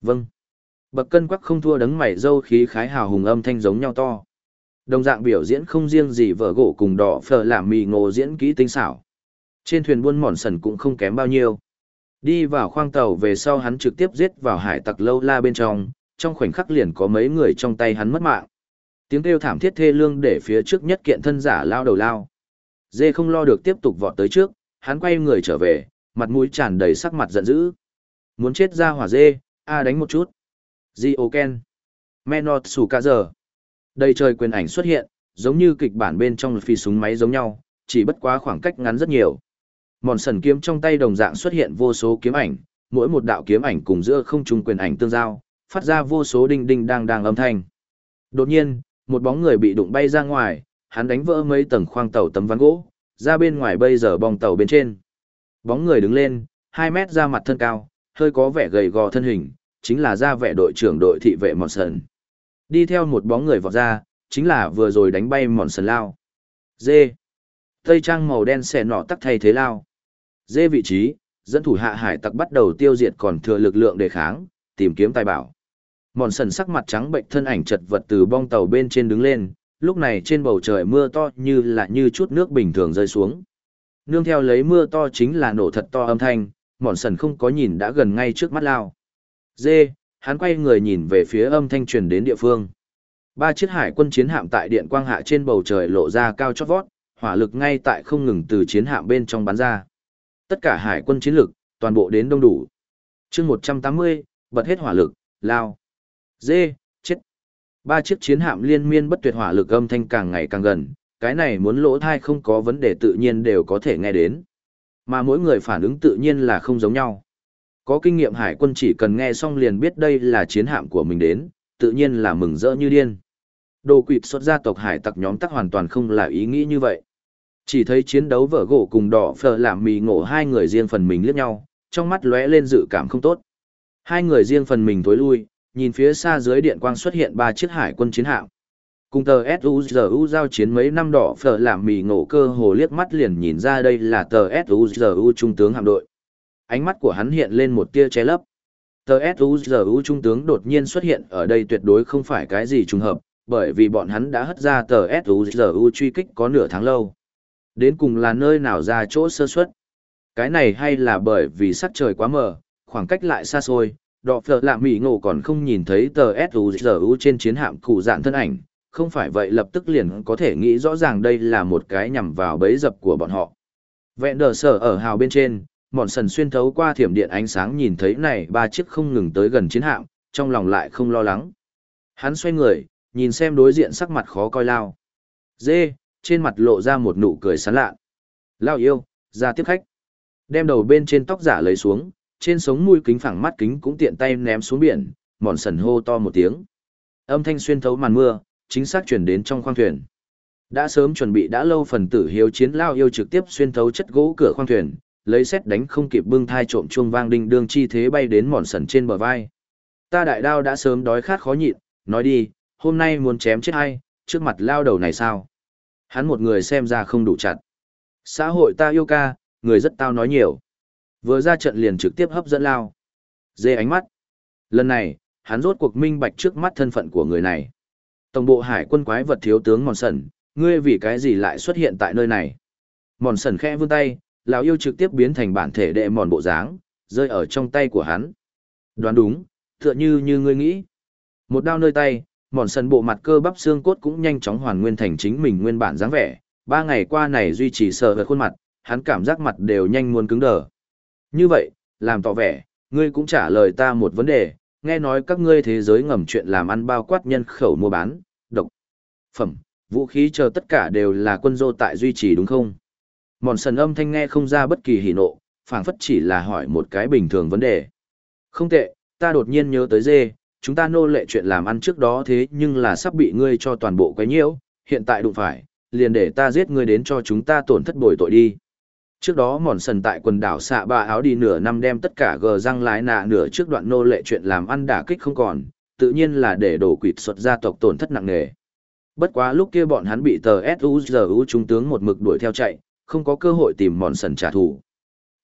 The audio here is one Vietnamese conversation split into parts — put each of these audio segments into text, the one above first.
Vâng. Bậc cân quắc không thua đấng mày dâu khí khái hào hùng âm thanh giống nhau to. Đồng dạng biểu diễn không riêng gì vợ gỗ cùng đỏ phở làm mì ngộ diễn kỹ tinh xảo. Trên thuyền buôn mòn sần cũng không kém bao nhiêu. Đi vào khoang tàu về sau hắn trực tiếp giết vào hải tặc lâu la bên trong, trong khoảnh khắc liền có mấy người trong tay hắn mất mạng. Tiếng kêu thảm thiết thê lương để phía trước nhất kiện thân giả lao đầu lao. Dê không lo được tiếp tục vọt tới trước, hắn quay người trở về, mặt mũi tràn đầy sắc mặt giận dữ. Muốn chết ra hỏa dê, a đánh một chút. Dioken, Menot sủ cả giờ. Đây trời quyền ảnh xuất hiện, giống như kịch bản bên trong phi súng máy giống nhau, chỉ bất quá khoảng cách ngắn rất nhiều. Mòn sần kiếm trong tay đồng dạng xuất hiện vô số kiếm ảnh, mỗi một đạo kiếm ảnh cùng giữa không trung quyền ảnh tương giao, phát ra vô số đinh đinh đang đang âm thanh. Đột nhiên, một bóng người bị đụng bay ra ngoài, hắn đánh vỡ mấy tầng khoang tàu tấm ván gỗ, ra bên ngoài bây giờ bong tàu bên trên. Bóng người đứng lên, 2 mét ra mặt thân cao, hơi có vẻ gầy gò thân hình, chính là ra vẻ đội trưởng đội thị vệ Mòn Sần. Đi theo một bóng người vọt ra, chính là vừa rồi đánh bay Mòn Sần lao. Dê. Tây trang màu đen xẻ nọ tắc thay thế lao. Dê vị trí, dẫn thủ hạ hải tặc bắt đầu tiêu diệt còn thừa lực lượng đề kháng, tìm kiếm tài bảo. Mòn sần sắc mặt trắng bệnh thân ảnh chật vật từ bong tàu bên trên đứng lên, lúc này trên bầu trời mưa to như là như chút nước bình thường rơi xuống. Nương theo lấy mưa to chính là nổ thật to âm thanh, mòn sần không có nhìn đã gần ngay trước mắt lao. Dê, hắn quay người nhìn về phía âm thanh truyền đến địa phương. Ba chiếc hải quân chiến hạm tại điện quang hạ trên bầu trời lộ ra cao chót vót, hỏa lực ngay tại không ngừng từ chiến hạm bên trong bắn ra. Tất cả hải quân chiến lực, toàn bộ đến đông đủ. chương 180, bật hết hỏa lực, lao. Dê, chết. Ba chiếc chiến hạm liên miên bất tuyệt hỏa lực âm thanh càng ngày càng gần, cái này muốn lỗ thai không có vấn đề tự nhiên đều có thể nghe đến. Mà mỗi người phản ứng tự nhiên là không giống nhau. Có kinh nghiệm hải quân chỉ cần nghe xong liền biết đây là chiến hạm của mình đến, tự nhiên là mừng rỡ như điên. Đồ quỵt xuất gia tộc hải tặc nhóm tắc hoàn toàn không là ý nghĩ như vậy. Chỉ thấy chiến đấu vỡ gỗ cùng đỏ phở làm mì ngộ hai người riêng phần mình liếc nhau, trong mắt lóe lên dự cảm không tốt. Hai người riêng phần mình tối lui, nhìn phía xa dưới điện quang xuất hiện ba chiếc hải quân chiến hạm. Cùng tờ SUZU giao chiến mấy năm đỏ phở làm mì ngộ cơ hồ liếc mắt liền nhìn ra đây là tờ SUZU trung tướng hạm đội. Ánh mắt của hắn hiện lên một tia che lấp. Tờ U trung tướng đột nhiên xuất hiện ở đây tuyệt đối không phải cái gì trùng hợp, bởi vì bọn hắn đã hất ra tờ U truy kích có nửa tháng lâu. Đến cùng là nơi nào ra chỗ sơ suất. Cái này hay là bởi vì sắc trời quá mờ, khoảng cách lại xa xôi, đọ phở lạ mỹ ngộ còn không nhìn thấy tờ U trên chiến hạm cụ dạn thân ảnh không phải vậy lập tức liền có thể nghĩ rõ ràng đây là một cái nhằm vào bẫy dập của bọn họ vẹn đờ sở ở hào bên trên mòn sần xuyên thấu qua thiểm điện ánh sáng nhìn thấy này ba chiếc không ngừng tới gần chiến hạm trong lòng lại không lo lắng hắn xoay người nhìn xem đối diện sắc mặt khó coi lao dê trên mặt lộ ra một nụ cười sán lạ lao yêu ra tiếp khách đem đầu bên trên tóc giả lấy xuống trên sống mũi kính phẳng mắt kính cũng tiện tay ném xuống biển, mòn sần hô to một tiếng. Âm thanh xuyên thấu màn mưa, chính xác chuyển đến trong khoang thuyền. Đã sớm chuẩn bị đã lâu phần tử hiếu chiến lao yêu trực tiếp xuyên thấu chất gỗ cửa khoang thuyền, lấy xét đánh không kịp bưng thai trộm chuông vang đinh đương chi thế bay đến mòn sần trên bờ vai. Ta đại đao đã sớm đói khát khó nhịn, nói đi, hôm nay muốn chém chết hay, trước mặt lao đầu này sao? Hắn một người xem ra không đủ chặt. Xã hội ta yêu ca, người rất tao nói nhiều. Vừa ra trận liền trực tiếp hấp dẫn lao. Dê ánh mắt. Lần này, hắn rốt cuộc minh bạch trước mắt thân phận của người này. Tổng bộ hải quân quái vật thiếu tướng Mòn Sần, ngươi vì cái gì lại xuất hiện tại nơi này? Mòn Sần khẽ vươn tay, lão yêu trực tiếp biến thành bản thể đệ mòn bộ dáng, rơi ở trong tay của hắn. Đoán đúng, tựa như như ngươi nghĩ. Một đao nơi tay, mòn sần bộ mặt cơ bắp xương cốt cũng nhanh chóng hoàn nguyên thành chính mình nguyên bản dáng vẻ. Ba ngày qua này duy trì sờ ở khuôn mặt, hắn cảm giác mặt đều nhanh muốn cứng đờ. Như vậy, làm tỏ vẻ, ngươi cũng trả lời ta một vấn đề, nghe nói các ngươi thế giới ngầm chuyện làm ăn bao quát nhân khẩu mua bán, độc, phẩm, vũ khí chờ tất cả đều là quân dô tại duy trì đúng không? Mòn sần âm thanh nghe không ra bất kỳ hỉ nộ, phảng phất chỉ là hỏi một cái bình thường vấn đề. Không tệ, ta đột nhiên nhớ tới dê, chúng ta nô lệ chuyện làm ăn trước đó thế nhưng là sắp bị ngươi cho toàn bộ quấy nhiễu, hiện tại đụng phải, liền để ta giết ngươi đến cho chúng ta tổn thất bồi tội đi. Trước đó mòn sần tại quần đảo xạ ba áo đi nửa năm đem tất cả gờ răng lái nạ nửa trước đoạn nô lệ chuyện làm ăn đả kích không còn, tự nhiên là để đổ quỵt xuất gia tộc tổn thất nặng nề. Bất quá lúc kia bọn hắn bị tờ SUZU trung tướng một mực đuổi theo chạy, không có cơ hội tìm mòn sần trả thù.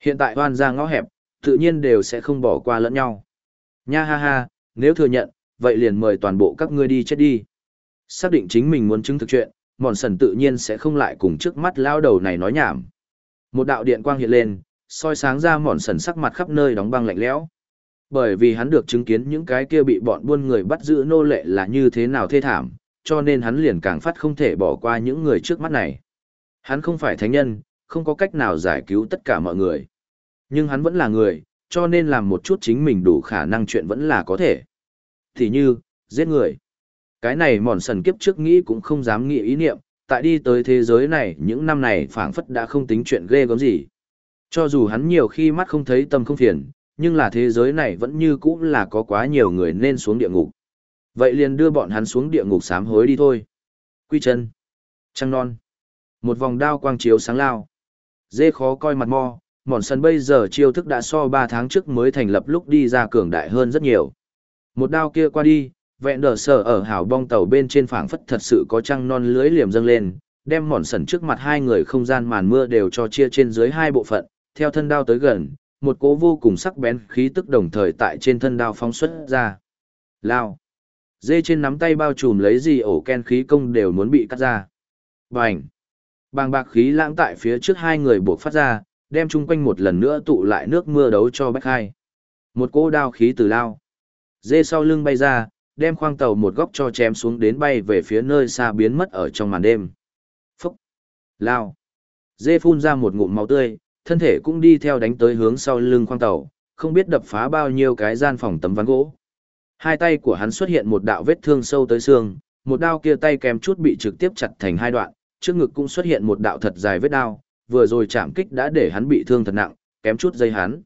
Hiện tại hoan ra ngõ hẹp, tự nhiên đều sẽ không bỏ qua lẫn nhau. Nha ha ha, nếu thừa nhận, vậy liền mời toàn bộ các ngươi đi chết đi. Xác định chính mình muốn chứng thực chuyện, mòn sần tự nhiên sẽ không lại cùng trước mắt lao đầu này nói nhảm. Một đạo điện quang hiện lên, soi sáng ra mòn sần sắc mặt khắp nơi đóng băng lạnh lẽo. Bởi vì hắn được chứng kiến những cái kia bị bọn buôn người bắt giữ nô lệ là như thế nào thê thảm, cho nên hắn liền càng phát không thể bỏ qua những người trước mắt này. Hắn không phải thánh nhân, không có cách nào giải cứu tất cả mọi người. Nhưng hắn vẫn là người, cho nên làm một chút chính mình đủ khả năng chuyện vẫn là có thể. Thì như, giết người. Cái này mòn sần kiếp trước nghĩ cũng không dám nghĩ ý niệm, tại đi tới thế giới này những năm này phảng phất đã không tính chuyện ghê gớm gì. Cho dù hắn nhiều khi mắt không thấy tâm không phiền, nhưng là thế giới này vẫn như cũ là có quá nhiều người nên xuống địa ngục. Vậy liền đưa bọn hắn xuống địa ngục sám hối đi thôi. Quy chân. Trăng non. Một vòng đao quang chiếu sáng lao. Dê khó coi mặt mo, mòn sân bây giờ chiêu thức đã so 3 tháng trước mới thành lập lúc đi ra cường đại hơn rất nhiều. Một đao kia qua đi, vẹn đờ sở ở hảo bong tàu bên trên phảng phất thật sự có trăng non lưới liềm dâng lên, đem mòn sần trước mặt hai người không gian màn mưa đều cho chia trên dưới hai bộ phận, theo thân đao tới gần, một cố vô cùng sắc bén khí tức đồng thời tại trên thân đao phóng xuất ra. Lao. Dê trên nắm tay bao trùm lấy gì ổ ken khí công đều muốn bị cắt ra. Bành. Bàng bạc khí lãng tại phía trước hai người buộc phát ra, đem chung quanh một lần nữa tụ lại nước mưa đấu cho bách hai. Một cỗ đao khí từ lao. Dê sau lưng bay ra, đem khoang tàu một góc cho chém xuống đến bay về phía nơi xa biến mất ở trong màn đêm. Phúc! Lao! Dê phun ra một ngụm máu tươi, thân thể cũng đi theo đánh tới hướng sau lưng khoang tàu, không biết đập phá bao nhiêu cái gian phòng tấm ván gỗ. Hai tay của hắn xuất hiện một đạo vết thương sâu tới xương, một đao kia tay kèm chút bị trực tiếp chặt thành hai đoạn, trước ngực cũng xuất hiện một đạo thật dài vết đao, vừa rồi chạm kích đã để hắn bị thương thật nặng, kém chút dây hắn.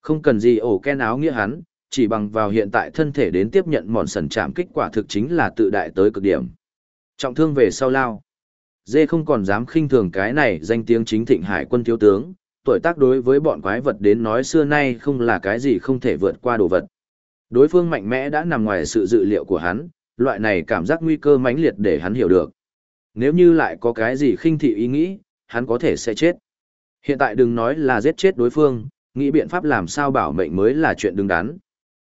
Không cần gì ổ ken áo nghĩa hắn, chỉ bằng vào hiện tại thân thể đến tiếp nhận mòn sần chạm kích quả thực chính là tự đại tới cực điểm. Trọng thương về sau lao. Dê không còn dám khinh thường cái này danh tiếng chính thịnh hải quân thiếu tướng, tuổi tác đối với bọn quái vật đến nói xưa nay không là cái gì không thể vượt qua đồ vật. Đối phương mạnh mẽ đã nằm ngoài sự dự liệu của hắn, loại này cảm giác nguy cơ mãnh liệt để hắn hiểu được. Nếu như lại có cái gì khinh thị ý nghĩ, hắn có thể sẽ chết. Hiện tại đừng nói là giết chết đối phương, nghĩ biện pháp làm sao bảo mệnh mới là chuyện đứng đắn.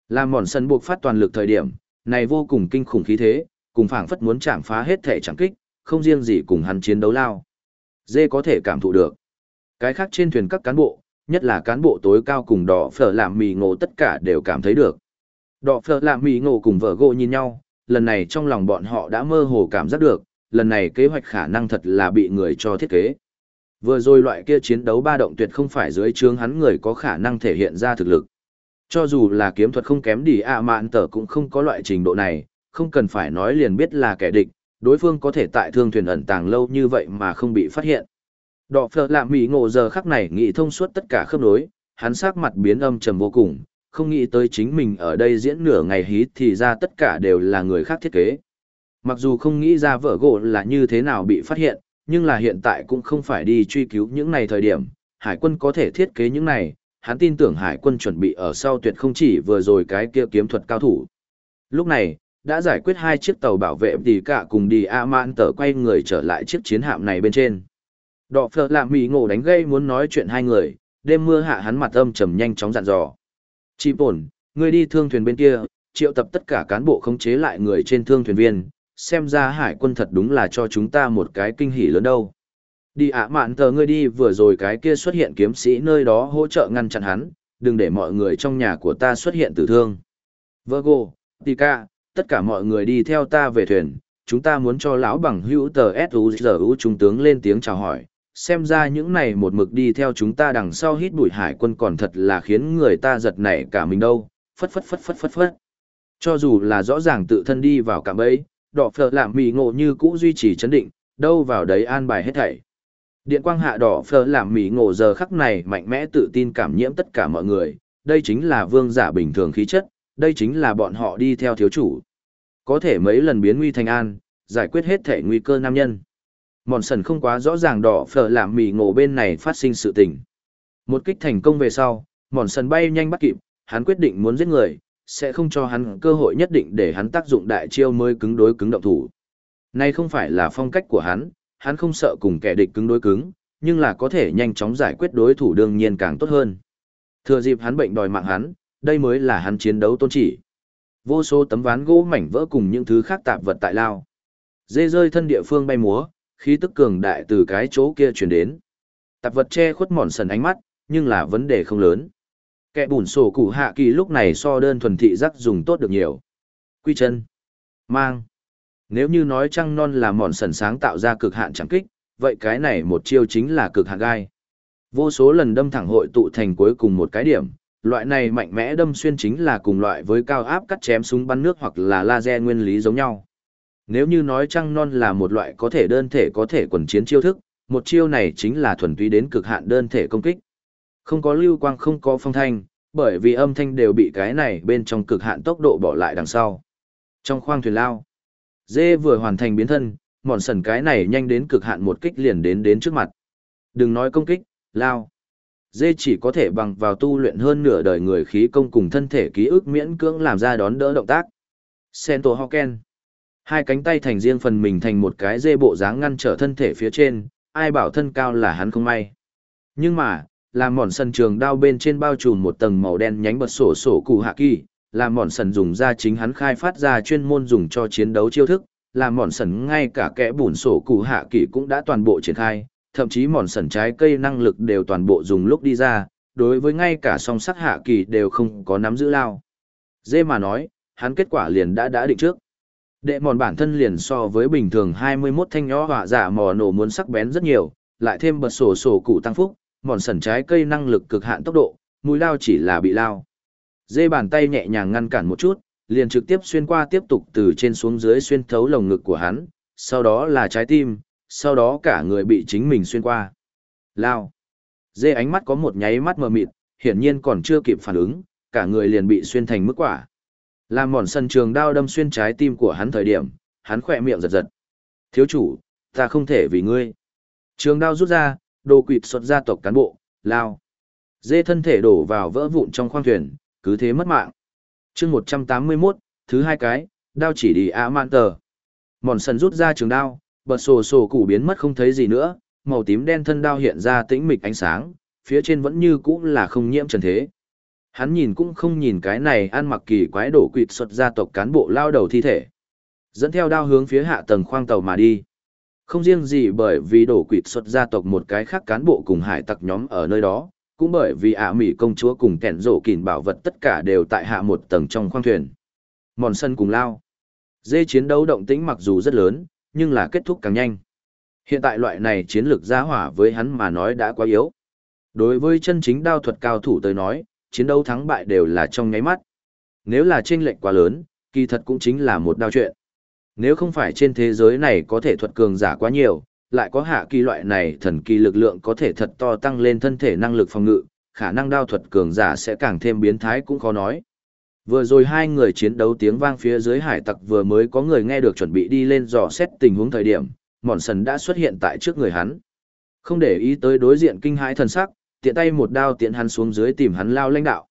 Làm mòn sân buộc phát toàn lực thời điểm, này vô cùng kinh khủng khí thế, cùng phảng phất muốn chạm phá hết thể chẳng kích, không riêng gì cùng hắn chiến đấu lao. Dê có thể cảm thụ được. Cái khác trên thuyền các cán bộ, nhất là cán bộ tối cao cùng đỏ phở làm mì ngộ tất cả đều cảm thấy được. Đỏ phở làm mì ngộ cùng vợ gỗ nhìn nhau, lần này trong lòng bọn họ đã mơ hồ cảm giác được, lần này kế hoạch khả năng thật là bị người cho thiết kế. Vừa rồi loại kia chiến đấu ba động tuyệt không phải dưới trướng hắn người có khả năng thể hiện ra thực lực. Cho dù là kiếm thuật không kém đi ạ mạn tở cũng không có loại trình độ này, không cần phải nói liền biết là kẻ địch, đối phương có thể tại thương thuyền ẩn tàng lâu như vậy mà không bị phát hiện. Đọ phở lạm mỹ ngộ giờ khắc này nghĩ thông suốt tất cả khớp nối, hắn sắc mặt biến âm trầm vô cùng, không nghĩ tới chính mình ở đây diễn nửa ngày hít thì ra tất cả đều là người khác thiết kế. Mặc dù không nghĩ ra vợ gỗ là như thế nào bị phát hiện, nhưng là hiện tại cũng không phải đi truy cứu những này thời điểm, hải quân có thể thiết kế những này, hắn tin tưởng hải quân chuẩn bị ở sau tuyệt không chỉ vừa rồi cái kia kiếm thuật cao thủ. Lúc này, đã giải quyết hai chiếc tàu bảo vệ đi cả cùng đi A Man tờ quay người trở lại chiếc chiến hạm này bên trên. Đọ phở làm mì ngộ đánh gây muốn nói chuyện hai người, đêm mưa hạ hắn mặt âm trầm nhanh chóng dặn dò. Chị bổn, người đi thương thuyền bên kia, triệu tập tất cả cán bộ khống chế lại người trên thương thuyền viên, xem ra hải quân thật đúng là cho chúng ta một cái kinh hỉ lớn đâu. Đi ạ mạn tờ ngươi đi vừa rồi cái kia xuất hiện kiếm sĩ nơi đó hỗ trợ ngăn chặn hắn, đừng để mọi người trong nhà của ta xuất hiện tử thương. Virgo, Tika, tất cả mọi người đi theo ta về thuyền, chúng ta muốn cho lão bằng hữu tờ S.U.G.U. trung tướng lên tiếng chào hỏi. Xem ra những này một mực đi theo chúng ta đằng sau hít bụi hải quân còn thật là khiến người ta giật nảy cả mình đâu, phất phất phất phất phất phất. Cho dù là rõ ràng tự thân đi vào cạm bẫy, đỏ phở làm mì ngộ như cũ duy trì chấn định, đâu vào đấy an bài hết thảy. Điện quang hạ đỏ phở làm mì ngộ giờ khắc này mạnh mẽ tự tin cảm nhiễm tất cả mọi người, đây chính là vương giả bình thường khí chất, đây chính là bọn họ đi theo thiếu chủ. Có thể mấy lần biến nguy thành an, giải quyết hết thể nguy cơ nam nhân. Mòn sần không quá rõ ràng đỏ phở làm mì ngộ bên này phát sinh sự tình. Một kích thành công về sau, mòn sần bay nhanh bắt kịp, hắn quyết định muốn giết người, sẽ không cho hắn cơ hội nhất định để hắn tác dụng đại chiêu mới cứng đối cứng động thủ. Này không phải là phong cách của hắn, hắn không sợ cùng kẻ địch cứng đối cứng, nhưng là có thể nhanh chóng giải quyết đối thủ đương nhiên càng tốt hơn. Thừa dịp hắn bệnh đòi mạng hắn, đây mới là hắn chiến đấu tôn chỉ. Vô số tấm ván gỗ mảnh vỡ cùng những thứ khác tạp vật tại lao. Dê rơi thân địa phương bay múa, khí tức cường đại từ cái chỗ kia chuyển đến. Tạp vật che khuất mòn sần ánh mắt, nhưng là vấn đề không lớn. Kẻ bùn sổ củ hạ kỳ lúc này so đơn thuần thị giác dùng tốt được nhiều. Quy chân. Mang. Nếu như nói trăng non là mòn sần sáng tạo ra cực hạn chẳng kích, vậy cái này một chiêu chính là cực hạn gai. Vô số lần đâm thẳng hội tụ thành cuối cùng một cái điểm, loại này mạnh mẽ đâm xuyên chính là cùng loại với cao áp cắt chém súng bắn nước hoặc là laser nguyên lý giống nhau. Nếu như nói trăng non là một loại có thể đơn thể có thể quần chiến chiêu thức, một chiêu này chính là thuần túy đến cực hạn đơn thể công kích. Không có lưu quang không có phong thanh, bởi vì âm thanh đều bị cái này bên trong cực hạn tốc độ bỏ lại đằng sau. Trong khoang thuyền lao, dê vừa hoàn thành biến thân, mòn sần cái này nhanh đến cực hạn một kích liền đến đến trước mặt. Đừng nói công kích, lao. Dê chỉ có thể bằng vào tu luyện hơn nửa đời người khí công cùng thân thể ký ức miễn cưỡng làm ra đón đỡ động tác. Sento Hoken. Hai cánh tay thành riêng phần mình thành một cái dê bộ dáng ngăn trở thân thể phía trên, ai bảo thân cao là hắn không may. Nhưng mà, làm mòn sân trường đao bên trên bao trùm một tầng màu đen nhánh bật sổ sổ cụ hạ kỳ, làm mòn sần dùng ra chính hắn khai phát ra chuyên môn dùng cho chiến đấu chiêu thức, làm mòn sần ngay cả kẽ bùn sổ cụ hạ kỳ cũng đã toàn bộ triển khai, thậm chí mòn sần trái cây năng lực đều toàn bộ dùng lúc đi ra, đối với ngay cả song sắc hạ kỳ đều không có nắm giữ lao. Dê mà nói, hắn kết quả liền đã đã định trước. Đệ mòn bản thân liền so với bình thường 21 thanh nhỏ hỏa giả mò nổ muốn sắc bén rất nhiều, lại thêm bật sổ sổ cụ tăng phúc, mòn sần trái cây năng lực cực hạn tốc độ, mũi lao chỉ là bị lao. Dê bàn tay nhẹ nhàng ngăn cản một chút, liền trực tiếp xuyên qua tiếp tục từ trên xuống dưới xuyên thấu lồng ngực của hắn, sau đó là trái tim, sau đó cả người bị chính mình xuyên qua. Lao. Dê ánh mắt có một nháy mắt mờ mịt, hiển nhiên còn chưa kịp phản ứng, cả người liền bị xuyên thành mức quả. Làm mòn sân trường đao đâm xuyên trái tim của hắn thời điểm, hắn khỏe miệng giật giật. Thiếu chủ, ta không thể vì ngươi. Trường đao rút ra, đồ quỵt xuất gia tộc cán bộ, lao. Dê thân thể đổ vào vỡ vụn trong khoang thuyền, cứ thế mất mạng. chương 181, thứ hai cái, đao chỉ đi ạ mạn tờ. Mòn sần rút ra trường đao, bật sổ sổ củ biến mất không thấy gì nữa, màu tím đen thân đao hiện ra tĩnh mịch ánh sáng, phía trên vẫn như cũ là không nhiễm trần thế. Hắn nhìn cũng không nhìn cái này ăn mặc kỳ quái đổ quỵt xuất gia tộc cán bộ lao đầu thi thể. Dẫn theo đao hướng phía hạ tầng khoang tàu mà đi. Không riêng gì bởi vì đổ quỵt xuất gia tộc một cái khác cán bộ cùng hải tặc nhóm ở nơi đó, cũng bởi vì ả mỹ công chúa cùng kẻn rổ kìn bảo vật tất cả đều tại hạ một tầng trong khoang thuyền. Mòn sân cùng lao. Dê chiến đấu động tĩnh mặc dù rất lớn, nhưng là kết thúc càng nhanh. Hiện tại loại này chiến lược gia hỏa với hắn mà nói đã quá yếu. Đối với chân chính đao thuật cao thủ tới nói, chiến đấu thắng bại đều là trong nháy mắt. Nếu là chênh lệch quá lớn, kỳ thật cũng chính là một đao chuyện. Nếu không phải trên thế giới này có thể thuật cường giả quá nhiều, lại có hạ kỳ loại này thần kỳ lực lượng có thể thật to tăng lên thân thể năng lực phòng ngự, khả năng đao thuật cường giả sẽ càng thêm biến thái cũng khó nói. Vừa rồi hai người chiến đấu tiếng vang phía dưới hải tặc vừa mới có người nghe được chuẩn bị đi lên dò xét tình huống thời điểm, mòn sần đã xuất hiện tại trước người hắn. Không để ý tới đối diện kinh hãi thần sắc, tiện tay một đao tiện hắn xuống dưới tìm hắn lao lãnh đạo.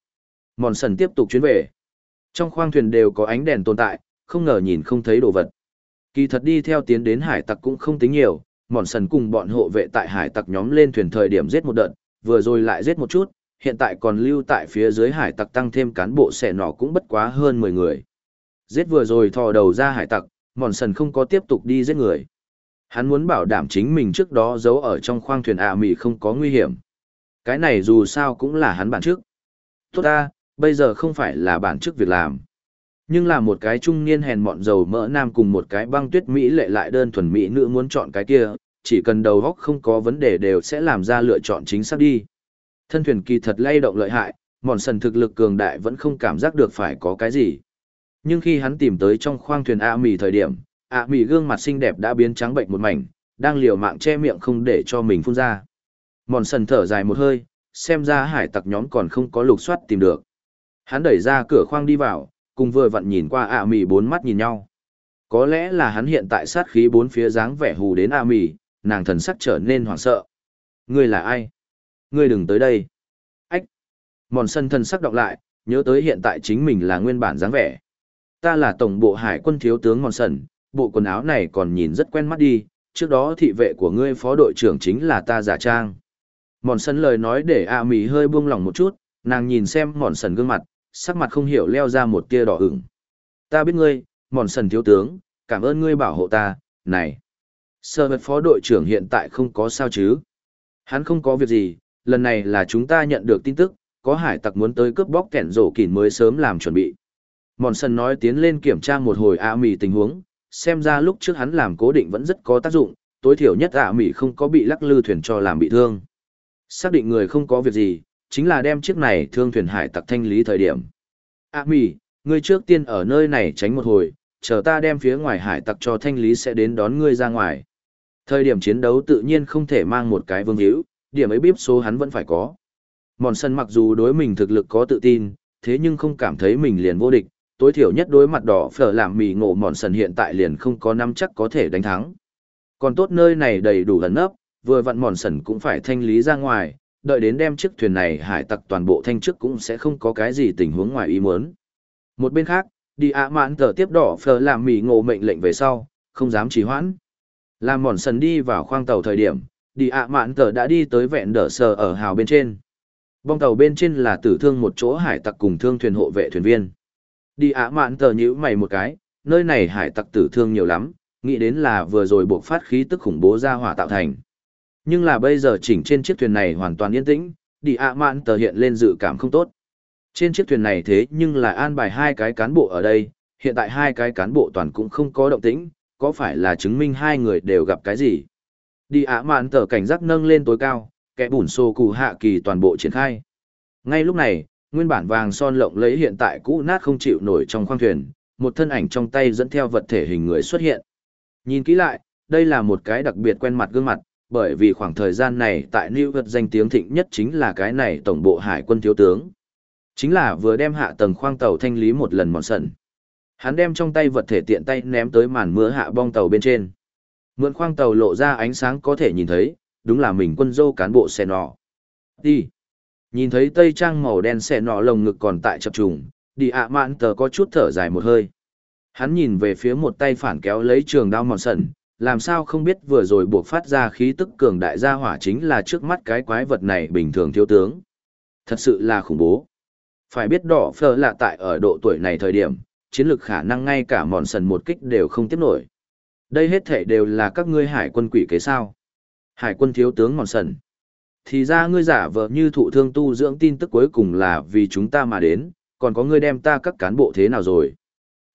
Mòn sần tiếp tục chuyến về. Trong khoang thuyền đều có ánh đèn tồn tại, không ngờ nhìn không thấy đồ vật. Kỳ thật đi theo tiến đến hải tặc cũng không tính nhiều, mòn sần cùng bọn hộ vệ tại hải tặc nhóm lên thuyền thời điểm giết một đợt, vừa rồi lại giết một chút, hiện tại còn lưu tại phía dưới hải tặc tăng thêm cán bộ xẻ nỏ cũng bất quá hơn 10 người. Giết vừa rồi thò đầu ra hải tặc, mòn sần không có tiếp tục đi giết người. Hắn muốn bảo đảm chính mình trước đó giấu ở trong khoang thuyền ạ mì không có nguy hiểm. Cái này dù sao cũng là hắn bản trước. Tốt ta, bây giờ không phải là bản chức việc làm. Nhưng là một cái trung niên hèn mọn dầu mỡ nam cùng một cái băng tuyết Mỹ lệ lại đơn thuần Mỹ nữ muốn chọn cái kia, chỉ cần đầu góc không có vấn đề đều sẽ làm ra lựa chọn chính xác đi. Thân thuyền kỳ thật lay động lợi hại, mòn sần thực lực cường đại vẫn không cảm giác được phải có cái gì. Nhưng khi hắn tìm tới trong khoang thuyền A mì thời điểm, A mì gương mặt xinh đẹp đã biến trắng bệnh một mảnh, đang liều mạng che miệng không để cho mình phun ra. Mòn sần thở dài một hơi, xem ra hải tặc nhóm còn không có lục soát tìm được. Hắn đẩy ra cửa khoang đi vào, cùng vừa vặn nhìn qua A mì bốn mắt nhìn nhau. Có lẽ là hắn hiện tại sát khí bốn phía dáng vẻ hù đến A mì, nàng thần sắc trở nên hoảng sợ. Ngươi là ai? Ngươi đừng tới đây. Ách! Mòn sân thần sắc đọc lại, nhớ tới hiện tại chính mình là nguyên bản dáng vẻ. Ta là tổng bộ hải quân thiếu tướng Mòn sân, bộ quần áo này còn nhìn rất quen mắt đi, trước đó thị vệ của ngươi phó đội trưởng chính là ta giả trang. Mòn sân lời nói để A mì hơi buông lòng một chút, nàng nhìn xem mòn sần gương mặt, sắc mặt không hiểu leo ra một tia đỏ ửng. Ta biết ngươi, mòn sần thiếu tướng, cảm ơn ngươi bảo hộ ta, này. Sơ vật phó đội trưởng hiện tại không có sao chứ. Hắn không có việc gì, lần này là chúng ta nhận được tin tức, có hải tặc muốn tới cướp bóc kẻn rổ kỉn mới sớm làm chuẩn bị. Mòn sần nói tiến lên kiểm tra một hồi ạ mì tình huống, xem ra lúc trước hắn làm cố định vẫn rất có tác dụng, tối thiểu nhất ạ mì không có bị lắc lư thuyền cho làm bị thương. Xác định người không có việc gì, chính là đem chiếc này thương thuyền hải tặc thanh lý thời điểm. ạ mì, ngươi trước tiên ở nơi này tránh một hồi, chờ ta đem phía ngoài hải tặc cho thanh lý sẽ đến đón ngươi ra ngoài. Thời điểm chiến đấu tự nhiên không thể mang một cái vương hữu, điểm ấy bíp số hắn vẫn phải có. Mòn sân mặc dù đối mình thực lực có tự tin, thế nhưng không cảm thấy mình liền vô địch, tối thiểu nhất đối mặt đỏ phở làm mì ngộ mòn sần hiện tại liền không có năm chắc có thể đánh thắng. Còn tốt nơi này đầy đủ lần ấp, vừa vặn mòn sần cũng phải thanh lý ra ngoài, đợi đến đem chiếc thuyền này hải tặc toàn bộ thanh trước cũng sẽ không có cái gì tình huống ngoài ý muốn. Một bên khác, đi ạ mạn tờ tiếp đỏ phờ làm mì ngộ mệnh lệnh về sau, không dám trì hoãn. Làm mòn sần đi vào khoang tàu thời điểm, đi ạ mạn tờ đã đi tới vẹn đỡ sờ ở hào bên trên. Bong tàu bên trên là tử thương một chỗ hải tặc cùng thương thuyền hộ vệ thuyền viên. Đi ạ mạn tờ nhữ mày một cái, nơi này hải tặc tử thương nhiều lắm, nghĩ đến là vừa rồi buộc phát khí tức khủng bố ra hỏa tạo thành. Nhưng là bây giờ chỉnh trên chiếc thuyền này hoàn toàn yên tĩnh, đi ạ mạn tờ hiện lên dự cảm không tốt. Trên chiếc thuyền này thế nhưng là an bài hai cái cán bộ ở đây, hiện tại hai cái cán bộ toàn cũng không có động tĩnh, có phải là chứng minh hai người đều gặp cái gì? Đi ạ mạn tờ cảnh giác nâng lên tối cao, kẻ bùn xô cụ hạ kỳ toàn bộ triển khai. Ngay lúc này, nguyên bản vàng son lộng lấy hiện tại cũ nát không chịu nổi trong khoang thuyền, một thân ảnh trong tay dẫn theo vật thể hình người xuất hiện. Nhìn kỹ lại, đây là một cái đặc biệt quen mặt gương mặt, bởi vì khoảng thời gian này tại New York danh tiếng thịnh nhất chính là cái này tổng bộ hải quân thiếu tướng. Chính là vừa đem hạ tầng khoang tàu thanh lý một lần mòn sần. Hắn đem trong tay vật thể tiện tay ném tới màn mưa hạ bong tàu bên trên. Mượn khoang tàu lộ ra ánh sáng có thể nhìn thấy, đúng là mình quân dâu cán bộ xe nọ. Đi. Nhìn thấy tây trang màu đen xe nọ lồng ngực còn tại chập trùng, đi ạ mạn tờ có chút thở dài một hơi. Hắn nhìn về phía một tay phản kéo lấy trường đao mòn sần, làm sao không biết vừa rồi buộc phát ra khí tức cường đại gia hỏa chính là trước mắt cái quái vật này bình thường thiếu tướng. Thật sự là khủng bố. Phải biết đỏ phơ là tại ở độ tuổi này thời điểm, chiến lược khả năng ngay cả mòn sần một kích đều không tiếp nổi. Đây hết thể đều là các ngươi hải quân quỷ kế sao. Hải quân thiếu tướng mòn sần. Thì ra ngươi giả vờ như thụ thương tu dưỡng tin tức cuối cùng là vì chúng ta mà đến, còn có ngươi đem ta các cán bộ thế nào rồi.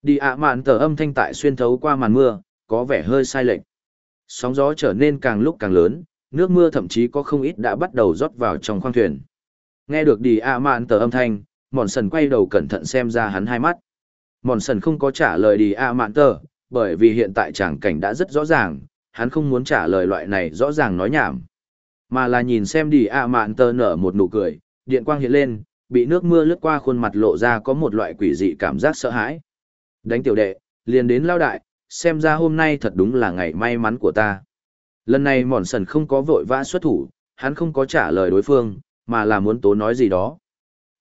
Đi ạ mạn tờ âm thanh tại xuyên thấu qua màn mưa, có vẻ hơi sai lệch. Sóng gió trở nên càng lúc càng lớn, nước mưa thậm chí có không ít đã bắt đầu rót vào trong khoang thuyền. Nghe được đi ạ mạn tờ âm thanh, mòn sần quay đầu cẩn thận xem ra hắn hai mắt. Mòn sần không có trả lời đi ạ mạn tờ, bởi vì hiện tại tràng cảnh đã rất rõ ràng, hắn không muốn trả lời loại này rõ ràng nói nhảm. Mà là nhìn xem đi ạ mạn tờ nở một nụ cười, điện quang hiện lên, bị nước mưa lướt qua khuôn mặt lộ ra có một loại quỷ dị cảm giác sợ hãi. Đánh tiểu đệ, liền đến lao đại, xem ra hôm nay thật đúng là ngày may mắn của ta. Lần này mòn sần không có vội vã xuất thủ, hắn không có trả lời đối phương, mà là muốn tố nói gì đó.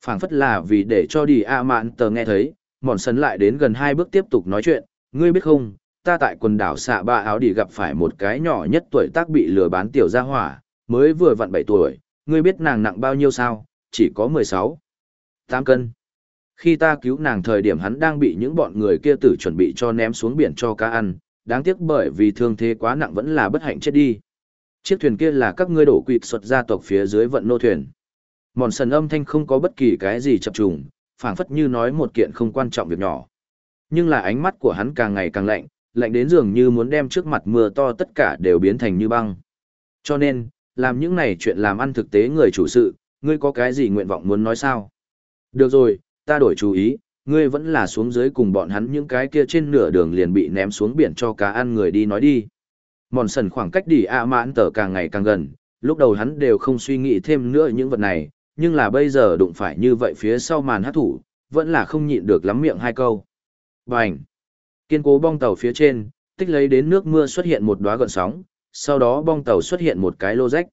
phảng phất là vì để cho đi ạ mạn tờ nghe thấy, mòn sần lại đến gần hai bước tiếp tục nói chuyện, ngươi biết không, ta tại quần đảo xạ ba áo đi gặp phải một cái nhỏ nhất tuổi tác bị lừa bán tiểu gia hỏa, mới vừa vặn 7 tuổi, ngươi biết nàng nặng bao nhiêu sao, chỉ có 16. 8 cân. Khi ta cứu nàng thời điểm hắn đang bị những bọn người kia tử chuẩn bị cho ném xuống biển cho cá ăn, đáng tiếc bởi vì thương thế quá nặng vẫn là bất hạnh chết đi. Chiếc thuyền kia là các ngươi đổ quỵt xuất gia tộc phía dưới vận nô thuyền. Mòn sần âm thanh không có bất kỳ cái gì chập trùng, phảng phất như nói một kiện không quan trọng việc nhỏ. Nhưng là ánh mắt của hắn càng ngày càng lạnh, lạnh đến dường như muốn đem trước mặt mưa to tất cả đều biến thành như băng. Cho nên, làm những này chuyện làm ăn thực tế người chủ sự, ngươi có cái gì nguyện vọng muốn nói sao? Được rồi, ta đổi chú ý, ngươi vẫn là xuống dưới cùng bọn hắn những cái kia trên nửa đường liền bị ném xuống biển cho cá ăn người đi nói đi. Mòn sần khoảng cách đi ạ mãn tờ càng ngày càng gần, lúc đầu hắn đều không suy nghĩ thêm nữa những vật này, nhưng là bây giờ đụng phải như vậy phía sau màn hát thủ, vẫn là không nhịn được lắm miệng hai câu. Bành! Kiên cố bong tàu phía trên, tích lấy đến nước mưa xuất hiện một đóa gợn sóng, sau đó bong tàu xuất hiện một cái lô rách.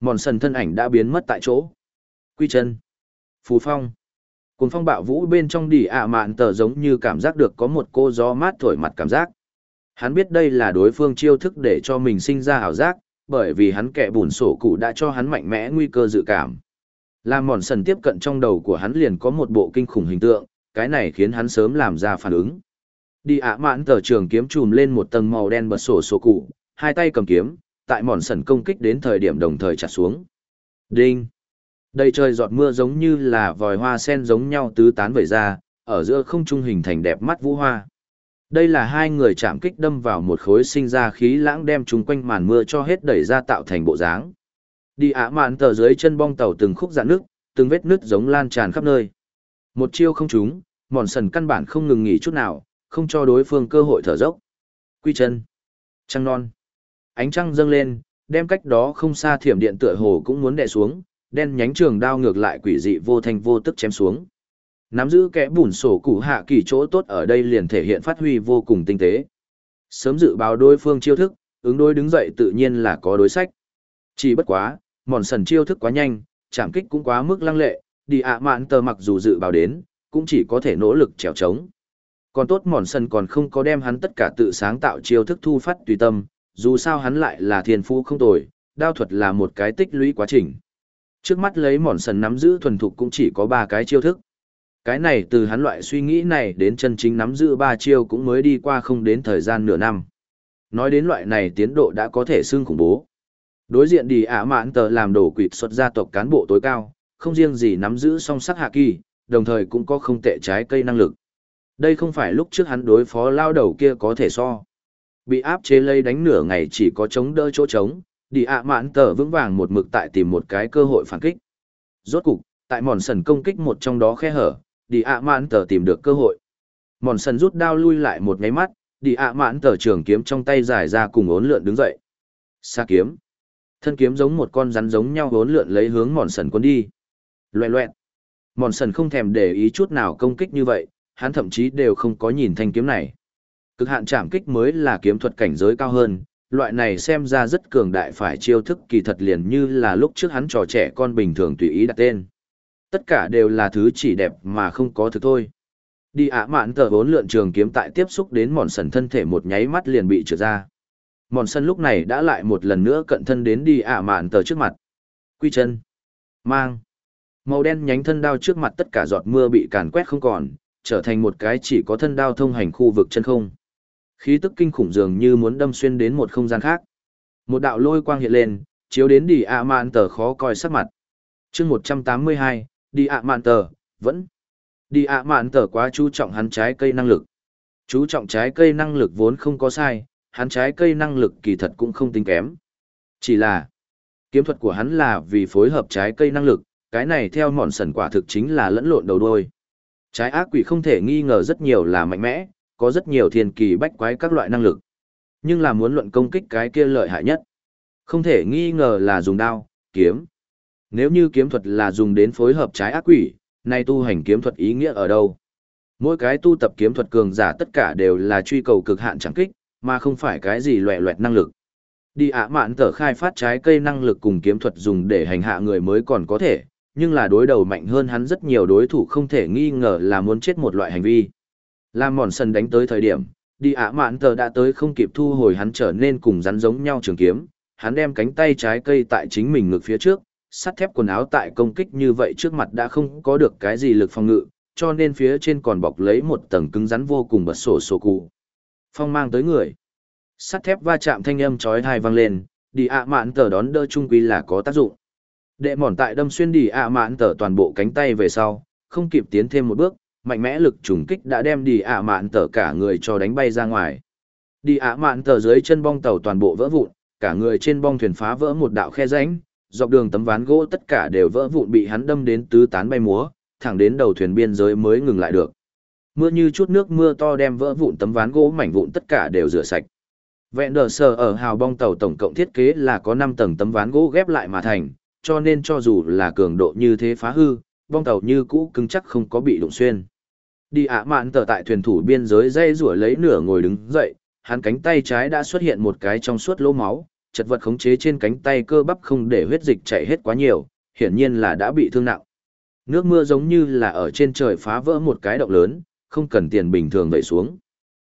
Mòn sần thân ảnh đã biến mất tại chỗ. Quy chân. phú phong. Cùng phong bạo vũ bên trong đỉ ạ mạn tờ giống như cảm giác được có một cô gió mát thổi mặt cảm giác. Hắn biết đây là đối phương chiêu thức để cho mình sinh ra ảo giác, bởi vì hắn kẻ bùn sổ cụ đã cho hắn mạnh mẽ nguy cơ dự cảm. Làm mòn sần tiếp cận trong đầu của hắn liền có một bộ kinh khủng hình tượng, cái này khiến hắn sớm làm ra phản ứng. Đi ạ mãn tờ trường kiếm chùm lên một tầng màu đen bật sổ sổ cụ, hai tay cầm kiếm, tại mòn sần công kích đến thời điểm đồng thời chặt xuống. Đinh! Đây trời giọt mưa giống như là vòi hoa sen giống nhau tứ tán vẩy ra, ở giữa không trung hình thành đẹp mắt vũ hoa. Đây là hai người chạm kích đâm vào một khối sinh ra khí lãng đem chúng quanh màn mưa cho hết đẩy ra tạo thành bộ dáng. Đi ả mạn tờ dưới chân bong tàu từng khúc dạn nước, từng vết nước giống lan tràn khắp nơi. Một chiêu không trúng, mòn sần căn bản không ngừng nghỉ chút nào, không cho đối phương cơ hội thở dốc. Quy chân. Trăng non. Ánh trăng dâng lên, đem cách đó không xa thiểm điện tựa hồ cũng muốn đè xuống, đen nhánh trường đao ngược lại quỷ dị vô thanh vô tức chém xuống. Nắm giữ kẽ bùn sổ củ hạ kỳ chỗ tốt ở đây liền thể hiện phát huy vô cùng tinh tế. Sớm dự báo đối phương chiêu thức, ứng đối đứng dậy tự nhiên là có đối sách. Chỉ bất quá, mòn sần chiêu thức quá nhanh, chạm kích cũng quá mức lăng lệ, đi ạ mạn tờ mặc dù dự báo đến, cũng chỉ có thể nỗ lực trèo trống. Còn tốt mòn sần còn không có đem hắn tất cả tự sáng tạo chiêu thức thu phát tùy tâm, dù sao hắn lại là thiên phú không tồi, đao thuật là một cái tích lũy quá trình. Trước mắt lấy mòn sần nắm giữ thuần thục cũng chỉ có ba cái chiêu thức. Cái này từ hắn loại suy nghĩ này đến chân chính nắm giữ ba chiêu cũng mới đi qua không đến thời gian nửa năm. Nói đến loại này tiến độ đã có thể xưng khủng bố. Đối diện đi ả mãn tờ làm đổ quỵt xuất gia tộc cán bộ tối cao, không riêng gì nắm giữ song sắc hạ kỳ, đồng thời cũng có không tệ trái cây năng lực. Đây không phải lúc trước hắn đối phó lao đầu kia có thể so. Bị áp chế lây đánh nửa ngày chỉ có chống đỡ chỗ trống, đi ạ mạn tờ vững vàng một mực tại tìm một cái cơ hội phản kích. Rốt cục, tại mòn sần công kích một trong đó khe hở, đi ạ mạn tờ tìm được cơ hội. Mòn sần rút đao lui lại một nháy mắt, đi ạ mạn tờ trường kiếm trong tay giải ra cùng ốn lượn đứng dậy. Xa kiếm. Thân kiếm giống một con rắn giống nhau ốn lượn lấy hướng mòn sần cuốn đi. Loẹ loẹt. Mòn sần không thèm để ý chút nào công kích như vậy, hắn thậm chí đều không có nhìn thanh kiếm này. Cực hạn chạm kích mới là kiếm thuật cảnh giới cao hơn, loại này xem ra rất cường đại phải chiêu thức kỳ thật liền như là lúc trước hắn trò trẻ con bình thường tùy ý đặt tên. Tất cả đều là thứ chỉ đẹp mà không có thực thôi. Đi ạ mạn tờ vốn lượn trường kiếm tại tiếp xúc đến mòn sần thân thể một nháy mắt liền bị trượt ra. Mòn sân lúc này đã lại một lần nữa cận thân đến đi ạ mạn tờ trước mặt. Quy chân. Mang. Màu đen nhánh thân đao trước mặt tất cả giọt mưa bị càn quét không còn, trở thành một cái chỉ có thân đao thông hành khu vực chân không. Khí tức kinh khủng dường như muốn đâm xuyên đến một không gian khác. Một đạo lôi quang hiện lên, chiếu đến đi ạ mạn tờ khó coi sắc mặt. chương 182, đi ạ mạn tờ, vẫn. Đi ạ mạn tờ quá chú trọng hắn trái cây năng lực. Chú trọng trái cây năng lực vốn không có sai, hắn trái cây năng lực kỳ thật cũng không tính kém. Chỉ là, kiếm thuật của hắn là vì phối hợp trái cây năng lực, cái này theo mòn sần quả thực chính là lẫn lộn đầu đôi. Trái ác quỷ không thể nghi ngờ rất nhiều là mạnh mẽ, có rất nhiều thiên kỳ bách quái các loại năng lực. Nhưng là muốn luận công kích cái kia lợi hại nhất. Không thể nghi ngờ là dùng đao, kiếm. Nếu như kiếm thuật là dùng đến phối hợp trái ác quỷ, nay tu hành kiếm thuật ý nghĩa ở đâu? Mỗi cái tu tập kiếm thuật cường giả tất cả đều là truy cầu cực hạn chẳng kích, mà không phải cái gì loẹ loẹt năng lực. Đi ạ mạn tở khai phát trái cây năng lực cùng kiếm thuật dùng để hành hạ người mới còn có thể, nhưng là đối đầu mạnh hơn hắn rất nhiều đối thủ không thể nghi ngờ là muốn chết một loại hành vi. Làm mòn sân đánh tới thời điểm, đi ạ mạn tờ đã tới không kịp thu hồi hắn trở nên cùng rắn giống nhau trường kiếm, hắn đem cánh tay trái cây tại chính mình ngực phía trước, sắt thép quần áo tại công kích như vậy trước mặt đã không có được cái gì lực phòng ngự, cho nên phía trên còn bọc lấy một tầng cứng rắn vô cùng bật sổ sổ cụ. Phong mang tới người. Sắt thép va chạm thanh âm chói tai vang lên, đi ạ mạn tờ đón đỡ trung quy là có tác dụng. Đệ mòn tại đâm xuyên đi ạ mạn tờ toàn bộ cánh tay về sau, không kịp tiến thêm một bước, mạnh mẽ lực trùng kích đã đem đi ạ mạn tờ cả người cho đánh bay ra ngoài. Đi ạ mạn tờ dưới chân bong tàu toàn bộ vỡ vụn, cả người trên bong thuyền phá vỡ một đạo khe rãnh, dọc đường tấm ván gỗ tất cả đều vỡ vụn bị hắn đâm đến tứ tán bay múa, thẳng đến đầu thuyền biên giới mới ngừng lại được. Mưa như chút nước mưa to đem vỡ vụn tấm ván gỗ mảnh vụn tất cả đều rửa sạch. Vẹn đờ sờ ở hào bong tàu tổng cộng thiết kế là có 5 tầng tấm ván gỗ ghép lại mà thành, cho nên cho dù là cường độ như thế phá hư, bong tàu như cũ cứng chắc không có bị đụng xuyên. Đi ạ mạn tờ tại thuyền thủ biên giới dây rủa lấy nửa ngồi đứng dậy, hắn cánh tay trái đã xuất hiện một cái trong suốt lỗ máu, chật vật khống chế trên cánh tay cơ bắp không để huyết dịch chảy hết quá nhiều, hiển nhiên là đã bị thương nặng. Nước mưa giống như là ở trên trời phá vỡ một cái động lớn, không cần tiền bình thường vậy xuống.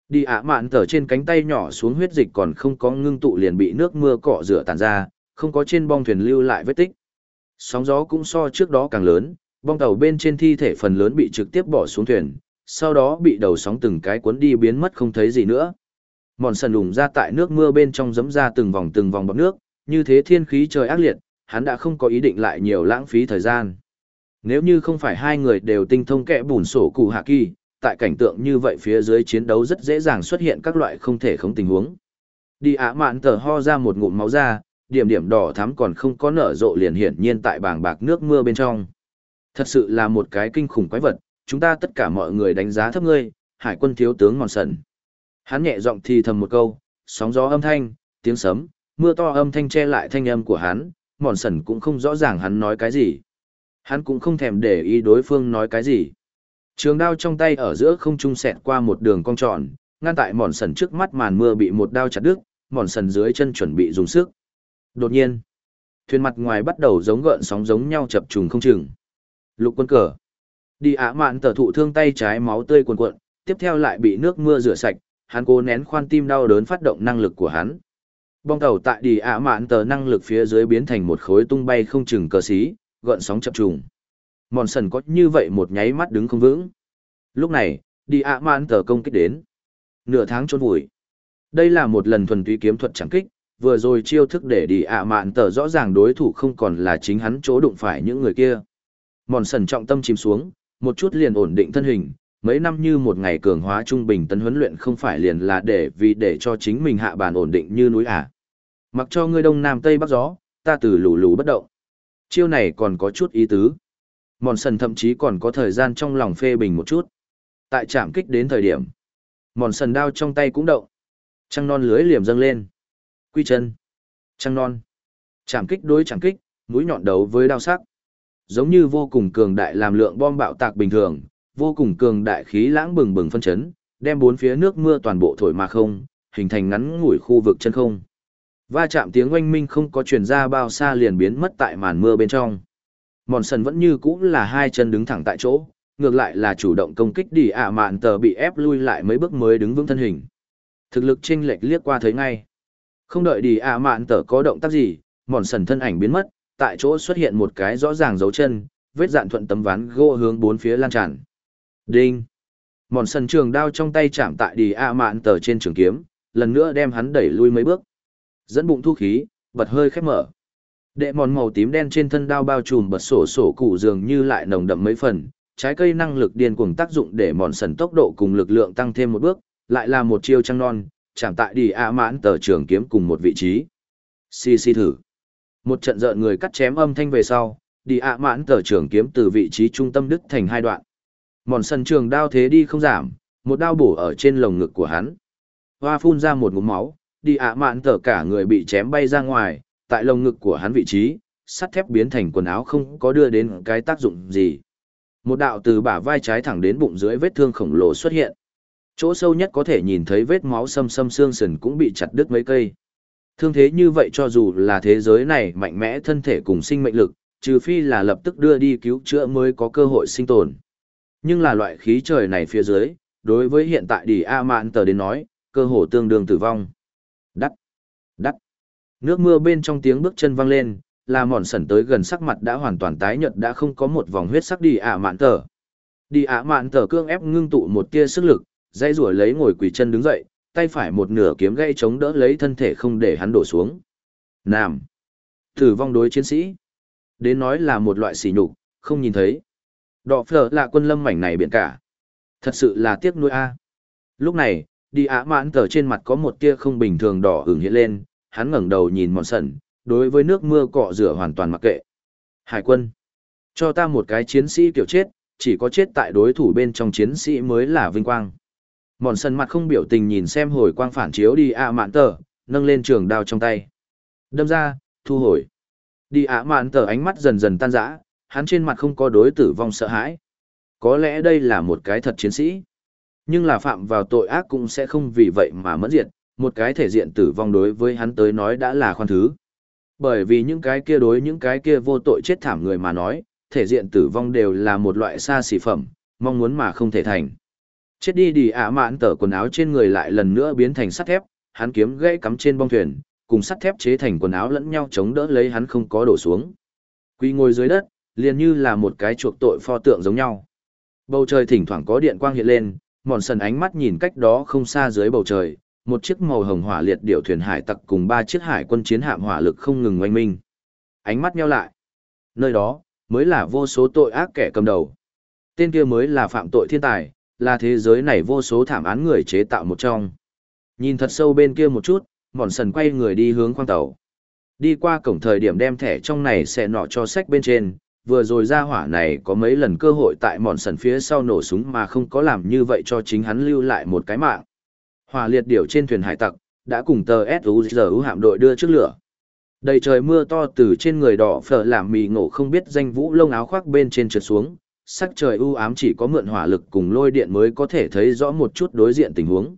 Đi ạ mạn tờ trên cánh tay nhỏ xuống huyết dịch còn không có ngưng tụ liền bị nước mưa cọ rửa tàn ra, không có trên bong thuyền lưu lại vết tích. Sóng gió cũng so trước đó càng lớn, bong tàu bên trên thi thể phần lớn bị trực tiếp bỏ xuống thuyền, sau đó bị đầu sóng từng cái cuốn đi biến mất không thấy gì nữa. Mòn sần lùng ra tại nước mưa bên trong giấm ra từng vòng từng vòng bọc nước, như thế thiên khí trời ác liệt, hắn đã không có ý định lại nhiều lãng phí thời gian. Nếu như không phải hai người đều tinh thông kẽ bùn sổ cụ hạ kỳ, tại cảnh tượng như vậy phía dưới chiến đấu rất dễ dàng xuất hiện các loại không thể không tình huống. Đi ả mạn tờ ho ra một ngụm máu ra, điểm điểm đỏ thắm còn không có nở rộ liền hiển nhiên tại bảng bạc nước mưa bên trong. Thật sự là một cái kinh khủng quái vật, chúng ta tất cả mọi người đánh giá thấp ngươi, hải quân thiếu tướng mòn sần. Hắn nhẹ giọng thì thầm một câu, sóng gió âm thanh, tiếng sấm, mưa to âm thanh che lại thanh âm của hắn, mòn sần cũng không rõ ràng hắn nói cái gì. Hắn cũng không thèm để ý đối phương nói cái gì. Trường đao trong tay ở giữa không trung sẹt qua một đường cong tròn, ngăn tại mòn sần trước mắt màn mưa bị một đao chặt đứt, mòn sần dưới chân chuẩn bị dùng sức. Đột nhiên, thuyền mặt ngoài bắt đầu giống gợn sóng giống nhau chập trùng không chừng. Lục quân cờ. Đi ả mạn tờ thụ thương tay trái máu tươi cuồn cuộn, tiếp theo lại bị nước mưa rửa sạch, hắn cố nén khoan tim đau đớn phát động năng lực của hắn. Bong tàu tại đi ả mạn tờ năng lực phía dưới biến thành một khối tung bay không chừng cờ xí, gợn sóng chập trùng. Mòn sần có như vậy một nháy mắt đứng không vững. Lúc này, đi ạ mạn tờ công kích đến. Nửa tháng trốn vùi. Đây là một lần thuần túy kiếm thuật chẳng kích, vừa rồi chiêu thức để đi ạ mạn tờ rõ ràng đối thủ không còn là chính hắn chỗ đụng phải những người kia. Mòn sần trọng tâm chìm xuống, một chút liền ổn định thân hình, mấy năm như một ngày cường hóa trung bình tấn huấn luyện không phải liền là để vì để cho chính mình hạ bàn ổn định như núi à. Mặc cho ngươi đông nam tây bắc gió, ta từ lù lù bất động. Chiêu này còn có chút ý tứ. Mòn sần thậm chí còn có thời gian trong lòng phê bình một chút. Tại trạm kích đến thời điểm, mòn sần đao trong tay cũng động. Trăng non lưới liềm dâng lên. Quy chân. Trăng non. Trạm kích đối trạm kích, mũi nhọn đấu với đao sắc. Giống như vô cùng cường đại làm lượng bom bạo tạc bình thường, vô cùng cường đại khí lãng bừng bừng phân chấn, đem bốn phía nước mưa toàn bộ thổi mà không, hình thành ngắn ngủi khu vực chân không. Va chạm tiếng oanh minh không có truyền ra bao xa liền biến mất tại màn mưa bên trong. Mòn sần vẫn như cũ là hai chân đứng thẳng tại chỗ, ngược lại là chủ động công kích đi ạ à mạn tờ bị ép lui lại mấy bước mới đứng vững thân hình. Thực lực chênh lệch liếc qua thấy ngay. Không đợi đi ạ à mạn tờ có động tác gì, mòn sần thân ảnh biến mất, tại chỗ xuất hiện một cái rõ ràng dấu chân, vết dạn thuận tấm ván gỗ hướng bốn phía lan tràn. Đinh! Mòn sần trường đao trong tay chạm tại đi ạ mạn tờ trên trường kiếm, lần nữa đem hắn đẩy lui mấy bước. Dẫn bụng thu khí, bật hơi khép mở. Đệ mòn màu tím đen trên thân đao bao trùm bật sổ sổ cụ dường như lại nồng đậm mấy phần, trái cây năng lực điên cuồng tác dụng để mòn sần tốc độ cùng lực lượng tăng thêm một bước, lại là một chiêu trăng non, chạm tại đi ạ mãn tờ trường kiếm cùng một vị trí. Xì xì thử. Một trận rợn người cắt chém âm thanh về sau, đi ạ mãn tờ trường kiếm từ vị trí trung tâm đứt thành hai đoạn. Mòn sân trường đao thế đi không giảm, một đao bổ ở trên lồng ngực của hắn. Hoa phun ra một ngụm máu, đi ạ mạn tờ cả người bị chém bay ra ngoài, tại lồng ngực của hắn vị trí, sắt thép biến thành quần áo không có đưa đến cái tác dụng gì. Một đạo từ bả vai trái thẳng đến bụng dưới vết thương khổng lồ xuất hiện. Chỗ sâu nhất có thể nhìn thấy vết máu xâm xâm xương sườn cũng bị chặt đứt mấy cây. Thương thế như vậy cho dù là thế giới này mạnh mẽ thân thể cùng sinh mệnh lực, trừ phi là lập tức đưa đi cứu chữa mới có cơ hội sinh tồn. Nhưng là loại khí trời này phía dưới, đối với hiện tại đi A Mạn Tờ đến nói, cơ hồ tương đương tử vong. Đắt, đắt. Nước mưa bên trong tiếng bước chân vang lên, là mòn sẩn tới gần sắc mặt đã hoàn toàn tái nhợt đã không có một vòng huyết sắc đi A Mạn Tờ. Đi A Mạn Tờ cương ép ngưng tụ một tia sức lực, dây rủa lấy ngồi quỳ chân đứng dậy, tay phải một nửa kiếm gây chống đỡ lấy thân thể không để hắn đổ xuống. Nam. Tử vong đối chiến sĩ. Đến nói là một loại sỉ nhục, không nhìn thấy. Đỏ phở là quân lâm mảnh này biển cả. Thật sự là tiếc nuôi a. Lúc này, đi ả mãn tờ trên mặt có một tia không bình thường đỏ hưởng hiện lên, hắn ngẩng đầu nhìn mòn sần, đối với nước mưa cọ rửa hoàn toàn mặc kệ. Hải quân, cho ta một cái chiến sĩ kiểu chết, chỉ có chết tại đối thủ bên trong chiến sĩ mới là vinh quang. Mòn sần mặt không biểu tình nhìn xem hồi quang phản chiếu đi ả mạn tờ, nâng lên trường đao trong tay. Đâm ra, thu hồi. Đi ả mạn tờ ánh mắt dần dần tan rã, hắn trên mặt không có đối tử vong sợ hãi. Có lẽ đây là một cái thật chiến sĩ. Nhưng là phạm vào tội ác cũng sẽ không vì vậy mà mất diệt, một cái thể diện tử vong đối với hắn tới nói đã là khoan thứ. Bởi vì những cái kia đối những cái kia vô tội chết thảm người mà nói, thể diện tử vong đều là một loại xa xỉ phẩm, mong muốn mà không thể thành. Chết đi đi ả à mạn tở quần áo trên người lại lần nữa biến thành sắt thép, hắn kiếm gãy cắm trên bong thuyền, cùng sắt thép chế thành quần áo lẫn nhau chống đỡ lấy hắn không có đổ xuống. Quy ngồi dưới đất, liền như là một cái chuộc tội pho tượng giống nhau. Bầu trời thỉnh thoảng có điện quang hiện lên, mòn sần ánh mắt nhìn cách đó không xa dưới bầu trời, một chiếc màu hồng hỏa liệt điệu thuyền hải tặc cùng ba chiếc hải quân chiến hạm hỏa lực không ngừng oanh minh. Ánh mắt nheo lại. Nơi đó, mới là vô số tội ác kẻ cầm đầu. Tên kia mới là phạm tội thiên tài, là thế giới này vô số thảm án người chế tạo một trong. Nhìn thật sâu bên kia một chút, mòn sần quay người đi hướng khoang tàu. Đi qua cổng thời điểm đem thẻ trong này sẽ nọ cho sách bên trên, vừa rồi ra hỏa này có mấy lần cơ hội tại mòn sần phía sau nổ súng mà không có làm như vậy cho chính hắn lưu lại một cái mạng. Hỏa liệt điều trên thuyền hải tặc, đã cùng tờ SUZU hạm đội đưa trước lửa. Đầy trời mưa to từ trên người đỏ phở làm mì ngộ không biết danh vũ lông áo khoác bên trên trượt xuống, sắc trời u ám chỉ có mượn hỏa lực cùng lôi điện mới có thể thấy rõ một chút đối diện tình huống.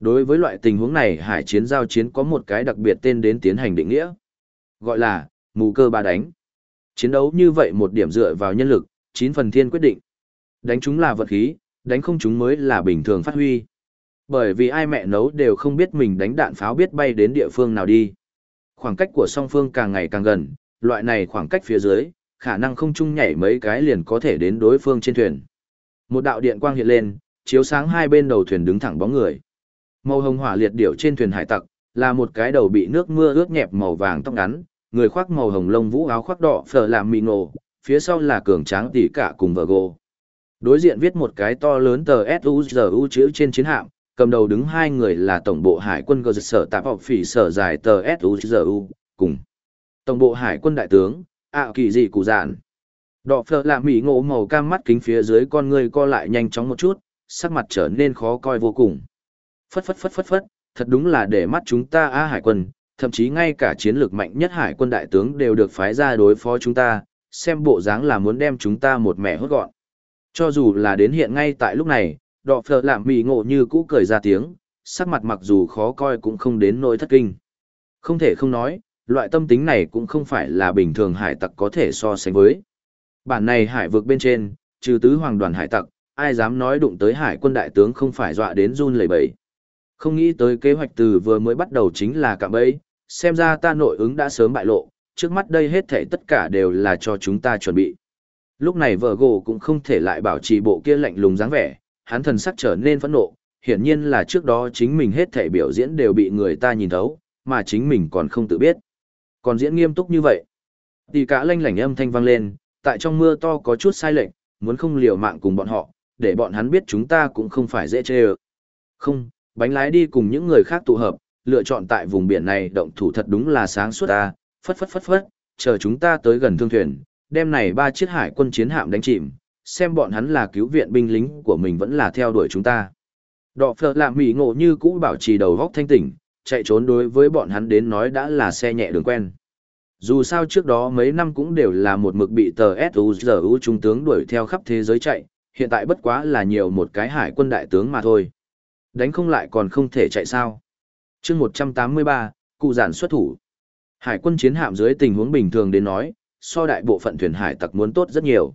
Đối với loại tình huống này hải chiến giao chiến có một cái đặc biệt tên đến tiến hành định nghĩa. Gọi là, mù cơ ba đánh. Chiến đấu như vậy một điểm dựa vào nhân lực, chín phần thiên quyết định. Đánh chúng là vật khí, đánh không chúng mới là bình thường phát huy. Bởi vì ai mẹ nấu đều không biết mình đánh đạn pháo biết bay đến địa phương nào đi. Khoảng cách của song phương càng ngày càng gần, loại này khoảng cách phía dưới, khả năng không chung nhảy mấy cái liền có thể đến đối phương trên thuyền. Một đạo điện quang hiện lên, chiếu sáng hai bên đầu thuyền đứng thẳng bóng người. Màu hồng hỏa liệt điểu trên thuyền hải tặc, là một cái đầu bị nước mưa ướt nhẹp màu vàng tóc ngắn, người khoác màu hồng lông vũ áo khoác đỏ phở làm mì ngộ, phía sau là cường tráng tỷ cả cùng vợ gồ. Đối diện viết một cái to lớn tờ S-U-Z-U chữ trên chiến hạm, cầm đầu đứng hai người là tổng bộ hải quân cơ sở tạp học phỉ sở dài tờ S-U-Z-U, cùng tổng bộ hải quân đại tướng, ạ kỳ gì cụ giản. Đỏ phở lạ mỹ ngộ màu cam mắt kính phía dưới con người co lại nhanh chóng một chút, sắc mặt trở nên khó coi vô cùng. Phất phất phất phất phất, thật đúng là để mắt chúng ta a hải quân, thậm chí ngay cả chiến lược mạnh nhất hải quân đại tướng đều được phái ra đối phó chúng ta, xem bộ dáng là muốn đem chúng ta một mẹ hốt gọn. Cho dù là đến hiện ngay tại lúc này, đọ phở lạm mì ngộ như cũ cười ra tiếng, sắc mặt mặc dù khó coi cũng không đến nỗi thất kinh. Không thể không nói, loại tâm tính này cũng không phải là bình thường hải tặc có thể so sánh với. Bản này hải vực bên trên, trừ tứ hoàng đoàn hải tặc, ai dám nói đụng tới hải quân đại tướng không phải dọa đến run lẩy bẩy. Không nghĩ tới kế hoạch từ vừa mới bắt đầu chính là cạm bẫy, xem ra ta nội ứng đã sớm bại lộ, trước mắt đây hết thảy tất cả đều là cho chúng ta chuẩn bị. Lúc này vợ gỗ cũng không thể lại bảo trì bộ kia lạnh lùng dáng vẻ, hắn thần sắc trở nên phẫn nộ, hiển nhiên là trước đó chính mình hết thảy biểu diễn đều bị người ta nhìn thấu, mà chính mình còn không tự biết. Còn diễn nghiêm túc như vậy. Tỷ cả lanh lảnh âm thanh vang lên, tại trong mưa to có chút sai lệch, muốn không liều mạng cùng bọn họ, để bọn hắn biết chúng ta cũng không phải dễ chê ơ. Không, bánh lái đi cùng những người khác tụ hợp, lựa chọn tại vùng biển này động thủ thật đúng là sáng suốt ta, phất phất phất phất, chờ chúng ta tới gần thương thuyền, đem này ba chiếc hải quân chiến hạm đánh chìm, xem bọn hắn là cứu viện binh lính của mình vẫn là theo đuổi chúng ta. Đọ phở làm mỉ ngộ như cũ bảo trì đầu góc thanh tỉnh, chạy trốn đối với bọn hắn đến nói đã là xe nhẹ đường quen. Dù sao trước đó mấy năm cũng đều là một mực bị tờ S.U.G.U. trung tướng đuổi theo khắp thế giới chạy, hiện tại bất quá là nhiều một cái hải quân đại tướng mà thôi. Đánh không lại còn không thể chạy sao. chương 183, cụ giản xuất thủ. Hải quân chiến hạm dưới tình huống bình thường đến nói, so đại bộ phận thuyền hải tặc muốn tốt rất nhiều.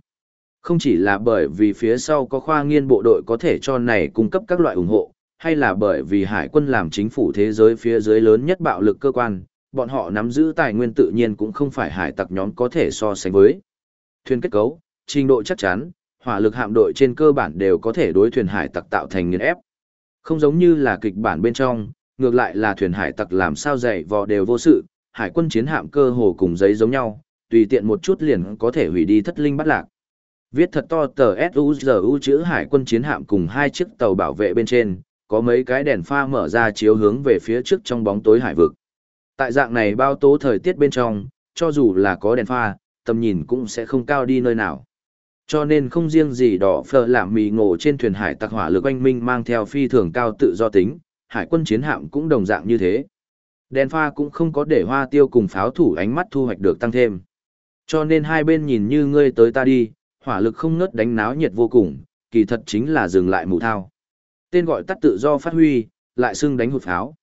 Không chỉ là bởi vì phía sau có khoa nghiên bộ đội có thể cho này cung cấp các loại ủng hộ, hay là bởi vì hải quân làm chính phủ thế giới phía dưới lớn nhất bạo lực cơ quan, bọn họ nắm giữ tài nguyên tự nhiên cũng không phải hải tặc nhóm có thể so sánh với. Thuyền kết cấu, trình độ chắc chắn, hỏa lực hạm đội trên cơ bản đều có thể đối thuyền hải tặc tạo thành nghiền ép. Không giống như là kịch bản bên trong, ngược lại là thuyền hải tặc làm sao dày vò đều vô sự, hải quân chiến hạm cơ hồ cùng giấy giống nhau, tùy tiện một chút liền có thể hủy đi thất linh bắt lạc. Viết thật to tờ S.U.G.U. chữ hải quân chiến hạm cùng hai chiếc tàu bảo vệ bên trên, có mấy cái đèn pha mở ra chiếu hướng về phía trước trong bóng tối hải vực. Tại dạng này bao tố thời tiết bên trong, cho dù là có đèn pha, tầm nhìn cũng sẽ không cao đi nơi nào. Cho nên không riêng gì đỏ phở làm mì ngộ trên thuyền hải tặc hỏa lực anh minh mang theo phi thường cao tự do tính, hải quân chiến hạm cũng đồng dạng như thế. Đèn pha cũng không có để hoa tiêu cùng pháo thủ ánh mắt thu hoạch được tăng thêm. Cho nên hai bên nhìn như ngươi tới ta đi, hỏa lực không ngớt đánh náo nhiệt vô cùng, kỳ thật chính là dừng lại mù thao. Tên gọi tắt tự do phát huy, lại xưng đánh hụt pháo.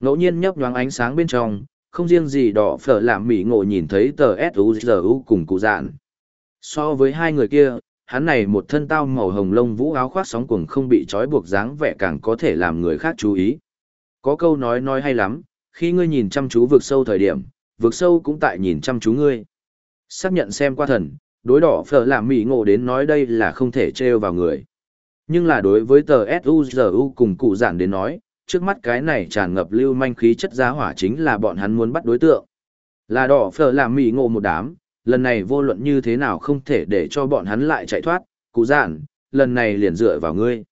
Ngẫu nhiên nhấp nhoáng ánh sáng bên trong, không riêng gì đỏ phở làm mỉ ngộ nhìn thấy tờ S.U.G.U. cùng cụ dạn. So với hai người kia, hắn này một thân tao màu hồng lông vũ áo khoác sóng cuồng không bị trói buộc dáng vẻ càng có thể làm người khác chú ý. Có câu nói nói hay lắm, khi ngươi nhìn chăm chú vượt sâu thời điểm, vượt sâu cũng tại nhìn chăm chú ngươi. Xác nhận xem qua thần, đối đỏ phở làm mỉ ngộ đến nói đây là không thể trêu vào người. Nhưng là đối với tờ SUZU cùng cụ giản đến nói, trước mắt cái này tràn ngập lưu manh khí chất giá hỏa chính là bọn hắn muốn bắt đối tượng. Là đỏ phở làm mỉ ngộ một đám, lần này vô luận như thế nào không thể để cho bọn hắn lại chạy thoát, cụ giản, lần này liền dựa vào ngươi.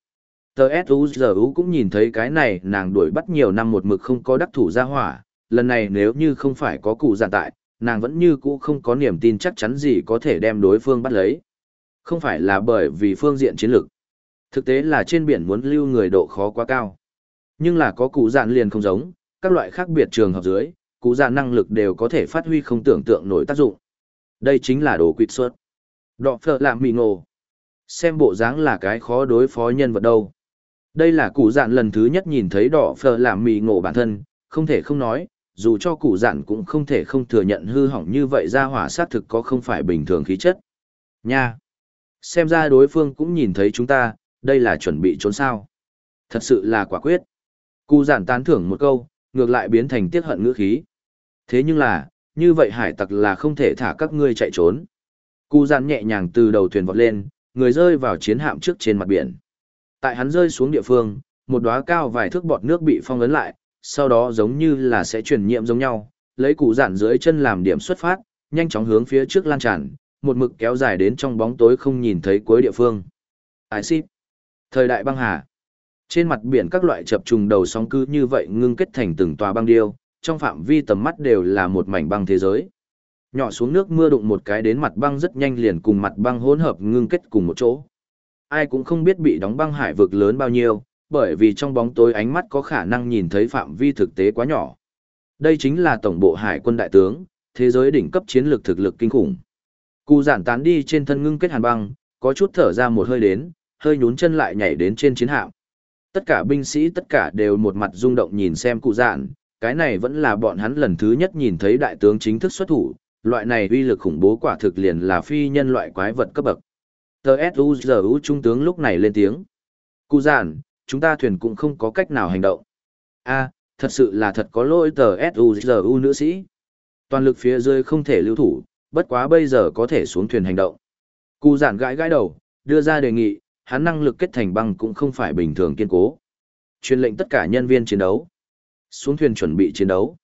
Tờ SUZU cũng nhìn thấy cái này nàng đuổi bắt nhiều năm một mực không có đắc thủ ra hỏa, lần này nếu như không phải có cụ giản tại, nàng vẫn như cũ không có niềm tin chắc chắn gì có thể đem đối phương bắt lấy. Không phải là bởi vì phương diện chiến lược. Thực tế là trên biển muốn lưu người độ khó quá cao. Nhưng là có cụ dạn liền không giống, các loại khác biệt trường hợp dưới, cụ dạn năng lực đều có thể phát huy không tưởng tượng nổi tác dụng. Đây chính là đồ quyệt xuất. Đọ phở làm mì ngộ. Xem bộ dáng là cái khó đối phó nhân vật đâu. Đây là cụ dạn lần thứ nhất nhìn thấy đỏ phở làm mì ngộ bản thân, không thể không nói, dù cho cụ dạn cũng không thể không thừa nhận hư hỏng như vậy ra hỏa sát thực có không phải bình thường khí chất. Nha! Xem ra đối phương cũng nhìn thấy chúng ta, đây là chuẩn bị trốn sao. Thật sự là quả quyết. Cụ giản tán thưởng một câu, ngược lại biến thành tiết hận ngữ khí. Thế nhưng là, như vậy hải tặc là không thể thả các ngươi chạy trốn. Cụ giản nhẹ nhàng từ đầu thuyền vọt lên, người rơi vào chiến hạm trước trên mặt biển. Tại hắn rơi xuống địa phương, một đóa cao vài thước bọt nước bị phong ấn lại, sau đó giống như là sẽ truyền nhiễm giống nhau, lấy cụ giản dưới chân làm điểm xuất phát, nhanh chóng hướng phía trước lan tràn, một mực kéo dài đến trong bóng tối không nhìn thấy cuối địa phương. Ai ship. Thời đại băng hà. Trên mặt biển các loại chập trùng đầu sóng cứ như vậy ngưng kết thành từng tòa băng điêu, trong phạm vi tầm mắt đều là một mảnh băng thế giới. Nhỏ xuống nước mưa đụng một cái đến mặt băng rất nhanh liền cùng mặt băng hỗn hợp ngưng kết cùng một chỗ. Ai cũng không biết bị đóng băng hải vực lớn bao nhiêu, bởi vì trong bóng tối ánh mắt có khả năng nhìn thấy phạm vi thực tế quá nhỏ. Đây chính là tổng bộ hải quân đại tướng, thế giới đỉnh cấp chiến lược thực lực kinh khủng. Cụ giản tán đi trên thân ngưng kết hàn băng, có chút thở ra một hơi đến, hơi nhún chân lại nhảy đến trên chiến hạm. Tất cả binh sĩ tất cả đều một mặt rung động nhìn xem cụ giản, cái này vẫn là bọn hắn lần thứ nhất nhìn thấy đại tướng chính thức xuất thủ, loại này uy lực khủng bố quả thực liền là phi nhân loại quái vật cấp bậc. Tờ S.U.G.U. trung tướng lúc này lên tiếng. Cụ giản, chúng ta thuyền cũng không có cách nào hành động. A, thật sự là thật có lỗi tờ S.U.G.U. nữ sĩ. Toàn lực phía dưới không thể lưu thủ, bất quá bây giờ có thể xuống thuyền hành động. Cụ giản gãi gãi đầu, đưa ra đề nghị, hắn năng lực kết thành băng cũng không phải bình thường kiên cố. Truyền lệnh tất cả nhân viên chiến đấu. Xuống thuyền chuẩn bị chiến đấu.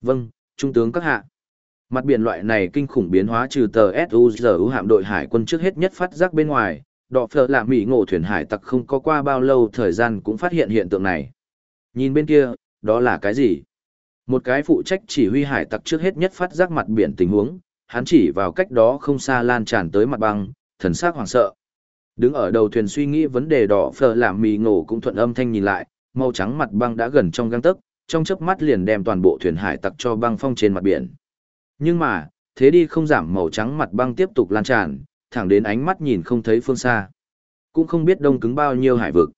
Vâng, Trung tướng các hạ. Mặt biển loại này kinh khủng biến hóa trừ tờ S.U.G.U. hạm đội hải quân trước hết nhất phát giác bên ngoài, đỏ phở là mỹ ngộ thuyền hải tặc không có qua bao lâu thời gian cũng phát hiện hiện tượng này. Nhìn bên kia, đó là cái gì? Một cái phụ trách chỉ huy hải tặc trước hết nhất phát giác mặt biển tình huống, hắn chỉ vào cách đó không xa lan tràn tới mặt băng, thần sắc hoảng sợ. Đứng ở đầu thuyền suy nghĩ vấn đề đỏ phở làm mì ngổ cũng thuận âm thanh nhìn lại, màu trắng mặt băng đã gần trong găng tấc, trong chớp mắt liền đem toàn bộ thuyền hải tặc cho băng phong trên mặt biển. Nhưng mà, thế đi không giảm màu trắng mặt băng tiếp tục lan tràn, thẳng đến ánh mắt nhìn không thấy phương xa. Cũng không biết đông cứng bao nhiêu hải vực.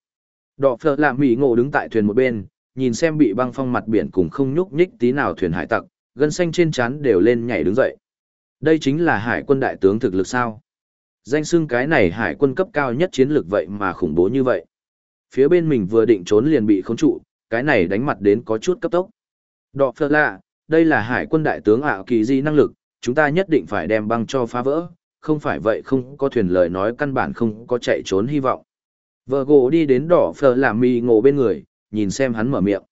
đỏ phở làm mì ngộ đứng tại thuyền một bên, nhìn xem bị băng phong mặt biển cùng không nhúc nhích tí nào thuyền hải tặc, gân xanh trên trán đều lên nhảy đứng dậy. Đây chính là hải quân đại tướng thực lực sao? Danh xưng cái này hải quân cấp cao nhất chiến lược vậy mà khủng bố như vậy. Phía bên mình vừa định trốn liền bị khống trụ, cái này đánh mặt đến có chút cấp tốc. Đọ phơ lạ, đây là hải quân đại tướng ảo kỳ di năng lực, chúng ta nhất định phải đem băng cho phá vỡ, không phải vậy không có thuyền lời nói căn bản không có chạy trốn hy vọng. Vợ gỗ đi đến đỏ phờ làm mì ngộ bên người, nhìn xem hắn mở miệng.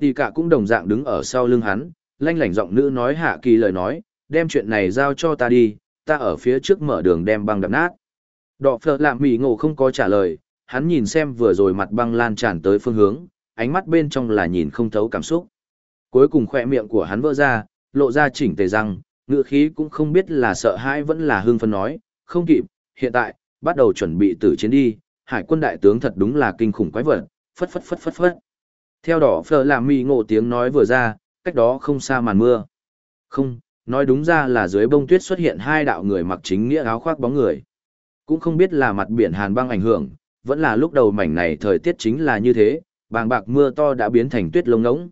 Tỷ cả cũng đồng dạng đứng ở sau lưng hắn, lanh lảnh giọng nữ nói hạ kỳ lời nói, đem chuyện này giao cho ta đi, ta ở phía trước mở đường đem băng đập nát. Đỏ phở lạm mỉ ngộ không có trả lời, hắn nhìn xem vừa rồi mặt băng lan tràn tới phương hướng, ánh mắt bên trong là nhìn không thấu cảm xúc. Cuối cùng khỏe miệng của hắn vỡ ra, lộ ra chỉnh tề răng, ngựa khí cũng không biết là sợ hãi vẫn là hưng phấn nói, không kịp, hiện tại, bắt đầu chuẩn bị tử chiến đi, hải quân đại tướng thật đúng là kinh khủng quái vật, phất phất phất phất phất. Theo đỏ phở làm mì ngộ tiếng nói vừa ra, cách đó không xa màn mưa. Không, nói đúng ra là dưới bông tuyết xuất hiện hai đạo người mặc chính nghĩa áo khoác bóng người. Cũng không biết là mặt biển hàn băng ảnh hưởng, vẫn là lúc đầu mảnh này thời tiết chính là như thế, bàng bạc mưa to đã biến thành tuyết lông ngỗng.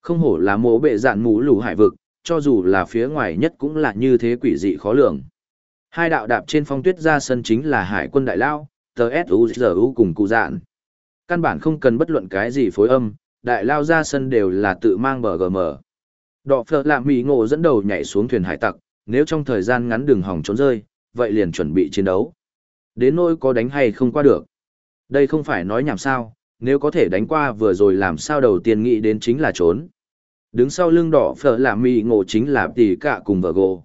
Không hổ là mộ bệ dạn mũ lũ hải vực, cho dù là phía ngoài nhất cũng là như thế quỷ dị khó lường. Hai đạo đạp trên phong tuyết ra sân chính là hải quân đại lao, tờ S.U.G.U. cùng cụ dạn. Căn bản không cần bất luận cái gì phối âm, đại lao ra sân đều là tự mang bờ gm. Đỏ phở làm mì ngộ dẫn đầu nhảy xuống thuyền hải tặc, nếu trong thời gian ngắn đường hỏng trốn rơi, vậy liền chuẩn bị chiến đấu. Đến nỗi có đánh hay không qua được. Đây không phải nói nhảm sao, nếu có thể đánh qua vừa rồi làm sao đầu tiên nghĩ đến chính là trốn. Đứng sau lưng đỏ phở làm mì ngộ chính là tỷ cả cùng vợ gồ.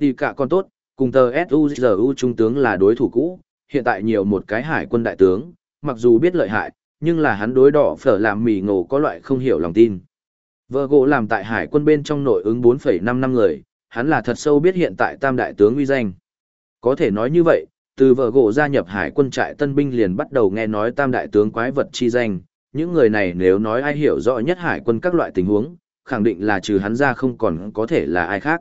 Tỷ cả con tốt, cùng tờ SUZU trung tướng là đối thủ cũ, hiện tại nhiều một cái hải quân đại tướng, mặc dù biết lợi hại, nhưng là hắn đối đỏ phở làm mì ngộ có loại không hiểu lòng tin. Vợ gỗ làm tại hải quân bên trong nội ứng 4,5 năm người, hắn là thật sâu biết hiện tại tam đại tướng uy danh. Có thể nói như vậy, từ vợ gỗ gia nhập hải quân trại tân binh liền bắt đầu nghe nói tam đại tướng quái vật chi danh, những người này nếu nói ai hiểu rõ nhất hải quân các loại tình huống, khẳng định là trừ hắn ra không còn có thể là ai khác.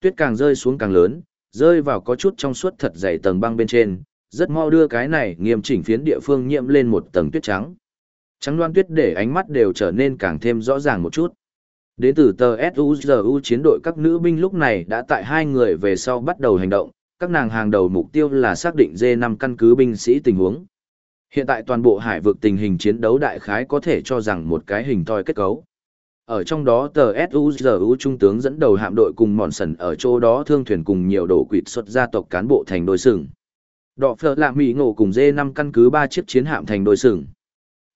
Tuyết càng rơi xuống càng lớn, rơi vào có chút trong suốt thật dày tầng băng bên trên, rất mau đưa cái này nghiêm chỉnh phiến địa phương nhiễm lên một tầng tuyết trắng. Trắng loan tuyết để ánh mắt đều trở nên càng thêm rõ ràng một chút. Đến từ tờ SUZU chiến đội các nữ binh lúc này đã tại hai người về sau bắt đầu hành động, các nàng hàng đầu mục tiêu là xác định D5 căn cứ binh sĩ tình huống. Hiện tại toàn bộ hải vực tình hình chiến đấu đại khái có thể cho rằng một cái hình thoi kết cấu. Ở trong đó tờ SUZU trung tướng dẫn đầu hạm đội cùng mòn sần ở chỗ đó thương thuyền cùng nhiều đồ quỵt xuất gia tộc cán bộ thành đôi sừng. Đọ phở là Mỹ ngộ cùng D5 căn cứ ba chiếc chiến hạm thành đôi sừng.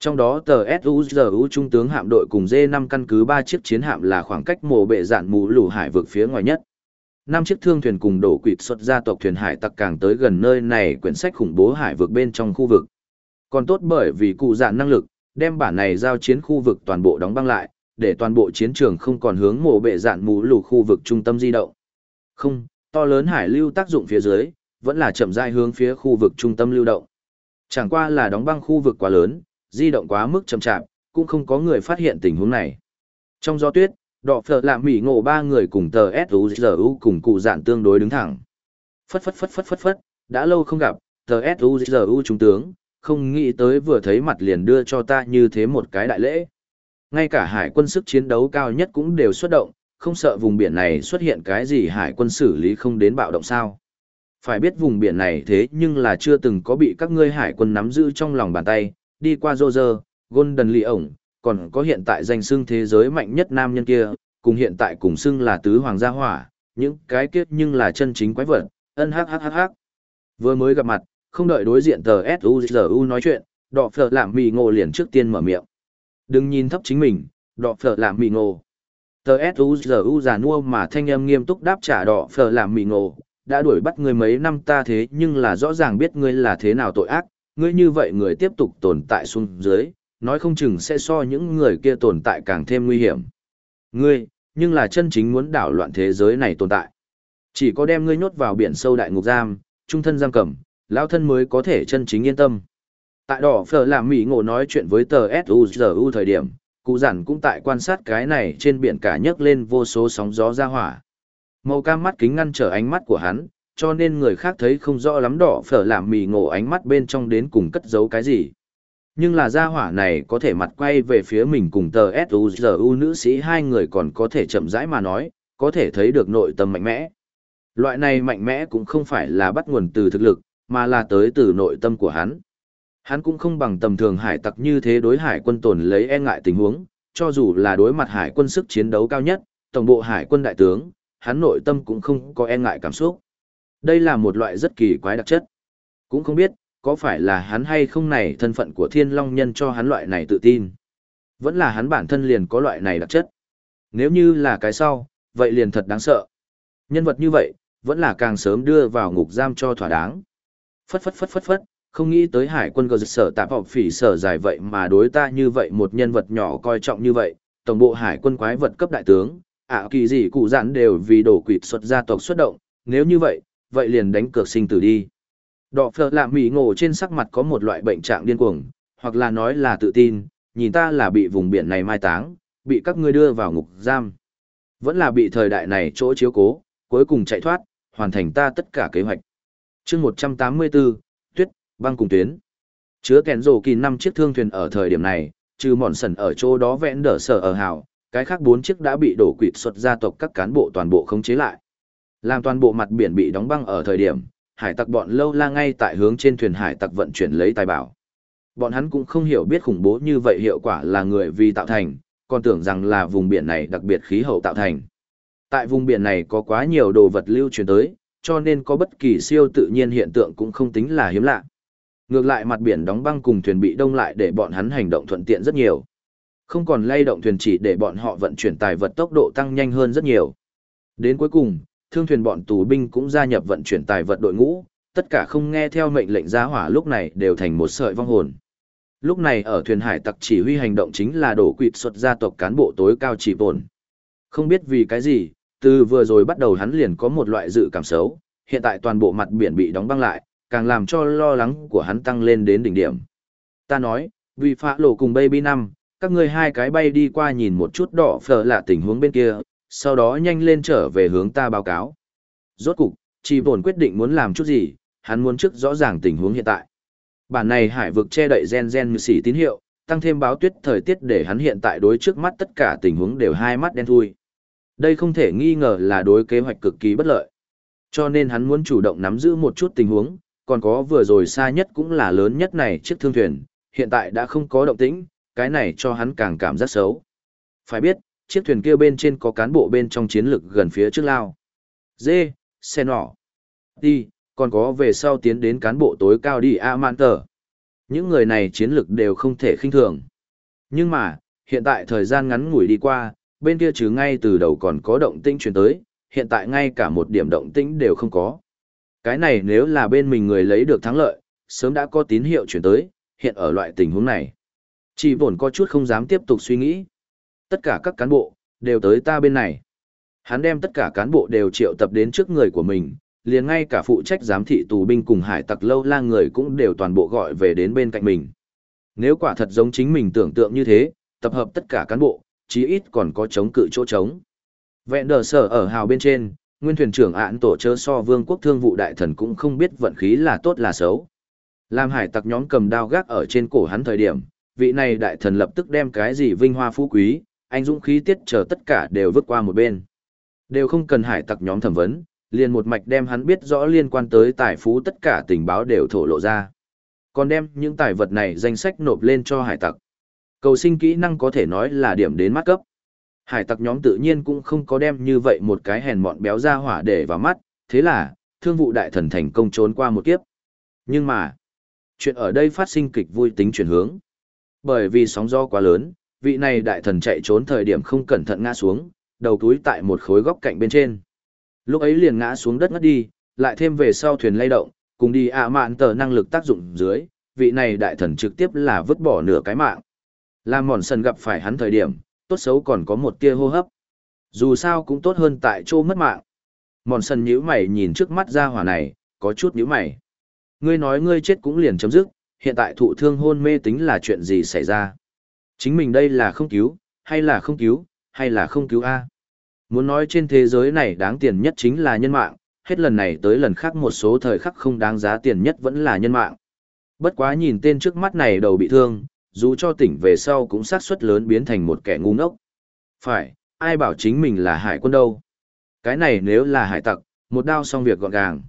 Trong đó tờ SUZU trung tướng hạm đội cùng D5 căn cứ 3 chiếc chiến hạm là khoảng cách mồ bệ dạn mù lũ hải vực phía ngoài nhất. Năm chiếc thương thuyền cùng đổ quỵt xuất gia tộc thuyền hải tặc càng tới gần nơi này quyển sách khủng bố hải vực bên trong khu vực. Còn tốt bởi vì cụ dạn năng lực, đem bản này giao chiến khu vực toàn bộ đóng băng lại, để toàn bộ chiến trường không còn hướng mộ bệ dạn mù lù khu vực trung tâm di động. Không, to lớn hải lưu tác dụng phía dưới, vẫn là chậm rãi hướng phía khu vực trung tâm lưu động. Chẳng qua là đóng băng khu vực quá lớn, di động quá mức chậm chạp, cũng không có người phát hiện tình huống này. Trong gió tuyết, đỏ phở làm mỉ ngộ ba người cùng tờ S.U.G.U. cùng cụ dạn tương đối đứng thẳng. Phất phất phất phất phất phất, đã lâu không gặp, tờ S.U.G.U. trung tướng, không nghĩ tới vừa thấy mặt liền đưa cho ta như thế một cái đại lễ. Ngay cả hải quân sức chiến đấu cao nhất cũng đều xuất động, không sợ vùng biển này xuất hiện cái gì hải quân xử lý không đến bạo động sao. Phải biết vùng biển này thế nhưng là chưa từng có bị các ngươi hải quân nắm giữ trong lòng bàn tay, đi qua Roger, Golden Lee ổng, còn có hiện tại danh xưng thế giới mạnh nhất nam nhân kia, cùng hiện tại cùng xưng là tứ hoàng gia hỏa, những cái kiếp nhưng là chân chính quái vật, ân hắc hắc hắc hắc. Vừa mới gặp mặt, không đợi đối diện tờ S.U.G.U. nói chuyện, đọ phở làm mì ngộ liền trước tiên mở miệng. Đừng nhìn thấp chính mình, đọ phở làm mì ngộ. Tờ S.U.G.U. già nua mà thanh âm nghiêm túc đáp trả đọ phở làm mì ngộ, đã đuổi bắt người mấy năm ta thế nhưng là rõ ràng biết ngươi là thế nào tội ác, ngươi như vậy người tiếp tục tồn tại xuống dưới, nói không chừng sẽ so những người kia tồn tại càng thêm nguy hiểm. Ngươi, nhưng là chân chính muốn đảo loạn thế giới này tồn tại. Chỉ có đem ngươi nhốt vào biển sâu đại ngục giam, trung thân giam cầm, lão thân mới có thể chân chính yên tâm. Tại đỏ phở làm mỹ ngộ nói chuyện với tờ S.U.G.U. thời điểm, cụ giản cũng tại quan sát cái này trên biển cả nhấc lên vô số sóng gió ra hỏa. Màu cam mắt kính ngăn trở ánh mắt của hắn, cho nên người khác thấy không rõ lắm đỏ phở làm mì ngộ ánh mắt bên trong đến cùng cất giấu cái gì. Nhưng là gia hỏa này có thể mặt quay về phía mình cùng tờ S.U.G.U. nữ sĩ hai người còn có thể chậm rãi mà nói, có thể thấy được nội tâm mạnh mẽ. Loại này mạnh mẽ cũng không phải là bắt nguồn từ thực lực, mà là tới từ nội tâm của hắn. Hắn cũng không bằng tầm thường hải tặc như thế đối hải quân tồn lấy e ngại tình huống, cho dù là đối mặt hải quân sức chiến đấu cao nhất, tổng bộ hải quân đại tướng, hắn nội tâm cũng không có e ngại cảm xúc. Đây là một loại rất kỳ quái đặc chất. Cũng không biết, có phải là hắn hay không này thân phận của thiên long nhân cho hắn loại này tự tin. Vẫn là hắn bản thân liền có loại này đặc chất. Nếu như là cái sau, vậy liền thật đáng sợ. Nhân vật như vậy, vẫn là càng sớm đưa vào ngục giam cho thỏa đáng. Phất phất phất phất phất, không nghĩ tới hải quân gờ sở tạp học phỉ sở dài vậy mà đối ta như vậy một nhân vật nhỏ coi trọng như vậy, tổng bộ hải quân quái vật cấp đại tướng, ạ kỳ gì cụ giãn đều vì đổ quỵt xuất gia tộc xuất động, nếu như vậy, vậy liền đánh cược sinh tử đi. Đỏ phở lạ mỉ ngộ trên sắc mặt có một loại bệnh trạng điên cuồng, hoặc là nói là tự tin, nhìn ta là bị vùng biển này mai táng, bị các ngươi đưa vào ngục giam. Vẫn là bị thời đại này chỗ chiếu cố, cuối cùng chạy thoát, hoàn thành ta tất cả kế hoạch. chương 184, Tuyết, băng cùng tuyến. Chứa kèn rổ kỳ năm chiếc thương thuyền ở thời điểm này, trừ mòn sần ở chỗ đó vẽn đỡ sở ở hào, cái khác bốn chiếc đã bị đổ quỵt xuất gia tộc các cán bộ toàn bộ khống chế lại. Làm toàn bộ mặt biển bị đóng băng ở thời điểm, hải tặc bọn lâu la ngay tại hướng trên thuyền hải tặc vận chuyển lấy tài bảo. Bọn hắn cũng không hiểu biết khủng bố như vậy hiệu quả là người vì tạo thành, còn tưởng rằng là vùng biển này đặc biệt khí hậu tạo thành. Tại vùng biển này có quá nhiều đồ vật lưu truyền tới, cho nên có bất kỳ siêu tự nhiên hiện tượng cũng không tính là hiếm lạ. Ngược lại mặt biển đóng băng cùng thuyền bị đông lại để bọn hắn hành động thuận tiện rất nhiều. Không còn lay động thuyền chỉ để bọn họ vận chuyển tài vật tốc độ tăng nhanh hơn rất nhiều. Đến cuối cùng, thương thuyền bọn tù binh cũng gia nhập vận chuyển tài vật đội ngũ, tất cả không nghe theo mệnh lệnh giá hỏa lúc này đều thành một sợi vong hồn. Lúc này ở thuyền hải tặc chỉ huy hành động chính là đổ quỵt xuất gia tộc cán bộ tối cao chỉ bổn. Không biết vì cái gì, từ vừa rồi bắt đầu hắn liền có một loại dự cảm xấu, hiện tại toàn bộ mặt biển bị đóng băng lại, càng làm cho lo lắng của hắn tăng lên đến đỉnh điểm. Ta nói, vì phạ lộ cùng baby năm, các ngươi hai cái bay đi qua nhìn một chút đỏ phở lạ tình huống bên kia, sau đó nhanh lên trở về hướng ta báo cáo. Rốt cục, chỉ bổn quyết định muốn làm chút gì, hắn muốn trước rõ ràng tình huống hiện tại. Bản này hải vực che đậy gen gen như xỉ tín hiệu, tăng thêm báo tuyết thời tiết để hắn hiện tại đối trước mắt tất cả tình huống đều hai mắt đen thui. Đây không thể nghi ngờ là đối kế hoạch cực kỳ bất lợi. Cho nên hắn muốn chủ động nắm giữ một chút tình huống, còn có vừa rồi xa nhất cũng là lớn nhất này chiếc thương thuyền, hiện tại đã không có động tĩnh, cái này cho hắn càng cảm giác xấu. Phải biết, chiếc thuyền kia bên trên có cán bộ bên trong chiến lực gần phía trước lao. Dê, xe nỏ. Đi, còn có về sau tiến đến cán bộ tối cao đi A Tờ. Những người này chiến lực đều không thể khinh thường. Nhưng mà, hiện tại thời gian ngắn ngủi đi qua, bên kia chứ ngay từ đầu còn có động tĩnh chuyển tới, hiện tại ngay cả một điểm động tĩnh đều không có. Cái này nếu là bên mình người lấy được thắng lợi, sớm đã có tín hiệu chuyển tới, hiện ở loại tình huống này. Chỉ vốn có chút không dám tiếp tục suy nghĩ. Tất cả các cán bộ, đều tới ta bên này. Hắn đem tất cả cán bộ đều triệu tập đến trước người của mình, liền ngay cả phụ trách giám thị tù binh cùng hải tặc lâu la người cũng đều toàn bộ gọi về đến bên cạnh mình. Nếu quả thật giống chính mình tưởng tượng như thế, tập hợp tất cả cán bộ, chí ít còn có chống cự chỗ trống. Vẹn đờ sở ở hào bên trên, nguyên thuyền trưởng án tổ chớ so vương quốc thương vụ đại thần cũng không biết vận khí là tốt là xấu. Làm hải tặc nhóm cầm đao gác ở trên cổ hắn thời điểm, vị này đại thần lập tức đem cái gì vinh hoa phú quý, anh dũng khí tiết chờ tất cả đều vứt qua một bên. Đều không cần hải tặc nhóm thẩm vấn, liền một mạch đem hắn biết rõ liên quan tới tài phú tất cả tình báo đều thổ lộ ra. Còn đem những tài vật này danh sách nộp lên cho hải tặc. Cầu sinh kỹ năng có thể nói là điểm đến mắt cấp. Hải tặc nhóm tự nhiên cũng không có đem như vậy một cái hèn mọn béo ra hỏa để vào mắt, thế là, thương vụ đại thần thành công trốn qua một kiếp. Nhưng mà, chuyện ở đây phát sinh kịch vui tính chuyển hướng. Bởi vì sóng gió quá lớn, vị này đại thần chạy trốn thời điểm không cẩn thận ngã xuống, đầu túi tại một khối góc cạnh bên trên. Lúc ấy liền ngã xuống đất ngất đi, lại thêm về sau thuyền lay động, cùng đi ạ mạn tờ năng lực tác dụng dưới, vị này đại thần trực tiếp là vứt bỏ nửa cái mạng. Làm mòn sần gặp phải hắn thời điểm, tốt xấu còn có một tia hô hấp. Dù sao cũng tốt hơn tại chỗ mất mạng. Mòn sần nhíu mày nhìn trước mắt ra hỏa này, có chút nhíu mày. Ngươi nói ngươi chết cũng liền chấm dứt, hiện tại thụ thương hôn mê tính là chuyện gì xảy ra? Chính mình đây là không cứu, hay là không cứu, hay là không cứu A? Muốn nói trên thế giới này đáng tiền nhất chính là nhân mạng, hết lần này tới lần khác một số thời khắc không đáng giá tiền nhất vẫn là nhân mạng. Bất quá nhìn tên trước mắt này đầu bị thương, dù cho tỉnh về sau cũng xác suất lớn biến thành một kẻ ngu ngốc. Phải, ai bảo chính mình là hải quân đâu. Cái này nếu là hải tặc, một đao xong việc gọn gàng.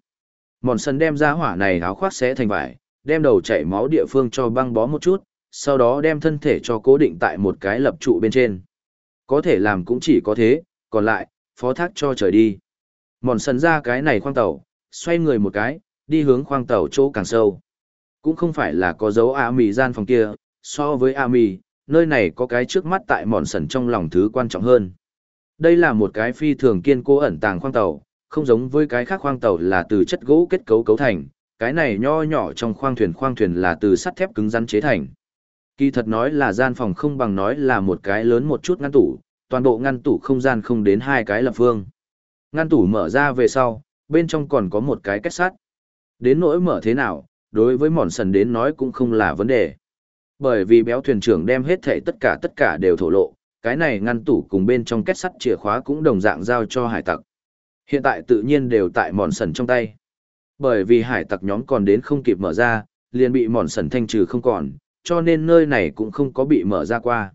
Mòn sân đem ra hỏa này áo khoác xé thành vải, đem đầu chảy máu địa phương cho băng bó một chút, sau đó đem thân thể cho cố định tại một cái lập trụ bên trên. Có thể làm cũng chỉ có thế, còn lại, phó thác cho trời đi. Mòn sần ra cái này khoang tàu, xoay người một cái, đi hướng khoang tàu chỗ càng sâu. Cũng không phải là có dấu A mì gian phòng kia, so với A mì, nơi này có cái trước mắt tại mòn sần trong lòng thứ quan trọng hơn. Đây là một cái phi thường kiên cố ẩn tàng khoang tàu, không giống với cái khác khoang tàu là từ chất gỗ kết cấu cấu thành, cái này nho nhỏ trong khoang thuyền khoang thuyền là từ sắt thép cứng rắn chế thành. Kỳ thật nói là gian phòng không bằng nói là một cái lớn một chút ngăn tủ, toàn bộ ngăn tủ không gian không đến hai cái lập phương. Ngăn tủ mở ra về sau, bên trong còn có một cái kết sắt. Đến nỗi mở thế nào, đối với mòn sần đến nói cũng không là vấn đề. Bởi vì béo thuyền trưởng đem hết thảy tất cả tất cả đều thổ lộ, cái này ngăn tủ cùng bên trong kết sắt chìa khóa cũng đồng dạng giao cho hải tặc. Hiện tại tự nhiên đều tại mòn sần trong tay. Bởi vì hải tặc nhóm còn đến không kịp mở ra, liền bị mòn sần thanh trừ không còn, cho nên nơi này cũng không có bị mở ra qua.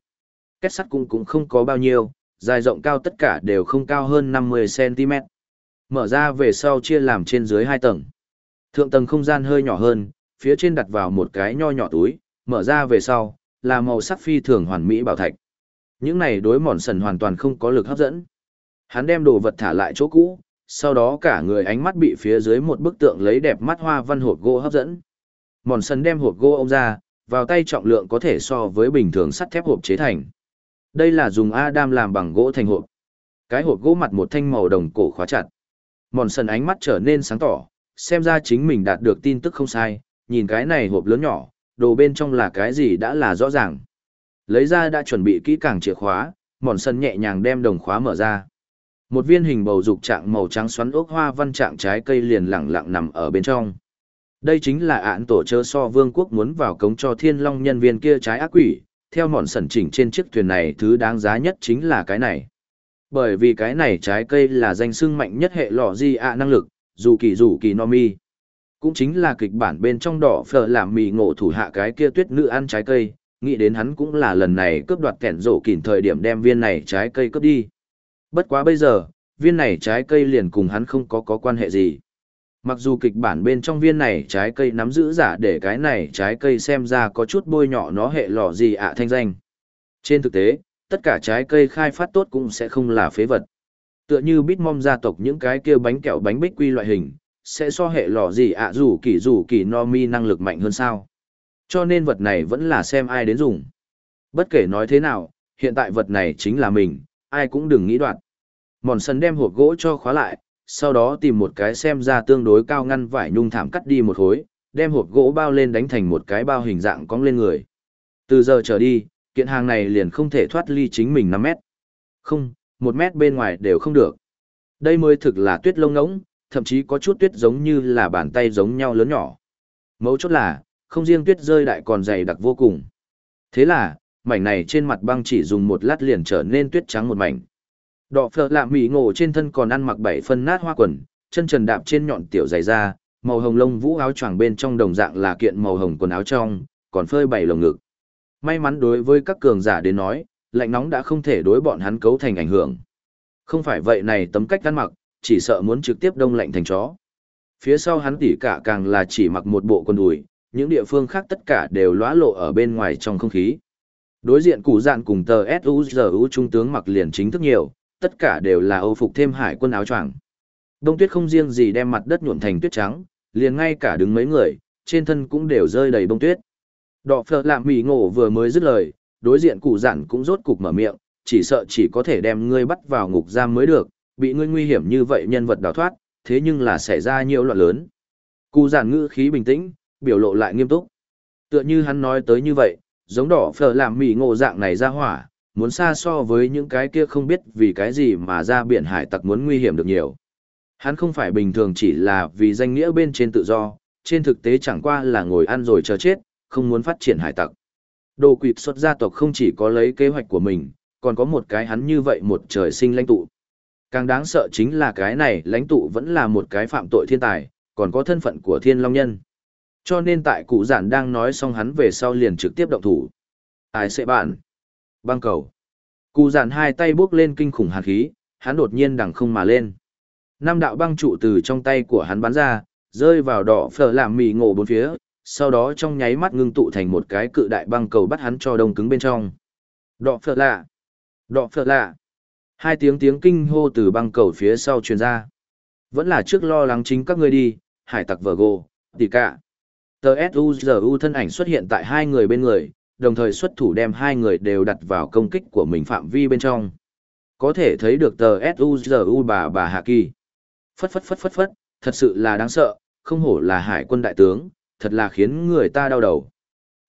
Kết sắt cũng cũng không có bao nhiêu, dài rộng cao tất cả đều không cao hơn 50cm. Mở ra về sau chia làm trên dưới hai tầng. Thượng tầng không gian hơi nhỏ hơn, phía trên đặt vào một cái nho nhỏ túi, mở ra về sau, là màu sắc phi thường hoàn mỹ bảo thạch. Những này đối mòn sần hoàn toàn không có lực hấp dẫn. Hắn đem đồ vật thả lại chỗ cũ, sau đó cả người ánh mắt bị phía dưới một bức tượng lấy đẹp mắt hoa văn hộp gỗ hấp dẫn. Mòn sần đem hộp gỗ ông ra, vào tay trọng lượng có thể so với bình thường sắt thép hộp chế thành. Đây là dùng Adam làm bằng gỗ thành hộp. Cái hộp gỗ mặt một thanh màu đồng cổ khóa chặt. Mòn sần ánh mắt trở nên sáng tỏ, xem ra chính mình đạt được tin tức không sai, nhìn cái này hộp lớn nhỏ, đồ bên trong là cái gì đã là rõ ràng. Lấy ra đã chuẩn bị kỹ càng chìa khóa, mòn sần nhẹ nhàng đem đồng khóa mở ra. Một viên hình bầu dục trạng màu trắng xoắn ốc hoa văn trạng trái cây liền lẳng lặng nằm ở bên trong. Đây chính là án tổ chơ so vương quốc muốn vào cống cho thiên long nhân viên kia trái ác quỷ, theo mòn sẩn chỉnh trên chiếc thuyền này thứ đáng giá nhất chính là cái này. Bởi vì cái này trái cây là danh sưng mạnh nhất hệ lọ di ạ năng lực, dù kỳ dù kỳ no mi. Cũng chính là kịch bản bên trong đỏ phở làm mì ngộ thủ hạ cái kia tuyết nữ ăn trái cây, nghĩ đến hắn cũng là lần này cướp đoạt kẻn rổ kỉn thời điểm đem viên này trái cây cướp đi. Bất quá bây giờ, viên này trái cây liền cùng hắn không có có quan hệ gì. Mặc dù kịch bản bên trong viên này trái cây nắm giữ giả để cái này trái cây xem ra có chút bôi nhọ nó hệ lọ gì ạ thanh danh. Trên thực tế, tất cả trái cây khai phát tốt cũng sẽ không là phế vật. Tựa như bít Bitmom gia tộc những cái kia bánh kẹo bánh bích quy loại hình, sẽ so hệ lọ gì ạ dù kỳ dù kỳ no mi năng lực mạnh hơn sao. Cho nên vật này vẫn là xem ai đến dùng. Bất kể nói thế nào, hiện tại vật này chính là mình, ai cũng đừng nghĩ đoạt. Mòn sần đem hộp gỗ cho khóa lại, sau đó tìm một cái xem ra tương đối cao ngăn vải nhung thảm cắt đi một khối, đem hộp gỗ bao lên đánh thành một cái bao hình dạng cong lên người. Từ giờ trở đi, kiện hàng này liền không thể thoát ly chính mình 5 mét. Không, 1 mét bên ngoài đều không được. Đây mới thực là tuyết lông ngỗng, thậm chí có chút tuyết giống như là bàn tay giống nhau lớn nhỏ. Mấu chốt là, không riêng tuyết rơi đại còn dày đặc vô cùng. Thế là, mảnh này trên mặt băng chỉ dùng một lát liền trở nên tuyết trắng một mảnh. Đỏ phở lạ mỉ ngộ trên thân còn ăn mặc bảy phân nát hoa quần, chân trần đạp trên nhọn tiểu dày da, màu hồng lông vũ áo choàng bên trong đồng dạng là kiện màu hồng quần áo trong, còn phơi bảy lồng ngực. May mắn đối với các cường giả đến nói, lạnh nóng đã không thể đối bọn hắn cấu thành ảnh hưởng. Không phải vậy này tấm cách ăn mặc, chỉ sợ muốn trực tiếp đông lạnh thành chó. Phía sau hắn tỉ cả càng là chỉ mặc một bộ quần đùi, những địa phương khác tất cả đều lóa lộ ở bên ngoài trong không khí. Đối diện cụ dạn cùng tờ SUZU trung tướng mặc liền chính thức nhiều, tất cả đều là âu phục thêm hải quân áo choàng. Đông tuyết không riêng gì đem mặt đất nhuộm thành tuyết trắng, liền ngay cả đứng mấy người, trên thân cũng đều rơi đầy bông tuyết. Đọ phở lạm mỉ ngộ vừa mới dứt lời, đối diện cụ giản cũng rốt cục mở miệng, chỉ sợ chỉ có thể đem ngươi bắt vào ngục giam mới được, bị ngươi nguy hiểm như vậy nhân vật đào thoát, thế nhưng là xảy ra nhiều loạn lớn. Cụ giản ngữ khí bình tĩnh, biểu lộ lại nghiêm túc. Tựa như hắn nói tới như vậy, giống đỏ phở làm mỉ ngộ dạng này ra hỏa, muốn xa so với những cái kia không biết vì cái gì mà ra biển hải tặc muốn nguy hiểm được nhiều. Hắn không phải bình thường chỉ là vì danh nghĩa bên trên tự do, trên thực tế chẳng qua là ngồi ăn rồi chờ chết, không muốn phát triển hải tặc. Đồ quỵt xuất gia tộc không chỉ có lấy kế hoạch của mình, còn có một cái hắn như vậy một trời sinh lãnh tụ. Càng đáng sợ chính là cái này lãnh tụ vẫn là một cái phạm tội thiên tài, còn có thân phận của thiên long nhân. Cho nên tại cụ giản đang nói xong hắn về sau liền trực tiếp động thủ. Ai sẽ bạn? Băng cầu. Cụ dạn hai tay bước lên kinh khủng hàn khí, hắn đột nhiên đằng không mà lên. Năm đạo băng trụ từ trong tay của hắn bắn ra, rơi vào đỏ phở làm mì ngộ bốn phía, sau đó trong nháy mắt ngưng tụ thành một cái cự đại băng cầu bắt hắn cho đông cứng bên trong. Đỏ phở lạ. Đỏ phở lạ. Hai tiếng tiếng kinh hô từ băng cầu phía sau truyền ra. Vẫn là trước lo lắng chính các ngươi đi, hải tặc vờ gồ, tỉ cả. Tờ S.U.G.U. thân ảnh xuất hiện tại hai người bên người, đồng thời xuất thủ đem hai người đều đặt vào công kích của mình phạm vi bên trong. Có thể thấy được tờ S.U.G.U. bà bà Hạ Kỳ. Phất phất phất phất phất, thật sự là đáng sợ, không hổ là hải quân đại tướng, thật là khiến người ta đau đầu.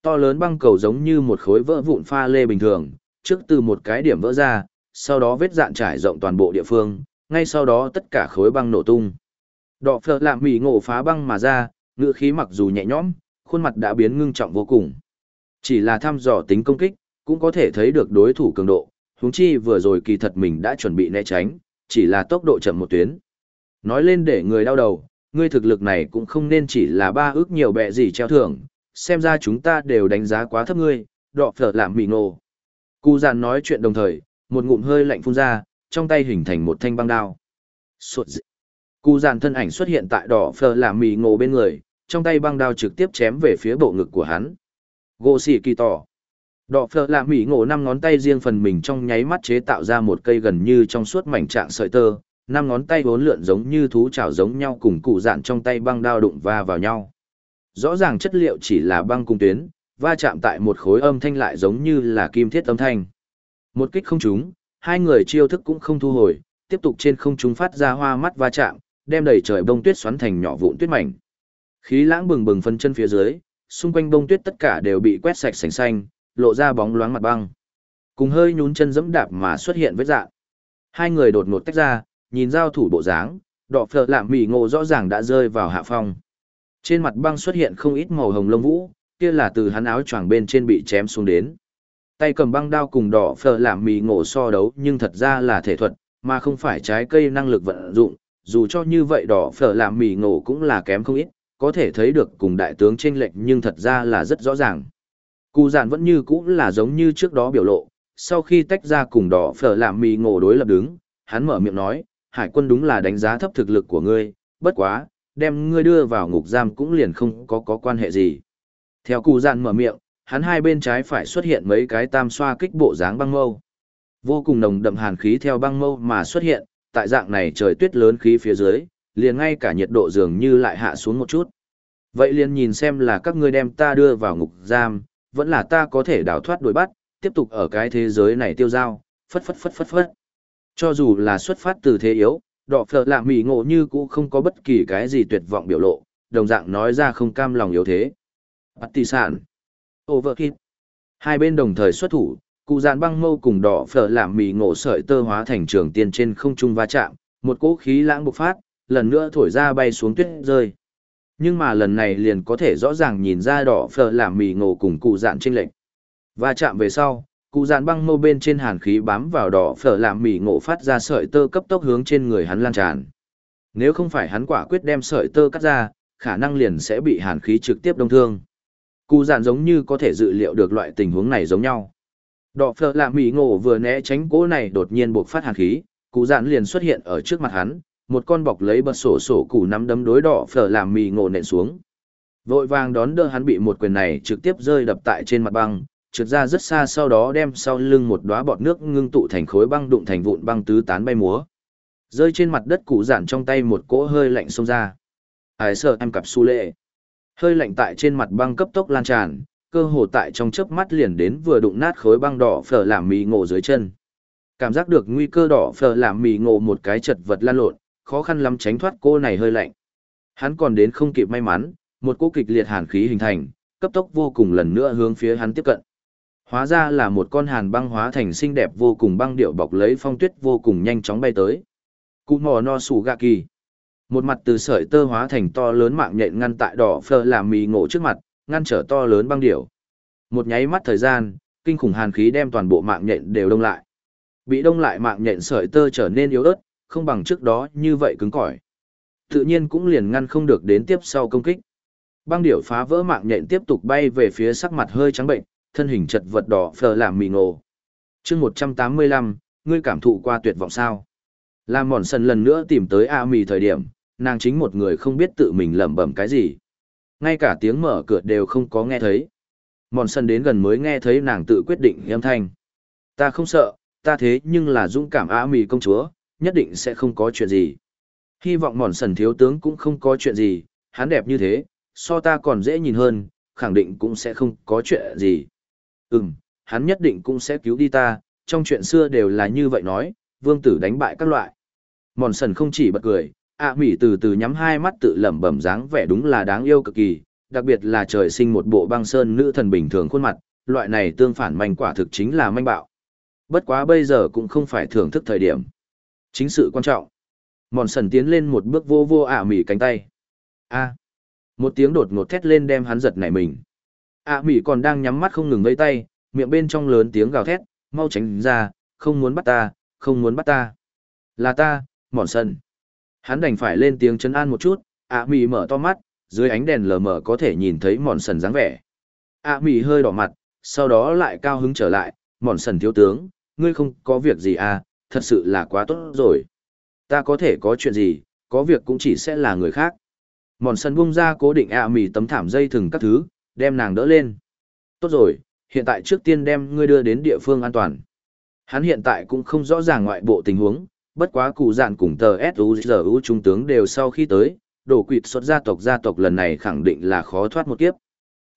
To lớn băng cầu giống như một khối vỡ vụn pha lê bình thường, trước từ một cái điểm vỡ ra, sau đó vết dạn trải rộng toàn bộ địa phương, ngay sau đó tất cả khối băng nổ tung. Đọ phở làm mỉ ngộ phá băng mà ra, ngựa khí mặc dù nhẹ nhõm, khuôn mặt đã biến ngưng trọng vô cùng. Chỉ là thăm dò tính công kích, cũng có thể thấy được đối thủ cường độ, huống chi vừa rồi kỳ thật mình đã chuẩn bị né tránh, chỉ là tốc độ chậm một tuyến. Nói lên để người đau đầu, ngươi thực lực này cũng không nên chỉ là ba ước nhiều bẹ gì treo thưởng, xem ra chúng ta đều đánh giá quá thấp ngươi, đọ phở làm mì nổ. Cụ giàn nói chuyện đồng thời, một ngụm hơi lạnh phun ra, trong tay hình thành một thanh băng đao. Suột dị. Cụ giàn thân ảnh xuất hiện tại đỏ phở làm mì ngộ bên người, trong tay băng đao trực tiếp chém về phía bộ ngực của hắn. Gỗ xỉ kỳ tỏ. đỏ phở là mỹ ngộ năm ngón tay riêng phần mình trong nháy mắt chế tạo ra một cây gần như trong suốt mảnh trạng sợi tơ, năm ngón tay vốn lượn giống như thú chảo giống nhau cùng cụ dạn trong tay băng đao đụng va vào nhau. Rõ ràng chất liệu chỉ là băng cung tuyến, va chạm tại một khối âm thanh lại giống như là kim thiết âm thanh. Một kích không trúng, hai người chiêu thức cũng không thu hồi, tiếp tục trên không trung phát ra hoa mắt va chạm, đem đầy trời bông tuyết xoắn thành nhỏ vụn tuyết mảnh. Khí lãng bừng bừng phân chân phía dưới, xung quanh bông tuyết tất cả đều bị quét sạch sành xanh, lộ ra bóng loáng mặt băng. Cùng hơi nhún chân dẫm đạp mà xuất hiện vết dạng. Hai người đột ngột tách ra, nhìn giao thủ bộ dáng, đỏ phở lạm mỉ ngộ rõ ràng đã rơi vào hạ phong. Trên mặt băng xuất hiện không ít màu hồng lông vũ, kia là từ hắn áo choàng bên trên bị chém xuống đến. Tay cầm băng đao cùng đỏ phở lạm mỉ ngộ so đấu nhưng thật ra là thể thuật, mà không phải trái cây năng lực vận dụng, dù cho như vậy đỏ phở lạm mỉ ngộ cũng là kém không ít, có thể thấy được cùng đại tướng chênh lệch nhưng thật ra là rất rõ ràng. Cụ giản vẫn như cũ là giống như trước đó biểu lộ, sau khi tách ra cùng đỏ phở làm mì ngộ đối lập đứng, hắn mở miệng nói, hải quân đúng là đánh giá thấp thực lực của ngươi, bất quá, đem ngươi đưa vào ngục giam cũng liền không có có quan hệ gì. Theo cụ giản mở miệng, hắn hai bên trái phải xuất hiện mấy cái tam xoa kích bộ dáng băng mâu. Vô cùng nồng đậm hàn khí theo băng mâu mà xuất hiện, tại dạng này trời tuyết lớn khí phía dưới, liền ngay cả nhiệt độ dường như lại hạ xuống một chút. Vậy liền nhìn xem là các ngươi đem ta đưa vào ngục giam, vẫn là ta có thể đào thoát đuổi bắt, tiếp tục ở cái thế giới này tiêu dao, phất phất phất phất phất. Cho dù là xuất phát từ thế yếu, đỏ phở lạ mỉ ngộ như cũ không có bất kỳ cái gì tuyệt vọng biểu lộ, đồng dạng nói ra không cam lòng yếu thế. Bắt tỷ sản. Overkill. Hai bên đồng thời xuất thủ, cụ dàn băng mâu cùng đỏ phở làm mì ngộ sợi tơ hóa thành trường tiên trên không trung va chạm, một cỗ khí lãng bộc phát, lần nữa thổi ra bay xuống tuyết rơi. Nhưng mà lần này liền có thể rõ ràng nhìn ra đỏ phở làm mì ngộ cùng cụ dạn chênh lệch. và chạm về sau, cụ dạn băng mâu bên trên hàn khí bám vào đỏ phở làm mì ngộ phát ra sợi tơ cấp tốc hướng trên người hắn lan tràn. Nếu không phải hắn quả quyết đem sợi tơ cắt ra, khả năng liền sẽ bị hàn khí trực tiếp đông thương. Cụ dạn giống như có thể dự liệu được loại tình huống này giống nhau. Đỏ phở làm mì ngộ vừa né tránh cỗ này đột nhiên buộc phát hàn khí, cụ dạn liền xuất hiện ở trước mặt hắn, một con bọc lấy bật sổ sổ củ nắm đấm đối đỏ phở làm mì ngộ nện xuống. Vội vàng đón đỡ hắn bị một quyền này trực tiếp rơi đập tại trên mặt băng, trượt ra rất xa sau đó đem sau lưng một đóa bọt nước ngưng tụ thành khối băng đụng thành vụn băng tứ tán bay múa. Rơi trên mặt đất cụ giản trong tay một cỗ hơi lạnh xông ra. Ai sợ em cặp su lệ. Hơi lạnh tại trên mặt băng cấp tốc lan tràn, cơ hồ tại trong chớp mắt liền đến vừa đụng nát khối băng đỏ phở làm mì ngộ dưới chân. Cảm giác được nguy cơ đỏ phở làm mì ngộ một cái chật vật lan lộn, khó khăn lắm tránh thoát cô này hơi lạnh. Hắn còn đến không kịp may mắn, một cỗ kịch liệt hàn khí hình thành, cấp tốc vô cùng lần nữa hướng phía hắn tiếp cận. Hóa ra là một con hàn băng hóa thành xinh đẹp vô cùng băng điệu bọc lấy phong tuyết vô cùng nhanh chóng bay tới. Cụ mò no sủ gạ kỳ. Một mặt từ sợi tơ hóa thành to lớn mạng nhện ngăn tại đỏ phơ làm mì ngộ trước mặt, ngăn trở to lớn băng điệu. Một nháy mắt thời gian, kinh khủng hàn khí đem toàn bộ mạng nhện đều đông lại. Bị đông lại mạng nhện sợi tơ trở nên yếu ớt, không bằng trước đó như vậy cứng cỏi. Tự nhiên cũng liền ngăn không được đến tiếp sau công kích. Băng điểu phá vỡ mạng nhện tiếp tục bay về phía sắc mặt hơi trắng bệnh, thân hình chật vật đỏ phờ làm mì ngộ. chương 185, ngươi cảm thụ qua tuyệt vọng sao. Làm mòn sần lần nữa tìm tới A mì thời điểm, nàng chính một người không biết tự mình lẩm bẩm cái gì. Ngay cả tiếng mở cửa đều không có nghe thấy. Mòn sần đến gần mới nghe thấy nàng tự quyết định âm thanh. Ta không sợ, ta thế nhưng là dũng cảm A mì công chúa, nhất định sẽ không có chuyện gì. Hy vọng mòn sần thiếu tướng cũng không có chuyện gì, hắn đẹp như thế, so ta còn dễ nhìn hơn, khẳng định cũng sẽ không có chuyện gì. Ừm, hắn nhất định cũng sẽ cứu đi ta, trong chuyện xưa đều là như vậy nói, vương tử đánh bại các loại. Mòn sần không chỉ bật cười, ạ à, mỉ từ từ nhắm hai mắt tự lẩm bẩm dáng vẻ đúng là đáng yêu cực kỳ, đặc biệt là trời sinh một bộ băng sơn nữ thần bình thường khuôn mặt, loại này tương phản manh quả thực chính là manh bạo. Bất quá bây giờ cũng không phải thưởng thức thời điểm. Chính sự quan trọng. Mòn sần tiến lên một bước vô vô ả à mỉ cánh tay. a một tiếng đột ngột thét lên đem hắn giật nảy mình. Ả à mỉ còn đang nhắm mắt không ngừng vây tay, miệng bên trong lớn tiếng gào thét, mau tránh ra, không muốn bắt ta, không muốn bắt ta. Là ta, mòn sần. Hắn đành phải lên tiếng chấn an một chút, Ả mỉ mở to mắt, dưới ánh đèn lờ mờ có thể nhìn thấy mòn sần dáng vẻ. Ả mỉ hơi đỏ mặt, sau đó lại cao hứng trở lại, mòn sần thiếu tướng, ngươi không có việc gì à, thật sự là quá tốt rồi. Ta có thể có chuyện gì, có việc cũng chỉ sẽ là người khác. Mòn sân bung ra cố định ạ à mì tấm thảm dây thừng các thứ, đem nàng đỡ lên. Tốt rồi, Hiện tại trước tiên đem ngươi đưa đến địa phương an toàn. Hắn hiện tại cũng không rõ ràng ngoại bộ tình huống, bất quá cụ dạn cùng tờ S.U.G.U. trung tướng đều sau khi tới, đổ quỵt xuất gia tộc gia tộc lần này khẳng định là khó thoát một kiếp.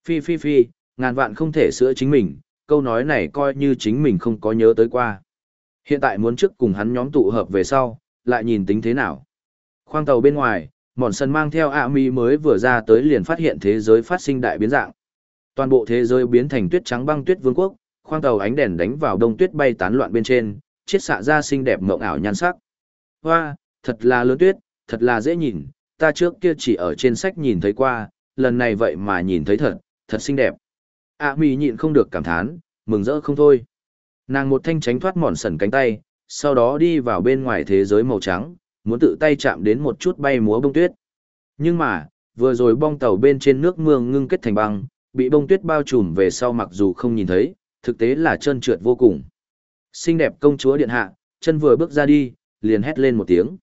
Phi phi phi, ngàn vạn không thể sửa chính mình, câu nói này coi như chính mình không có nhớ tới qua. Hiện tại muốn trước cùng hắn nhóm tụ hợp về sau, lại nhìn tính thế nào. Khoang tàu bên ngoài, mòn sân mang theo ạ mi mới vừa ra tới liền phát hiện thế giới phát sinh đại biến dạng. Toàn bộ thế giới biến thành tuyết trắng băng tuyết vương quốc, khoang tàu ánh đèn đánh vào đông tuyết bay tán loạn bên trên, chiết xạ ra xinh đẹp mộng ảo nhan sắc. Hoa, thật là lớn tuyết, thật là dễ nhìn, ta trước kia chỉ ở trên sách nhìn thấy qua, lần này vậy mà nhìn thấy thật, thật xinh đẹp. a mi nhịn không được cảm thán, mừng rỡ không thôi. Nàng một thanh tránh thoát mòn sần cánh tay, sau đó đi vào bên ngoài thế giới màu trắng, muốn tự tay chạm đến một chút bay múa bông tuyết. Nhưng mà, vừa rồi bong tàu bên trên nước mưa ngưng kết thành băng, bị bông tuyết bao trùm về sau mặc dù không nhìn thấy, thực tế là trơn trượt vô cùng. Xinh đẹp công chúa điện hạ, chân vừa bước ra đi, liền hét lên một tiếng.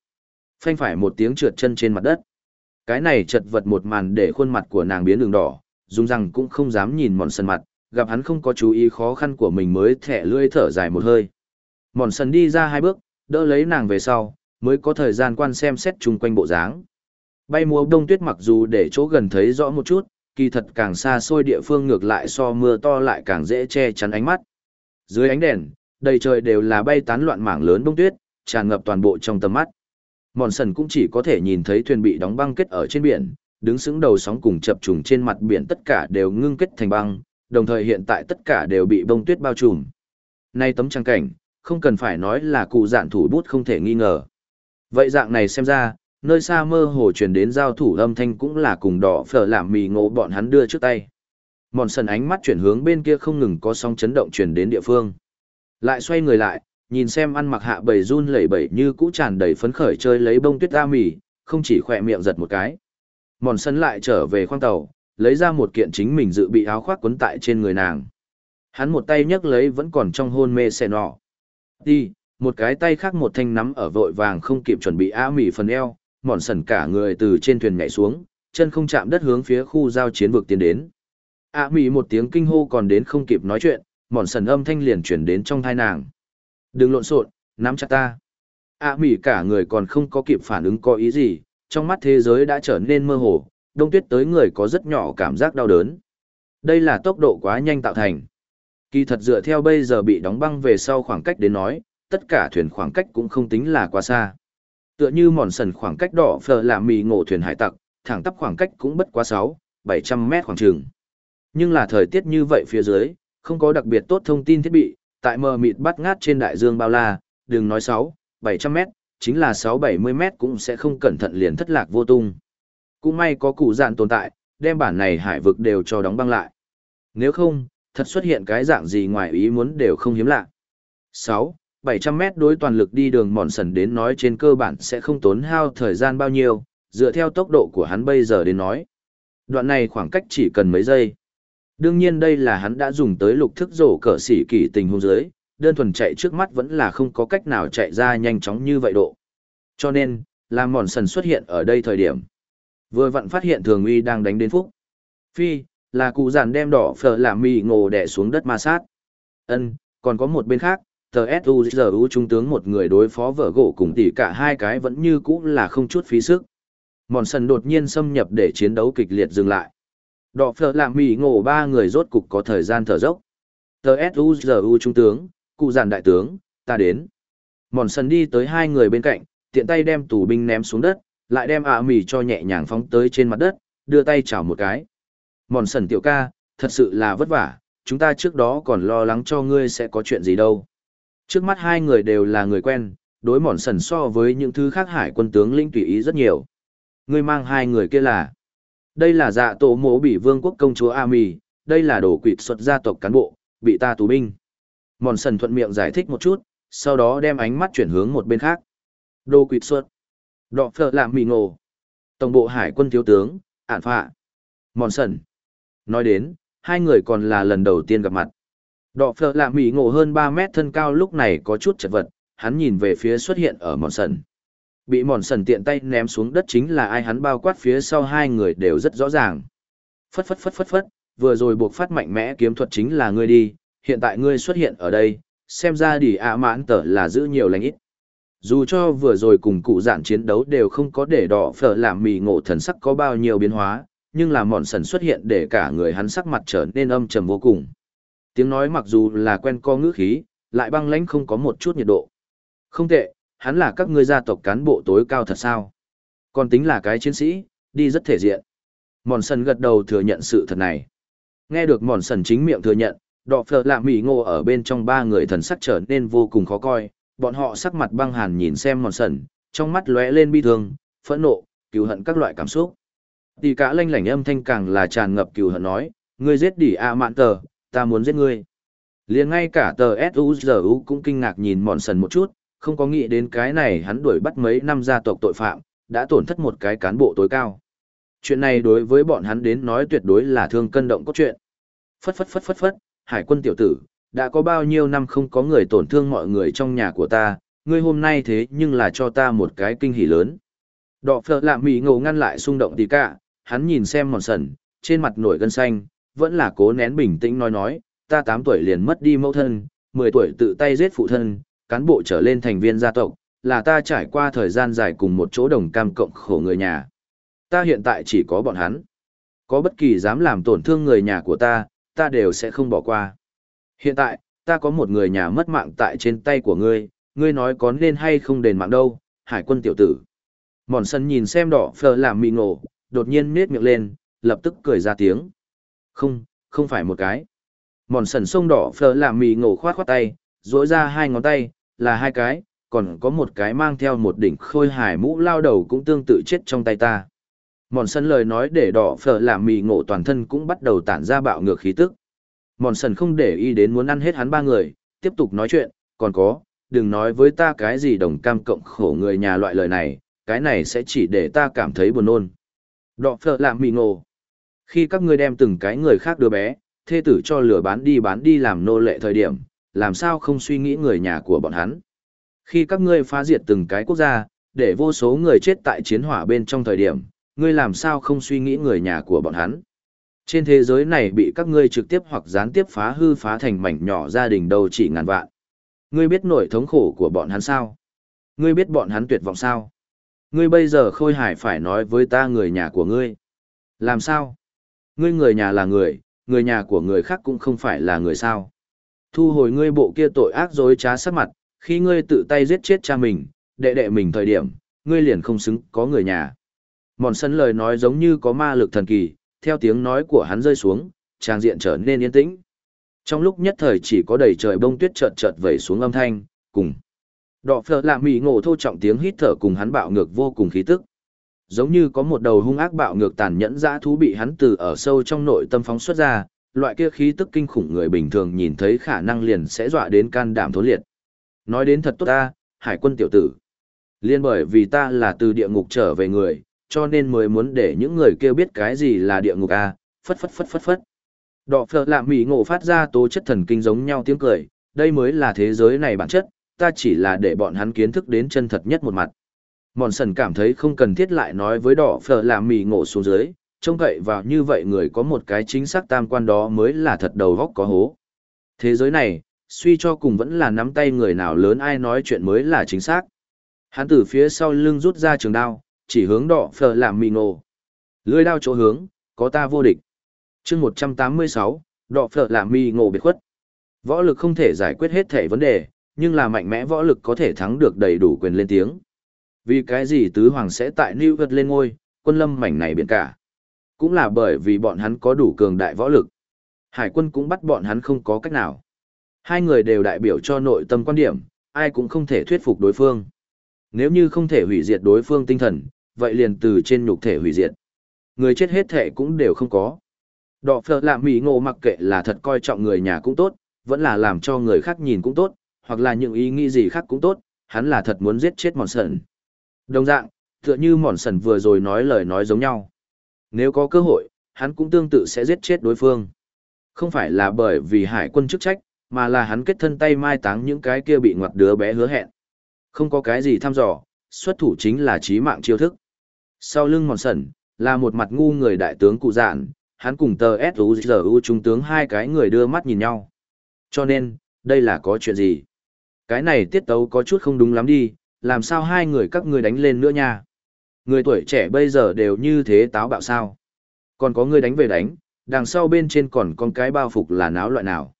Phanh phải một tiếng trượt chân trên mặt đất. Cái này chật vật một màn để khuôn mặt của nàng biến đường đỏ, dùng rằng cũng không dám nhìn mòn sần mặt, gặp hắn không có chú ý khó khăn của mình mới thẻ lưỡi thở dài một hơi. Mòn sần đi ra hai bước, đỡ lấy nàng về sau, mới có thời gian quan xem xét chung quanh bộ dáng. Bay mùa đông tuyết mặc dù để chỗ gần thấy rõ một chút, kỳ thật càng xa xôi địa phương ngược lại so mưa to lại càng dễ che chắn ánh mắt. Dưới ánh đèn, đầy trời đều là bay tán loạn mảng lớn đông tuyết, tràn ngập toàn bộ trong tầm mắt. Mòn sần cũng chỉ có thể nhìn thấy thuyền bị đóng băng kết ở trên biển, đứng sững đầu sóng cùng chập trùng trên mặt biển tất cả đều ngưng kết thành băng, đồng thời hiện tại tất cả đều bị bông tuyết bao trùm. Nay tấm trang cảnh, không cần phải nói là cụ dạn thủ bút không thể nghi ngờ. Vậy dạng này xem ra, nơi xa mơ hồ truyền đến giao thủ âm thanh cũng là cùng đỏ phở làm mì ngộ bọn hắn đưa trước tay. Mòn sần ánh mắt chuyển hướng bên kia không ngừng có sóng chấn động truyền đến địa phương. Lại xoay người lại, nhìn xem ăn mặc hạ bầy run lẩy bẩy như cũ tràn đầy phấn khởi chơi lấy bông tuyết ra mì, không chỉ khỏe miệng giật một cái. Mòn sân lại trở về khoang tàu, lấy ra một kiện chính mình dự bị áo khoác quấn tại trên người nàng. Hắn một tay nhấc lấy vẫn còn trong hôn mê xe nọ. Đi, một cái tay khác một thanh nắm ở vội vàng không kịp chuẩn bị á mỉ phần eo, mòn sần cả người từ trên thuyền nhảy xuống, chân không chạm đất hướng phía khu giao chiến vực tiến đến. Á mỉ một tiếng kinh hô còn đến không kịp nói chuyện, mòn sần âm thanh liền chuyển đến trong thai nàng. Đừng lộn xộn, nắm chặt ta. Á mỉ cả người còn không có kịp phản ứng có ý gì, trong mắt thế giới đã trở nên mơ hồ, đông tuyết tới người có rất nhỏ cảm giác đau đớn. Đây là tốc độ quá nhanh tạo thành. Kỳ thật dựa theo bây giờ bị đóng băng về sau khoảng cách đến nói, tất cả thuyền khoảng cách cũng không tính là quá xa. Tựa như mòn sần khoảng cách đỏ phở là mì ngộ thuyền hải tặc, thẳng tắp khoảng cách cũng bất quá 6, 700 mét khoảng trường. Nhưng là thời tiết như vậy phía dưới, không có đặc biệt tốt thông tin thiết bị, tại mờ mịt bắt ngát trên đại dương bao la, đừng nói 6, 700 mét, chính là 6-70 mét cũng sẽ không cẩn thận liền thất lạc vô tung. Cũng may có cụ dạn tồn tại, đem bản này hải vực đều cho đóng băng lại. Nếu không, thật xuất hiện cái dạng gì ngoài ý muốn đều không hiếm lạ. 6. 700 mét đối toàn lực đi đường mòn sần đến nói trên cơ bản sẽ không tốn hao thời gian bao nhiêu, dựa theo tốc độ của hắn bây giờ đến nói. Đoạn này khoảng cách chỉ cần mấy giây. Đương nhiên đây là hắn đã dùng tới lục thức rổ cỡ xỉ kỳ tình huống dưới, đơn thuần chạy trước mắt vẫn là không có cách nào chạy ra nhanh chóng như vậy độ. Cho nên, làm mòn sần xuất hiện ở đây thời điểm. Vừa vặn phát hiện thường uy đang đánh đến phúc. Phi, là cụ giản đem đỏ phở làm mì ngộ đẻ xuống đất ma sát. ân còn có một bên khác, tờ S.U.G.U. trung tướng một người đối phó vợ gỗ cùng tỷ cả hai cái vẫn như cũ là không chút phí sức. Mòn sần đột nhiên xâm nhập để chiến đấu kịch liệt dừng lại. Đỏ phở làm mì ngộ ba người rốt cục có thời gian thở dốc. Tờ S.U.G.U. trung tướng, cụ giản đại tướng, ta đến. Mòn sần đi tới hai người bên cạnh, tiện tay đem tù binh ném xuống đất, lại đem ạ mì cho nhẹ nhàng phóng tới trên mặt đất, đưa tay chào một cái. Mòn sần tiểu ca, thật sự là vất vả, chúng ta trước đó còn lo lắng cho ngươi sẽ có chuyện gì đâu. Trước mắt hai người đều là người quen, đối mòn sần so với những thứ khác hải quân tướng linh tùy ý rất nhiều. Ngươi mang hai người kia là. Đây là dạ tổ mộ bị vương quốc công chúa A Mì, đây là đồ quỵt xuất gia tộc cán bộ, bị ta tù binh. Mòn sần thuận miệng giải thích một chút, sau đó đem ánh mắt chuyển hướng một bên khác. Đồ quỵt xuất. Đọ phở làm mì ngộ. Tổng bộ hải quân thiếu tướng, ản phạ. Mòn sần. Nói đến, hai người còn là lần đầu tiên gặp mặt. Đọ phở làm mì ngộ hơn ba mét thân cao lúc này có chút chật vật, hắn nhìn về phía xuất hiện ở mòn sần. Bị mòn sần tiện tay ném xuống đất chính là ai hắn bao quát phía sau hai người đều rất rõ ràng. Phất phất phất phất phất, vừa rồi buộc phát mạnh mẽ kiếm thuật chính là ngươi đi, hiện tại ngươi xuất hiện ở đây, xem ra đi ạ mãn tở là giữ nhiều lành ít. Dù cho vừa rồi cùng cụ dạn chiến đấu đều không có để đỏ phở làm mì ngộ thần sắc có bao nhiêu biến hóa, nhưng là mòn sần xuất hiện để cả người hắn sắc mặt trở nên âm trầm vô cùng. Tiếng nói mặc dù là quen co ngữ khí, lại băng lãnh không có một chút nhiệt độ. Không tệ, hắn là các ngươi gia tộc cán bộ tối cao thật sao. Còn tính là cái chiến sĩ, đi rất thể diện. Mòn sần gật đầu thừa nhận sự thật này. Nghe được mòn sần chính miệng thừa nhận, đọ phở lạ mì ngộ ở bên trong ba người thần sắc trở nên vô cùng khó coi, bọn họ sắc mặt băng hàn nhìn xem mòn sần, trong mắt lóe lên bi thương, phẫn nộ, cứu hận các loại cảm xúc. Tỷ cả lanh lảnh âm thanh càng là tràn ngập cừu hận nói, ngươi giết đỉ a mạn tờ, ta muốn giết ngươi. liền ngay cả tờ SUZU cũng kinh ngạc nhìn mòn sần một chút, không có nghĩ đến cái này hắn đuổi bắt mấy năm gia tộc tội phạm, đã tổn thất một cái cán bộ tối cao. Chuyện này đối với bọn hắn đến nói tuyệt đối là thương cân động cốt truyện. Phất phất phất phất phất, hải quân tiểu tử, đã có bao nhiêu năm không có người tổn thương mọi người trong nhà của ta, ngươi hôm nay thế nhưng là cho ta một cái kinh hỉ lớn. Đọ phở lạ mỉ ngầu ngăn lại xung động tí cả, hắn nhìn xem mòn sần, trên mặt nổi gân xanh, vẫn là cố nén bình tĩnh nói nói, ta 8 tuổi liền mất đi mẫu thân, 10 tuổi tự tay giết phụ thân, cán bộ trở lên thành viên gia tộc, là ta trải qua thời gian dài cùng một chỗ đồng cam cộng khổ người nhà. Ta hiện tại chỉ có bọn hắn. Có bất kỳ dám làm tổn thương người nhà của ta, ta đều sẽ không bỏ qua. Hiện tại, ta có một người nhà mất mạng tại trên tay của ngươi, ngươi nói có nên hay không đền mạng đâu, hải quân tiểu tử. Mòn sân nhìn xem đỏ phờ làm mị ngộ, đột nhiên nết miệng lên, lập tức cười ra tiếng. Không, không phải một cái. Mòn sần sông đỏ phờ làm mì ngổ khoát khoát tay, rỗi ra hai ngón tay, là hai cái, còn có một cái mang theo một đỉnh khôi hải mũ lao đầu cũng tương tự chết trong tay ta. Mòn sân lời nói để đỏ phở làm mì ngộ toàn thân cũng bắt đầu tản ra bạo ngược khí tức. Mòn sần không để ý đến muốn ăn hết hắn ba người, tiếp tục nói chuyện, còn có, đừng nói với ta cái gì đồng cam cộng khổ người nhà loại lời này, cái này sẽ chỉ để ta cảm thấy buồn nôn. Đọ phở làm mì ngộ. Khi các ngươi đem từng cái người khác đứa bé, thê tử cho lừa bán đi bán đi làm nô lệ thời điểm, làm sao không suy nghĩ người nhà của bọn hắn. Khi các ngươi phá diệt từng cái quốc gia, để vô số người chết tại chiến hỏa bên trong thời điểm, ngươi làm sao không suy nghĩ người nhà của bọn hắn. Trên thế giới này bị các ngươi trực tiếp hoặc gián tiếp phá hư phá thành mảnh nhỏ gia đình đầu chỉ ngàn vạn. Ngươi biết nỗi thống khổ của bọn hắn sao? Ngươi biết bọn hắn tuyệt vọng sao? Ngươi bây giờ khôi hải phải nói với ta người nhà của ngươi. Làm sao? Ngươi người nhà là người, người nhà của người khác cũng không phải là người sao. Thu hồi ngươi bộ kia tội ác dối trá sắc mặt, khi ngươi tự tay giết chết cha mình, đệ đệ mình thời điểm, ngươi liền không xứng có người nhà. Mòn sân lời nói giống như có ma lực thần kỳ, theo tiếng nói của hắn rơi xuống, trang diện trở nên yên tĩnh. Trong lúc nhất thời chỉ có đầy trời bông tuyết chợt chợt vẩy xuống âm thanh, cùng. Đọ phở lạ mì ngộ thô trọng tiếng hít thở cùng hắn bạo ngược vô cùng khí tức. Giống như có một đầu hung ác bạo ngược tàn nhẫn dã thú bị hắn từ ở sâu trong nội tâm phóng xuất ra, loại kia khí tức kinh khủng người bình thường nhìn thấy khả năng liền sẽ dọa đến can đảm thốn liệt. Nói đến thật tốt ta, hải quân tiểu tử. Liên bởi vì ta là từ địa ngục trở về người, cho nên mới muốn để những người kia biết cái gì là địa ngục a phất phất phất phất phất. Đọ phở lạ mỉ ngộ phát ra tố chất thần kinh giống nhau tiếng cười, đây mới là thế giới này bản chất, ta chỉ là để bọn hắn kiến thức đến chân thật nhất một mặt. Mòn sần cảm thấy không cần thiết lại nói với đỏ phở làm mì ngộ xuống dưới, trông cậy vào như vậy người có một cái chính xác tam quan đó mới là thật đầu góc có hố. Thế giới này, suy cho cùng vẫn là nắm tay người nào lớn ai nói chuyện mới là chính xác. Hắn từ phía sau lưng rút ra trường đao, chỉ hướng đỏ phở làm mì ngộ. Lưỡi đao chỗ hướng, có ta vô địch. chương 186, đỏ phở làm mì ngộ biệt khuất. Võ lực không thể giải quyết hết thể vấn đề, nhưng là mạnh mẽ võ lực có thể thắng được đầy đủ quyền lên tiếng. Vì cái gì tứ hoàng sẽ tại New York lên ngôi, quân lâm mảnh này biển cả. Cũng là bởi vì bọn hắn có đủ cường đại võ lực. Hải quân cũng bắt bọn hắn không có cách nào. Hai người đều đại biểu cho nội tâm quan điểm, ai cũng không thể thuyết phục đối phương. Nếu như không thể hủy diệt đối phương tinh thần, vậy liền từ trên nhục thể hủy diệt. Người chết hết thể cũng đều không có. Đọ phở lạ mỹ ngộ mặc kệ là thật coi trọng người nhà cũng tốt, vẫn là làm cho người khác nhìn cũng tốt, hoặc là những ý nghĩ gì khác cũng tốt, hắn là thật muốn giết chết mòn sần. Đồng dạng, tựa như mòn sần vừa rồi nói lời nói giống nhau. Nếu có cơ hội, hắn cũng tương tự sẽ giết chết đối phương. Không phải là bởi vì hải quân chức trách, mà là hắn kết thân tay mai táng những cái kia bị ngoặt đứa bé hứa hẹn. Không có cái gì thăm dò, xuất thủ chính là trí mạng chiêu thức. Sau lưng mòn sẩn là một mặt ngu người đại tướng cụ giản hắn cùng tờ S.U.G.U. trung tướng hai cái người đưa mắt nhìn nhau. Cho nên, đây là có chuyện gì? Cái này tiết tấu có chút không đúng lắm đi, làm sao hai người các ngươi đánh lên nữa nha? Người tuổi trẻ bây giờ đều như thế táo bạo sao? Còn có người đánh về đánh, đằng sau bên trên còn con cái bao phục là náo loại nào?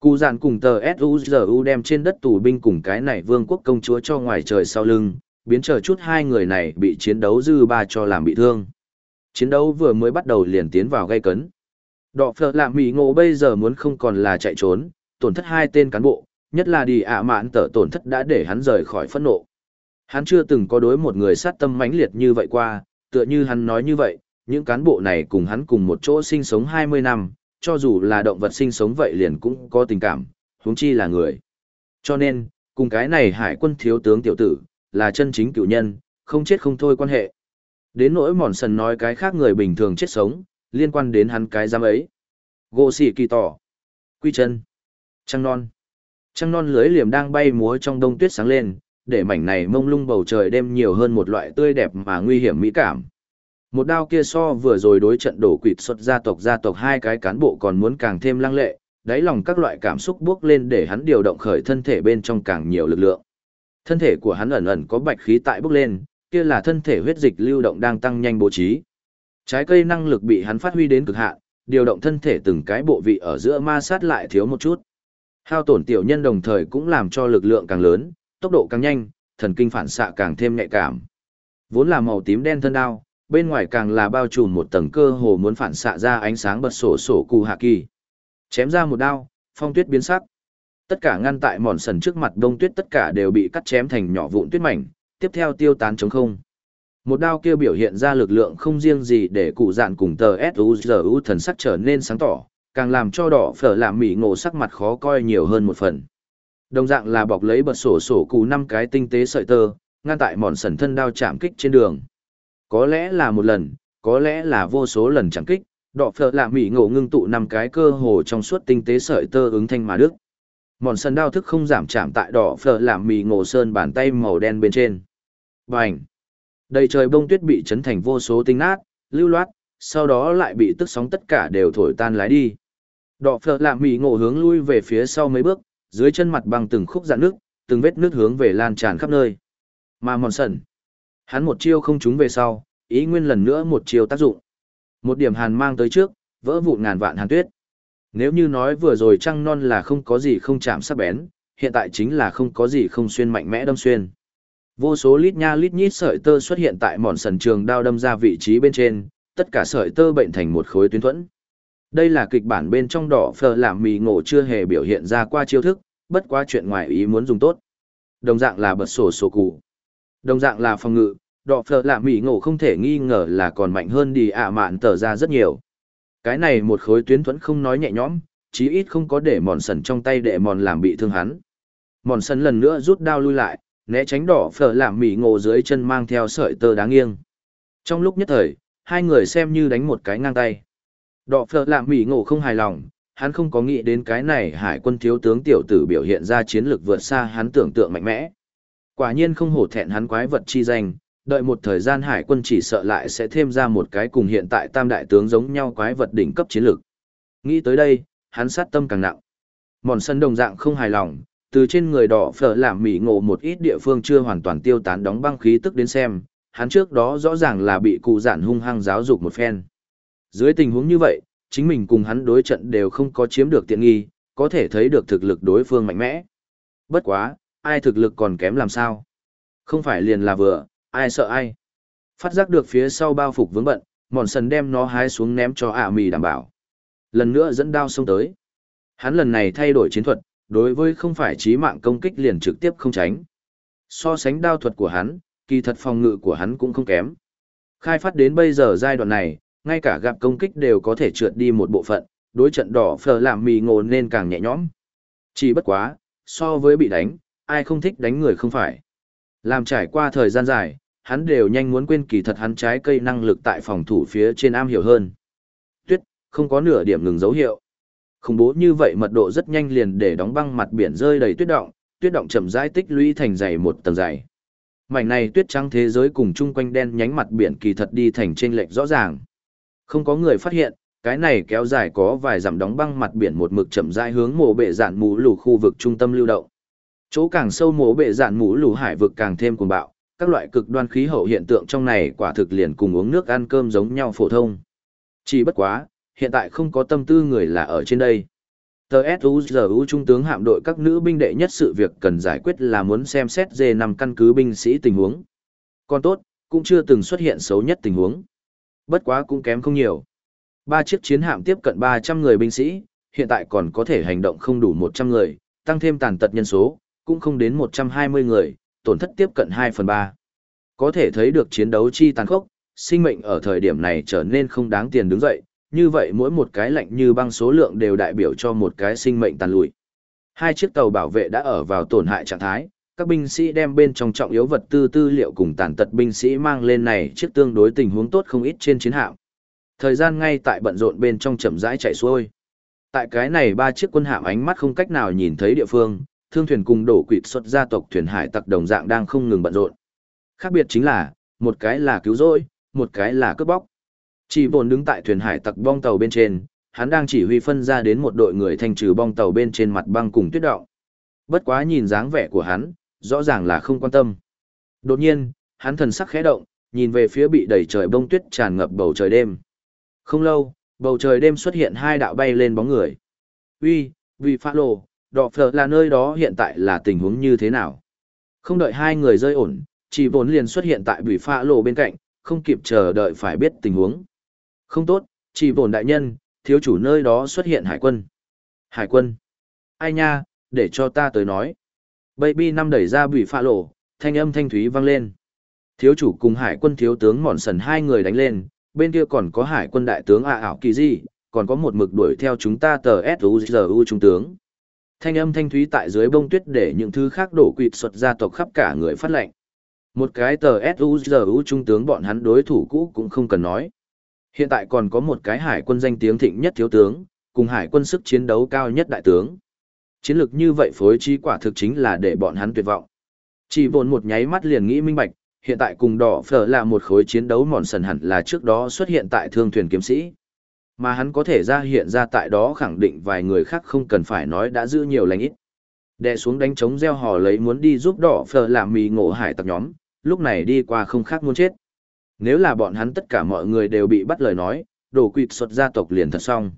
Cụ giản cùng tờ S.U.G.U. đem trên đất tù binh cùng cái này vương quốc công chúa cho ngoài trời sau lưng, biến chờ chút hai người này bị chiến đấu dư ba cho làm bị thương. Chiến đấu vừa mới bắt đầu liền tiến vào gây cấn. Đọ phở làm mỉ ngộ bây giờ muốn không còn là chạy trốn, tổn thất hai tên cán bộ, nhất là đi ạ mạn tở tổn thất đã để hắn rời khỏi phẫn nộ. Hắn chưa từng có đối một người sát tâm mãnh liệt như vậy qua, tựa như hắn nói như vậy, những cán bộ này cùng hắn cùng một chỗ sinh sống 20 năm, cho dù là động vật sinh sống vậy liền cũng có tình cảm, huống chi là người. Cho nên, cùng cái này hải quân thiếu tướng tiểu tử, là chân chính cựu nhân, không chết không thôi quan hệ. Đến nỗi mòn sần nói cái khác người bình thường chết sống, liên quan đến hắn cái giam ấy. Gỗ xỉ kỳ tỏ. Quy chân. Trăng non. Trăng non lưới liềm đang bay múa trong đông tuyết sáng lên, để mảnh này mông lung bầu trời đem nhiều hơn một loại tươi đẹp mà nguy hiểm mỹ cảm. Một đao kia so vừa rồi đối trận đổ quỵt xuất gia tộc gia tộc hai cái cán bộ còn muốn càng thêm lăng lệ, đáy lòng các loại cảm xúc bước lên để hắn điều động khởi thân thể bên trong càng nhiều lực lượng. Thân thể của hắn ẩn ẩn có bạch khí tại bốc lên, kia là thân thể huyết dịch lưu động đang tăng nhanh bố trí. Trái cây năng lực bị hắn phát huy đến cực hạn, điều động thân thể từng cái bộ vị ở giữa ma sát lại thiếu một chút. Hao tổn tiểu nhân đồng thời cũng làm cho lực lượng càng lớn, tốc độ càng nhanh, thần kinh phản xạ càng thêm nhạy cảm. Vốn là màu tím đen thân đao, bên ngoài càng là bao trùm một tầng cơ hồ muốn phản xạ ra ánh sáng bật sổ sổ cù hạ kỳ. Chém ra một đao, phong tuyết biến sắc. Tất cả ngăn tại mòn sần trước mặt đông tuyết tất cả đều bị cắt chém thành nhỏ vụn tuyết mảnh, tiếp theo tiêu tán chống không. Một đao kia biểu hiện ra lực lượng không riêng gì để cụ dạn cùng tờ S.U.G.U. thần sắc trở nên sáng tỏ, càng làm cho đỏ phở làm mỉ ngộ sắc mặt khó coi nhiều hơn một phần. Đồng dạng là bọc lấy bật sổ sổ cụ năm cái tinh tế sợi tơ, ngăn tại mòn sần thân đao chạm kích trên đường. Có lẽ là một lần, có lẽ là vô số lần chạm kích, đỏ phở làm mỉ ngộ ngưng tụ năm cái cơ hồ trong suốt tinh tế sợi tơ ứng thanh mà đức. Mòn sần đao thức không giảm chạm tại đỏ phở làm mì ngộ sơn bàn tay màu đen bên trên. ảnh. Đầy trời bông tuyết bị chấn thành vô số tinh nát, lưu loát, sau đó lại bị tức sóng tất cả đều thổi tan lái đi. Đỏ phở làm mì ngộ hướng lui về phía sau mấy bước, dưới chân mặt bằng từng khúc dạn nước, từng vết nước hướng về lan tràn khắp nơi. Mà mòn sần, hắn một chiêu không trúng về sau, ý nguyên lần nữa một chiêu tác dụng. Một điểm hàn mang tới trước, vỡ vụn ngàn vạn hàn tuyết. Nếu như nói vừa rồi trăng non là không có gì không chạm sắc bén, hiện tại chính là không có gì không xuyên mạnh mẽ đâm xuyên. Vô số lít nha lít nhít sợi tơ xuất hiện tại mòn sần trường đao đâm ra vị trí bên trên, tất cả sợi tơ bệnh thành một khối tuyến thuẫn. Đây là kịch bản bên trong đỏ phờ làm mì ngộ chưa hề biểu hiện ra qua chiêu thức, bất quá chuyện ngoài ý muốn dùng tốt. Đồng dạng là bật sổ sổ cụ. Đồng dạng là phòng ngự, đỏ phờ làm mì ngộ không thể nghi ngờ là còn mạnh hơn đi ạ mạn tờ ra rất nhiều. Cái này một khối tuyến thuẫn không nói nhẹ nhõm, chí ít không có để mòn sần trong tay để mòn làm bị thương hắn. Mòn sần lần nữa rút đao lui lại, né tránh đỏ phở làm mỉ ngộ dưới chân mang theo sợi tơ đáng nghiêng. Trong lúc nhất thời, hai người xem như đánh một cái ngang tay. Đỏ phở làm mỉ ngộ không hài lòng, hắn không có nghĩ đến cái này hải quân thiếu tướng tiểu tử biểu hiện ra chiến lược vượt xa hắn tưởng tượng mạnh mẽ. Quả nhiên không hổ thẹn hắn quái vật chi danh, đợi một thời gian hải quân chỉ sợ lại sẽ thêm ra một cái cùng hiện tại tam đại tướng giống nhau quái vật đỉnh cấp chiến lược. Nghĩ tới đây, hắn sát tâm càng nặng. Mòn sân đồng dạng không hài lòng, từ trên người đỏ phở làm mỉ ngộ một ít địa phương chưa hoàn toàn tiêu tán đóng băng khí tức đến xem, hắn trước đó rõ ràng là bị cụ giản hung hăng giáo dục một phen. Dưới tình huống như vậy, chính mình cùng hắn đối trận đều không có chiếm được tiện nghi, có thể thấy được thực lực đối phương mạnh mẽ. Bất quá, ai thực lực còn kém làm sao? Không phải liền là vừa, ai sợ ai? Phát giác được phía sau bao phục vướng bận, mòn sần đem nó hái xuống ném cho ạ mì đảm bảo. Lần nữa dẫn đao xông tới. Hắn lần này thay đổi chiến thuật, đối với không phải trí mạng công kích liền trực tiếp không tránh. So sánh đao thuật của hắn, kỳ thật phòng ngự của hắn cũng không kém. Khai phát đến bây giờ giai đoạn này, ngay cả gặp công kích đều có thể trượt đi một bộ phận, đối trận đỏ phờ làm mì ngộ nên càng nhẹ nhõm. Chỉ bất quá, so với bị đánh, ai không thích đánh người không phải. Làm trải qua thời gian dài, hắn đều nhanh muốn quên kỳ thật hắn trái cây năng lực tại phòng thủ phía trên am hiểu hơn. Tuyết, không có nửa điểm ngừng dấu hiệu. Khủng bố như vậy mật độ rất nhanh liền để đóng băng mặt biển rơi đầy tuyết động, tuyết động chậm rãi tích lũy thành dày một tầng dày. Mảnh này tuyết trắng thế giới cùng chung quanh đen nhánh mặt biển kỳ thật đi thành trên lệch rõ ràng. Không có người phát hiện, cái này kéo dài có vài dặm đóng băng mặt biển một mực chậm rãi hướng mộ bệ dạn mũ lù khu vực trung tâm lưu động. Chỗ càng sâu mố bệ dạn mũ lù hải vực càng thêm cuồng bạo, các loại cực đoan khí hậu hiện tượng trong này quả thực liền cùng uống nước ăn cơm giống nhau phổ thông. Chỉ bất quá, hiện tại không có tâm tư người là ở trên đây. Tờ S.U.G.U. Trung tướng hạm đội các nữ binh đệ nhất sự việc cần giải quyết là muốn xem xét dê nằm căn cứ binh sĩ tình huống. Còn tốt, cũng chưa từng xuất hiện xấu nhất tình huống. Bất quá cũng kém không nhiều. Ba chiếc chiến hạm tiếp cận 300 người binh sĩ, hiện tại còn có thể hành động không đủ 100 người, tăng thêm tàn tật nhân số, cũng không đến 120 người, tổn thất tiếp cận 2 phần 3. Có thể thấy được chiến đấu chi tàn khốc, sinh mệnh ở thời điểm này trở nên không đáng tiền đứng dậy, như vậy mỗi một cái lạnh như băng số lượng đều đại biểu cho một cái sinh mệnh tàn lụi. Hai chiếc tàu bảo vệ đã ở vào tổn hại trạng thái, các binh sĩ đem bên trong trọng yếu vật tư tư liệu cùng tàn tật binh sĩ mang lên này chiếc tương đối tình huống tốt không ít trên chiến hạm. Thời gian ngay tại bận rộn bên trong chậm rãi chạy xuôi. Tại cái này ba chiếc quân hạm ánh mắt không cách nào nhìn thấy địa phương, thương thuyền cùng đổ quỵt xuất gia tộc thuyền hải tặc đồng dạng đang không ngừng bận rộn. Khác biệt chính là, một cái là cứu rỗi, một cái là cướp bóc. Chỉ vồn đứng tại thuyền hải tặc bong tàu bên trên, hắn đang chỉ huy phân ra đến một đội người thanh trừ bong tàu bên trên mặt băng cùng tuyết động. Bất quá nhìn dáng vẻ của hắn, rõ ràng là không quan tâm. Đột nhiên, hắn thần sắc khẽ động, nhìn về phía bị đầy trời bông tuyết tràn ngập bầu trời đêm. Không lâu, bầu trời đêm xuất hiện hai đạo bay lên bóng người. Uy, vì phá lộ, đỏ phở là nơi đó hiện tại là tình huống như thế nào? Không đợi hai người rơi ổn, chỉ vốn liền xuất hiện tại bỉ pha lộ bên cạnh, không kịp chờ đợi phải biết tình huống. Không tốt, chỉ vốn đại nhân, thiếu chủ nơi đó xuất hiện hải quân. Hải quân? Ai nha, để cho ta tới nói. Baby năm đẩy ra bỉ pha lộ, thanh âm thanh thúy vang lên. Thiếu chủ cùng hải quân thiếu tướng mòn sần hai người đánh lên, bên kia còn có hải quân đại tướng ạ ảo kỳ di, còn có một mực đuổi theo chúng ta tờ S.U.G.U. trung tướng. Thanh âm thanh thúy tại dưới bông tuyết để những thứ khác đổ quỵt xuất gia tộc khắp cả người phát lệnh. Một cái tờ S.U.G.U. trung tướng bọn hắn đối thủ cũ cũng không cần nói. Hiện tại còn có một cái hải quân danh tiếng thịnh nhất thiếu tướng, cùng hải quân sức chiến đấu cao nhất đại tướng. Chiến lược như vậy phối trí quả thực chính là để bọn hắn tuyệt vọng. Chỉ vốn một nháy mắt liền nghĩ minh bạch, hiện tại cùng đỏ phở là một khối chiến đấu mòn sần hẳn là trước đó xuất hiện tại thương thuyền kiếm sĩ. Mà hắn có thể ra hiện ra tại đó khẳng định vài người khác không cần phải nói đã giữ nhiều lành ít. Đè xuống đánh trống gieo hò lấy muốn đi giúp đỏ phở làm mì ngộ hải tặc nhóm, lúc này đi qua không khác muốn chết. Nếu là bọn hắn tất cả mọi người đều bị bắt lời nói, đổ quỵt xuất gia tộc liền thật xong.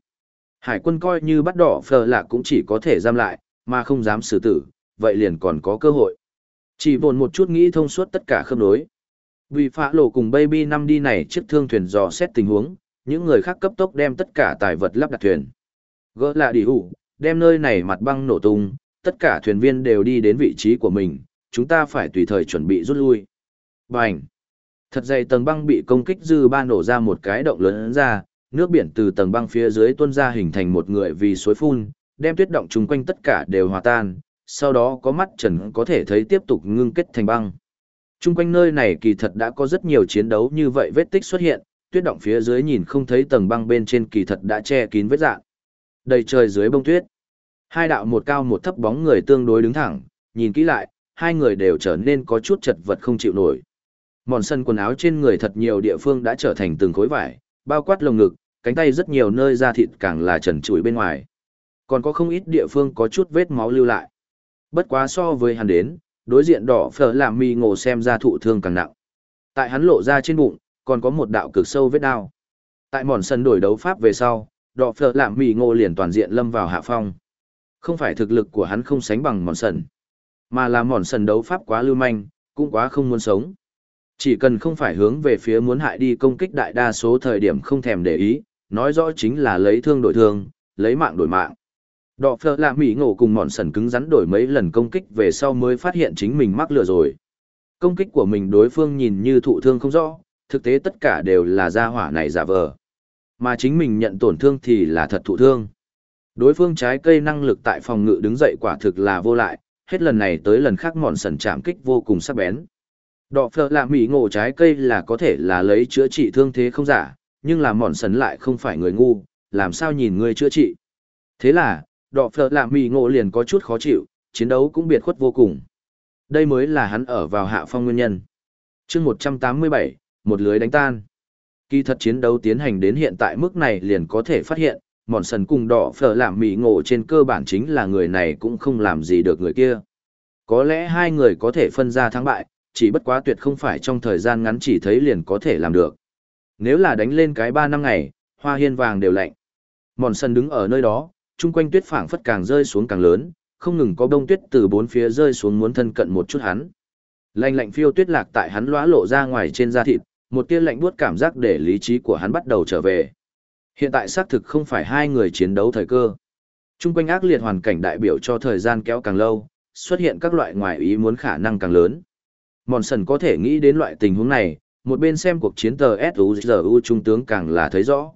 Hải quân coi như bắt đỏ phờ là cũng chỉ có thể giam lại, mà không dám xử tử, vậy liền còn có cơ hội. Chỉ vồn một chút nghĩ thông suốt tất cả khớp nối. Vì phá lộ cùng baby năm đi này chiếc thương thuyền dò xét tình huống, những người khác cấp tốc đem tất cả tài vật lắp đặt thuyền. Gỡ là đi hủ, đem nơi này mặt băng nổ tung, tất cả thuyền viên đều đi đến vị trí của mình, chúng ta phải tùy thời chuẩn bị rút lui. Bành! Thật dày tầng băng bị công kích dư ba nổ ra một cái động lớn ra, nước biển từ tầng băng phía dưới tuôn ra hình thành một người vì suối phun, đem tuyết động chung quanh tất cả đều hòa tan, sau đó có mắt trần có thể thấy tiếp tục ngưng kết thành băng. Chung quanh nơi này kỳ thật đã có rất nhiều chiến đấu như vậy vết tích xuất hiện, tuyết động phía dưới nhìn không thấy tầng băng bên trên kỳ thật đã che kín vết dạng. Đầy trời dưới bông tuyết. Hai đạo một cao một thấp bóng người tương đối đứng thẳng, nhìn kỹ lại, hai người đều trở nên có chút chật vật không chịu nổi. Mòn sân quần áo trên người thật nhiều địa phương đã trở thành từng khối vải, bao quát lồng ngực, cánh tay rất nhiều nơi da thịt càng là trần trụi bên ngoài. Còn có không ít địa phương có chút vết máu lưu lại. Bất quá so với hắn đến, đối diện đỏ phở làm mi ngộ xem ra thụ thương càng nặng. Tại hắn lộ ra trên bụng, còn có một đạo cực sâu vết đao. Tại mòn sân đổi đấu pháp về sau, đỏ phở làm mì ngộ liền toàn diện lâm vào hạ phong. Không phải thực lực của hắn không sánh bằng mòn sân, mà là mòn sân đấu pháp quá lưu manh, cũng quá không muốn sống. Chỉ cần không phải hướng về phía muốn hại đi công kích đại đa số thời điểm không thèm để ý, nói rõ chính là lấy thương đổi thương, lấy mạng đổi mạng. Đọ phở là mỹ ngộ cùng mòn sần cứng rắn đổi mấy lần công kích về sau mới phát hiện chính mình mắc lừa rồi. Công kích của mình đối phương nhìn như thụ thương không rõ, thực tế tất cả đều là gia hỏa này giả vờ. Mà chính mình nhận tổn thương thì là thật thụ thương. Đối phương trái cây năng lực tại phòng ngự đứng dậy quả thực là vô lại, hết lần này tới lần khác mòn sần chạm kích vô cùng sắc bén. Đọ phở là mỹ ngộ trái cây là có thể là lấy chữa trị thương thế không giả, nhưng là mòn sần lại không phải người ngu, làm sao nhìn người chữa trị. Thế là, đọ phở là mì ngộ liền có chút khó chịu, chiến đấu cũng biệt khuất vô cùng. Đây mới là hắn ở vào hạ phong nguyên nhân. chương 187, một lưới đánh tan. Kỳ thật chiến đấu tiến hành đến hiện tại mức này liền có thể phát hiện, mòn sần cùng đỏ phở làm mì ngộ trên cơ bản chính là người này cũng không làm gì được người kia. Có lẽ hai người có thể phân ra thắng bại, chỉ bất quá tuyệt không phải trong thời gian ngắn chỉ thấy liền có thể làm được. Nếu là đánh lên cái ba năm ngày, hoa hiên vàng đều lạnh. Mòn sần đứng ở nơi đó, chung quanh tuyết phảng phất càng rơi xuống càng lớn, không ngừng có bông tuyết từ bốn phía rơi xuống muốn thân cận một chút hắn. Lạnh lạnh phiêu tuyết lạc tại hắn lóa lộ ra ngoài trên da thịt, một tia lạnh buốt cảm giác để lý trí của hắn bắt đầu trở về. Hiện tại xác thực không phải hai người chiến đấu thời cơ. Trung quanh ác liệt hoàn cảnh đại biểu cho thời gian kéo càng lâu, xuất hiện các loại ngoài ý muốn khả năng càng lớn. Mòn sần có thể nghĩ đến loại tình huống này, một bên xem cuộc chiến tờ S.U.G.U. trung tướng càng là thấy rõ.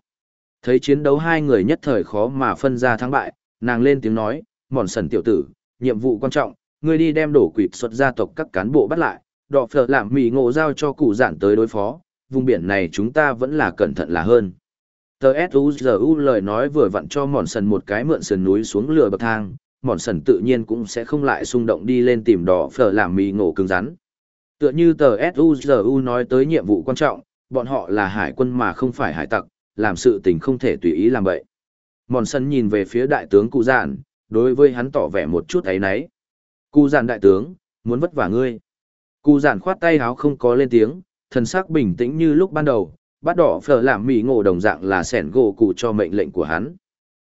Thấy chiến đấu hai người nhất thời khó mà phân ra thắng bại, nàng lên tiếng nói, mòn sần tiểu tử, nhiệm vụ quan trọng, ngươi đi đem đổ quỵt xuất gia tộc các cán bộ bắt lại, đọ phở làm mì ngộ giao cho cụ giản tới đối phó, vùng biển này chúng ta vẫn là cẩn thận là hơn. Tờ S.U.G.U. lời nói vừa vặn cho mòn sần một cái mượn sườn núi xuống lửa bậc thang, mòn sần tự nhiên cũng sẽ không lại xung động đi lên tìm đỏ phở làm mì ngộ cứng rắn. Tựa như tờ S.U.G.U. nói tới nhiệm vụ quan trọng, bọn họ là hải quân mà không phải hải tặc, làm sự tình không thể tùy ý làm vậy. Mòn sần nhìn về phía đại tướng cụ giản, đối với hắn tỏ vẻ một chút ấy nấy. Cụ giản đại tướng, muốn vất vả ngươi. Cụ giản khoát tay háo không có lên tiếng, thần sắc bình tĩnh như lúc ban đầu, bắt đỏ phở làm mì ngộ đồng dạng là sẻn gỗ cụ cho mệnh lệnh của hắn.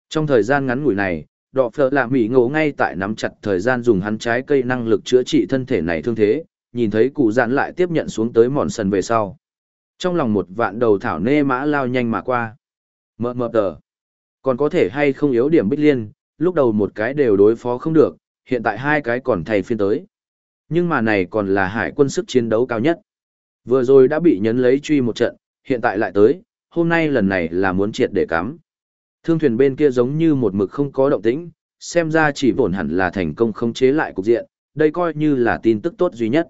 Trong thời gian ngắn ngủi này, đỏ phở làm mì ngộ ngay tại nắm chặt thời gian dùng hắn trái cây năng lực chữa trị thân thể này thương thế, nhìn thấy cụ giản lại tiếp nhận xuống tới mòn sần về sau. Trong lòng một vạn đầu thảo nê mã lao nhanh mà qua. Mờ mờ tờ. Còn có thể hay không yếu điểm bích liên, lúc đầu một cái đều đối phó không được, hiện tại hai cái còn thay phiên tới. Nhưng mà này còn là hải quân sức chiến đấu cao nhất. Vừa rồi đã bị nhấn lấy truy một trận, hiện tại lại tới, hôm nay lần này là muốn triệt để cắm. Thương thuyền bên kia giống như một mực không có động tĩnh, xem ra chỉ vổn hẳn là thành công không chế lại cục diện, đây coi như là tin tức tốt duy nhất.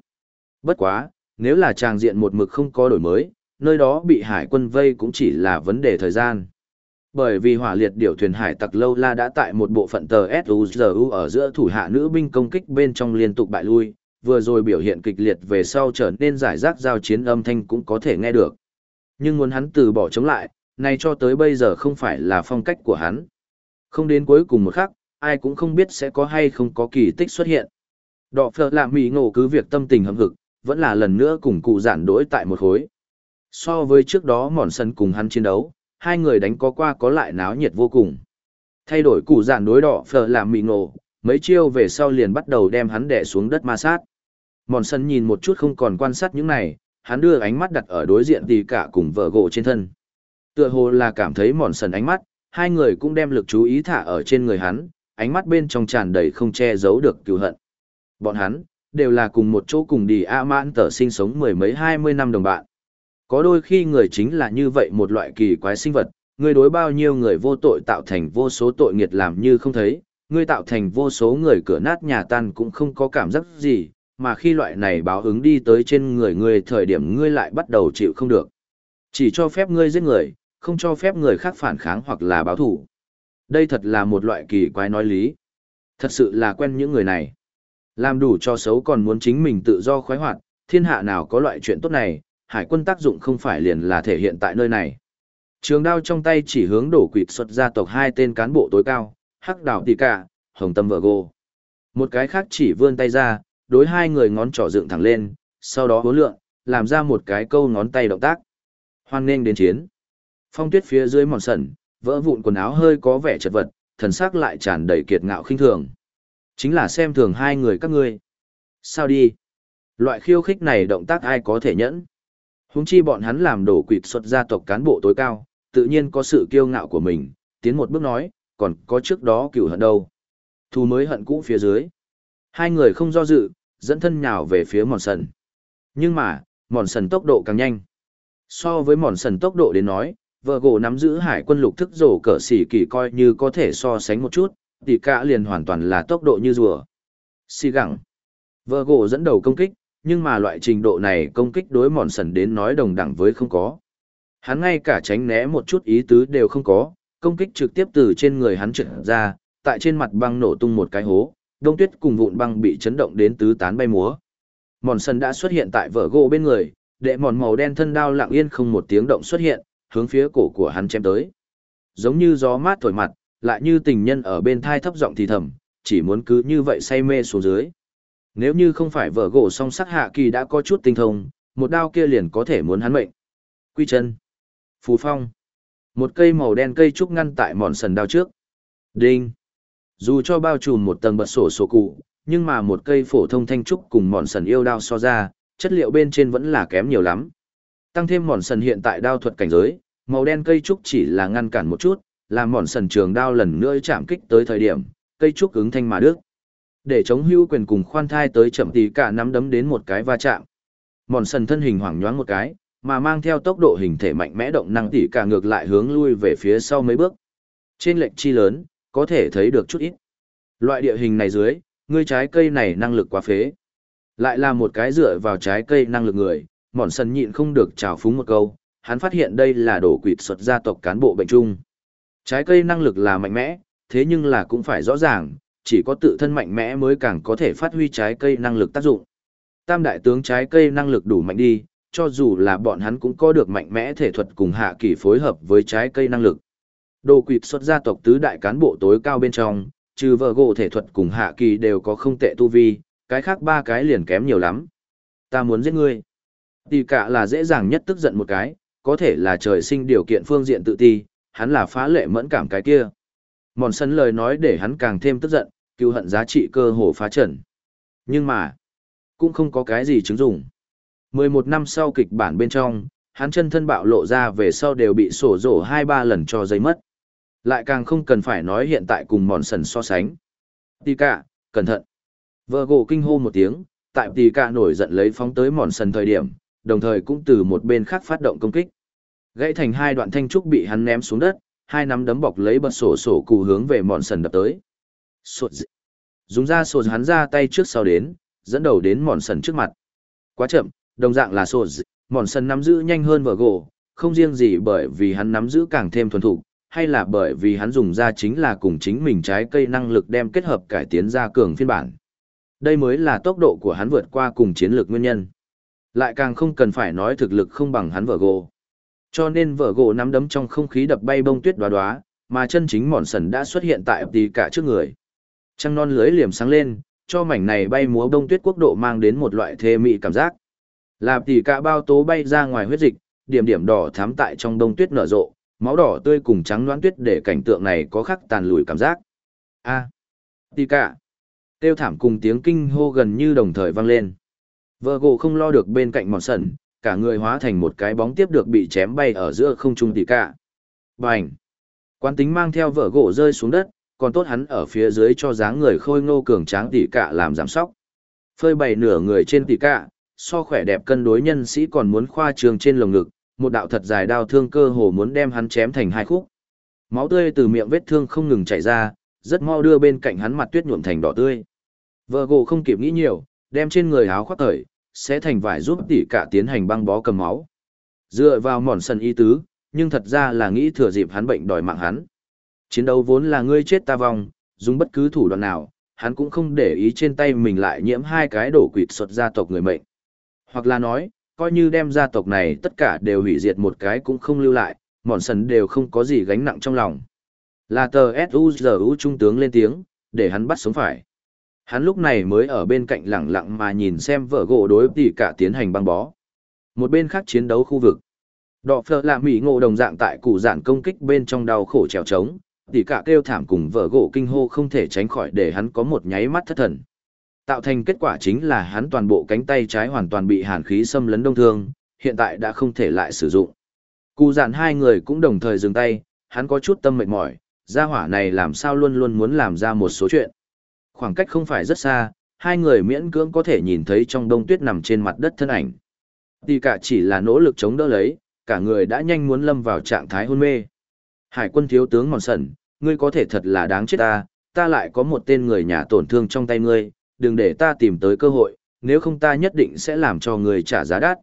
Bất quá, nếu là tràng diện một mực không có đổi mới, nơi đó bị hải quân vây cũng chỉ là vấn đề thời gian. Bởi vì hỏa liệt điều thuyền hải tặc lâu la đã tại một bộ phận tờ SUZU ở giữa thủ hạ nữ binh công kích bên trong liên tục bại lui, vừa rồi biểu hiện kịch liệt về sau trở nên giải rác giao chiến âm thanh cũng có thể nghe được. Nhưng muốn hắn từ bỏ chống lại, này cho tới bây giờ không phải là phong cách của hắn. Không đến cuối cùng một khắc, ai cũng không biết sẽ có hay không có kỳ tích xuất hiện. Đọ phở làm mì ngộ cứ việc tâm tình hâm hực, vẫn là lần nữa cùng cụ giản đối tại một khối. So với trước đó mòn sân cùng hắn chiến đấu, hai người đánh có qua có lại náo nhiệt vô cùng. Thay đổi cụ giản đối đỏ phở làm mì ngộ, mấy chiêu về sau liền bắt đầu đem hắn đè xuống đất ma sát. Mòn sân nhìn một chút không còn quan sát những này, hắn đưa ánh mắt đặt ở đối diện tì cả cùng vợ gỗ trên thân. Tựa hồ là cảm thấy mòn sần ánh mắt, hai người cũng đem lực chú ý thả ở trên người hắn, ánh mắt bên trong tràn đầy không che giấu được cựu hận. Bọn hắn, đều là cùng một chỗ cùng đi A mãn tờ sinh sống mười mấy hai mươi năm đồng bạn. Có đôi khi người chính là như vậy một loại kỳ quái sinh vật, người đối bao nhiêu người vô tội tạo thành vô số tội nghiệt làm như không thấy, người tạo thành vô số người cửa nát nhà tan cũng không có cảm giác gì, mà khi loại này báo ứng đi tới trên người ngươi thời điểm ngươi lại bắt đầu chịu không được. Chỉ cho phép ngươi giết người, không cho phép người khác phản kháng hoặc là báo thủ. Đây thật là một loại kỳ quái nói lý. Thật sự là quen những người này. Làm đủ cho xấu còn muốn chính mình tự do khoái hoạt, thiên hạ nào có loại chuyện tốt này, hải quân tác dụng không phải liền là thể hiện tại nơi này. Trường đao trong tay chỉ hướng đổ quỵt xuất gia tộc hai tên cán bộ tối cao, hắc đảo tỷ cả, hồng tâm vợ gô. Một cái khác chỉ vươn tay ra, đối hai người ngón trỏ dựng thẳng lên, sau đó hố lượng, làm ra một cái câu ngón tay động tác. Hoan nghênh đến chiến. Phong tuyết phía dưới mòn sần, vỡ vụn quần áo hơi có vẻ chật vật, thần sắc lại tràn đầy kiệt ngạo khinh thường. Chính là xem thường hai người các ngươi. Sao đi? Loại khiêu khích này động tác ai có thể nhẫn? Húng chi bọn hắn làm đổ quỵt xuất gia tộc cán bộ tối cao, tự nhiên có sự kiêu ngạo của mình, tiến một bước nói, còn có trước đó cửu hận đâu. Thù mới hận cũ phía dưới. Hai người không do dự, dẫn thân nhào về phía mòn sần. Nhưng mà, mòn sần tốc độ càng nhanh. So với mòn sần tốc độ đến nói, vợ gỗ nắm giữ hải quân lục thức rổ cỡ xỉ kỳ coi như có thể so sánh một chút, thì cả liền hoàn toàn là tốc độ như rùa. Xì gẳng. Vợ gỗ dẫn đầu công kích, nhưng mà loại trình độ này công kích đối mòn sần đến nói đồng đẳng với không có. Hắn ngay cả tránh né một chút ý tứ đều không có, công kích trực tiếp từ trên người hắn trượt ra, tại trên mặt băng nổ tung một cái hố, đông tuyết cùng vụn băng bị chấn động đến tứ tán bay múa. Mòn sần đã xuất hiện tại vợ gỗ bên người, đệ mòn màu đen thân đao lặng yên không một tiếng động xuất hiện, hướng phía cổ của hắn chém tới. Giống như gió mát thổi mặt, lại như tình nhân ở bên thai thấp giọng thì thầm, chỉ muốn cứ như vậy say mê xuống dưới. Nếu như không phải vợ gỗ song sắc hạ kỳ đã có chút tinh thông, một đao kia liền có thể muốn hắn mệnh. Quy chân. Phù phong. Một cây màu đen cây trúc ngăn tại mòn sần đao trước. Đinh. Dù cho bao trùm một tầng bật sổ sổ cụ, nhưng mà một cây phổ thông thanh trúc cùng mòn sần yêu đao so ra, chất liệu bên trên vẫn là kém nhiều lắm. Tăng thêm mòn sần hiện tại đao thuật cảnh giới, màu đen cây trúc chỉ là ngăn cản một chút, làm mòn sần trường đao lần nữa chạm kích tới thời điểm, cây trúc ứng thanh mà đứt. Để chống hưu quyền cùng khoan thai tới chậm tí cả nắm đấm đến một cái va chạm. Mòn sần thân hình hoảng nhoáng một cái, mà mang theo tốc độ hình thể mạnh mẽ động năng tỉ cả ngược lại hướng lui về phía sau mấy bước. Trên lệnh chi lớn, có thể thấy được chút ít. Loại địa hình này dưới, ngươi trái cây này năng lực quá phế. Lại là một cái dựa vào trái cây năng lực người, mòn sần nhịn không được trào phúng một câu, hắn phát hiện đây là đổ quỵt xuất gia tộc cán bộ bệnh trung Trái cây năng lực là mạnh mẽ, thế nhưng là cũng phải rõ ràng, chỉ có tự thân mạnh mẽ mới càng có thể phát huy trái cây năng lực tác dụng. Tam đại tướng trái cây năng lực đủ mạnh đi, cho dù là bọn hắn cũng có được mạnh mẽ thể thuật cùng hạ kỳ phối hợp với trái cây năng lực. Đồ quỵt xuất gia tộc tứ đại cán bộ tối cao bên trong, trừ vợ gỗ thể thuật cùng hạ kỳ đều có không tệ tu vi, cái khác ba cái liền kém nhiều lắm. Ta muốn giết ngươi. Tì cả là dễ dàng nhất tức giận một cái, có thể là trời sinh điều kiện phương diện tự ti, hắn là phá lệ mẫn cảm cái kia. Mòn sân lời nói để hắn càng thêm tức giận, cứu hận giá trị cơ hồ phá trần. Nhưng mà, cũng không có cái gì chứng dụng. 11 năm sau kịch bản bên trong, hắn chân thân bạo lộ ra về sau đều bị sổ rổ hai ba lần cho giấy mất. Lại càng không cần phải nói hiện tại cùng mòn sần so sánh. Tì cả, cẩn thận. Vợ gỗ kinh hô một tiếng, tại tì cả nổi giận lấy phóng tới mòn sần thời điểm, đồng thời cũng từ một bên khác phát động công kích. Gãy thành hai đoạn thanh trúc bị hắn ném xuống đất, hai nắm đấm bọc lấy bật sổ sổ cụ hướng về mòn sần đập tới. Sột dị. Dùng ra sột hắn ra tay trước sau đến, dẫn đầu đến mòn sần trước mặt. Quá chậm, đồng dạng là sột dị, mòn sần nắm giữ nhanh hơn vợ gỗ, không riêng gì bởi vì hắn nắm giữ càng thêm thuần thục, hay là bởi vì hắn dùng ra chính là cùng chính mình trái cây năng lực đem kết hợp cải tiến ra cường phiên bản. Đây mới là tốc độ của hắn vượt qua cùng chiến lược nguyên nhân. Lại càng không cần phải nói thực lực không bằng hắn vợ gỗ. Cho nên vợ gỗ nắm đấm trong không khí đập bay bông tuyết đoá đoá, mà chân chính mòn sần đã xuất hiện tại tì cả trước người. Trăng non lưới liềm sáng lên, cho mảnh này bay múa bông tuyết quốc độ mang đến một loại thê mị cảm giác. Làm tỷ cả bao tố bay ra ngoài huyết dịch, điểm điểm đỏ thắm tại trong bông tuyết nở rộ, máu đỏ tươi cùng trắng loãng tuyết để cảnh tượng này có khắc tàn lùi cảm giác. A, tỷ cả. Tiêu thảm cùng tiếng kinh hô gần như đồng thời vang lên. Vợ gỗ không lo được bên cạnh mòn sần, cả người hóa thành một cái bóng tiếp được bị chém bay ở giữa không trung tỷ cả. Bành! Quán tính mang theo vợ gỗ rơi xuống đất, còn tốt hắn ở phía dưới cho dáng người khôi ngô cường tráng tỷ cả làm giảm sóc. Phơi bày nửa người trên tỷ cả, so khỏe đẹp cân đối nhân sĩ còn muốn khoa trường trên lồng ngực, một đạo thật dài đao thương cơ hồ muốn đem hắn chém thành hai khúc. Máu tươi từ miệng vết thương không ngừng chảy ra, rất mau đưa bên cạnh hắn mặt tuyết nhuộm thành đỏ tươi. Vợ gỗ không kịp nghĩ nhiều, đem trên người áo khoác cởi, sẽ thành vải giúp tỷ cả tiến hành băng bó cầm máu. Dựa vào mòn sần y tứ, nhưng thật ra là nghĩ thừa dịp hắn bệnh đòi mạng hắn. Chiến đấu vốn là ngươi chết ta vong, dùng bất cứ thủ đoạn nào, hắn cũng không để ý trên tay mình lại nhiễm hai cái đổ quỵt xuất gia tộc người mệnh. Hoặc là nói, coi như đem gia tộc này tất cả đều hủy diệt một cái cũng không lưu lại, mòn sần đều không có gì gánh nặng trong lòng. Là tờ S.U.G.U. trung tướng lên tiếng, để hắn bắt sống phải. Hắn lúc này mới ở bên cạnh lặng lặng mà nhìn xem vợ gỗ đối tỷ cả tiến hành băng bó. Một bên khác chiến đấu khu vực. Đọ phở là mỹ ngộ đồng dạng tại củ giản công kích bên trong đau khổ trèo trống, tỷ cả kêu thảm cùng vợ gỗ kinh hô không thể tránh khỏi để hắn có một nháy mắt thất thần. Tạo thành kết quả chính là hắn toàn bộ cánh tay trái hoàn toàn bị hàn khí xâm lấn đông thương, hiện tại đã không thể lại sử dụng. Cụ dạn hai người cũng đồng thời dừng tay, hắn có chút tâm mệt mỏi, gia hỏa này làm sao luôn luôn muốn làm ra một số chuyện. Khoảng cách không phải rất xa, hai người miễn cưỡng có thể nhìn thấy trong đông tuyết nằm trên mặt đất thân ảnh. Tì cả chỉ là nỗ lực chống đỡ lấy, cả người đã nhanh muốn lâm vào trạng thái hôn mê. Hải quân thiếu tướng mòn sẩn, ngươi có thể thật là đáng chết ta, ta lại có một tên người nhà tổn thương trong tay ngươi, đừng để ta tìm tới cơ hội, nếu không ta nhất định sẽ làm cho người trả giá đắt.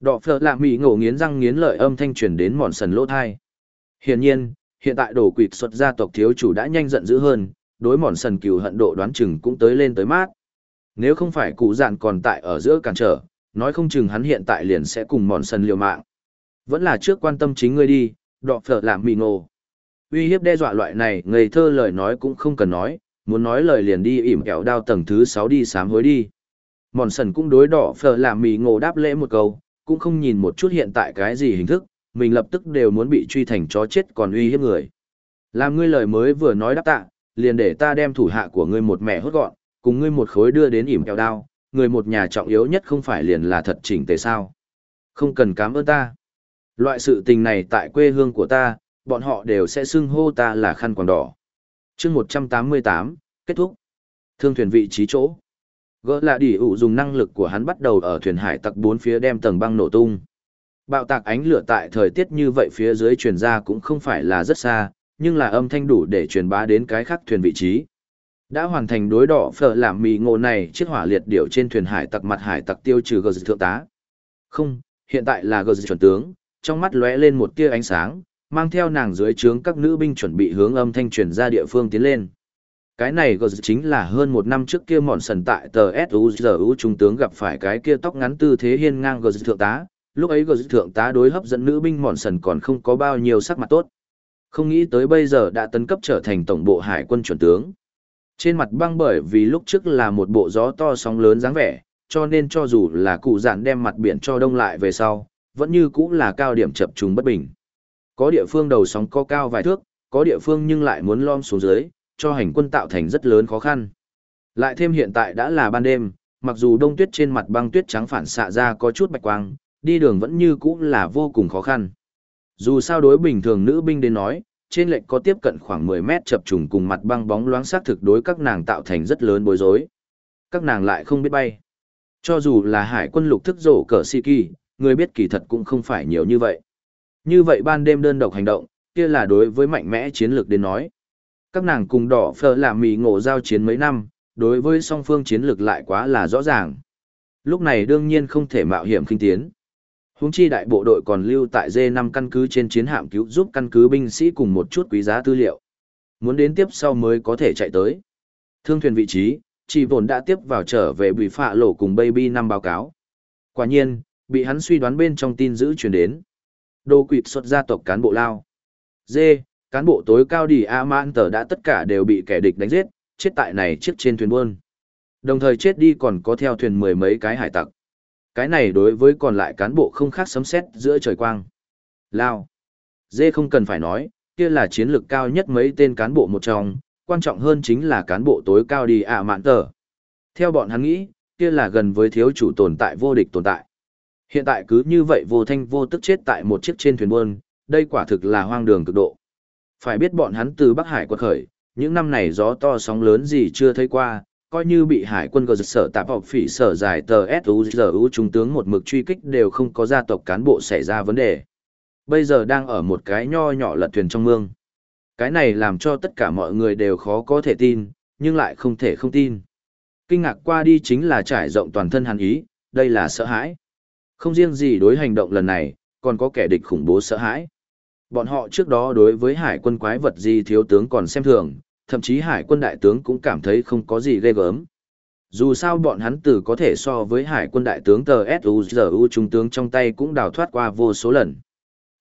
Đọ phở lạ mỉ ngổ nghiến răng nghiến lợi âm thanh truyền đến mòn sần lỗ thai. Hiển nhiên, hiện tại đổ quỵt xuất gia tộc thiếu chủ đã nhanh giận dữ hơn, đối mòn sần cừu hận độ đoán chừng cũng tới lên tới mát. Nếu không phải cụ dạn còn tại ở giữa cản trở, nói không chừng hắn hiện tại liền sẽ cùng mòn sần liều mạng. Vẫn là trước quan tâm chính ngươi đi, đọ phở làm mì ngộ. Uy hiếp đe dọa loại này, ngây thơ lời nói cũng không cần nói, muốn nói lời liền đi ỉm kẹo đao tầng thứ sáu đi sám hối đi. Mòn sần cũng đối đỏ phờ làm mì ngộ đáp lễ một câu, cũng không nhìn một chút hiện tại cái gì hình thức, mình lập tức đều muốn bị truy thành chó chết còn uy hiếp người. Làm ngươi lời mới vừa nói đáp tạ, liền để ta đem thủ hạ của ngươi một mẹ hốt gọn, cùng ngươi một khối đưa đến ỉm kẹo đao, người một nhà trọng yếu nhất không phải liền là thật chỉnh tề sao. Không cần cám ơn ta. Loại sự tình này tại quê hương của ta, bọn họ đều sẽ xưng hô ta là khăn quàng đỏ chương 188, kết thúc. Thương thuyền vị trí chỗ. Gỡ lạ đỉ ủ dùng năng lực của hắn bắt đầu ở thuyền hải tặc bốn phía đem tầng băng nổ tung. Bạo tạc ánh lửa tại thời tiết như vậy phía dưới truyền ra cũng không phải là rất xa, nhưng là âm thanh đủ để truyền bá đến cái khác thuyền vị trí. Đã hoàn thành đối đỏ phở làm mì ngộ này chiếc hỏa liệt điểu trên thuyền hải tặc mặt hải tặc tiêu trừ gờ thượng tá. Không, hiện tại là gờ chuẩn tướng, trong mắt lóe lên một tia ánh sáng, mang theo nàng dưới trướng các nữ binh chuẩn bị hướng âm thanh truyền ra địa phương tiến lên. Cái này gờ chính là hơn một năm trước kia mòn sần tại tờ S.U.G.U. trung tướng gặp phải cái kia tóc ngắn tư thế hiên ngang gờ thượng tá, lúc ấy gờ thượng tá đối hấp dẫn nữ binh mòn sần còn không có bao nhiêu sắc mặt tốt. Không nghĩ tới bây giờ đã tấn cấp trở thành tổng bộ hải quân chuẩn tướng. Trên mặt băng bởi vì lúc trước là một bộ gió to sóng lớn dáng vẻ, cho nên cho dù là cụ dạn đem mặt biển cho đông lại về sau, vẫn như cũng là cao điểm chập trùng bất bình. Có địa phương đầu sóng có cao vài thước, có địa phương nhưng lại muốn lom xuống dưới, cho hành quân tạo thành rất lớn khó khăn. Lại thêm hiện tại đã là ban đêm, mặc dù đông tuyết trên mặt băng tuyết trắng phản xạ ra có chút bạch quang, đi đường vẫn như cũ là vô cùng khó khăn. Dù sao đối bình thường nữ binh đến nói, trên lệnh có tiếp cận khoảng 10 mét chập trùng cùng mặt băng bóng loáng xác thực đối các nàng tạo thành rất lớn bối rối. Các nàng lại không biết bay. Cho dù là hải quân lục thức rổ cờ si kỳ, người biết kỳ thật cũng không phải nhiều như vậy. Như vậy ban đêm đơn độc hành động, kia là đối với mạnh mẽ chiến lược đến nói. Các nàng cùng đỏ phở làm mì ngộ giao chiến mấy năm, đối với song phương chiến lược lại quá là rõ ràng. Lúc này đương nhiên không thể mạo hiểm kinh tiến. Huống chi đại bộ đội còn lưu tại D5 căn cứ trên chiến hạm cứu giúp căn cứ binh sĩ cùng một chút quý giá tư liệu. Muốn đến tiếp sau mới có thể chạy tới. Thương thuyền vị trí, chỉ vốn đã tiếp vào trở về bị phạ lộ cùng Baby năm báo cáo. Quả nhiên, bị hắn suy đoán bên trong tin giữ truyền đến. Đô quỵt xuất gia tộc cán bộ lao. D, cán bộ tối cao đi A Mãn tờ đã tất cả đều bị kẻ địch đánh giết, chết tại này chiếc trên thuyền buôn. Đồng thời chết đi còn có theo thuyền mười mấy cái hải tặc. Cái này đối với còn lại cán bộ không khác sấm sét giữa trời quang. Lao. Dê không cần phải nói, kia là chiến lược cao nhất mấy tên cán bộ một trong, quan trọng hơn chính là cán bộ tối cao đi ạ mạn tờ. Theo bọn hắn nghĩ, kia là gần với thiếu chủ tồn tại vô địch tồn tại. Hiện tại cứ như vậy vô thanh vô tức chết tại một chiếc trên thuyền buôn, đây quả thực là hoang đường cực độ. Phải biết bọn hắn từ Bắc Hải quật khởi, những năm này gió to sóng lớn gì chưa thấy qua, coi như bị hải quân gờ giật sở tạp học phỉ sở dài tờ suzu trung tướng một mực truy kích đều không có gia tộc cán bộ xảy ra vấn đề. Bây giờ đang ở một cái nho nhỏ lật thuyền trong mương. Cái này làm cho tất cả mọi người đều khó có thể tin nhưng lại không thể không tin. Kinh ngạc qua đi chính là trải rộng toàn thân hàn ý đây là sợ hãi không riêng gì đối hành động lần này còn có kẻ địch khủng bố sợ hãi bọn họ trước đó đối với hải quân quái vật gì thiếu tướng còn xem thường thậm chí hải quân đại tướng cũng cảm thấy không có gì ghê gớm. Dù sao bọn hắn từ có thể so với hải quân đại tướng tờ S.U.G.U. trung tướng trong tay cũng đào thoát qua vô số lần.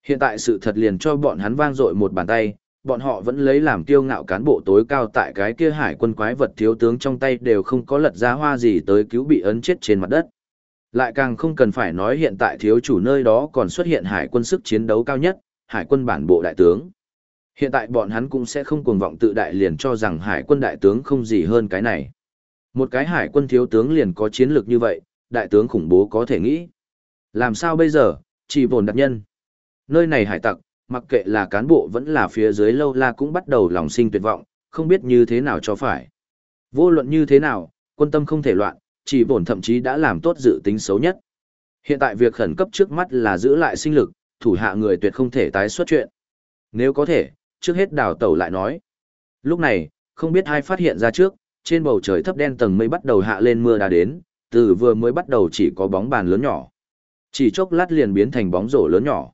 Hiện tại sự thật liền cho bọn hắn vang dội một bàn tay, bọn họ vẫn lấy làm kiêu ngạo cán bộ tối cao tại cái kia hải quân quái vật thiếu tướng trong tay đều không có lật ra hoa gì tới cứu bị ấn chết trên mặt đất. Lại càng không cần phải nói hiện tại thiếu chủ nơi đó còn xuất hiện hải quân sức chiến đấu cao nhất, hải quân bản bộ đại tướng. Hiện tại bọn hắn cũng sẽ không cuồng vọng tự đại liền cho rằng hải quân đại tướng không gì hơn cái này. Một cái hải quân thiếu tướng liền có chiến lược như vậy, đại tướng khủng bố có thể nghĩ. Làm sao bây giờ, chỉ vồn đặc nhân. Nơi này hải tặc, mặc kệ là cán bộ vẫn là phía dưới lâu la cũng bắt đầu lòng sinh tuyệt vọng, không biết như thế nào cho phải. Vô luận như thế nào, quân tâm không thể loạn, chỉ bổn thậm chí đã làm tốt dự tính xấu nhất. Hiện tại việc khẩn cấp trước mắt là giữ lại sinh lực, thủ hạ người tuyệt không thể tái xuất chuyện. Nếu có thể, trước hết đào tẩu lại nói. Lúc này, không biết ai phát hiện ra trước, trên bầu trời thấp đen tầng mây bắt đầu hạ lên mưa đã đến, từ vừa mới bắt đầu chỉ có bóng bàn lớn nhỏ. Chỉ chốc lát liền biến thành bóng rổ lớn nhỏ.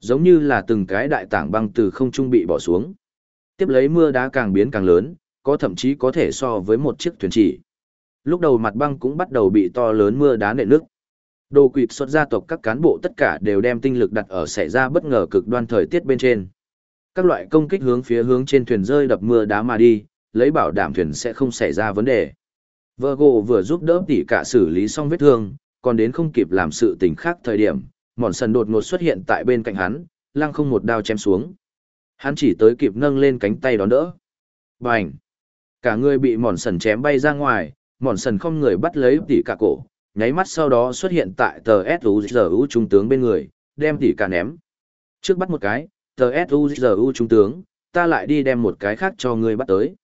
Giống như là từng cái đại tảng băng từ không trung bị bỏ xuống. Tiếp lấy mưa đá càng biến càng lớn, có thậm chí có thể so với một chiếc thuyền chỉ. Lúc đầu mặt băng cũng bắt đầu bị to lớn mưa đá nện nước. Đồ quỵt xuất gia tộc các cán bộ tất cả đều đem tinh lực đặt ở xảy ra bất ngờ cực đoan thời tiết bên trên. Các loại công kích hướng phía hướng trên thuyền rơi đập mưa đá mà đi, lấy bảo đảm thuyền sẽ không xảy ra vấn đề. Virgo vừa giúp đỡ tỷ cả xử lý xong vết thương, còn đến không kịp làm sự tình khác thời điểm, mòn sần đột ngột xuất hiện tại bên cạnh hắn, lăng không một đao chém xuống. Hắn chỉ tới kịp nâng lên cánh tay đón đỡ. Bành! Cả người bị mòn sần chém bay ra ngoài, mòn sần không người bắt lấy tỷ cả cổ, nháy mắt sau đó xuất hiện tại tờ S.U.G.U. trung tướng bên người, đem tỷ cả ném. Trước bắt một cái, tờ S.U.G.U. trung tướng, ta lại đi đem một cái khác cho ngươi bắt tới.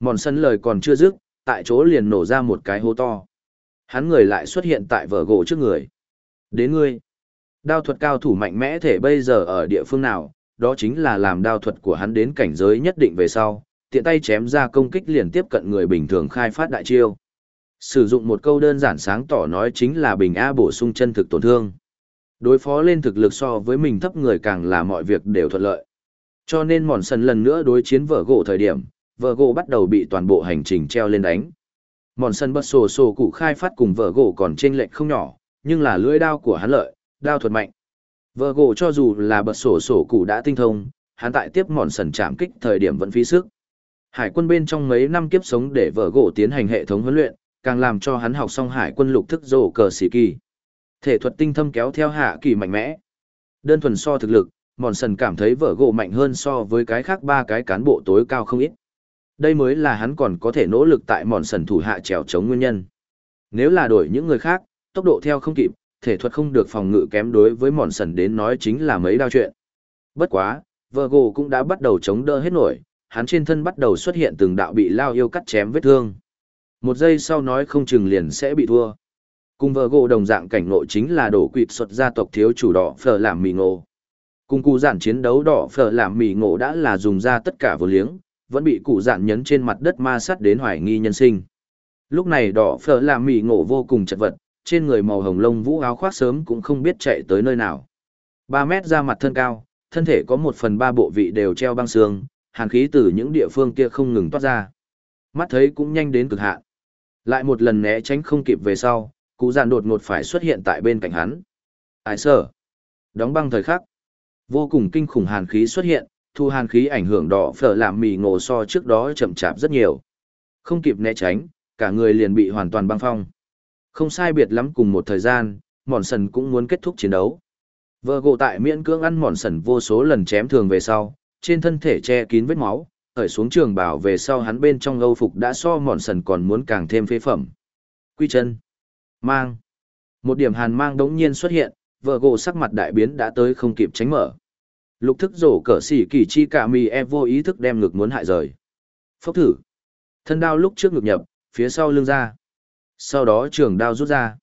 Mòn sân lời còn chưa dứt, tại chỗ liền nổ ra một cái hố to. Hắn người lại xuất hiện tại vở gỗ trước người. Đến ngươi. Đao thuật cao thủ mạnh mẽ thể bây giờ ở địa phương nào, đó chính là làm đao thuật của hắn đến cảnh giới nhất định về sau, tiện tay chém ra công kích liền tiếp cận người bình thường khai phát đại chiêu. Sử dụng một câu đơn giản sáng tỏ nói chính là bình A bổ sung chân thực tổn thương. Đối phó lên thực lực so với mình thấp người càng là mọi việc đều thuận lợi. Cho nên mòn sần lần nữa đối chiến vở gỗ thời điểm, vợ gỗ bắt đầu bị toàn bộ hành trình treo lên đánh. Mòn sần bật sổ sổ cụ khai phát cùng vợ gỗ còn trên lệch không nhỏ, nhưng là lưỡi đao của hắn lợi, đao thuật mạnh. Vợ gỗ cho dù là bật sổ sổ cụ đã tinh thông, hắn tại tiếp mòn sần chạm kích thời điểm vẫn phí sức. Hải quân bên trong mấy năm kiếp sống để vợ gỗ tiến hành hệ thống huấn luyện, càng làm cho hắn học xong hải quân lục thức rổ cờ xì kỳ. Thể thuật tinh thâm kéo theo hạ kỳ mạnh mẽ. Đơn thuần so thực lực, mòn sần cảm thấy vợ gỗ mạnh hơn so với cái khác ba cái cán bộ tối cao không ít. Đây mới là hắn còn có thể nỗ lực tại mòn sần thủ hạ trèo chống nguyên nhân. Nếu là đổi những người khác, tốc độ theo không kịp, thể thuật không được phòng ngự kém đối với mòn sần đến nói chính là mấy đao chuyện. Bất quá, vợ gỗ cũng đã bắt đầu chống đỡ hết nổi, hắn trên thân bắt đầu xuất hiện từng đạo bị lao yêu cắt chém vết thương. Một giây sau nói không chừng liền sẽ bị thua. Cùng Virgo đồng dạng cảnh nội chính là đổ quỵt xuất gia tộc thiếu chủ đỏ phở làm mì ngộ. Cùng cụ giản chiến đấu đỏ phở làm mì ngộ đã là dùng ra tất cả vô liếng, vẫn bị cụ dạn nhấn trên mặt đất ma sát đến hoài nghi nhân sinh. Lúc này đỏ phở làm mì ngộ vô cùng chật vật, trên người màu hồng lông vũ áo khoác sớm cũng không biết chạy tới nơi nào. 3 mét ra mặt thân cao, thân thể có một phần ba bộ vị đều treo băng xương, hàn khí từ những địa phương kia không ngừng toát ra. Mắt thấy cũng nhanh đến cực hạn. Lại một lần né tránh không kịp về sau, cụ dạn đột ngột phải xuất hiện tại bên cạnh hắn. Ai sở? Đóng băng thời khắc. Vô cùng kinh khủng hàn khí xuất hiện, thu hàn khí ảnh hưởng đỏ phở làm mì ngộ so trước đó chậm chạp rất nhiều. Không kịp né tránh, cả người liền bị hoàn toàn băng phong. Không sai biệt lắm cùng một thời gian, mòn sần cũng muốn kết thúc chiến đấu. Vợ gộ tại miễn cưỡng ăn mòn sần vô số lần chém thường về sau, trên thân thể che kín vết máu, ở xuống trường bảo về sau hắn bên trong âu phục đã so mòn sần còn muốn càng thêm phế phẩm. Quy chân. Mang. Một điểm hàn mang đống nhiên xuất hiện, vợ gỗ sắc mặt đại biến đã tới không kịp tránh mở. Lục thức rổ cỡ xỉ kỳ chi cả mì e vô ý thức đem ngực muốn hại rời. Phốc thử. Thân đao lúc trước ngực nhập, phía sau lưng ra. Sau đó trường đao rút ra.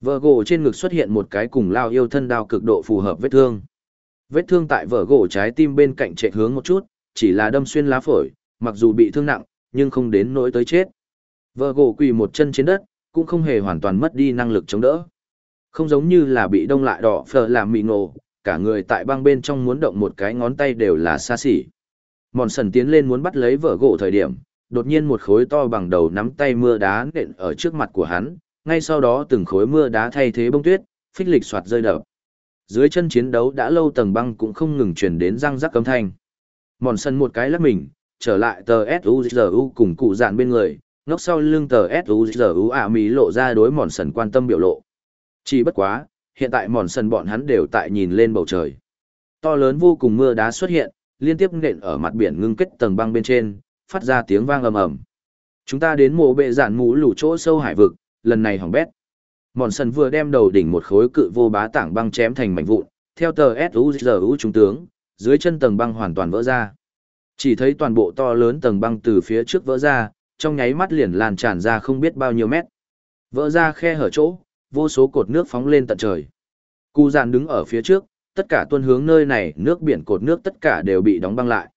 Vợ gỗ trên ngực xuất hiện một cái cùng lao yêu thân đao cực độ phù hợp vết thương. Vết thương tại vợ gỗ trái tim bên cạnh chạy hướng một chút, chỉ là đâm xuyên lá phổi, mặc dù bị thương nặng, nhưng không đến nỗi tới chết. Vợ gỗ quỳ một chân trên đất, cũng không hề hoàn toàn mất đi năng lực chống đỡ. Không giống như là bị đông lại đỏ phở làm mị ngộ, cả người tại băng bên trong muốn động một cái ngón tay đều là xa xỉ. Mòn sần tiến lên muốn bắt lấy vợ gỗ thời điểm, đột nhiên một khối to bằng đầu nắm tay mưa đá nện ở trước mặt của hắn, ngay sau đó từng khối mưa đá thay thế bông tuyết, phích lịch soạt rơi đập. Dưới chân chiến đấu đã lâu tầng băng cũng không ngừng truyền đến răng rắc cấm thanh. Mòn sân một cái lắc mình, trở lại tờ S.U.G.U. cùng cụ dạn bên người, ngóc sau lưng tờ S.U.G.U. ả mỹ lộ ra đối mòn sần quan tâm biểu lộ. Chỉ bất quá, hiện tại mòn sân bọn hắn đều tại nhìn lên bầu trời. To lớn vô cùng mưa đá xuất hiện, liên tiếp nện ở mặt biển ngưng kết tầng băng bên trên, phát ra tiếng vang ầm ầm. Chúng ta đến mộ bệ giản mũ lũ chỗ sâu hải vực, lần này hỏng bét. Mòn sân vừa đem đầu đỉnh một khối cự vô bá tảng băng chém thành mảnh vụn, theo tờ S.U.G.U. trung tướng, dưới chân tầng băng hoàn toàn vỡ ra. Chỉ thấy toàn bộ to lớn tầng băng từ phía trước vỡ ra, trong nháy mắt liền lan tràn ra không biết bao nhiêu mét. Vỡ ra khe hở chỗ, vô số cột nước phóng lên tận trời. Cú giàn đứng ở phía trước, tất cả tuân hướng nơi này nước biển cột nước tất cả đều bị đóng băng lại.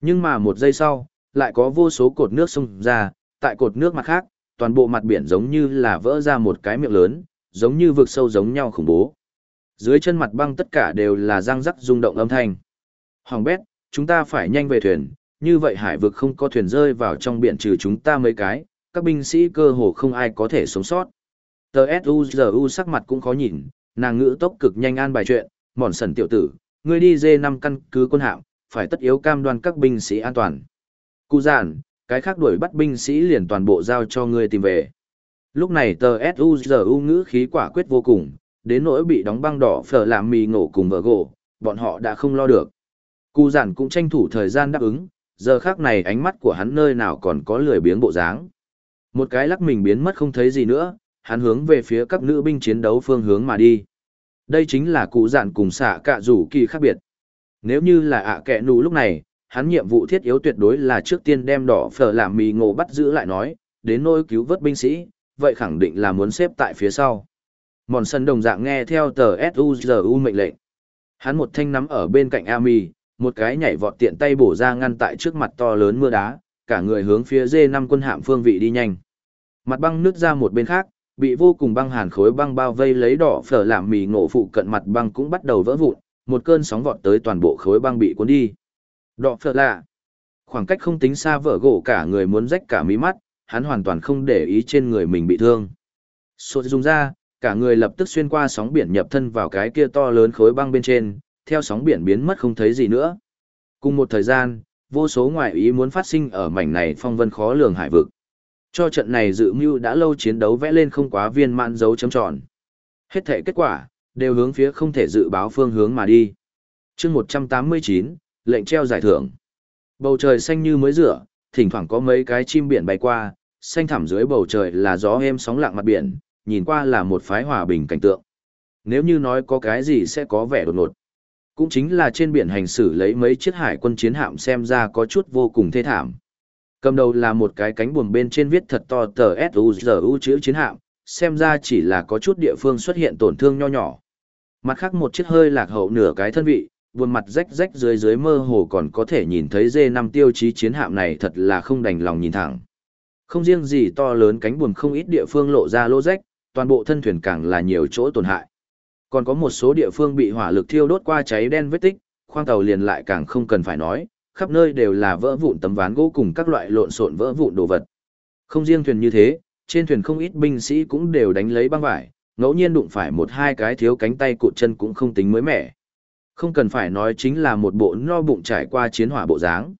Nhưng mà một giây sau, lại có vô số cột nước xông ra, tại cột nước mặt khác, toàn bộ mặt biển giống như là vỡ ra một cái miệng lớn, giống như vực sâu giống nhau khủng bố. Dưới chân mặt băng tất cả đều là răng rắc rung động âm thanh. Hoàng bét, chúng ta phải nhanh về thuyền, như vậy hải vực không có thuyền rơi vào trong biển trừ chúng ta mấy cái, các binh sĩ cơ hồ không ai có thể sống sót. Tờ S.U.G.U. sắc mặt cũng khó nhìn, nàng ngữ tốc cực nhanh an bài chuyện, mòn sần tiểu tử, ngươi đi dê năm căn cứ quân hạm, phải tất yếu cam đoan các binh sĩ an toàn. Cụ giản, cái khác đuổi bắt binh sĩ liền toàn bộ giao cho ngươi tìm về. Lúc này tờ S.U.G.U. ngữ khí quả quyết vô cùng, đến nỗi bị đóng băng đỏ phở làm mì ngộ cùng vợ gỗ, bọn họ đã không lo được. Cụ giản cũng tranh thủ thời gian đáp ứng, giờ khác này ánh mắt của hắn nơi nào còn có lười biếng bộ dáng. Một cái lắc mình biến mất không thấy gì nữa, hắn hướng về phía các nữ binh chiến đấu phương hướng mà đi. Đây chính là cụ giản cùng xạ cạ rủ kỳ khác biệt. Nếu như là ạ à kẹ nụ lúc này, hắn nhiệm vụ thiết yếu tuyệt đối là trước tiên đem đỏ phở làm mì ngộ bắt giữ lại nói, đến nỗi cứu vớt binh sĩ, vậy khẳng định là muốn xếp tại phía sau. Mòn sân đồng dạng nghe theo tờ S.U.G.U mệnh lệnh. Hắn một thanh nắm ở bên cạnh Ami, một cái nhảy vọt tiện tay bổ ra ngăn tại trước mặt to lớn mưa đá, cả người hướng phía dê 5 quân hạm phương vị đi nhanh. Mặt băng nứt ra một bên khác, bị vô cùng băng hàn khối băng bao vây lấy đỏ phở làm mì ngộ phụ cận mặt băng cũng bắt đầu vỡ vụn, một cơn sóng vọt tới toàn bộ khối băng bị cuốn đi. Đỏ phở lạ. Khoảng cách không tính xa vỡ gỗ cả người muốn rách cả mí mắt, hắn hoàn toàn không để ý trên người mình bị thương. Sột dùng ra, cả người lập tức xuyên qua sóng biển nhập thân vào cái kia to lớn khối băng bên trên, theo sóng biển biến mất không thấy gì nữa. Cùng một thời gian, vô số ngoại ý muốn phát sinh ở mảnh này phong vân khó lường hải vực. Cho trận này dự mưu đã lâu chiến đấu vẽ lên không quá viên mãn dấu chấm tròn. Hết thể kết quả, đều hướng phía không thể dự báo phương hướng mà đi. chương 189, lệnh treo giải thưởng. Bầu trời xanh như mới rửa, thỉnh thoảng có mấy cái chim biển bay qua, xanh thẳm dưới bầu trời là gió êm sóng lặng mặt biển, nhìn qua là một phái hòa bình cảnh tượng. Nếu như nói có cái gì sẽ có vẻ đột ngột. Cũng chính là trên biển hành xử lấy mấy chiếc hải quân chiến hạm xem ra có chút vô cùng thê thảm. Cầm đầu là một cái cánh buồm bên trên viết thật to tờ S-U-Z-U chữ chiến hạm, xem ra chỉ là có chút địa phương xuất hiện tổn thương nho nhỏ. Mặt khác một chiếc hơi lạc hậu nửa cái thân vị, buồn mặt rách rách dưới dưới mơ hồ còn có thể nhìn thấy dê năm tiêu chí chiến hạm này thật là không đành lòng nhìn thẳng. Không riêng gì to lớn cánh buồm không ít địa phương lộ ra lỗ rách, toàn bộ thân thuyền càng là nhiều chỗ tổn hại. Còn có một số địa phương bị hỏa lực thiêu đốt qua cháy đen vết tích, khoang tàu liền lại càng không cần phải nói, khắp nơi đều là vỡ vụn tấm ván gỗ cùng các loại lộn xộn vỡ vụn đồ vật. Không riêng thuyền như thế, trên thuyền không ít binh sĩ cũng đều đánh lấy băng vải, ngẫu nhiên đụng phải một hai cái thiếu cánh tay cụt chân cũng không tính mới mẻ. Không cần phải nói chính là một bộ no bụng trải qua chiến hỏa bộ dáng.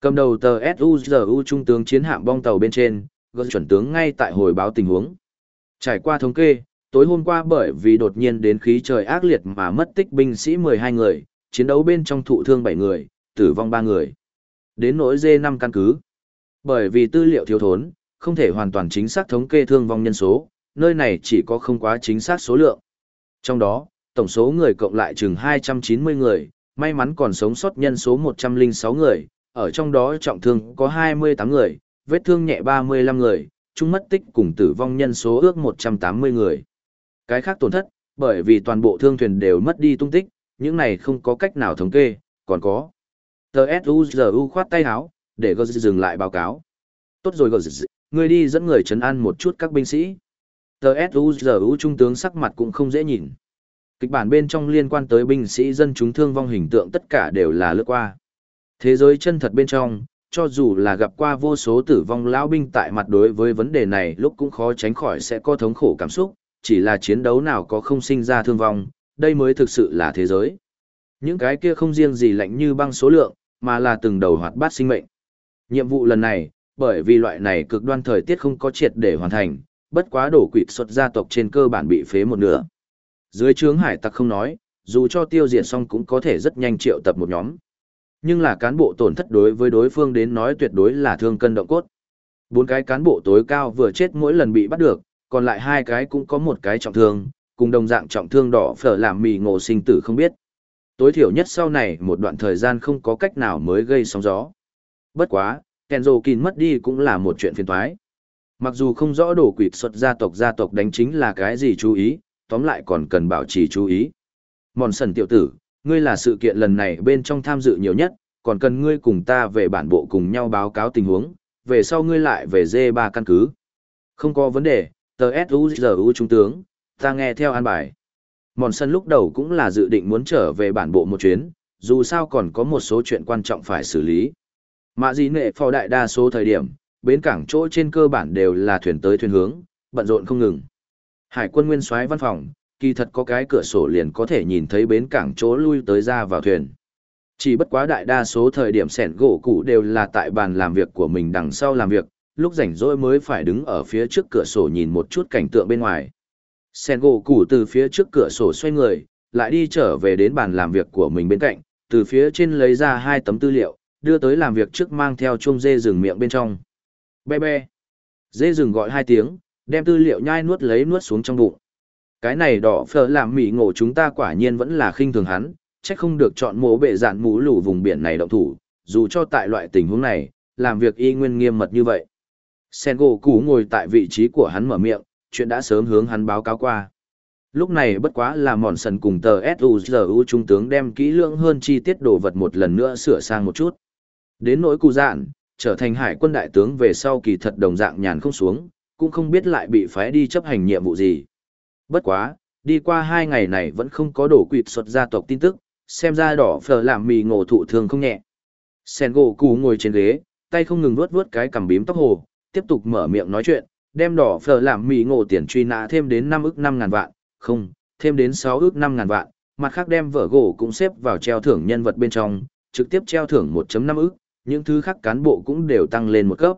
Cầm đầu tờ SUZU trung tướng chiến hạm bong tàu bên trên, gần chuẩn tướng ngay tại hồi báo tình huống. Trải qua thống kê, tối hôm qua bởi vì đột nhiên đến khí trời ác liệt mà mất tích binh sĩ 12 người, chiến đấu bên trong thụ thương 7 người, tử vong 3 người. Đến nỗi dê 5 căn cứ. Bởi vì tư liệu thiếu thốn, không thể hoàn toàn chính xác thống kê thương vong nhân số, nơi này chỉ có không quá chính xác số lượng. Trong đó, tổng số người cộng lại chừng 290 người, may mắn còn sống sót nhân số 106 người, ở trong đó trọng thương có 28 người, vết thương nhẹ 35 người, chung mất tích cùng tử vong nhân số ước 180 người. Cái khác tổn thất, bởi vì toàn bộ thương thuyền đều mất đi tung tích, những này không có cách nào thống kê, còn có. Tờ S.U.G.U. khoát tay áo, để gờ dừng lại báo cáo. Tốt rồi gờ người đi dẫn người trấn an một chút các binh sĩ. Tờ S.U.G.U. trung tướng sắc mặt cũng không dễ nhìn. Kịch bản bên trong liên quan tới binh sĩ dân chúng thương vong hình tượng tất cả đều là lướt qua. Thế giới chân thật bên trong, cho dù là gặp qua vô số tử vong lão binh tại mặt đối với vấn đề này lúc cũng khó tránh khỏi sẽ có thống khổ cảm xúc, chỉ là chiến đấu nào có không sinh ra thương vong, đây mới thực sự là thế giới. Những cái kia không riêng gì lạnh như băng số lượng, mà là từng đầu hoạt bát sinh mệnh. Nhiệm vụ lần này, bởi vì loại này cực đoan thời tiết không có triệt để hoàn thành, bất quá đổ quỵt xuất gia tộc trên cơ bản bị phế một nửa. Dưới trướng hải tặc không nói, dù cho tiêu diệt xong cũng có thể rất nhanh triệu tập một nhóm. Nhưng là cán bộ tổn thất đối với đối phương đến nói tuyệt đối là thương cân động cốt. Bốn cái cán bộ tối cao vừa chết mỗi lần bị bắt được, còn lại hai cái cũng có một cái trọng thương, cùng đồng dạng trọng thương đỏ phở làm mì ngộ sinh tử không biết. Tối thiểu nhất sau này một đoạn thời gian không có cách nào mới gây sóng gió. Bất quá, Kenzo Kin mất đi cũng là một chuyện phiền toái. Mặc dù không rõ đổ quỷ xuất gia tộc gia tộc đánh chính là cái gì chú ý, tóm lại còn cần bảo trì chú ý. Mòn sần tiểu tử, ngươi là sự kiện lần này bên trong tham dự nhiều nhất, còn cần ngươi cùng ta về bản bộ cùng nhau báo cáo tình huống, về sau ngươi lại về dê ba căn cứ. Không có vấn đề, tờ S.U.G.U. trung tướng, ta nghe theo an bài. Mòn sân lúc đầu cũng là dự định muốn trở về bản bộ một chuyến, dù sao còn có một số chuyện quan trọng phải xử lý. Mạ gì nệ phò đại đa số thời điểm, bến cảng chỗ trên cơ bản đều là thuyền tới thuyền hướng, bận rộn không ngừng. Hải quân nguyên soái văn phòng, kỳ thật có cái cửa sổ liền có thể nhìn thấy bến cảng chỗ lui tới ra vào thuyền. Chỉ bất quá đại đa số thời điểm sẻn gỗ cũ đều là tại bàn làm việc của mình đằng sau làm việc, lúc rảnh rỗi mới phải đứng ở phía trước cửa sổ nhìn một chút cảnh tượng bên ngoài. sen gỗ củ từ phía trước cửa sổ xoay người, lại đi trở về đến bàn làm việc của mình bên cạnh, từ phía trên lấy ra hai tấm tư liệu, đưa tới làm việc trước mang theo chuông dê rừng miệng bên trong. Be be. Dê rừng gọi hai tiếng, đem tư liệu nhai nuốt lấy nuốt xuống trong bụng. Cái này đỏ phở làm mỉ ngộ chúng ta quả nhiên vẫn là khinh thường hắn, chắc không được chọn mố bệ dạn mũ lủ vùng biển này động thủ, dù cho tại loại tình huống này, làm việc y nguyên nghiêm mật như vậy. Sen gỗ cũ ngồi tại vị trí của hắn mở miệng, chuyện đã sớm hướng hắn báo cáo qua. Lúc này bất quá là mòn sần cùng tờ SUZU trung tướng đem kỹ lưỡng hơn chi tiết đồ vật một lần nữa sửa sang một chút. Đến nỗi cụ dạn, trở thành hải quân đại tướng về sau kỳ thật đồng dạng nhàn không xuống, cũng không biết lại bị phái đi chấp hành nhiệm vụ gì. Bất quá, đi qua hai ngày này vẫn không có đổ quỵt xuất gia tộc tin tức, xem ra đỏ phở làm mì ngộ thụ thường không nhẹ. Sen gỗ cù ngồi trên ghế, tay không ngừng vuốt vuốt cái cằm bím tóc hồ, tiếp tục mở miệng nói chuyện, đem đỏ phở làm mì ngộ tiền truy nã thêm đến năm ức năm ngàn vạn, không, thêm đến sáu ức năm ngàn vạn, mặt khác đem vở gỗ cũng xếp vào treo thưởng nhân vật bên trong, trực tiếp treo thưởng 1.5 ức, những thứ khác cán bộ cũng đều tăng lên một cấp.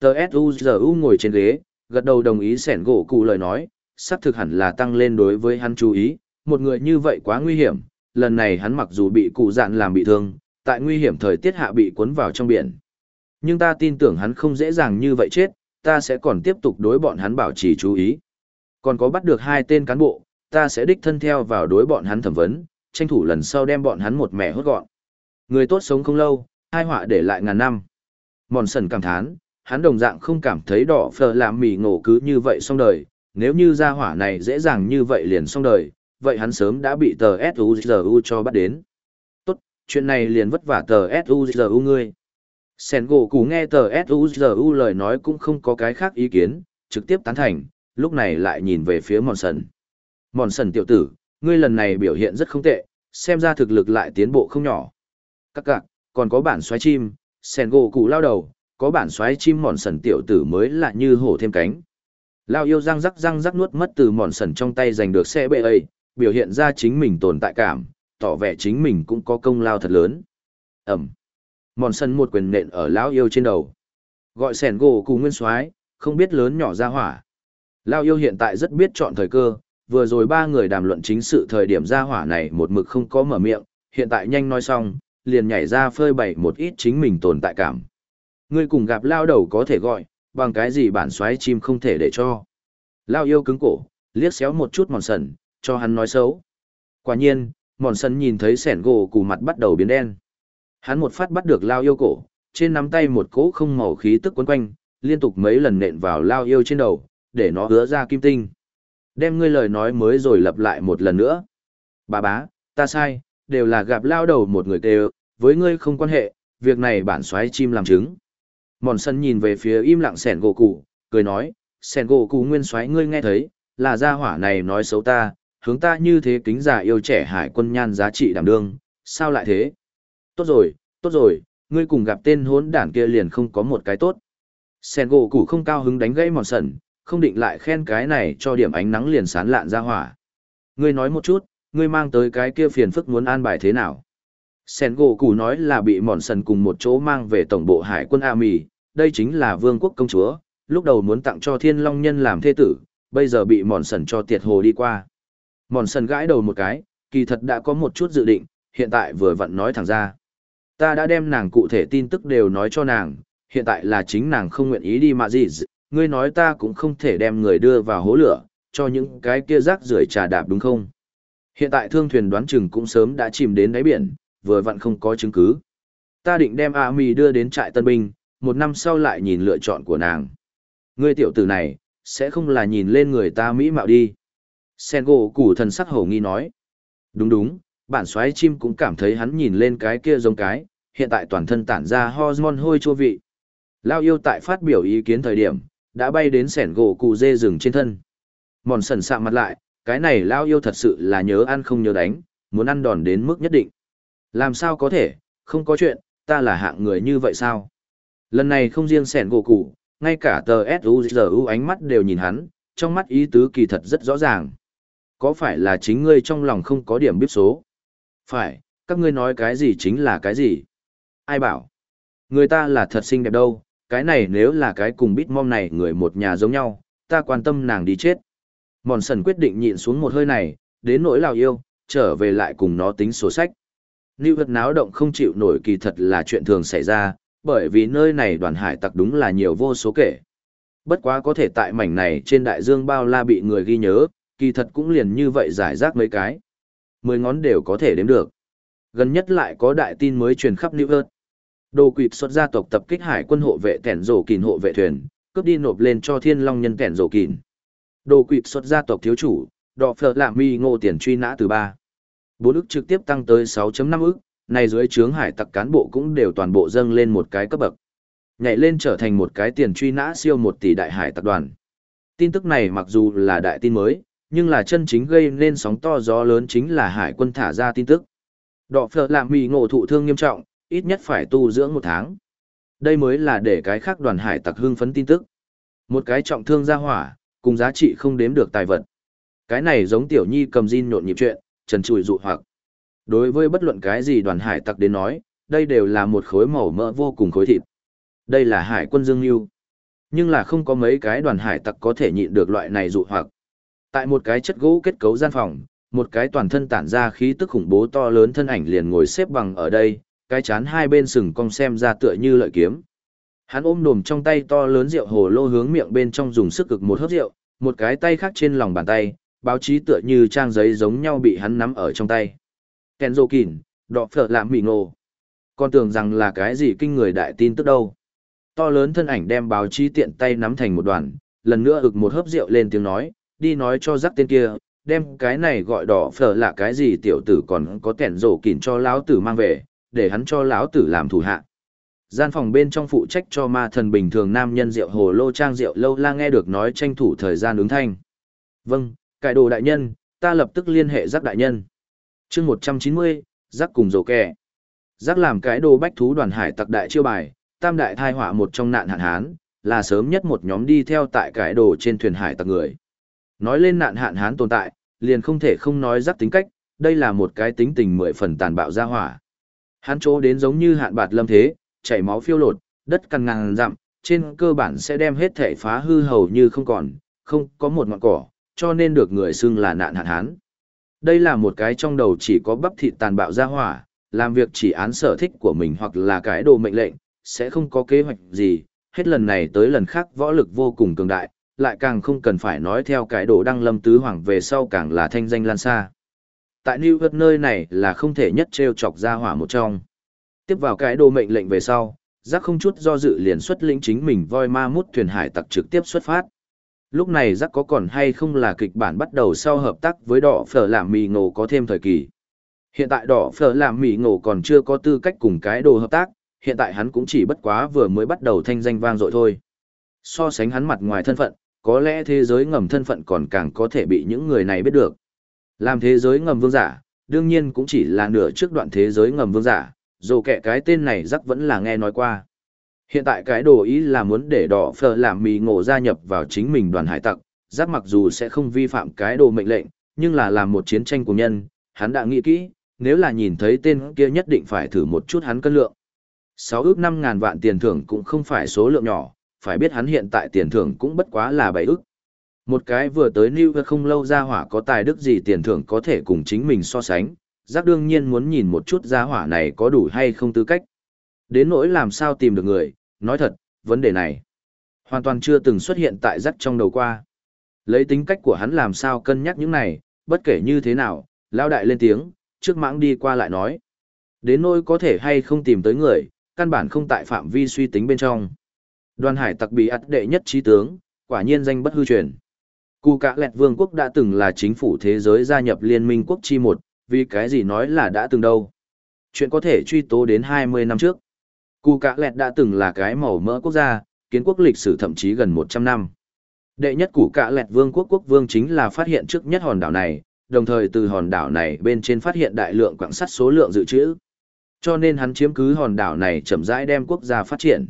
Tờ S.U.G.U. ngồi trên ghế, gật đầu đồng ý sẻn gỗ cụ lời nói, sắp thực hẳn là tăng lên đối với hắn chú ý, một người như vậy quá nguy hiểm, lần này hắn mặc dù bị cụ dạn làm bị thương, tại nguy hiểm thời tiết hạ bị cuốn vào trong biển. Nhưng ta tin tưởng hắn không dễ dàng như vậy chết, ta sẽ còn tiếp tục đối bọn hắn bảo trì chú ý. Còn có bắt được hai tên cán bộ, ta sẽ đích thân theo vào đối bọn hắn thẩm vấn, tranh thủ lần sau đem bọn hắn một mẹ hốt gọn. Người tốt sống không lâu, hai họa để lại ngàn năm. Mòn sần cảm thán, hắn đồng dạng không cảm thấy đỏ phờ làm mì ngộ cứ như vậy xong đời, nếu như gia hỏa này dễ dàng như vậy liền xong đời, vậy hắn sớm đã bị tờ SUZU cho bắt đến. Tốt, chuyện này liền vất vả tờ SUZU ngươi. Sen gỗ cú nghe tờ SUZU lời nói cũng không có cái khác ý kiến, trực tiếp tán thành, lúc này lại nhìn về phía mòn sần. Mòn sần tiểu tử, ngươi lần này biểu hiện rất không tệ, xem ra thực lực lại tiến bộ không nhỏ. Các cạc, còn có bản xoáy chim, sen gỗ cụ lao đầu, có bản xoáy chim mòn sần tiểu tử mới là như hổ thêm cánh. Lao yêu răng rắc răng rắc nuốt mất từ mòn sần trong tay giành được xe bệ ấy, biểu hiện ra chính mình tồn tại cảm, tỏ vẻ chính mình cũng có công lao thật lớn. Ẩm. Mòn sần một quyền nện ở lão yêu trên đầu. Gọi sẻn gỗ cù nguyên soái không biết lớn nhỏ ra hỏa. Lao yêu hiện tại rất biết chọn thời cơ, vừa rồi ba người đàm luận chính sự thời điểm ra hỏa này một mực không có mở miệng, hiện tại nhanh nói xong, liền nhảy ra phơi bày một ít chính mình tồn tại cảm. Ngươi cùng gặp lao đầu có thể gọi, bằng cái gì bản xoáy chim không thể để cho. Lao yêu cứng cổ, liếc xéo một chút mòn sần, cho hắn nói xấu. Quả nhiên, mòn sần nhìn thấy sẻn gỗ cù mặt bắt đầu biến đen. Hắn một phát bắt được lao yêu cổ, trên nắm tay một cỗ không màu khí tức quấn quanh, liên tục mấy lần nện vào lao yêu trên đầu, để nó hứa ra kim tinh. Đem ngươi lời nói mới rồi lặp lại một lần nữa. Bà bá, ta sai, đều là gặp lao đầu một người đều, với ngươi không quan hệ, việc này bản xoáy chim làm chứng. Mòn sân nhìn về phía im lặng sẻn gỗ cụ, cười nói, sẻn gỗ cụ nguyên xoáy ngươi nghe thấy, là gia hỏa này nói xấu ta, hướng ta như thế kính giả yêu trẻ hải quân nhan giá trị đảm đương, sao lại thế? Tốt rồi, tốt rồi, ngươi cùng gặp tên hốn đản kia liền không có một cái tốt. Sen gỗ củ không cao hứng đánh gãy mòn sần, không định lại khen cái này cho điểm ánh nắng liền sán lạn ra hỏa. Ngươi nói một chút, ngươi mang tới cái kia phiền phức muốn an bài thế nào? Sen gỗ củ nói là bị mòn sần cùng một chỗ mang về tổng bộ hải quân A Mì, đây chính là vương quốc công chúa, lúc đầu muốn tặng cho thiên long nhân làm thê tử, bây giờ bị mòn sần cho tiệt hồ đi qua. Mòn sần gãi đầu một cái, kỳ thật đã có một chút dự định, hiện tại vừa vặn nói thẳng ra. Ta đã đem nàng cụ thể tin tức đều nói cho nàng, hiện tại là chính nàng không nguyện ý đi mà gì, ngươi nói ta cũng không thể đem người đưa vào hố lửa, cho những cái kia rác rưởi trà đạp đúng không? Hiện tại thương thuyền đoán chừng cũng sớm đã chìm đến đáy biển, vừa vặn không có chứng cứ. Ta định đem A Mi đưa đến trại tân binh, một năm sau lại nhìn lựa chọn của nàng. Ngươi tiểu tử này, sẽ không là nhìn lên người ta mỹ mạo đi. Sen gỗ củ thần sắc hổ nghi nói. Đúng đúng, bản xoáy chim cũng cảm thấy hắn nhìn lên cái kia giống cái, hiện tại toàn thân tản ra hormone hôi chua vị. Lao yêu tại phát biểu ý kiến thời điểm, đã bay đến sẻn gỗ cụ dê rừng trên thân. Mòn sần sạm mặt lại, cái này Lao yêu thật sự là nhớ ăn không nhớ đánh, muốn ăn đòn đến mức nhất định. Làm sao có thể, không có chuyện, ta là hạng người như vậy sao? Lần này không riêng sẻn gỗ cụ, ngay cả tờ S.U.G.U. ánh mắt đều nhìn hắn, trong mắt ý tứ kỳ thật rất rõ ràng. Có phải là chính ngươi trong lòng không có điểm biết số? Phải, các ngươi nói cái gì chính là cái gì? Ai bảo? Người ta là thật xinh đẹp đâu, cái này nếu là cái cùng bít mom này người một nhà giống nhau, ta quan tâm nàng đi chết. Mòn sần quyết định nhịn xuống một hơi này, đến nỗi lào yêu, trở về lại cùng nó tính sổ sách. Lưu vật náo động không chịu nổi kỳ thật là chuyện thường xảy ra, bởi vì nơi này đoàn hải tặc đúng là nhiều vô số kể. Bất quá có thể tại mảnh này trên đại dương bao la bị người ghi nhớ, kỳ thật cũng liền như vậy giải rác mấy cái. Mười ngón đều có thể đếm được. Gần nhất lại có đại tin mới truyền khắp New Earth. Đồ quỵt xuất gia tộc tập kích hải quân hộ vệ tẻn rổ kìn hộ vệ thuyền, cướp đi nộp lên cho thiên long nhân tẻn rổ kìn. Đồ quỵt xuất gia tộc thiếu chủ, đọ phở lạ mi ngô tiền truy nã từ ba bốn ức trực tiếp tăng tới 6.5 ức, này dưới trướng hải tặc cán bộ cũng đều toàn bộ dâng lên một cái cấp bậc. Nhảy lên trở thành một cái tiền truy nã siêu một tỷ đại hải tặc đoàn. Tin tức này mặc dù là đại tin mới, nhưng là chân chính gây nên sóng to gió lớn chính là hải quân thả ra tin tức. Đọ phở làm mì ngộ thụ thương nghiêm trọng, ít nhất phải tu dưỡng một tháng. Đây mới là để cái khác đoàn hải tặc hưng phấn tin tức. Một cái trọng thương ra hỏa, cùng giá trị không đếm được tài vật. Cái này giống tiểu nhi cầm zin nhộn nhịp chuyện, trần trụi dụ hoặc. Đối với bất luận cái gì đoàn hải tặc đến nói, đây đều là một khối màu mỡ vô cùng khối thịt. Đây là hải quân dương lưu. Nhưng là không có mấy cái đoàn hải tặc có thể nhịn được loại này dụ hoặc. Tại một cái chất gỗ kết cấu gian phòng, một cái toàn thân tản ra khí tức khủng bố to lớn thân ảnh liền ngồi xếp bằng ở đây, cái chán hai bên sừng cong xem ra tựa như lợi kiếm. Hắn ôm đồm trong tay to lớn rượu hồ lô hướng miệng bên trong dùng sức cực một hớp rượu, một cái tay khác trên lòng bàn tay, báo chí tựa như trang giấy giống nhau bị hắn nắm ở trong tay. Kèn rô kỉn, đọ phở làm mì ngộ. Con tưởng rằng là cái gì kinh người đại tin tức đâu. To lớn thân ảnh đem báo chí tiện tay nắm thành một đoàn, lần nữa ực một hớp rượu lên tiếng nói, đi nói cho rắc tên kia, đem cái này gọi đỏ phở là cái gì tiểu tử còn có tẻn rổ kỉn cho lão tử mang về, để hắn cho lão tử làm thủ hạ. Gian phòng bên trong phụ trách cho ma thần bình thường nam nhân rượu hồ lô trang rượu lâu la nghe được nói tranh thủ thời gian ứng thanh. Vâng, Cải đồ đại nhân, ta lập tức liên hệ giác đại nhân. chương một trăm chín mươi, giác cùng rổ kẻ. Giác làm cái đồ bách thú đoàn hải tặc đại chiêu bài, tam đại thai họa một trong nạn hạn hán, là sớm nhất một nhóm đi theo tại cái đồ trên thuyền hải tặc người. Nói lên nạn hạn hán tồn tại, liền không thể không nói rắc tính cách, đây là một cái tính tình mười phần tàn bạo ra hỏa. Hắn chỗ đến giống như hạn bạt lâm thế, chảy máu phiêu lột, đất cằn ngàn dặm, trên cơ bản sẽ đem hết thể phá hư hầu như không còn, không có một ngọn cỏ, cho nên được người xưng là nạn hạn hán. Đây là một cái trong đầu chỉ có bắp thịt tàn bạo ra hỏa, làm việc chỉ án sở thích của mình hoặc là cái đồ mệnh lệnh, sẽ không có kế hoạch gì, hết lần này tới lần khác võ lực vô cùng cường đại, lại càng không cần phải nói theo cái đồ đăng lâm tứ hoàng về sau càng là thanh danh lan xa. Tại New York nơi này là không thể nhất treo chọc ra hỏa một trong. Tiếp vào cái đồ mệnh lệnh về sau, giác không chút do dự liền xuất lĩnh chính mình voi ma mút thuyền hải tặc trực tiếp xuất phát lúc này giác có còn hay không là kịch bản bắt đầu sau hợp tác với đỏ phở làm mì ngộ có thêm thời kỳ. Hiện tại đỏ phở làm mì ngộ còn chưa có tư cách cùng cái đồ hợp tác, hiện tại hắn cũng chỉ bất quá vừa mới bắt đầu thanh danh vang dội thôi. So sánh hắn mặt ngoài thân phận, có lẽ thế giới ngầm thân phận còn càng có thể bị những người này biết được. Làm thế giới ngầm vương giả, đương nhiên cũng chỉ là nửa trước đoạn thế giới ngầm vương giả, dù kẻ cái tên này rắc vẫn là nghe nói qua. Hiện tại cái đồ ý là muốn để đỏ phở làm mì ngộ gia nhập vào chính mình đoàn hải tặc, rắc mặc dù sẽ không vi phạm cái đồ mệnh lệnh, nhưng là làm một chiến tranh của nhân, hắn đã nghĩ kỹ, nếu là nhìn thấy tên kia nhất định phải thử một chút hắn cân lượng. Sáu ước năm ngàn vạn tiền thưởng cũng không phải số lượng nhỏ, phải biết hắn hiện tại tiền thưởng cũng bất quá là bảy ước. Một cái vừa tới New York không lâu ra hỏa có tài đức gì tiền thưởng có thể cùng chính mình so sánh, giác đương nhiên muốn nhìn một chút ra hỏa này có đủ hay không tư cách. Đến nỗi làm sao tìm được người, nói thật, vấn đề này hoàn toàn chưa từng xuất hiện tại giác trong đầu qua. Lấy tính cách của hắn làm sao cân nhắc những này, bất kể như thế nào, lao đại lên tiếng, trước mãng đi qua lại nói. Đến nỗi có thể hay không tìm tới người, căn bản không tại phạm vi suy tính bên trong. Đoàn hải tặc bị ắt đệ nhất trí tướng, quả nhiên danh bất hư truyền. Cù cả lẹt vương quốc đã từng là chính phủ thế giới gia nhập liên minh quốc chi một, vì cái gì nói là đã từng đâu. Chuyện có thể truy tố đến 20 năm trước. Cù Cả Lẹt đã từng là cái màu mỡ quốc gia, kiến quốc lịch sử thậm chí gần 100 năm. Đệ nhất Cù Cạ Lẹt Vương quốc quốc vương chính là phát hiện trước nhất hòn đảo này, đồng thời từ hòn đảo này bên trên phát hiện đại lượng quạng sắt số lượng dự trữ. Cho nên hắn chiếm cứ hòn đảo này chậm rãi đem quốc gia phát triển.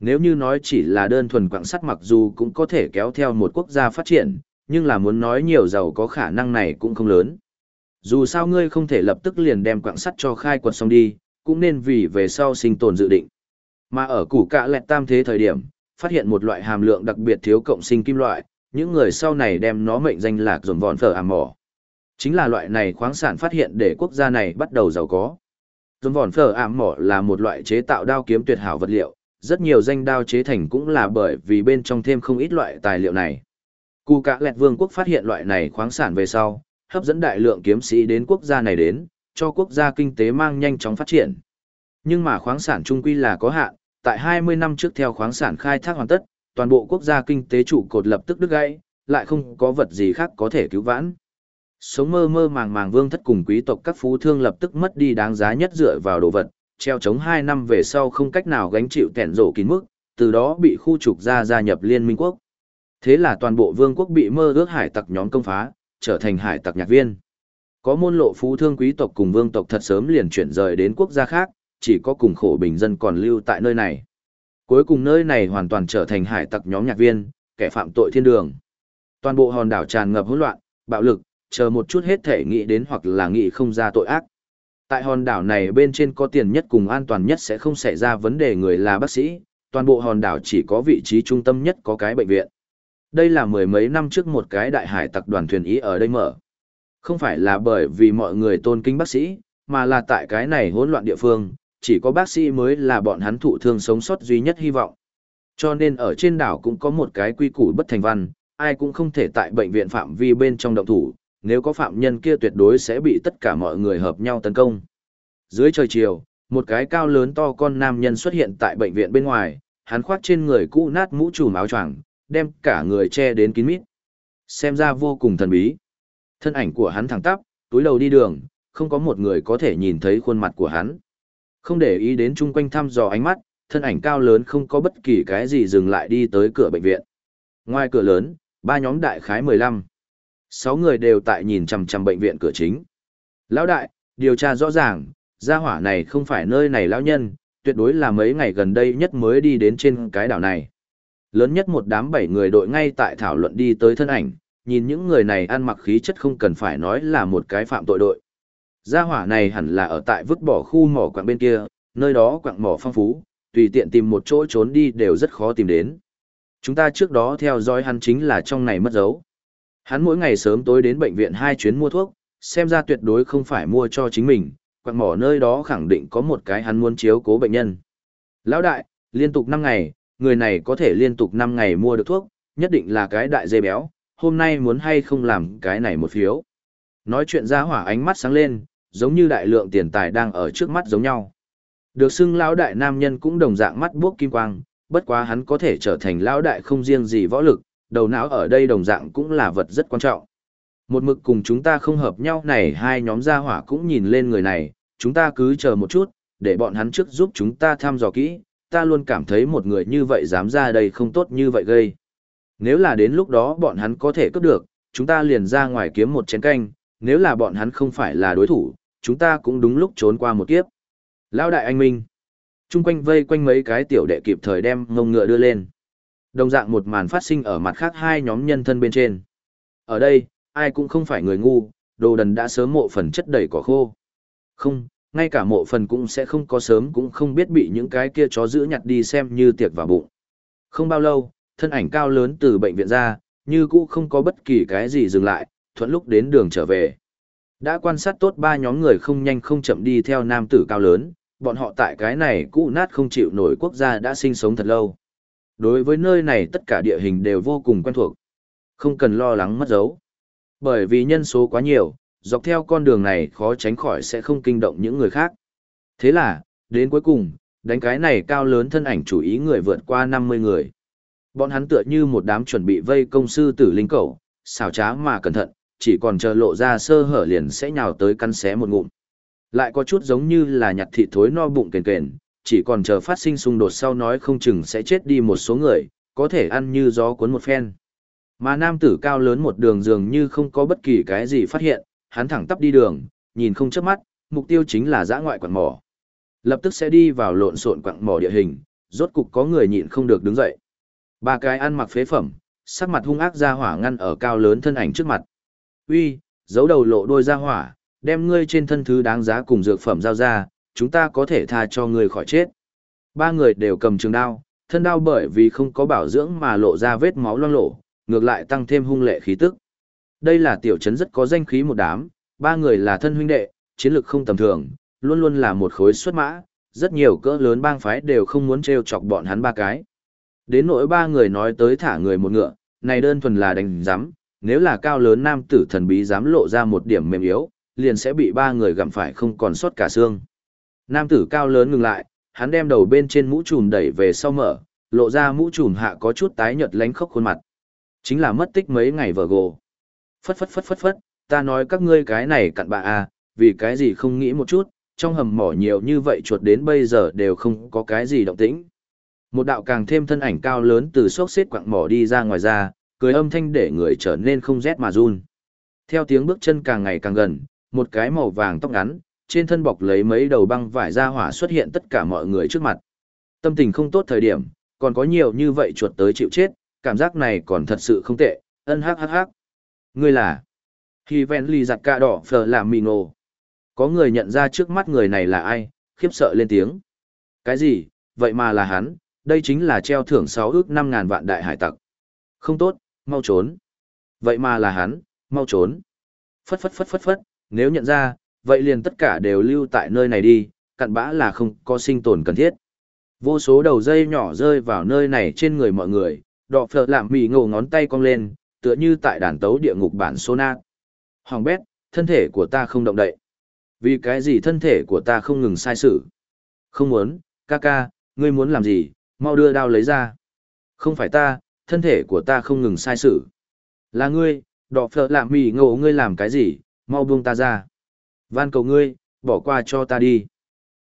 Nếu như nói chỉ là đơn thuần quặng sắt mặc dù cũng có thể kéo theo một quốc gia phát triển, nhưng là muốn nói nhiều giàu có khả năng này cũng không lớn. Dù sao ngươi không thể lập tức liền đem quặng sắt cho khai quật xong đi, cũng nên vì về sau sinh tồn dự định. Mà ở củ cạ lẹt tam thế thời điểm, phát hiện một loại hàm lượng đặc biệt thiếu cộng sinh kim loại, những người sau này đem nó mệnh danh là dồn vòn phở ảm mỏ. Chính là loại này khoáng sản phát hiện để quốc gia này bắt đầu giàu có. Dồn vòn phở ảm mỏ là một loại chế tạo đao kiếm tuyệt hảo vật liệu, rất nhiều danh đao chế thành cũng là bởi vì bên trong thêm không ít loại tài liệu này. Cù cả lẹt vương quốc phát hiện loại này khoáng sản về sau, hấp dẫn đại lượng kiếm sĩ đến quốc gia này đến, cho quốc gia kinh tế mang nhanh chóng phát triển. Nhưng mà khoáng sản trung quy là có hạn, tại 20 năm trước theo khoáng sản khai thác hoàn tất, toàn bộ quốc gia kinh tế trụ cột lập tức đứt gãy, lại không có vật gì khác có thể cứu vãn. Sống mơ mơ màng màng vương thất cùng quý tộc các phú thương lập tức mất đi đáng giá nhất dựa vào đồ vật, treo chống 2 năm về sau không cách nào gánh chịu tẻn rổ kín mức, từ đó bị khu trục ra gia nhập Liên minh quốc. Thế là toàn bộ vương quốc bị mơ ước hải tặc nhóm công phá, trở thành hải tặc nhạc viên. Có môn lộ phú thương quý tộc cùng vương tộc thật sớm liền chuyển rời đến quốc gia khác, chỉ có cùng khổ bình dân còn lưu tại nơi này. Cuối cùng nơi này hoàn toàn trở thành hải tặc nhóm nhạc viên, kẻ phạm tội thiên đường. Toàn bộ hòn đảo tràn ngập hỗn loạn, bạo lực, chờ một chút hết thể nghĩ đến hoặc là nghĩ không ra tội ác. Tại hòn đảo này bên trên có tiền nhất cùng an toàn nhất sẽ không xảy ra vấn đề người là bác sĩ, toàn bộ hòn đảo chỉ có vị trí trung tâm nhất có cái bệnh viện. Đây là mười mấy năm trước một cái đại hải tặc đoàn thuyền ý ở đây mở. Không phải là bởi vì mọi người tôn kính bác sĩ, mà là tại cái này hỗn loạn địa phương, chỉ có bác sĩ mới là bọn hắn thụ thương sống sót duy nhất hy vọng. Cho nên ở trên đảo cũng có một cái quy củ bất thành văn, ai cũng không thể tại bệnh viện phạm vi bên trong động thủ, nếu có phạm nhân kia tuyệt đối sẽ bị tất cả mọi người hợp nhau tấn công. Dưới trời chiều, một cái cao lớn to con nam nhân xuất hiện tại bệnh viện bên ngoài, hắn khoác trên người cũ nát mũ trùm áo choàng, đem cả người che đến kín mít. Xem ra vô cùng thần bí. Thân ảnh của hắn thẳng tắp, túi đầu đi đường, không có một người có thể nhìn thấy khuôn mặt của hắn. Không để ý đến chung quanh thăm dò ánh mắt, thân ảnh cao lớn không có bất kỳ cái gì dừng lại đi tới cửa bệnh viện. Ngoài cửa lớn, ba nhóm đại khái 15. Sáu người đều tại nhìn chằm chằm bệnh viện cửa chính. Lão đại, điều tra rõ ràng, gia hỏa này không phải nơi này lão nhân, tuyệt đối là mấy ngày gần đây nhất mới đi đến trên cái đảo này. Lớn nhất một đám bảy người đội ngay tại thảo luận đi tới thân ảnh, nhìn những người này ăn mặc khí chất không cần phải nói là một cái phạm tội đội. Gia hỏa này hẳn là ở tại vứt bỏ khu mỏ quạng bên kia, nơi đó quạng mỏ phong phú, tùy tiện tìm một chỗ trốn đi đều rất khó tìm đến. Chúng ta trước đó theo dõi hắn chính là trong này mất dấu. Hắn mỗi ngày sớm tối đến bệnh viện hai chuyến mua thuốc, xem ra tuyệt đối không phải mua cho chính mình, quạng mỏ nơi đó khẳng định có một cái hắn muốn chiếu cố bệnh nhân. Lão đại, liên tục 5 ngày, người này có thể liên tục 5 ngày mua được thuốc, nhất định là cái đại dê béo, hôm nay muốn hay không làm cái này một phiếu. Nói chuyện ra hỏa ánh mắt sáng lên, giống như đại lượng tiền tài đang ở trước mắt giống nhau. Được xưng lão đại nam nhân cũng đồng dạng mắt buốc kim quang, bất quá hắn có thể trở thành lão đại không riêng gì võ lực, đầu não ở đây đồng dạng cũng là vật rất quan trọng. Một mực cùng chúng ta không hợp nhau này hai nhóm gia hỏa cũng nhìn lên người này, chúng ta cứ chờ một chút, để bọn hắn trước giúp chúng ta thăm dò kỹ, ta luôn cảm thấy một người như vậy dám ra đây không tốt như vậy gây. Nếu là đến lúc đó bọn hắn có thể cướp được, chúng ta liền ra ngoài kiếm một chén canh, nếu là bọn hắn không phải là đối thủ, chúng ta cũng đúng lúc trốn qua một kiếp. Lão đại anh Minh. Trung quanh vây quanh mấy cái tiểu đệ kịp thời đem ngông ngựa đưa lên. Đồng dạng một màn phát sinh ở mặt khác hai nhóm nhân thân bên trên. Ở đây, ai cũng không phải người ngu, đồ đần đã sớm mộ phần chất đầy cỏ khô. Không, ngay cả mộ phần cũng sẽ không có sớm cũng không biết bị những cái kia chó giữ nhặt đi xem như tiệc vào bụng. Không bao lâu, thân ảnh cao lớn từ bệnh viện ra, như cũ không có bất kỳ cái gì dừng lại, thuận lúc đến đường trở về. Đã quan sát tốt ba nhóm người không nhanh không chậm đi theo nam tử cao lớn, bọn họ tại cái này cũ nát không chịu nổi quốc gia đã sinh sống thật lâu. Đối với nơi này tất cả địa hình đều vô cùng quen thuộc. Không cần lo lắng mất dấu. Bởi vì nhân số quá nhiều, dọc theo con đường này khó tránh khỏi sẽ không kinh động những người khác. Thế là, đến cuối cùng, đánh cái này cao lớn thân ảnh chủ ý người vượt qua 50 người. Bọn hắn tựa như một đám chuẩn bị vây công sư tử linh cầu, xảo trá mà cẩn thận, chỉ còn chờ lộ ra sơ hở liền sẽ nhào tới căn xé một ngụm. Lại có chút giống như là nhặt thịt thối no bụng kền kền, chỉ còn chờ phát sinh xung đột sau nói không chừng sẽ chết đi một số người, có thể ăn như gió cuốn một phen. Mà nam tử cao lớn một đường dường như không có bất kỳ cái gì phát hiện, hắn thẳng tắp đi đường, nhìn không chớp mắt, mục tiêu chính là giã ngoại quặng mỏ. Lập tức sẽ đi vào lộn xộn quặng mỏ địa hình, rốt cục có người nhịn không được đứng dậy. Ba cái ăn mặc phế phẩm, sắc mặt hung ác ra hỏa ngăn ở cao lớn thân ảnh trước mặt. Uy, giấu đầu lộ đôi ra hỏa, đem ngươi trên thân thứ đáng giá cùng dược phẩm giao ra, chúng ta có thể tha cho ngươi khỏi chết. Ba người đều cầm trường đao, thân đao bởi vì không có bảo dưỡng mà lộ ra vết máu loang lổ, ngược lại tăng thêm hung lệ khí tức. Đây là tiểu trấn rất có danh khí một đám, ba người là thân huynh đệ, chiến lược không tầm thường, luôn luôn là một khối xuất mã, rất nhiều cỡ lớn bang phái đều không muốn trêu chọc bọn hắn ba cái. Đến nỗi ba người nói tới thả người một ngựa, này đơn thuần là đánh giám, nếu là cao lớn nam tử thần bí dám lộ ra một điểm mềm yếu, liền sẽ bị ba người gặm phải không còn sót cả xương. Nam tử cao lớn ngừng lại, hắn đem đầu bên trên mũ trùm đẩy về sau mở, lộ ra mũ trùm hạ có chút tái nhợt lánh khóc khuôn mặt. Chính là mất tích mấy ngày vợ gồ. Phất phất phất phất phất, ta nói các ngươi cái này cặn bạ à, vì cái gì không nghĩ một chút, trong hầm mỏ nhiều như vậy chuột đến bây giờ đều không có cái gì động tĩnh. Một đạo càng thêm thân ảnh cao lớn từ xốc xếp quặng mỏ đi ra ngoài ra, cười âm thanh để người trở nên không rét mà run. Theo tiếng bước chân càng ngày càng gần, một cái màu vàng tóc ngắn, trên thân bọc lấy mấy đầu băng vải ra hỏa xuất hiện tất cả mọi người trước mặt. Tâm tình không tốt thời điểm, còn có nhiều như vậy chuột tới chịu chết, cảm giác này còn thật sự không tệ, ân hắc hắc hắc. Ngươi là Khi ven ly giặt ca đỏ phở làm mì ngộ. Có người nhận ra trước mắt người này là ai, khiếp sợ lên tiếng. Cái gì, vậy mà là hắn, đây chính là treo thưởng 6 ước 5 ngàn vạn đại hải tặc. Không tốt, mau trốn. Vậy mà là hắn, mau trốn. Phất phất phất phất phất, nếu nhận ra, vậy liền tất cả đều lưu tại nơi này đi, cặn bã là không có sinh tồn cần thiết. Vô số đầu dây nhỏ rơi vào nơi này trên người mọi người, đọ phở làm mì ngổ ngón tay cong lên, tựa như tại đàn tấu địa ngục bản sonat. Hoàng bét, thân thể của ta không động đậy. Vì cái gì thân thể của ta không ngừng sai sự? Không muốn, ca ca, ngươi muốn làm gì, mau đưa đao lấy ra. Không phải ta, thân thể của ta không ngừng sai sự. Là ngươi, đọ phở làm mì ngộ ngươi làm cái gì, mau buông ta ra. Van cầu ngươi, bỏ qua cho ta đi.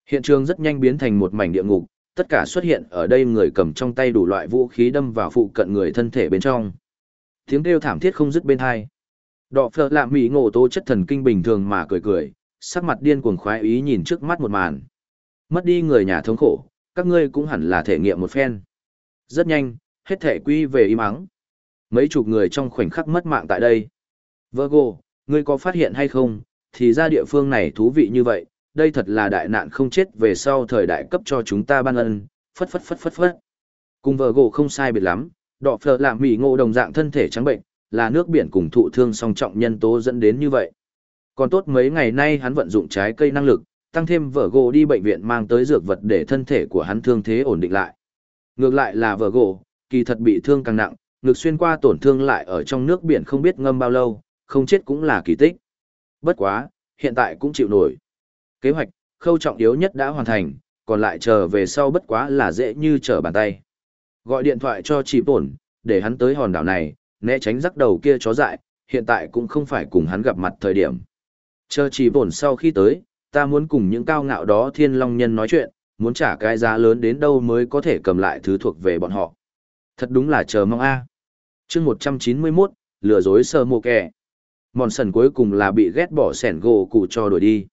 Hiện trường rất nhanh biến thành một mảnh địa ngục, tất cả xuất hiện ở đây người cầm trong tay đủ loại vũ khí đâm vào phụ cận người thân thể bên trong. Tiếng kêu thảm thiết không dứt bên hai. Đọ phở lạm mỹ ngộ tố chất thần kinh bình thường mà cười cười, sắc mặt điên cuồng khoái ý nhìn trước mắt một màn. Mất đi người nhà thống khổ, các ngươi cũng hẳn là thể nghiệm một phen. Rất nhanh, hết thể quy về im ắng. Mấy chục người trong khoảnh khắc mất mạng tại đây. Virgo, ngươi có phát hiện hay không, thì ra địa phương này thú vị như vậy, đây thật là đại nạn không chết về sau thời đại cấp cho chúng ta ban ân, phất phất phất phất phất. Cùng vợ gỗ không sai biệt lắm, đọ phở làm mỉ ngộ đồng dạng thân thể trắng bệnh, là nước biển cùng thụ thương song trọng nhân tố dẫn đến như vậy. Còn tốt mấy ngày nay hắn vận dụng trái cây năng lực, tăng thêm vợ gỗ đi bệnh viện mang tới dược vật để thân thể của hắn thương thế ổn định lại. Ngược lại là vợ gỗ, kỳ thật bị thương càng nặng, ngực xuyên qua tổn thương lại ở trong nước biển không biết ngâm bao lâu, không chết cũng là kỳ tích. Bất quá, hiện tại cũng chịu nổi. Kế hoạch, khâu trọng yếu nhất đã hoàn thành, còn lại chờ về sau bất quá là dễ như trở bàn tay. Gọi điện thoại cho chị Bổn, để hắn tới hòn đảo này, né tránh rắc đầu kia chó dại, hiện tại cũng không phải cùng hắn gặp mặt thời điểm. Chờ chị Bổn sau khi tới, ta muốn cùng những cao ngạo đó thiên long nhân nói chuyện, muốn trả cái giá lớn đến đâu mới có thể cầm lại thứ thuộc về bọn họ. Thật đúng là chờ mong a. À. Chương 191, lừa dối sơ mô kẻ. Mòn sần cuối cùng là bị ghét bỏ sẻn gỗ cụ cho đuổi đi.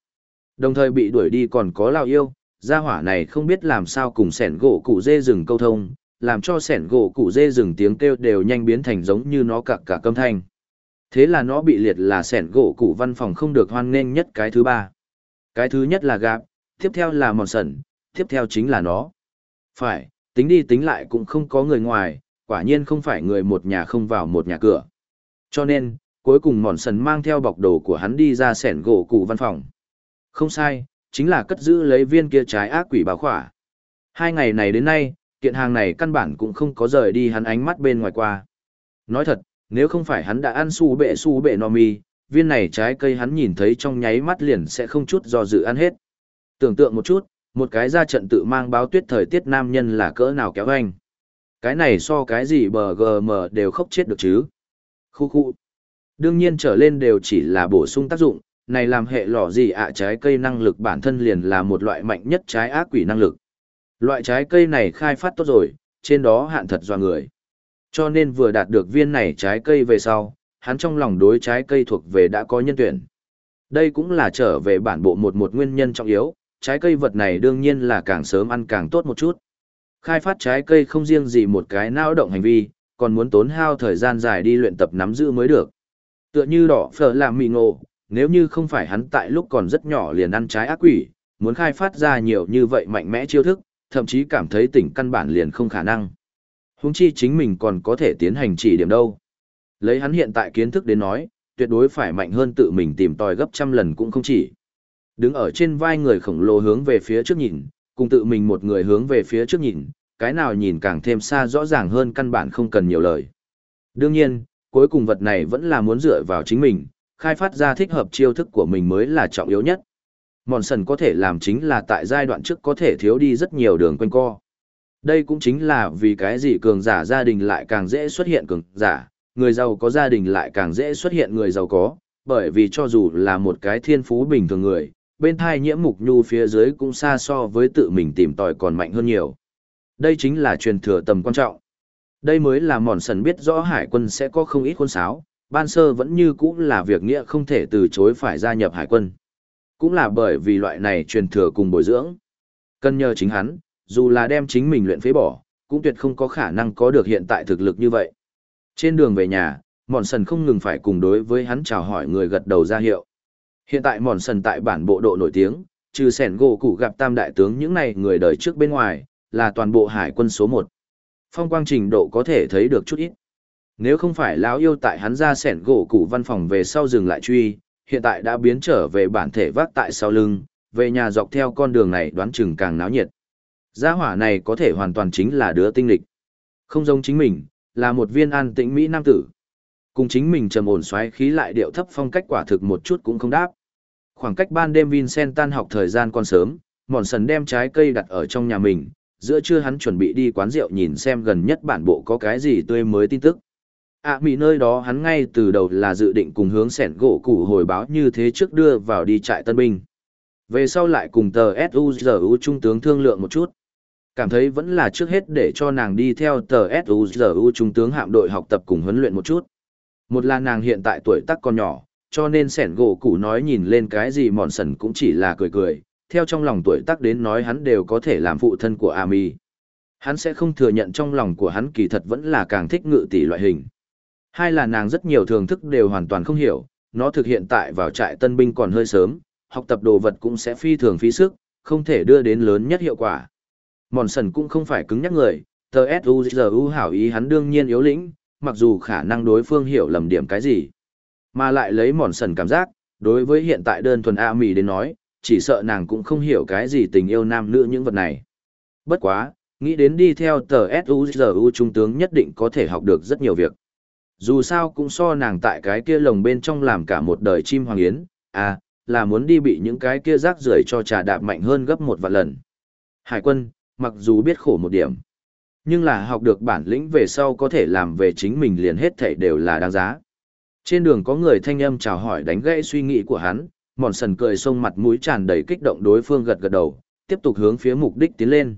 Đồng thời bị đuổi đi còn có lao yêu, gia hỏa này không biết làm sao cùng sẻn gỗ cụ dê rừng câu thông, làm cho sẻn gỗ cụ dê rừng tiếng kêu đều nhanh biến thành giống như nó cặc cả câm thanh. Thế là nó bị liệt là sẻn gỗ cụ văn phòng không được hoan nghênh nhất cái thứ ba. Cái thứ nhất là gạp, tiếp theo là mòn sần, tiếp theo chính là nó. Phải, tính đi tính lại cũng không có người ngoài, quả nhiên không phải người một nhà không vào một nhà cửa. Cho nên, cuối cùng mòn sần mang theo bọc đồ của hắn đi ra sẻn gỗ cụ văn phòng. Không sai, chính là cất giữ lấy viên kia trái ác quỷ báo khỏa. Hai ngày này đến nay, kiện hàng này căn bản cũng không có rời đi hắn ánh mắt bên ngoài qua. Nói thật, nếu không phải hắn đã ăn su bệ su bệ no mi, viên này trái cây hắn nhìn thấy trong nháy mắt liền sẽ không chút do dự ăn hết. Tưởng tượng một chút, một cái ra trận tự mang báo tuyết thời tiết nam nhân là cỡ nào kéo anh. Cái này so cái gì bờ gm đều khóc chết được chứ. Khu khu. Đương nhiên trở lên đều chỉ là bổ sung tác dụng, này làm hệ lò gì ạ trái cây năng lực bản thân liền là một loại mạnh nhất trái ác quỷ năng lực. Loại trái cây này khai phát tốt rồi, trên đó hạn thật do người. Cho nên vừa đạt được viên này trái cây về sau, hắn trong lòng đối trái cây thuộc về đã có nhân tuyển. Đây cũng là trở về bản bộ một một nguyên nhân trọng yếu, trái cây vật này đương nhiên là càng sớm ăn càng tốt một chút. Khai phát trái cây không riêng gì một cái não động hành vi, còn muốn tốn hao thời gian dài đi luyện tập nắm giữ mới được. Tựa như đỏ phở làm mì ngộ, nếu như không phải hắn tại lúc còn rất nhỏ liền ăn trái ác quỷ, muốn khai phát ra nhiều như vậy mạnh mẽ chiêu thức, thậm chí cảm thấy tỉnh căn bản liền không khả năng. Húng chi chính mình còn có thể tiến hành chỉ điểm đâu. Lấy hắn hiện tại kiến thức đến nói, tuyệt đối phải mạnh hơn tự mình tìm tòi gấp trăm lần cũng không chỉ. Đứng ở trên vai người khổng lồ hướng về phía trước nhìn, cùng tự mình một người hướng về phía trước nhìn, cái nào nhìn càng thêm xa rõ ràng hơn căn bản không cần nhiều lời. Đương nhiên, cuối cùng vật này vẫn là muốn dựa vào chính mình, khai phát ra thích hợp chiêu thức của mình mới là trọng yếu nhất. Mòn sần có thể làm chính là tại giai đoạn trước có thể thiếu đi rất nhiều đường quanh co. Đây cũng chính là vì cái gì cường giả gia đình lại càng dễ xuất hiện cường giả, người giàu có gia đình lại càng dễ xuất hiện người giàu có, bởi vì cho dù là một cái thiên phú bình thường người, bên thai nhiễm mục nhu phía dưới cũng xa so với tự mình tìm tòi còn mạnh hơn nhiều. Đây chính là truyền thừa tầm quan trọng. Đây mới là mòn sần biết rõ hải quân sẽ có không ít quân sáo, ban sơ vẫn như cũng là việc nghĩa không thể từ chối phải gia nhập hải quân. Cũng là bởi vì loại này truyền thừa cùng bồi dưỡng. Cần nhờ chính hắn, dù là đem chính mình luyện phế bỏ, cũng tuyệt không có khả năng có được hiện tại thực lực như vậy. Trên đường về nhà, mòn sần không ngừng phải cùng đối với hắn chào hỏi người gật đầu ra hiệu. Hiện tại mòn sần tại bản bộ độ nổi tiếng, trừ sẻn gỗ cụ gặp tam đại tướng những này người đời trước bên ngoài, là toàn bộ hải quân số 1. Phong quang trình độ có thể thấy được chút ít. Nếu không phải lão yêu tại hắn ra sẻn gỗ cụ văn phòng về sau dừng lại truy, hiện tại đã biến trở về bản thể vác tại sau lưng, về nhà dọc theo con đường này đoán chừng càng náo nhiệt. Gia hỏa này có thể hoàn toàn chính là đứa tinh lịch. Không giống chính mình, là một viên an tĩnh Mỹ nam tử. Cùng chính mình trầm ổn xoáy khí lại điệu thấp phong cách quả thực một chút cũng không đáp. Khoảng cách ban đêm Vincent tan học thời gian còn sớm, mòn sần đem trái cây đặt ở trong nhà mình, giữa trưa hắn chuẩn bị đi quán rượu nhìn xem gần nhất bản bộ có cái gì tươi mới tin tức. À mỹ nơi đó hắn ngay từ đầu là dự định cùng hướng sẻn gỗ củ hồi báo như thế trước đưa vào đi trại tân binh. Về sau lại cùng tờ U trung tướng thương lượng một chút. Cảm thấy vẫn là trước hết để cho nàng đi theo tờ U trung tướng hạm đội học tập cùng huấn luyện một chút. Một là nàng hiện tại tuổi tác còn nhỏ, cho nên sẻn gỗ củ nói nhìn lên cái gì mòn sần cũng chỉ là cười cười, theo trong lòng tuổi tác đến nói hắn đều có thể làm phụ thân của Ami. Hắn sẽ không thừa nhận trong lòng của hắn kỳ thật vẫn là càng thích ngự tỷ loại hình. Hai là nàng rất nhiều thường thức đều hoàn toàn không hiểu, nó thực hiện tại vào trại tân binh còn hơi sớm, học tập đồ vật cũng sẽ phi thường phí sức, không thể đưa đến lớn nhất hiệu quả. Mòn sần cũng không phải cứng nhắc người, tờ S.U.G.U. hảo ý hắn đương nhiên yếu lĩnh, mặc dù khả năng đối phương hiểu lầm điểm cái gì. Mà lại lấy mòn sần cảm giác, đối với hiện tại đơn thuần A mì đến nói, chỉ sợ nàng cũng không hiểu cái gì tình yêu nam nữ những vật này. Bất quá, nghĩ đến đi theo tờ S.U.G.U. trung tướng nhất định có thể học được rất nhiều việc. Dù sao cũng so nàng tại cái kia lồng bên trong làm cả một đời chim hoàng yến, à, là muốn đi bị những cái kia rác rưởi cho trà đạp mạnh hơn gấp một vạn lần. Hải quân, mặc dù biết khổ một điểm, nhưng là học được bản lĩnh về sau có thể làm về chính mình liền hết thảy đều là đáng giá. Trên đường có người thanh âm chào hỏi đánh gãy suy nghĩ của hắn, mòn sần cười sông mặt mũi tràn đầy kích động đối phương gật gật đầu, tiếp tục hướng phía mục đích tiến lên.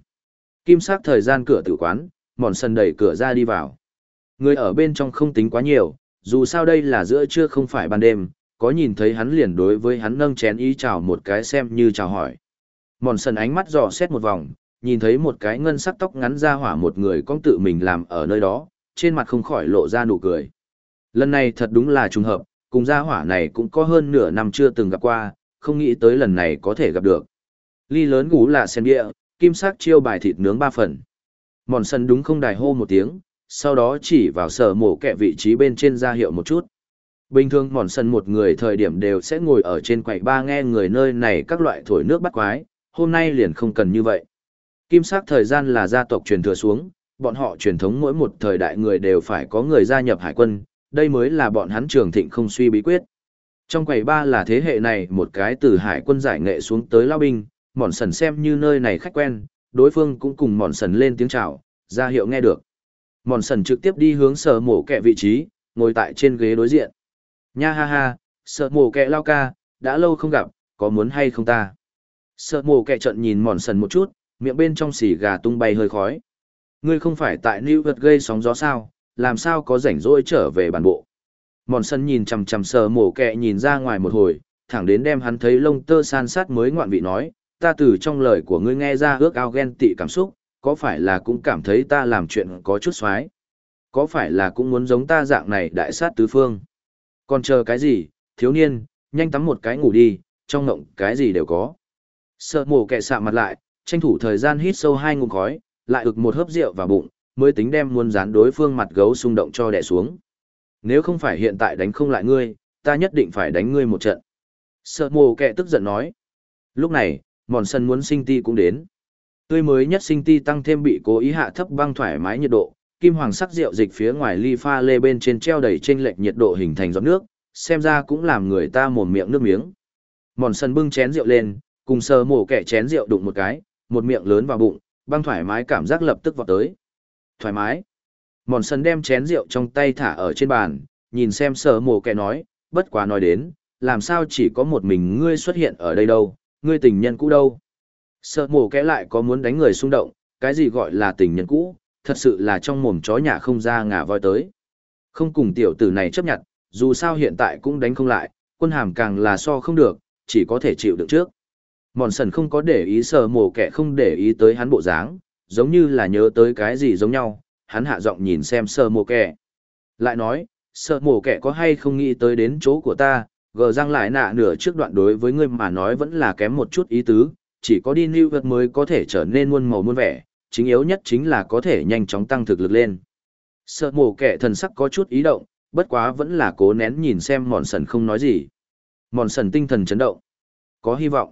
Kim sắc thời gian cửa tử quán, mòn sần đẩy cửa ra đi vào. Người ở bên trong không tính quá nhiều, dù sao đây là giữa trưa không phải ban đêm, có nhìn thấy hắn liền đối với hắn nâng chén ý chào một cái xem như chào hỏi. Mòn sần ánh mắt dò xét một vòng, nhìn thấy một cái ngân sắc tóc ngắn ra hỏa một người con tự mình làm ở nơi đó, trên mặt không khỏi lộ ra nụ cười. Lần này thật đúng là trùng hợp, cùng gia hỏa này cũng có hơn nửa năm chưa từng gặp qua, không nghĩ tới lần này có thể gặp được. Ly lớn gú là sen địa, kim sắc chiêu bài thịt nướng ba phần. Mòn sân đúng không đài hô một tiếng, sau đó chỉ vào sở mổ kẹ vị trí bên trên ra hiệu một chút. Bình thường mòn sân một người thời điểm đều sẽ ngồi ở trên quầy ba nghe người nơi này các loại thổi nước bắt quái, hôm nay liền không cần như vậy. Kim sắc thời gian là gia tộc truyền thừa xuống, bọn họ truyền thống mỗi một thời đại người đều phải có người gia nhập hải quân, đây mới là bọn hắn trường thịnh không suy bí quyết. Trong quầy ba là thế hệ này một cái từ hải quân giải nghệ xuống tới lao binh, mòn sần xem như nơi này khách quen, đối phương cũng cùng mòn sần lên tiếng chào, ra hiệu nghe được. Mòn sần trực tiếp đi hướng sở mổ kẹ vị trí, ngồi tại trên ghế đối diện. Nha ha ha, sợ mổ kẹ lao ca, đã lâu không gặp, có muốn hay không ta? Sợ mổ kẹ trận nhìn mòn sần một chút, miệng bên trong xì gà tung bay hơi khói. Ngươi không phải tại New York gây sóng gió sao, làm sao có rảnh rỗi trở về bản bộ. Mòn sân nhìn chằm chằm sờ mổ kẹ nhìn ra ngoài một hồi, thẳng đến đem hắn thấy lông tơ san sát mới ngoạn vị nói, ta từ trong lời của ngươi nghe ra ước ao ghen tị cảm xúc, có phải là cũng cảm thấy ta làm chuyện có chút xoái? Có phải là cũng muốn giống ta dạng này đại sát tứ phương? Còn chờ cái gì, thiếu niên, nhanh tắm một cái ngủ đi, trong ngộng cái gì đều có. Sợ mổ kẹ sạ mặt lại, tranh thủ thời gian hít sâu hai ngụm khói, lại ực một hớp rượu vào bụng, mới tính đem muốn dán đối phương mặt gấu xung động cho đẻ xuống. Nếu không phải hiện tại đánh không lại ngươi, ta nhất định phải đánh ngươi một trận. Sợ mồ kẹ tức giận nói. Lúc này, mòn sân muốn sinh ti cũng đến. Tươi mới nhất sinh ti tăng thêm bị cố ý hạ thấp băng thoải mái nhiệt độ, kim hoàng sắc rượu dịch phía ngoài ly pha lê bên trên treo đầy trên lệch nhiệt độ hình thành giọt nước, xem ra cũng làm người ta mồm miệng nước miếng. Mòn sân bưng chén rượu lên, cùng sờ mổ kẻ chén rượu đụng một cái, một miệng lớn vào bụng, băng thoải mái cảm giác lập tức vọt tới. Thoải mái. Mòn sân đem chén rượu trong tay thả ở trên bàn, nhìn xem sờ mồ kẻ nói, bất quá nói đến, làm sao chỉ có một mình ngươi xuất hiện ở đây đâu, ngươi tình nhân cũ đâu. Sờ mồ kẻ lại có muốn đánh người xung động, cái gì gọi là tình nhân cũ, thật sự là trong mồm chó nhà không ra ngả voi tới. Không cùng tiểu tử này chấp nhận, dù sao hiện tại cũng đánh không lại, quân hàm càng là so không được, chỉ có thể chịu được trước. Mòn sần không có để ý sờ mồ kẻ không để ý tới hắn bộ dáng, giống như là nhớ tới cái gì giống nhau, hắn hạ giọng nhìn xem sơ mổ kẻ. Lại nói, sơ mổ kẻ có hay không nghĩ tới đến chỗ của ta, gờ răng lại nạ nửa trước đoạn đối với ngươi mà nói vẫn là kém một chút ý tứ, chỉ có đi New York mới có thể trở nên muôn màu muôn vẻ, chính yếu nhất chính là có thể nhanh chóng tăng thực lực lên. Sợ mổ kẻ thần sắc có chút ý động, bất quá vẫn là cố nén nhìn xem mòn sần không nói gì. Mòn sần tinh thần chấn động. Có hy vọng.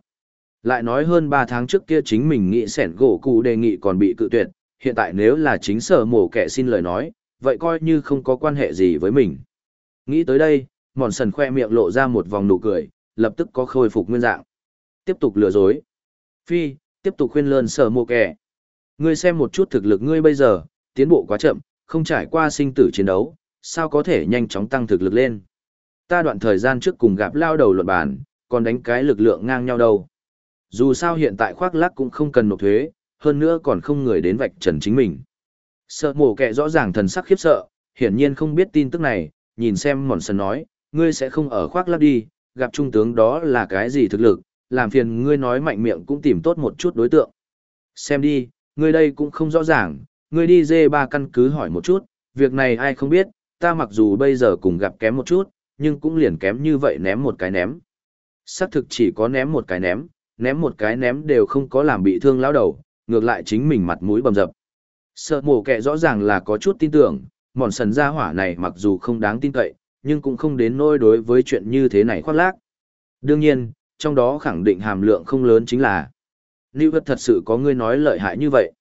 Lại nói hơn 3 tháng trước kia chính mình nghĩ sẻn gỗ cụ đề nghị còn bị cự tuyệt, hiện tại nếu là chính sở mổ kẻ xin lời nói, vậy coi như không có quan hệ gì với mình. Nghĩ tới đây, mòn sần khoe miệng lộ ra một vòng nụ cười, lập tức có khôi phục nguyên dạng. Tiếp tục lừa dối. Phi, tiếp tục khuyên lơn sở mổ kẻ. Ngươi xem một chút thực lực ngươi bây giờ, tiến bộ quá chậm, không trải qua sinh tử chiến đấu, sao có thể nhanh chóng tăng thực lực lên. Ta đoạn thời gian trước cùng gặp lao đầu luận bàn, còn đánh cái lực lượng ngang nhau đâu. Dù sao hiện tại khoác lác cũng không cần nộp thuế, hơn nữa còn không người đến vạch trần chính mình. Sợ mổ kẹ rõ ràng thần sắc khiếp sợ, hiển nhiên không biết tin tức này, nhìn xem mòn sần nói, ngươi sẽ không ở khoác lác đi, gặp trung tướng đó là cái gì thực lực, làm phiền ngươi nói mạnh miệng cũng tìm tốt một chút đối tượng. Xem đi, ngươi đây cũng không rõ ràng, ngươi đi dê ba căn cứ hỏi một chút, việc này ai không biết, ta mặc dù bây giờ cùng gặp kém một chút, nhưng cũng liền kém như vậy ném một cái ném. Xác thực chỉ có ném một cái ném, ném một cái ném đều không có làm bị thương lão đầu, ngược lại chính mình mặt mũi bầm dập. Sợ mổ kẹ rõ ràng là có chút tin tưởng, mòn sần gia hỏa này mặc dù không đáng tin cậy, nhưng cũng không đến nỗi đối với chuyện như thế này khoác lác. Đương nhiên, trong đó khẳng định hàm lượng không lớn chính là Lưu vật thật sự có người nói lợi hại như vậy.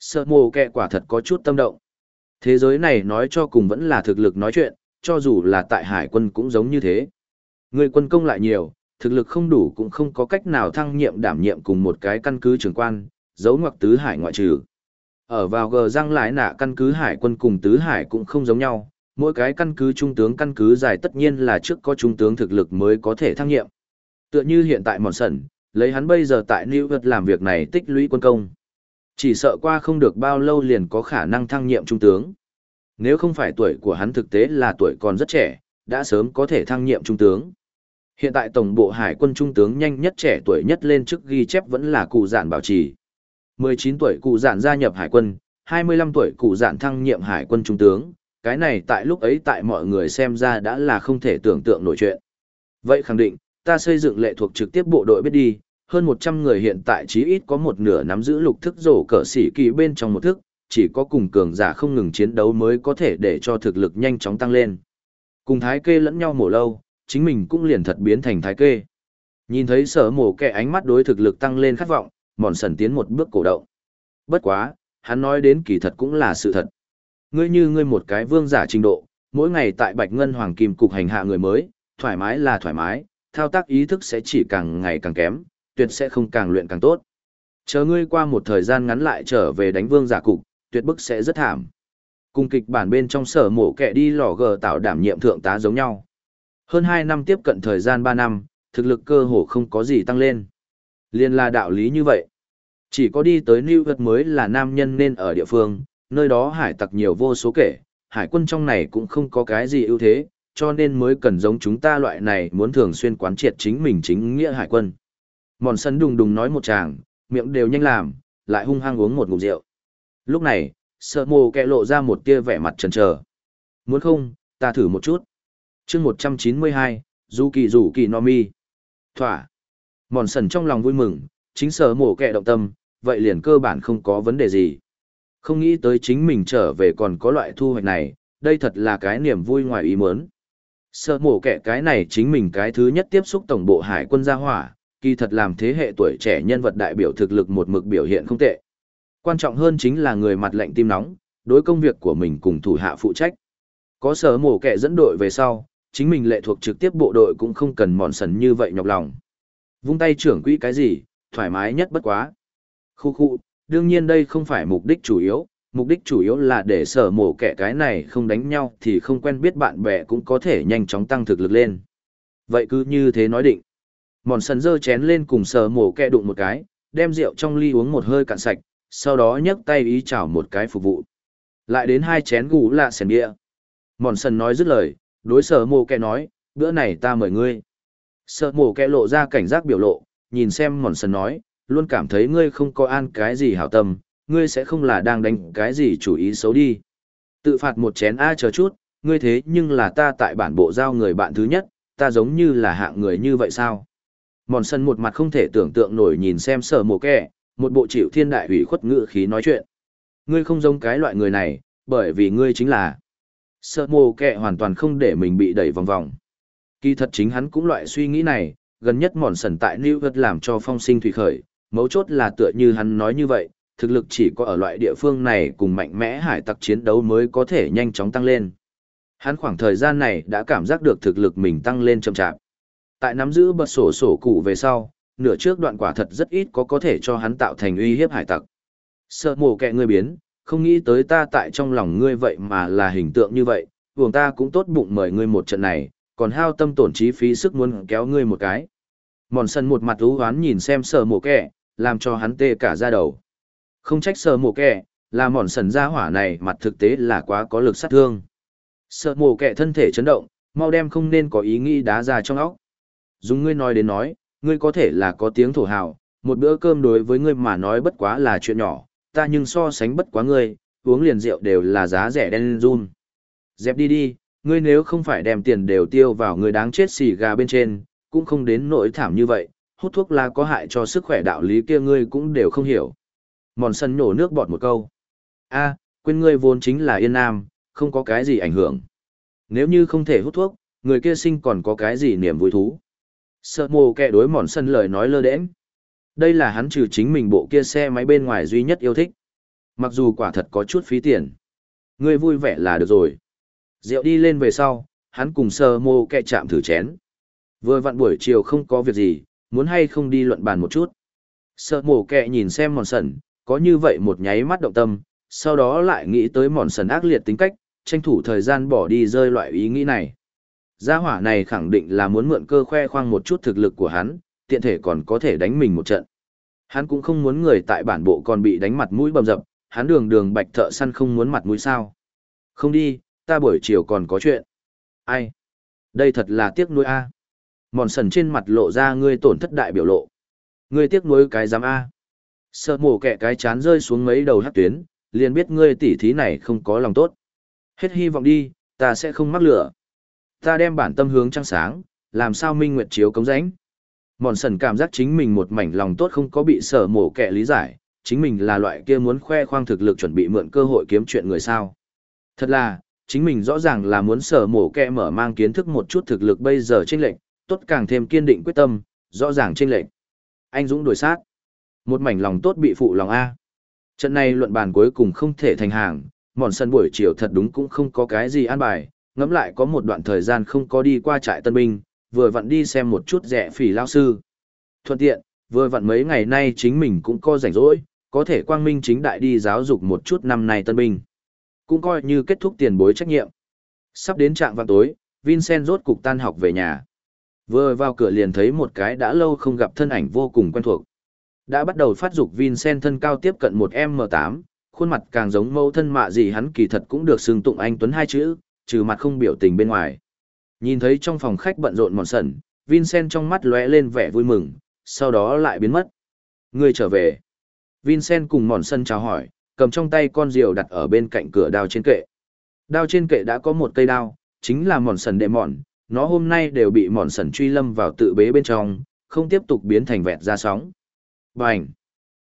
Sợ mồ kẹ quả thật có chút tâm động. Thế giới này nói cho cùng vẫn là thực lực nói chuyện, cho dù là tại hải quân cũng giống như thế. Người quân công lại nhiều, thực lực không đủ cũng không có cách nào thăng nhiệm đảm nhiệm cùng một cái căn cứ trưởng quan, giấu ngoặc tứ hải ngoại trừ. Ở vào gờ răng lại nạ căn cứ hải quân cùng tứ hải cũng không giống nhau, mỗi cái căn cứ trung tướng căn cứ dài tất nhiên là trước có trung tướng thực lực mới có thể thăng nhiệm. Tựa như hiện tại Mòn Sẩn, lấy hắn bây giờ tại New York làm việc này tích lũy quân công. Chỉ sợ qua không được bao lâu liền có khả năng thăng nhiệm trung tướng. Nếu không phải tuổi của hắn thực tế là tuổi còn rất trẻ, đã sớm có thể thăng nhiệm trung tướng. Hiện tại tổng bộ hải quân trung tướng nhanh nhất trẻ tuổi nhất lên chức ghi chép vẫn là cụ giản bảo trì. 19 tuổi cụ giản gia nhập hải quân, 25 tuổi cụ giản thăng nhiệm hải quân trung tướng, cái này tại lúc ấy tại mọi người xem ra đã là không thể tưởng tượng nổi chuyện. Vậy khẳng định, ta xây dựng lệ thuộc trực tiếp bộ đội biết đi, hơn 100 người hiện tại chí ít có một nửa nắm giữ lục thức rổ cỡ sĩ kỳ bên trong một thức, chỉ có cùng cường giả không ngừng chiến đấu mới có thể để cho thực lực nhanh chóng tăng lên. Cùng thái kê lẫn nhau mổ lâu, chính mình cũng liền thật biến thành thái kê. Nhìn thấy sở mổ kẻ ánh mắt đối thực lực tăng lên khát vọng, mòn sần tiến một bước cổ động. Bất quá, hắn nói đến kỳ thật cũng là sự thật. Ngươi như ngươi một cái vương giả trình độ, mỗi ngày tại Bạch Ngân Hoàng Kim Cục hành hạ người mới, thoải mái là thoải mái, thao tác ý thức sẽ chỉ càng ngày càng kém, tuyệt sẽ không càng luyện càng tốt. Chờ ngươi qua một thời gian ngắn lại trở về đánh vương giả cục, tuyệt bức sẽ rất thảm. Cùng kịch bản bên trong sở mổ kẻ đi lò gờ tạo đảm nhiệm thượng tá giống nhau. Hơn 2 năm tiếp cận thời gian 3 năm, thực lực cơ hồ không có gì tăng lên. Liên là đạo lý như vậy. Chỉ có đi tới New York mới là nam nhân nên ở địa phương, nơi đó hải tặc nhiều vô số kể, hải quân trong này cũng không có cái gì ưu thế, cho nên mới cần giống chúng ta loại này muốn thường xuyên quán triệt chính mình chính nghĩa hải quân. Mòn sân đùng đùng nói một chàng, miệng đều nhanh làm, lại hung hăng uống một ngụm rượu. Lúc này, sợ mồ kẹ lộ ra một tia vẻ mặt chần trờ. Muốn không, ta thử một chút chương 192, Du Kỳ Rủ Kỳ No Mi. Thỏa. Mòn sần trong lòng vui mừng, chính sở mổ kẹ động tâm, vậy liền cơ bản không có vấn đề gì. Không nghĩ tới chính mình trở về còn có loại thu hoạch này, đây thật là cái niềm vui ngoài ý muốn. Sở mổ kẹ cái này chính mình cái thứ nhất tiếp xúc tổng bộ hải quân gia hỏa, kỳ thật làm thế hệ tuổi trẻ nhân vật đại biểu thực lực một mực biểu hiện không tệ. Quan trọng hơn chính là người mặt lạnh tim nóng, đối công việc của mình cùng thủ hạ phụ trách. Có sở mổ kẹ dẫn đội về sau, chính mình lệ thuộc trực tiếp bộ đội cũng không cần mòn sần như vậy nhọc lòng. Vung tay trưởng quỹ cái gì, thoải mái nhất bất quá. Khu khu, đương nhiên đây không phải mục đích chủ yếu, mục đích chủ yếu là để sở mổ kẻ cái này không đánh nhau thì không quen biết bạn bè cũng có thể nhanh chóng tăng thực lực lên. Vậy cứ như thế nói định. Mòn sần dơ chén lên cùng sở mổ kẻ đụng một cái, đem rượu trong ly uống một hơi cạn sạch, sau đó nhấc tay ý chào một cái phục vụ. Lại đến hai chén gù lạ sèn bia. Mòn sần nói dứt lời, đối sở mổ kẻ nói, bữa này ta mời ngươi. Sở mổ kẻ lộ ra cảnh giác biểu lộ, nhìn xem mòn sần nói, luôn cảm thấy ngươi không có an cái gì hảo tâm, ngươi sẽ không là đang đánh cái gì chủ ý xấu đi. Tự phạt một chén A chờ chút, ngươi thế nhưng là ta tại bản bộ giao người bạn thứ nhất, ta giống như là hạng người như vậy sao? Mòn sân một mặt không thể tưởng tượng nổi nhìn xem sở mồ kẻ, một bộ chịu thiên đại hủy khuất ngự khí nói chuyện. Ngươi không giống cái loại người này, bởi vì ngươi chính là... Sợ mồ kệ hoàn toàn không để mình bị đẩy vòng vòng. Kỳ thật chính hắn cũng loại suy nghĩ này, gần nhất mòn sần tại New York làm cho phong sinh thủy khởi, mấu chốt là tựa như hắn nói như vậy, thực lực chỉ có ở loại địa phương này cùng mạnh mẽ hải tặc chiến đấu mới có thể nhanh chóng tăng lên. Hắn khoảng thời gian này đã cảm giác được thực lực mình tăng lên chậm chạp. Tại nắm giữ bật sổ sổ cụ về sau, nửa trước đoạn quả thật rất ít có có thể cho hắn tạo thành uy hiếp hải tặc. Sợ mồ kẹ ngươi biến, không nghĩ tới ta tại trong lòng ngươi vậy mà là hình tượng như vậy, vùng ta cũng tốt bụng mời ngươi một trận này, còn hao tâm tổn trí phí sức muốn kéo ngươi một cái. Mòn sân một mặt ú hoán nhìn xem sờ mổ kẻ, làm cho hắn tê cả da đầu. Không trách sờ mổ kẻ, là mòn sần ra hỏa này mặt thực tế là quá có lực sát thương. Sợ mổ kẻ thân thể chấn động, mau đem không nên có ý nghĩ đá ra trong óc. Dùng ngươi nói đến nói, ngươi có thể là có tiếng thổ hào, một bữa cơm đối với ngươi mà nói bất quá là chuyện nhỏ, ta nhưng so sánh bất quá ngươi, uống liền rượu đều là giá rẻ đen run. Dẹp đi đi, ngươi nếu không phải đem tiền đều tiêu vào người đáng chết xì gà bên trên, cũng không đến nỗi thảm như vậy, hút thuốc lá có hại cho sức khỏe đạo lý kia ngươi cũng đều không hiểu. Mòn sân nhổ nước bọt một câu. a quên ngươi vốn chính là yên nam, không có cái gì ảnh hưởng. Nếu như không thể hút thuốc, người kia sinh còn có cái gì niềm vui thú. Sợ mồ kẹ đối mòn sân lời nói lơ đễnh. Đây là hắn trừ chính mình bộ kia xe máy bên ngoài duy nhất yêu thích. Mặc dù quả thật có chút phí tiền. Ngươi vui vẻ là được rồi. Rượu đi lên về sau, hắn cùng sơ mô kẹ chạm thử chén. Vừa vặn buổi chiều không có việc gì, muốn hay không đi luận bàn một chút. Sơ mô kẹ nhìn xem mòn sần, có như vậy một nháy mắt động tâm, sau đó lại nghĩ tới mòn sần ác liệt tính cách, tranh thủ thời gian bỏ đi rơi loại ý nghĩ này. Gia hỏa này khẳng định là muốn mượn cơ khoe khoang một chút thực lực của hắn, tiện thể còn có thể đánh mình một trận. Hắn cũng không muốn người tại bản bộ còn bị đánh mặt mũi bầm dập, hắn đường đường bạch thợ săn không muốn mặt mũi sao. Không đi, ta buổi chiều còn có chuyện. Ai? Đây thật là tiếc nuối a mòn sần trên mặt lộ ra ngươi tổn thất đại biểu lộ ngươi tiếc nuối cái giám a sợ mổ kẻ cái chán rơi xuống mấy đầu hát tuyến liền biết ngươi tỉ thí này không có lòng tốt hết hy vọng đi ta sẽ không mắc lửa ta đem bản tâm hướng trăng sáng làm sao minh nguyệt chiếu cống rãnh mòn sần cảm giác chính mình một mảnh lòng tốt không có bị sở mổ kẹ lý giải chính mình là loại kia muốn khoe khoang thực lực chuẩn bị mượn cơ hội kiếm chuyện người sao thật là chính mình rõ ràng là muốn sở mổ kẹ mở mang kiến thức một chút thực lực bây giờ trên lệnh tốt càng thêm kiên định quyết tâm, rõ ràng trên lệnh. Anh Dũng đuổi sát. Một mảnh lòng tốt bị phụ lòng A. Trận này luận bàn cuối cùng không thể thành hàng, mòn sân buổi chiều thật đúng cũng không có cái gì an bài, ngẫm lại có một đoạn thời gian không có đi qua trại tân binh, vừa vặn đi xem một chút rẻ phỉ lao sư. Thuận tiện, vừa vặn mấy ngày nay chính mình cũng có rảnh rỗi, có thể quang minh chính đại đi giáo dục một chút năm nay tân binh. Cũng coi như kết thúc tiền bối trách nhiệm. Sắp đến trạng vào tối, Vincent rốt cục tan học về nhà. Vừa vào cửa liền thấy một cái đã lâu không gặp thân ảnh vô cùng quen thuộc. Đã bắt đầu phát dục Vincent thân cao tiếp cận một M8, khuôn mặt càng giống mẫu thân mạ gì hắn kỳ thật cũng được xưng tụng anh Tuấn hai chữ, trừ mặt không biểu tình bên ngoài. Nhìn thấy trong phòng khách bận rộn mòn sẩn, Vincent trong mắt lóe lên vẻ vui mừng, sau đó lại biến mất. Người trở về. Vincent cùng mòn sân chào hỏi, cầm trong tay con diều đặt ở bên cạnh cửa đao trên kệ. Đao trên kệ đã có một cây đao, chính là mòn sần đệ mòn, nó hôm nay đều bị mòn sần truy lâm vào tự bế bên trong, không tiếp tục biến thành vẹt ra sóng. Bành!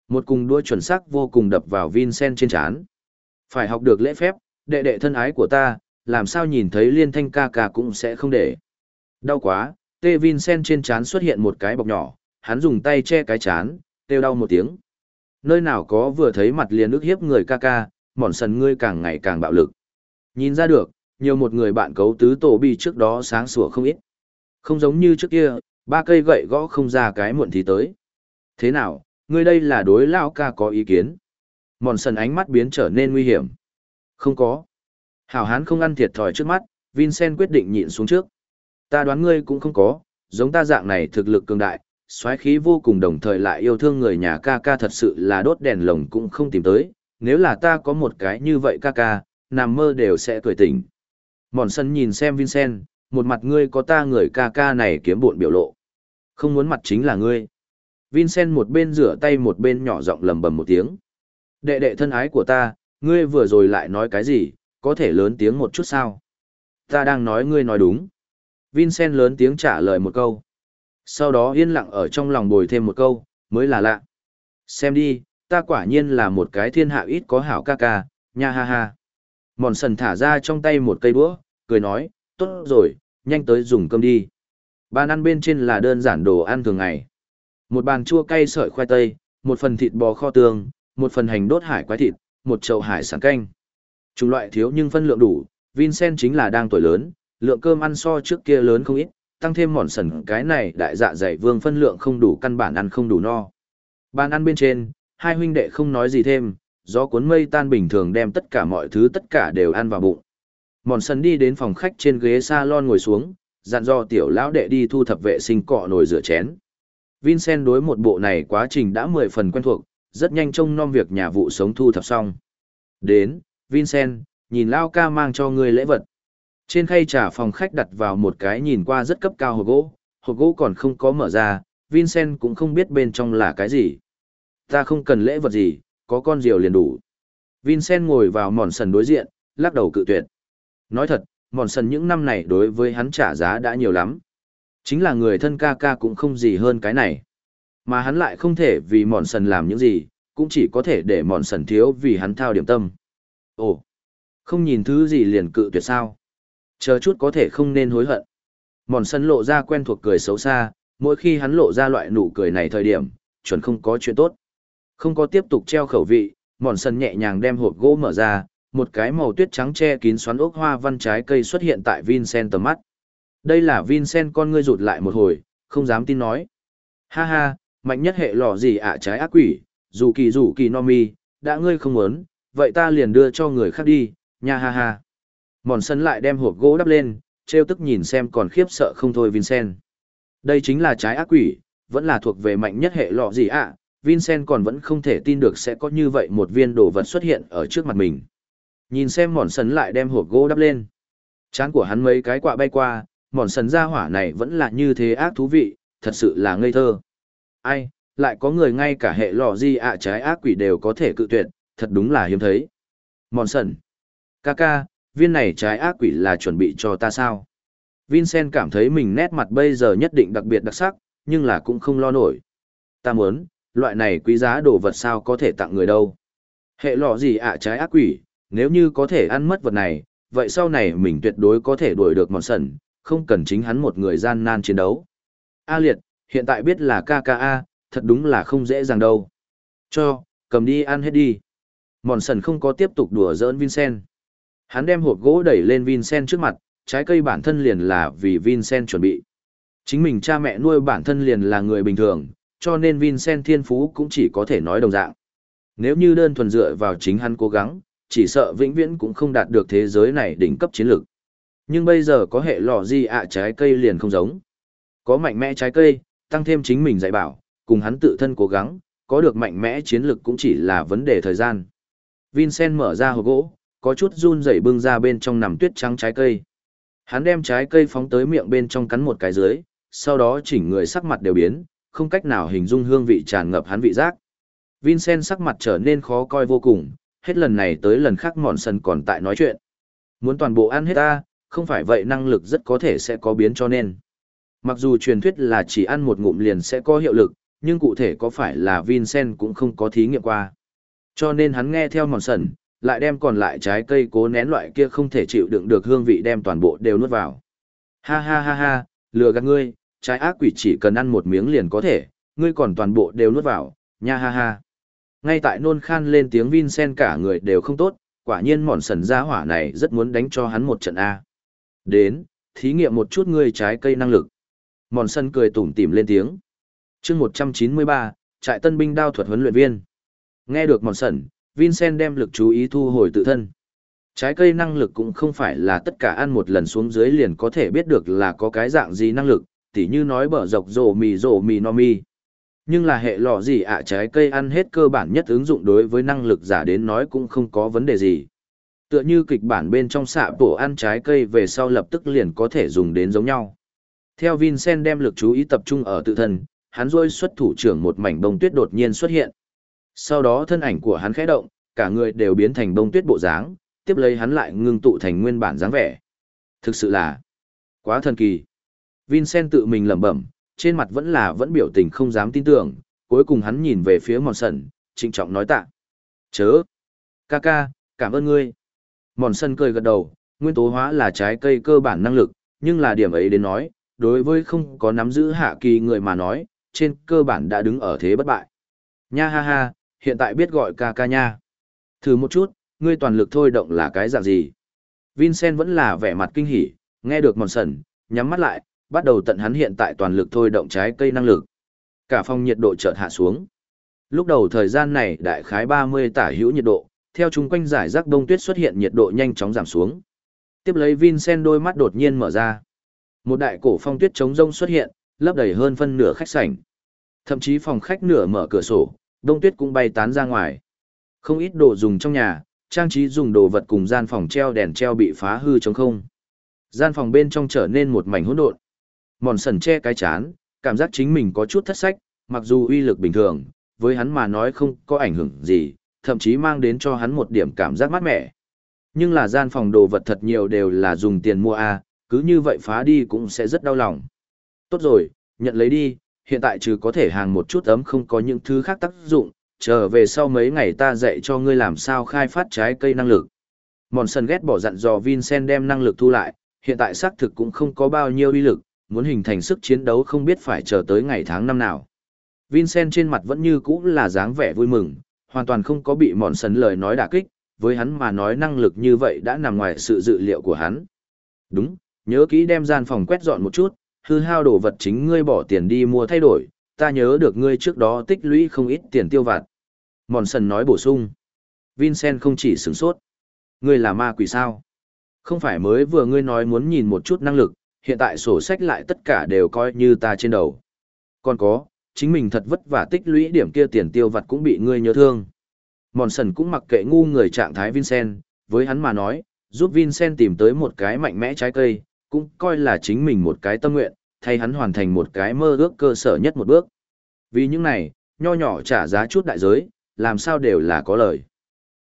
Một cùng đua chuẩn xác vô cùng đập vào Vincent trên chán. Phải học được lễ phép, đệ đệ thân ái của ta, làm sao nhìn thấy liên thanh ca ca cũng sẽ không để. Đau quá, tê Vincent trên chán xuất hiện một cái bọc nhỏ, hắn dùng tay che cái chán, kêu đau một tiếng. Nơi nào có vừa thấy mặt liền ức hiếp người ca ca, mòn sần ngươi càng ngày càng bạo lực. Nhìn ra được, nhiều một người bạn cấu tứ tổ bi trước đó sáng sủa không ít. Không giống như trước kia, ba cây gậy gõ không ra cái muộn thì tới. Thế nào, ngươi đây là đối lao ca có ý kiến. Mòn sần ánh mắt biến trở nên nguy hiểm. Không có. Hảo hán không ăn thiệt thòi trước mắt, Vincent quyết định nhịn xuống trước. Ta đoán ngươi cũng không có, giống ta dạng này thực lực cường đại, xoáy khí vô cùng đồng thời lại yêu thương người nhà ca ca thật sự là đốt đèn lồng cũng không tìm tới, nếu là ta có một cái như vậy ca ca, nằm mơ đều sẽ cười tỉnh. Mòn sân nhìn xem Vincent, một mặt ngươi có ta người ca ca này kiếm bộn biểu lộ. Không muốn mặt chính là ngươi. Vincent một bên rửa tay một bên nhỏ giọng lầm bầm một tiếng. Đệ đệ thân ái của ta, ngươi vừa rồi lại nói cái gì, có thể lớn tiếng một chút sao? Ta đang nói ngươi nói đúng. Vincent lớn tiếng trả lời một câu. Sau đó yên lặng ở trong lòng bồi thêm một câu, mới là lạ. Xem đi, ta quả nhiên là một cái thiên hạ ít có hảo ca ca, nha ha ha. Mòn sần thả ra trong tay một cây đũa, cười nói, tốt rồi, nhanh tới dùng cơm đi. Bàn ăn bên trên là đơn giản đồ ăn thường ngày. Một bàn chua cay sợi khoai tây, một phần thịt bò kho tương, một phần hành đốt hải quái thịt, một chậu hải sản canh. Chủng loại thiếu nhưng phân lượng đủ, Vincent chính là đang tuổi lớn, lượng cơm ăn so trước kia lớn không ít, tăng thêm mòn sần cái này đại dạ dày vương phân lượng không đủ căn bản ăn không đủ no. Bàn ăn bên trên, hai huynh đệ không nói gì thêm, gió cuốn mây tan bình thường đem tất cả mọi thứ tất cả đều ăn vào bụng. Mòn sần đi đến phòng khách trên ghế salon ngồi xuống, dặn dò tiểu lão đệ đi thu thập vệ sinh cọ nồi rửa chén. Vincent đối một bộ này quá trình đã mười phần quen thuộc, rất nhanh trông nom việc nhà vụ sống thu thập xong. Đến, Vincent, nhìn Lao ca mang cho ngươi lễ vật. Trên khay trà phòng khách đặt vào một cái nhìn qua rất cấp cao hộp gỗ, hộp gỗ còn không có mở ra, Vincent cũng không biết bên trong là cái gì. Ta không cần lễ vật gì, có con diều liền đủ. Vincent ngồi vào mòn sần đối diện, lắc đầu cự tuyệt. Nói thật, mòn sần những năm này đối với hắn trả giá đã nhiều lắm. Chính là người thân ca ca cũng không gì hơn cái này. Mà hắn lại không thể vì mòn sần làm những gì, cũng chỉ có thể để mòn sần thiếu vì hắn thao điểm tâm. Ồ, không nhìn thứ gì liền cự tuyệt sao. Chờ chút có thể không nên hối hận. Mòn sân lộ ra quen thuộc cười xấu xa, mỗi khi hắn lộ ra loại nụ cười này thời điểm, chuẩn không có chuyện tốt. Không có tiếp tục treo khẩu vị, mòn sân nhẹ nhàng đem hộp gỗ mở ra, một cái màu tuyết trắng che kín xoắn ốc hoa văn trái cây xuất hiện tại Vincent tầm mắt. Đây là Vincent con ngươi rụt lại một hồi, không dám tin nói. Ha ha, mạnh nhất hệ lò gì ạ trái ác quỷ, dù kỳ dù kỳ no mi, đã ngươi không muốn, vậy ta liền đưa cho người khác đi, nha ha ha. Mòn sân lại đem hộp gỗ đắp lên, treo tức nhìn xem còn khiếp sợ không thôi Vincent. Đây chính là trái ác quỷ, vẫn là thuộc về mạnh nhất hệ lọ gì ạ, Vincent còn vẫn không thể tin được sẽ có như vậy một viên đồ vật xuất hiện ở trước mặt mình. Nhìn xem mòn sân lại đem hộp gỗ đắp lên. Chán của hắn mấy cái quạ bay qua, mòn sần ra hỏa này vẫn là như thế ác thú vị, thật sự là ngây thơ. Ai, lại có người ngay cả hệ lò di ạ trái ác quỷ đều có thể cự tuyệt, thật đúng là hiếm thấy. Mòn sần. Ca ca, viên này trái ác quỷ là chuẩn bị cho ta sao? Vincent cảm thấy mình nét mặt bây giờ nhất định đặc biệt đặc sắc, nhưng là cũng không lo nổi. Ta muốn, loại này quý giá đồ vật sao có thể tặng người đâu. Hệ lọ gì ạ trái ác quỷ, nếu như có thể ăn mất vật này, vậy sau này mình tuyệt đối có thể đuổi được mòn sần, không cần chính hắn một người gian nan chiến đấu. A liệt, hiện tại biết là KKA, thật đúng là không dễ dàng đâu. Cho, cầm đi ăn hết đi. Mòn sần không có tiếp tục đùa giỡn Vincent. Hắn đem hộp gỗ đẩy lên Vincent trước mặt, trái cây bản thân liền là vì Vincent chuẩn bị. Chính mình cha mẹ nuôi bản thân liền là người bình thường, cho nên Vincent thiên phú cũng chỉ có thể nói đồng dạng. Nếu như đơn thuần dựa vào chính hắn cố gắng, chỉ sợ vĩnh viễn cũng không đạt được thế giới này đỉnh cấp chiến lược. Nhưng bây giờ có hệ lò di ạ trái cây liền không giống. Có mạnh mẽ trái cây, tăng thêm chính mình dạy bảo, cùng hắn tự thân cố gắng, có được mạnh mẽ chiến lược cũng chỉ là vấn đề thời gian. Vincent mở ra hộp gỗ, có chút run rẩy bưng ra bên trong nằm tuyết trắng trái cây. Hắn đem trái cây phóng tới miệng bên trong cắn một cái dưới, sau đó chỉnh người sắc mặt đều biến, không cách nào hình dung hương vị tràn ngập hắn vị giác. Vincent sắc mặt trở nên khó coi vô cùng, hết lần này tới lần khác mòn sân còn tại nói chuyện. Muốn toàn bộ ăn hết ta, không phải vậy năng lực rất có thể sẽ có biến cho nên. Mặc dù truyền thuyết là chỉ ăn một ngụm liền sẽ có hiệu lực, nhưng cụ thể có phải là Vincent cũng không có thí nghiệm qua. Cho nên hắn nghe theo mòn sần, lại đem còn lại trái cây cố nén loại kia không thể chịu đựng được hương vị đem toàn bộ đều nuốt vào. Ha ha ha ha, lừa gạt ngươi, trái ác quỷ chỉ cần ăn một miếng liền có thể, ngươi còn toàn bộ đều nuốt vào, nha ha ha. Ngay tại nôn khan lên tiếng Vincent cả người đều không tốt, quả nhiên mòn sần gia hỏa này rất muốn đánh cho hắn một trận A. Đến, thí nghiệm một chút ngươi trái cây năng lực. Mòn sân cười tủm tỉm lên tiếng. chương 193, trại tân binh đao thuật huấn luyện viên. Nghe được mòn sẩn, Vincent đem lực chú ý thu hồi tự thân. Trái cây năng lực cũng không phải là tất cả ăn một lần xuống dưới liền có thể biết được là có cái dạng gì năng lực, tỉ như nói bở dọc rổ mì rổ mì no mi. Nhưng là hệ lọ gì ạ trái cây ăn hết cơ bản nhất ứng dụng đối với năng lực giả đến nói cũng không có vấn đề gì. Tựa như kịch bản bên trong xạ bổ ăn trái cây về sau lập tức liền có thể dùng đến giống nhau. Theo Vincent đem lực chú ý tập trung ở tự thân, hắn rôi xuất thủ trưởng một mảnh bông tuyết đột nhiên xuất hiện. Sau đó thân ảnh của hắn khẽ động, cả người đều biến thành bông tuyết bộ dáng, tiếp lấy hắn lại ngưng tụ thành nguyên bản dáng vẻ. Thực sự là quá thần kỳ. Vincent tự mình lẩm bẩm, trên mặt vẫn là vẫn biểu tình không dám tin tưởng, cuối cùng hắn nhìn về phía mòn sần, trịnh trọng nói tạ. Chớ! Ca ca, cảm ơn ngươi. Mòn sân cười gật đầu, nguyên tố hóa là trái cây cơ bản năng lực, nhưng là điểm ấy đến nói, đối với không có nắm giữ hạ kỳ người mà nói, trên cơ bản đã đứng ở thế bất bại. Nha ha ha, hiện tại biết gọi ca ca nha. Thử một chút, ngươi toàn lực thôi động là cái dạng gì? Vincent vẫn là vẻ mặt kinh hỉ, nghe được mòn sần, nhắm mắt lại, bắt đầu tận hắn hiện tại toàn lực thôi động trái cây năng lực. Cả phòng nhiệt độ chợt hạ xuống. Lúc đầu thời gian này đại khái 30 tả hữu nhiệt độ, theo chung quanh giải rác đông tuyết xuất hiện nhiệt độ nhanh chóng giảm xuống. Tiếp lấy Vincent đôi mắt đột nhiên mở ra. Một đại cổ phong tuyết chống rông xuất hiện, lấp đầy hơn phân nửa khách sảnh. Thậm chí phòng khách nửa mở cửa sổ, đông tuyết cũng bay tán ra ngoài. Không ít đồ dùng trong nhà, trang trí dùng đồ vật cùng gian phòng treo đèn treo bị phá hư trống không. Gian phòng bên trong trở nên một mảnh hỗn độn. Mòn sần che cái chán, cảm giác chính mình có chút thất sách, mặc dù uy lực bình thường, với hắn mà nói không có ảnh hưởng gì, thậm chí mang đến cho hắn một điểm cảm giác mát mẻ. Nhưng là gian phòng đồ vật thật nhiều đều là dùng tiền mua a, cứ như vậy phá đi cũng sẽ rất đau lòng. Tốt rồi, nhận lấy đi, hiện tại trừ có thể hàng một chút ấm không có những thứ khác tác dụng, trở về sau mấy ngày ta dạy cho ngươi làm sao khai phát trái cây năng lực. Mòn sân ghét bỏ dặn dò Vincent đem năng lực thu lại, hiện tại xác thực cũng không có bao nhiêu uy lực, muốn hình thành sức chiến đấu không biết phải chờ tới ngày tháng năm nào. Vincent trên mặt vẫn như cũ là dáng vẻ vui mừng, hoàn toàn không có bị mòn sần lời nói đả kích, với hắn mà nói năng lực như vậy đã nằm ngoài sự dự liệu của hắn. Đúng, nhớ kỹ đem gian phòng quét dọn một chút, hư hao đồ vật chính ngươi bỏ tiền đi mua thay đổi, ta nhớ được ngươi trước đó tích lũy không ít tiền tiêu vặt. Mòn sần nói bổ sung. Vincent không chỉ sửng sốt. Ngươi là ma quỷ sao? Không phải mới vừa ngươi nói muốn nhìn một chút năng lực, hiện tại sổ sách lại tất cả đều coi như ta trên đầu. Còn có, chính mình thật vất vả tích lũy điểm kia tiền tiêu vặt cũng bị ngươi nhớ thương. Mòn sần cũng mặc kệ ngu người trạng thái Vincent, với hắn mà nói, giúp Vincent tìm tới một cái mạnh mẽ trái cây, cũng coi là chính mình một cái tâm nguyện, thay hắn hoàn thành một cái mơ ước cơ sở nhất một bước. Vì những này, nho nhỏ trả giá chút đại giới, làm sao đều là có lời.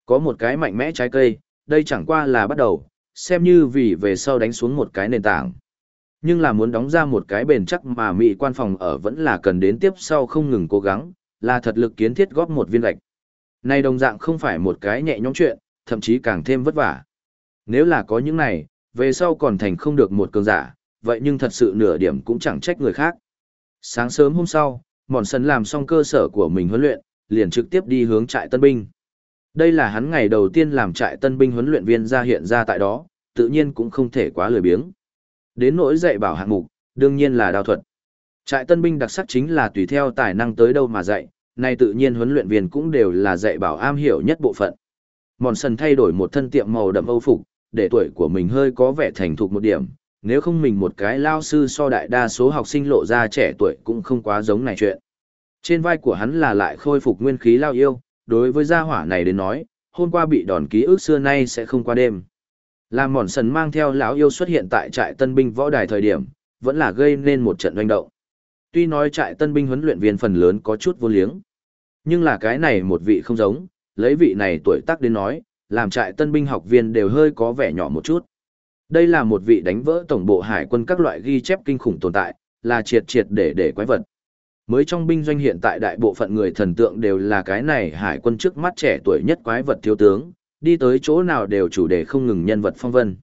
Có một cái mạnh mẽ trái cây, đây chẳng qua là bắt đầu, xem như vì về sau đánh xuống một cái nền tảng. Nhưng là muốn đóng ra một cái bền chắc mà mỹ quan phòng ở vẫn là cần đến tiếp sau không ngừng cố gắng, là thật lực kiến thiết góp một viên gạch. Này đồng dạng không phải một cái nhẹ nhõm chuyện, thậm chí càng thêm vất vả. Nếu là có những này, về sau còn thành không được một cường giả, vậy nhưng thật sự nửa điểm cũng chẳng trách người khác. Sáng sớm hôm sau, Mòn Sân làm xong cơ sở của mình huấn luyện, liền trực tiếp đi hướng trại tân binh. Đây là hắn ngày đầu tiên làm trại tân binh huấn luyện viên ra hiện ra tại đó, tự nhiên cũng không thể quá lười biếng. Đến nỗi dạy bảo hạng mục, đương nhiên là đao thuật. Trại tân binh đặc sắc chính là tùy theo tài năng tới đâu mà dạy, nay tự nhiên huấn luyện viên cũng đều là dạy bảo am hiểu nhất bộ phận. Mòn sần thay đổi một thân tiệm màu đậm âu phục, để tuổi của mình hơi có vẻ thành thục một điểm, nếu không mình một cái lao sư so đại đa số học sinh lộ ra trẻ tuổi cũng không quá giống này chuyện. Trên vai của hắn là lại khôi phục nguyên khí lao yêu, đối với gia hỏa này đến nói, hôm qua bị đòn ký ức xưa nay sẽ không qua đêm. Làm mòn sần mang theo lão yêu xuất hiện tại trại tân binh võ đài thời điểm, vẫn là gây nên một trận doanh động. Tuy nói trại tân binh huấn luyện viên phần lớn có chút vô liếng, nhưng là cái này một vị không giống, lấy vị này tuổi tác đến nói, làm trại tân binh học viên đều hơi có vẻ nhỏ một chút. Đây là một vị đánh vỡ tổng bộ hải quân các loại ghi chép kinh khủng tồn tại, là triệt triệt để để quái vật. Mới trong binh doanh hiện tại đại bộ phận người thần tượng đều là cái này hải quân trước mắt trẻ tuổi nhất quái vật thiếu tướng, đi tới chỗ nào đều chủ đề không ngừng nhân vật phong vân.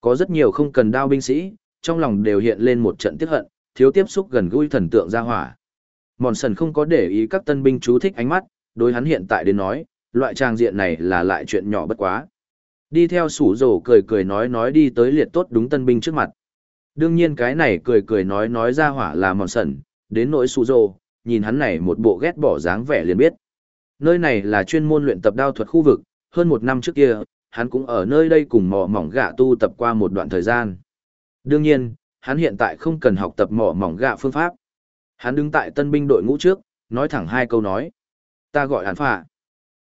Có rất nhiều không cần đao binh sĩ, trong lòng đều hiện lên một trận tiếc hận, thiếu tiếp xúc gần gũi thần tượng ra hỏa. Mòn sần không có để ý các tân binh chú thích ánh mắt, đối hắn hiện tại đến nói, loại trang diện này là lại chuyện nhỏ bất quá. Đi theo sủ rổ cười cười nói nói đi tới liệt tốt đúng tân binh trước mặt. Đương nhiên cái này cười cười nói nói ra hỏa là mòn sần, đến nỗi sủ rổ, nhìn hắn này một bộ ghét bỏ dáng vẻ liền biết. Nơi này là chuyên môn luyện tập đao thuật khu vực, hơn một năm trước kia, hắn cũng ở nơi đây cùng mỏ mỏng gạ tu tập qua một đoạn thời gian. Đương nhiên, hắn hiện tại không cần học tập mỏ mỏng gạ phương pháp. Hắn đứng tại tân binh đội ngũ trước, nói thẳng hai câu nói. Ta gọi hắn phạ.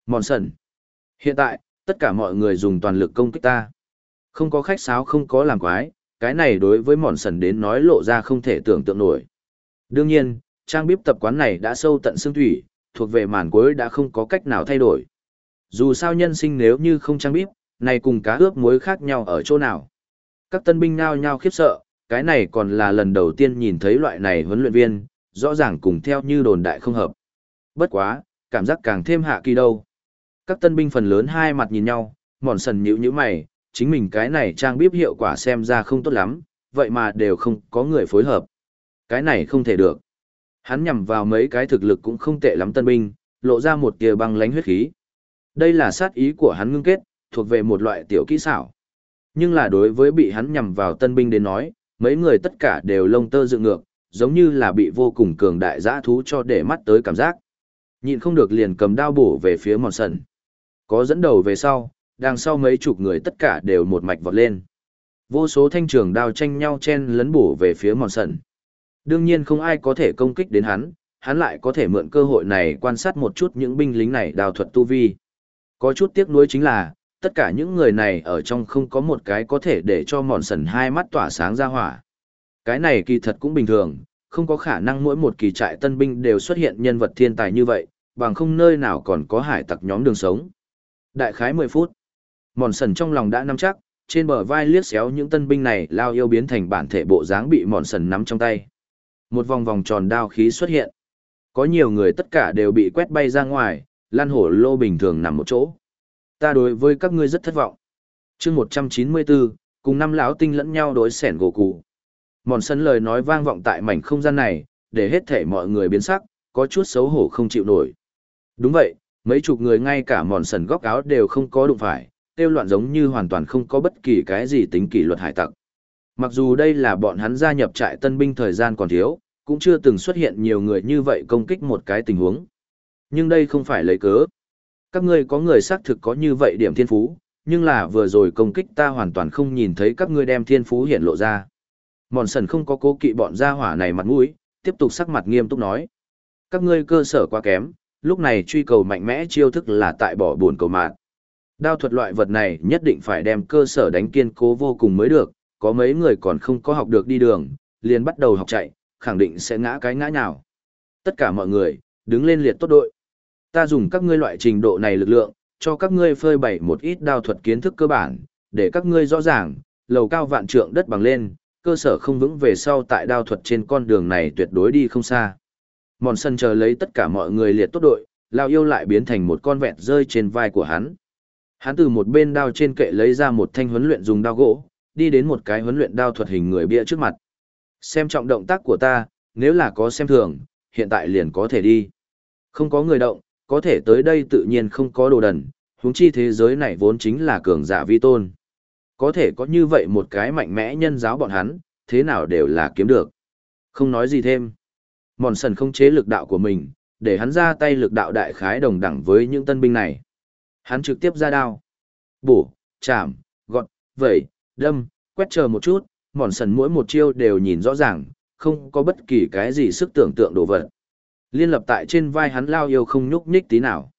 Mòn sần. Hiện tại, tất cả mọi người dùng toàn lực công kích ta. Không có khách sáo không có làm quái, cái này đối với mòn sần đến nói lộ ra không thể tưởng tượng nổi. Đương nhiên, trang bíp tập quán này đã sâu tận xương thủy, thuộc về màn cuối đã không có cách nào thay đổi. Dù sao nhân sinh nếu như không trang bíp, này cùng cá ướp muối khác nhau ở chỗ nào. Các tân binh nao nhao khiếp sợ, cái này còn là lần đầu tiên nhìn thấy loại này huấn luyện viên, rõ ràng cùng theo như đồn đại không hợp. Bất quá, cảm giác càng thêm hạ kỳ đâu. Các tân binh phần lớn hai mặt nhìn nhau, mòn sần nhữ nhíu mày, chính mình cái này trang bíp hiệu quả xem ra không tốt lắm, vậy mà đều không có người phối hợp. Cái này không thể được. Hắn nhằm vào mấy cái thực lực cũng không tệ lắm tân binh, lộ ra một tia băng lánh huyết khí. Đây là sát ý của hắn ngưng kết, thuộc về một loại tiểu kỹ xảo. Nhưng là đối với bị hắn nhằm vào tân binh đến nói, mấy người tất cả đều lông tơ dựng ngược, giống như là bị vô cùng cường đại dã thú cho để mắt tới cảm giác. Nhịn không được liền cầm đao bổ về phía mòn sần. Có dẫn đầu về sau, đằng sau mấy chục người tất cả đều một mạch vọt lên. Vô số thanh trường đao tranh nhau chen lấn bổ về phía mòn sần. Đương nhiên không ai có thể công kích đến hắn, hắn lại có thể mượn cơ hội này quan sát một chút những binh lính này đào thuật tu vi. Có chút tiếc nuối chính là, tất cả những người này ở trong không có một cái có thể để cho mòn sần hai mắt tỏa sáng ra hỏa. Cái này kỳ thật cũng bình thường, không có khả năng mỗi một kỳ trại tân binh đều xuất hiện nhân vật thiên tài như vậy, bằng không nơi nào còn có hải tặc nhóm đường sống. Đại khái 10 phút. Mòn sần trong lòng đã nắm chắc, trên bờ vai liếc xéo những tân binh này lao yêu biến thành bản thể bộ dáng bị mòn sần nắm trong tay. Một vòng vòng tròn đao khí xuất hiện. Có nhiều người tất cả đều bị quét bay ra ngoài, lan hổ lô bình thường nằm một chỗ. Ta đối với các ngươi rất thất vọng. chương 194, cùng năm lão tinh lẫn nhau đối sẻn gỗ cụ. Mòn sân lời nói vang vọng tại mảnh không gian này, để hết thể mọi người biến sắc, có chút xấu hổ không chịu nổi. Đúng vậy, mấy chục người ngay cả mòn sần góc áo đều không có đụng phải, tiêu loạn giống như hoàn toàn không có bất kỳ cái gì tính kỷ luật hải tặc. Mặc dù đây là bọn hắn gia nhập trại tân binh thời gian còn thiếu, cũng chưa từng xuất hiện nhiều người như vậy công kích một cái tình huống. Nhưng đây không phải lấy cớ. Các ngươi có người xác thực có như vậy điểm thiên phú, nhưng là vừa rồi công kích ta hoàn toàn không nhìn thấy các ngươi đem thiên phú hiện lộ ra. Mòn sần không có cố kỵ bọn gia hỏa này mặt mũi, tiếp tục sắc mặt nghiêm túc nói. Các ngươi cơ sở quá kém, lúc này truy cầu mạnh mẽ chiêu thức là tại bỏ buồn cầu mạng. Đao thuật loại vật này nhất định phải đem cơ sở đánh kiên cố vô cùng mới được, có mấy người còn không có học được đi đường, liền bắt đầu học chạy, khẳng định sẽ ngã cái ngã nào. Tất cả mọi người, đứng lên liệt tốt đội. Ta dùng các ngươi loại trình độ này lực lượng, cho các ngươi phơi bày một ít đao thuật kiến thức cơ bản, để các ngươi rõ ràng, lầu cao vạn trượng đất bằng lên, cơ sở không vững về sau tại đao thuật trên con đường này tuyệt đối đi không xa. Mòn sân chờ lấy tất cả mọi người liệt tốt đội, lao yêu lại biến thành một con vẹt rơi trên vai của hắn. Hắn từ một bên đao trên kệ lấy ra một thanh huấn luyện dùng đao gỗ, đi đến một cái huấn luyện đao thuật hình người bia trước mặt. Xem trọng động tác của ta, nếu là có xem thường, hiện tại liền có thể đi. Không có người động, có thể tới đây tự nhiên không có đồ đần, huống chi thế giới này vốn chính là cường giả vi tôn. Có thể có như vậy một cái mạnh mẽ nhân giáo bọn hắn, thế nào đều là kiếm được. Không nói gì thêm. Mòn sần không chế lực đạo của mình, để hắn ra tay lực đạo đại khái đồng đẳng với những tân binh này. Hắn trực tiếp ra đao. Bổ, chạm, gọt, vẩy, đâm, quét chờ một chút, mòn sần mỗi một chiêu đều nhìn rõ ràng, không có bất kỳ cái gì sức tưởng tượng đồ vật. Liên lập tại trên vai hắn lao yêu không nhúc nhích tí nào.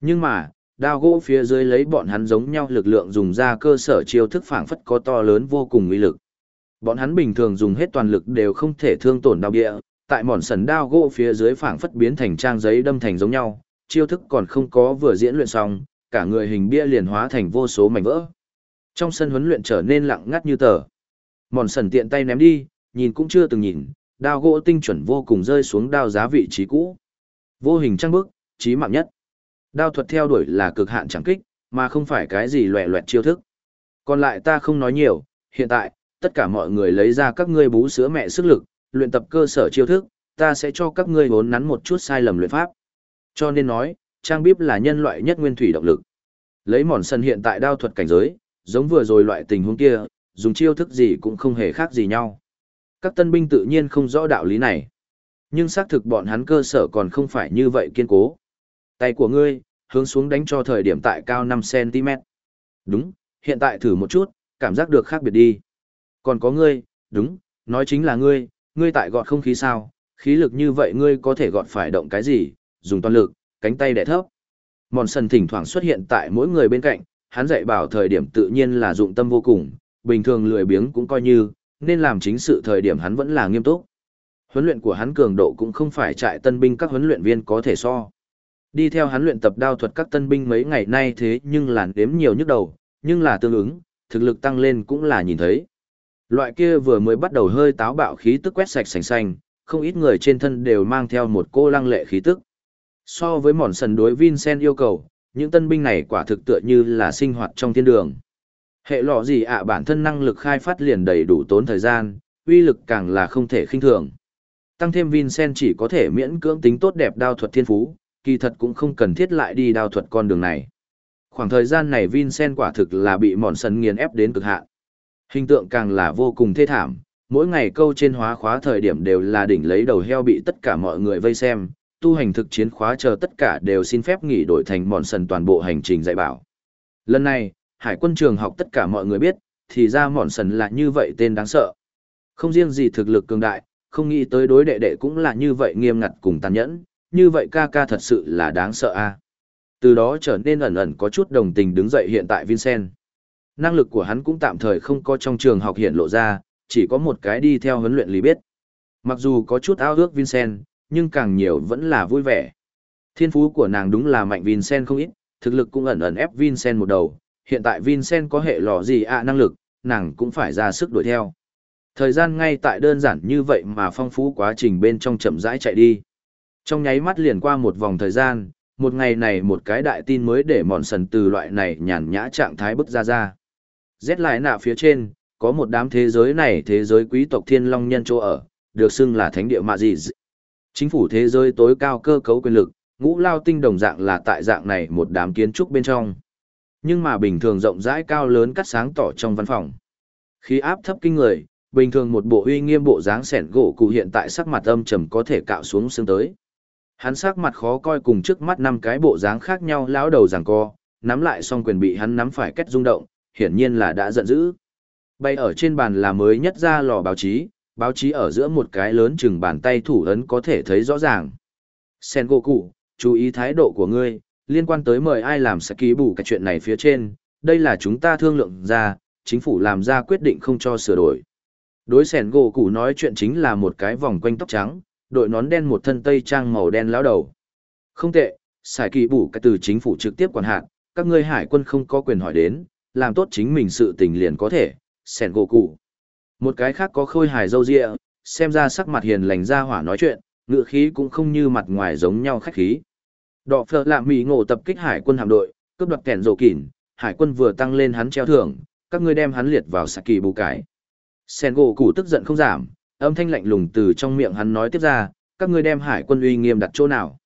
Nhưng mà, đao gỗ phía dưới lấy bọn hắn giống nhau lực lượng dùng ra cơ sở chiêu thức phảng phất có to lớn vô cùng uy lực. Bọn hắn bình thường dùng hết toàn lực đều không thể thương tổn đao địa, tại mòn sần đao gỗ phía dưới phảng phất biến thành trang giấy đâm thành giống nhau, chiêu thức còn không có vừa diễn luyện xong, cả người hình bia liền hóa thành vô số mảnh vỡ. Trong sân huấn luyện trở nên lặng ngắt như tờ. Mòn sần tiện tay ném đi, nhìn cũng chưa từng nhìn, đao gỗ tinh chuẩn vô cùng rơi xuống đao giá vị trí cũ. Vô hình trăng bước, trí mạng nhất. Đao thuật theo đuổi là cực hạn chẳng kích, mà không phải cái gì loẹ loẹt chiêu thức. Còn lại ta không nói nhiều, hiện tại, tất cả mọi người lấy ra các ngươi bú sữa mẹ sức lực, luyện tập cơ sở chiêu thức, ta sẽ cho các ngươi vốn nắn một chút sai lầm luyện pháp. Cho nên nói, trang bíp là nhân loại nhất nguyên thủy động lực. Lấy mòn sân hiện tại đao thuật cảnh giới, giống vừa rồi loại tình huống kia, dùng chiêu thức gì cũng không hề khác gì nhau. Các tân binh tự nhiên không rõ đạo lý này. Nhưng xác thực bọn hắn cơ sở còn không phải như vậy kiên cố. Tay của ngươi, hướng xuống đánh cho thời điểm tại cao 5cm. Đúng, hiện tại thử một chút, cảm giác được khác biệt đi. Còn có ngươi, đúng, nói chính là ngươi, ngươi tại gọt không khí sao, khí lực như vậy ngươi có thể gọt phải động cái gì, dùng toàn lực, cánh tay đẻ thấp. Mòn sần thỉnh thoảng xuất hiện tại mỗi người bên cạnh, hắn dạy bảo thời điểm tự nhiên là dụng tâm vô cùng, bình thường lười biếng cũng coi như, nên làm chính sự thời điểm hắn vẫn là nghiêm túc. Huấn luyện của hắn cường độ cũng không phải trại tân binh các huấn luyện viên có thể so. Đi theo hắn luyện tập đao thuật các tân binh mấy ngày nay thế nhưng làn đếm nhiều nhức đầu, nhưng là tương ứng, thực lực tăng lên cũng là nhìn thấy. Loại kia vừa mới bắt đầu hơi táo bạo khí tức quét sạch sành xanh, không ít người trên thân đều mang theo một cô lăng lệ khí tức. So với mòn sần đối Vincent yêu cầu, những tân binh này quả thực tựa như là sinh hoạt trong thiên đường. Hệ lọ gì ạ bản thân năng lực khai phát liền đầy đủ tốn thời gian, uy lực càng là không thể khinh thường. Tăng thêm Vincent chỉ có thể miễn cưỡng tính tốt đẹp đao thuật thiên phú, kỳ thật cũng không cần thiết lại đi đao thuật con đường này. Khoảng thời gian này Vincent quả thực là bị mòn sần nghiền ép đến cực hạn. Hình tượng càng là vô cùng thê thảm, mỗi ngày câu trên hóa khóa thời điểm đều là đỉnh lấy đầu heo bị tất cả mọi người vây xem, tu hành thực chiến khóa chờ tất cả đều xin phép nghỉ đổi thành mòn sần toàn bộ hành trình dạy bảo. Lần này, hải quân trường học tất cả mọi người biết, thì ra mòn sần là như vậy tên đáng sợ. Không riêng gì thực lực cường đại, không nghĩ tới đối đệ đệ cũng là như vậy nghiêm ngặt cùng tàn nhẫn, như vậy ca ca thật sự là đáng sợ a. Từ đó trở nên ẩn ẩn có chút đồng tình đứng dậy hiện tại Vincent. Năng lực của hắn cũng tạm thời không có trong trường học hiện lộ ra, chỉ có một cái đi theo huấn luyện lý biết. Mặc dù có chút ao ước Vincent, nhưng càng nhiều vẫn là vui vẻ. Thiên phú của nàng đúng là mạnh Vincent không ít, thực lực cũng ẩn ẩn ép Vincent một đầu, hiện tại Vincent có hệ lò gì ạ năng lực, nàng cũng phải ra sức đuổi theo. Thời gian ngay tại đơn giản như vậy mà phong phú quá trình bên trong chậm rãi chạy đi. Trong nháy mắt liền qua một vòng thời gian, một ngày này một cái đại tin mới để mòn sần từ loại này nhàn nhã trạng thái bức ra ra. Rét lại nạ phía trên, có một đám thế giới này thế giới quý tộc thiên long nhân chỗ ở, được xưng là thánh địa mạ dị Chính phủ thế giới tối cao cơ cấu quyền lực, ngũ lao tinh đồng dạng là tại dạng này một đám kiến trúc bên trong. Nhưng mà bình thường rộng rãi cao lớn cắt sáng tỏ trong văn phòng. Khí áp thấp kinh người, bình thường một bộ uy nghiêm bộ dáng sẻn gỗ cụ hiện tại sắc mặt âm trầm có thể cạo xuống xương tới. Hắn sắc mặt khó coi cùng trước mắt năm cái bộ dáng khác nhau lão đầu giằng co, nắm lại song quyền bị hắn nắm phải kết rung động, hiển nhiên là đã giận dữ. Bay ở trên bàn là mới nhất ra lò báo chí, báo chí ở giữa một cái lớn chừng bàn tay thủ ấn có thể thấy rõ ràng. Sen Goku, chú ý thái độ của ngươi, liên quan tới mời ai làm sẽ ký bù cái chuyện này phía trên, đây là chúng ta thương lượng ra, chính phủ làm ra quyết định không cho sửa đổi. Đối Sen Goku nói chuyện chính là một cái vòng quanh tóc trắng, đội nón đen một thân tây trang màu đen lão đầu. Không tệ, xài kỳ bù cái từ chính phủ trực tiếp quản hạt, các ngươi hải quân không có quyền hỏi đến, làm tốt chính mình sự tình liền có thể, sẻn gỗ cụ. Một cái khác có khôi hài dâu dịa, xem ra sắc mặt hiền lành ra hỏa nói chuyện, ngựa khí cũng không như mặt ngoài giống nhau khách khí. Đọ phở lạm mì ngộ tập kích hải quân hạm đội, cướp đoạt kẻn rổ kỉn, hải quân vừa tăng lên hắn treo thưởng, các ngươi đem hắn liệt vào sạc kỳ bù cải. Sen gỗ củ tức giận không giảm, âm thanh lạnh lùng từ trong miệng hắn nói tiếp ra, các ngươi đem hải quân uy nghiêm đặt chỗ nào.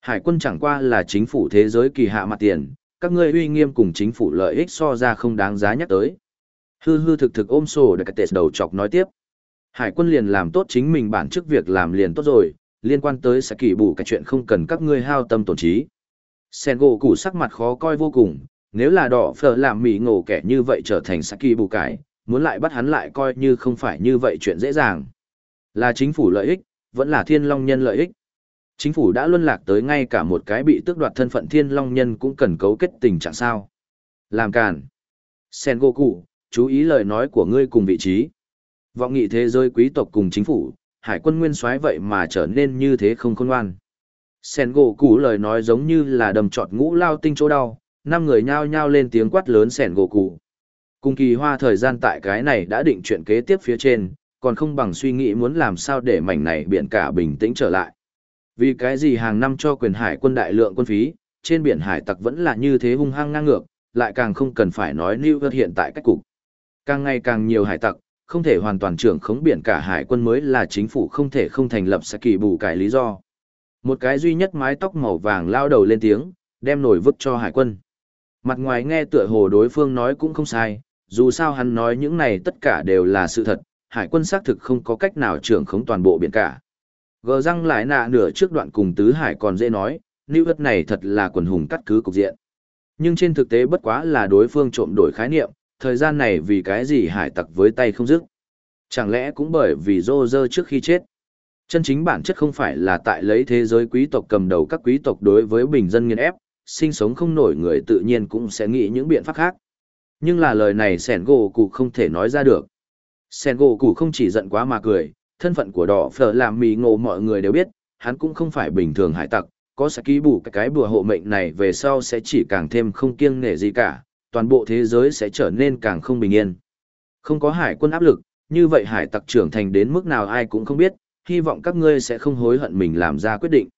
Hải quân chẳng qua là chính phủ thế giới kỳ hạ mặt tiền, các ngươi uy nghiêm cùng chính phủ lợi ích so ra không đáng giá nhắc tới. Hư hư thực thực ôm sổ để cái tệ đầu chọc nói tiếp. Hải quân liền làm tốt chính mình bản chức việc làm liền tốt rồi, liên quan tới sẽ kỳ bù cái chuyện không cần các ngươi hao tâm tổn trí. Sen gỗ củ sắc mặt khó coi vô cùng, nếu là đỏ phở làm mỉ ngộ kẻ như vậy trở thành sẽ kỳ bù cải, muốn lại bắt hắn lại coi như không phải như vậy chuyện dễ dàng. Là chính phủ lợi ích, vẫn là thiên long nhân lợi ích. Chính phủ đã luân lạc tới ngay cả một cái bị tước đoạt thân phận thiên long nhân cũng cần cấu kết tình trạng sao. Làm càn. Sen Goku, chú ý lời nói của ngươi cùng vị trí. Vọng nghị thế giới quý tộc cùng chính phủ, hải quân nguyên soái vậy mà trở nên như thế không khôn ngoan. Sen Goku lời nói giống như là đầm trọt ngũ lao tinh chỗ đau, năm người nhao nhao lên tiếng quát lớn Sen Goku. Cùng kỳ hoa thời gian tại cái này đã định chuyện kế tiếp phía trên, còn không bằng suy nghĩ muốn làm sao để mảnh này biển cả bình tĩnh trở lại. Vì cái gì hàng năm cho quyền hải quân đại lượng quân phí, trên biển hải tặc vẫn là như thế hung hăng ngang ngược, lại càng không cần phải nói New York hiện tại cách cục. Càng ngày càng nhiều hải tặc, không thể hoàn toàn trưởng khống biển cả hải quân mới là chính phủ không thể không thành lập sẽ kỳ bù cải lý do. Một cái duy nhất mái tóc màu vàng lao đầu lên tiếng, đem nổi vứt cho hải quân. Mặt ngoài nghe tựa hồ đối phương nói cũng không sai, dù sao hắn nói những này tất cả đều là sự thật, hải quân xác thực không có cách nào trưởng khống toàn bộ biển cả. Gờ răng lại nạ nửa trước đoạn cùng tứ hải còn dễ nói, New York này thật là quần hùng cắt cứ cục diện. Nhưng trên thực tế bất quá là đối phương trộm đổi khái niệm, thời gian này vì cái gì hải tặc với tay không dứt. Chẳng lẽ cũng bởi vì rô rơ trước khi chết. Chân chính bản chất không phải là tại lấy thế giới quý tộc cầm đầu các quý tộc đối với bình dân nghiên ép, sinh sống không nổi người tự nhiên cũng sẽ nghĩ những biện pháp khác. Nhưng là lời này sẻn gỗ cụ không thể nói ra được. Sẻn gỗ cụ không chỉ giận quá mà cười, thân phận của đỏ phở làm mì ngộ mọi người đều biết, hắn cũng không phải bình thường hải tặc, có sẽ ký bù cái, cái bùa hộ mệnh này về sau sẽ chỉ càng thêm không kiêng nể gì cả, toàn bộ thế giới sẽ trở nên càng không bình yên. Không có hải quân áp lực, như vậy hải tặc trưởng thành đến mức nào ai cũng không biết, hy vọng các ngươi sẽ không hối hận mình làm ra quyết định.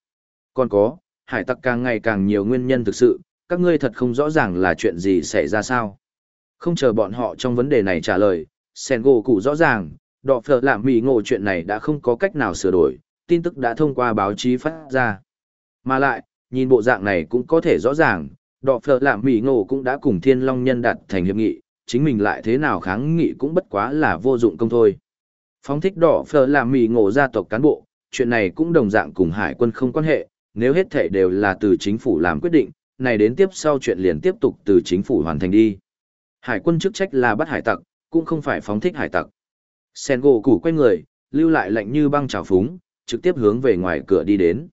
Còn có, hải tặc càng ngày càng nhiều nguyên nhân thực sự, các ngươi thật không rõ ràng là chuyện gì xảy ra sao. Không chờ bọn họ trong vấn đề này trả lời, sen gỗ cụ rõ ràng, đọ phở làm mì ngộ chuyện này đã không có cách nào sửa đổi, tin tức đã thông qua báo chí phát ra. Mà lại, nhìn bộ dạng này cũng có thể rõ ràng, đọ phở làm mì ngộ cũng đã cùng thiên long nhân đặt thành hiệp nghị, chính mình lại thế nào kháng nghị cũng bất quá là vô dụng công thôi. Phóng thích đỏ phở làm mì ngộ gia tộc cán bộ, chuyện này cũng đồng dạng cùng hải quân không quan hệ, nếu hết thể đều là từ chính phủ làm quyết định, này đến tiếp sau chuyện liền tiếp tục từ chính phủ hoàn thành đi. Hải quân chức trách là bắt hải tặc, cũng không phải phóng thích hải tặc. Sen gỗ củ quay người, lưu lại lạnh như băng trào phúng, trực tiếp hướng về ngoài cửa đi đến.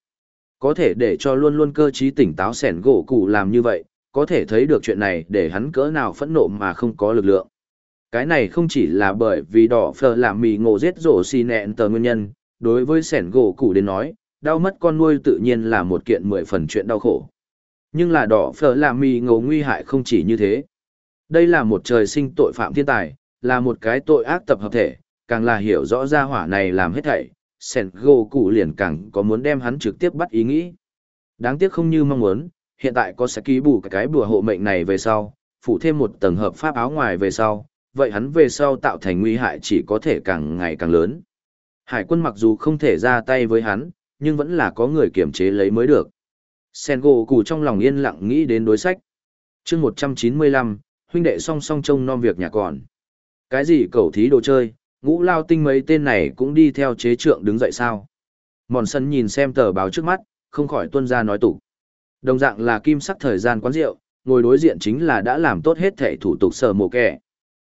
Có thể để cho luôn luôn cơ trí tỉnh táo sẻn gỗ cụ làm như vậy, có thể thấy được chuyện này để hắn cỡ nào phẫn nộ mà không có lực lượng. Cái này không chỉ là bởi vì đỏ phờ làm mì ngộ giết rổ xì nẹn tờ nguyên nhân, đối với sẻn gỗ cụ đến nói, đau mất con nuôi tự nhiên là một kiện mười phần chuyện đau khổ. Nhưng là đỏ phờ làm mì ngộ nguy hại không chỉ như thế. Đây là một trời sinh tội phạm thiên tài, là một cái tội ác tập hợp thể, càng là hiểu rõ ra hỏa này làm hết thảy, sẻn gỗ cụ liền càng có muốn đem hắn trực tiếp bắt ý nghĩ. Đáng tiếc không như mong muốn, hiện tại có sẽ ký bù cái bùa hộ mệnh này về sau, phủ thêm một tầng hợp pháp áo ngoài về sau, vậy hắn về sau tạo thành nguy hại chỉ có thể càng ngày càng lớn. Hải quân mặc dù không thể ra tay với hắn, nhưng vẫn là có người kiểm chế lấy mới được. Sen gỗ cụ trong lòng yên lặng nghĩ đến đối sách. chương 195, huynh đệ song song trông nom việc nhà còn. Cái gì cầu thí đồ chơi, ngũ lao tinh mấy tên này cũng đi theo chế trượng đứng dậy sao. Mòn sân nhìn xem tờ báo trước mắt, không khỏi tuân ra nói tủ. Đồng dạng là kim sắc thời gian quán rượu, ngồi đối diện chính là đã làm tốt hết thể thủ tục sở mộ kẻ.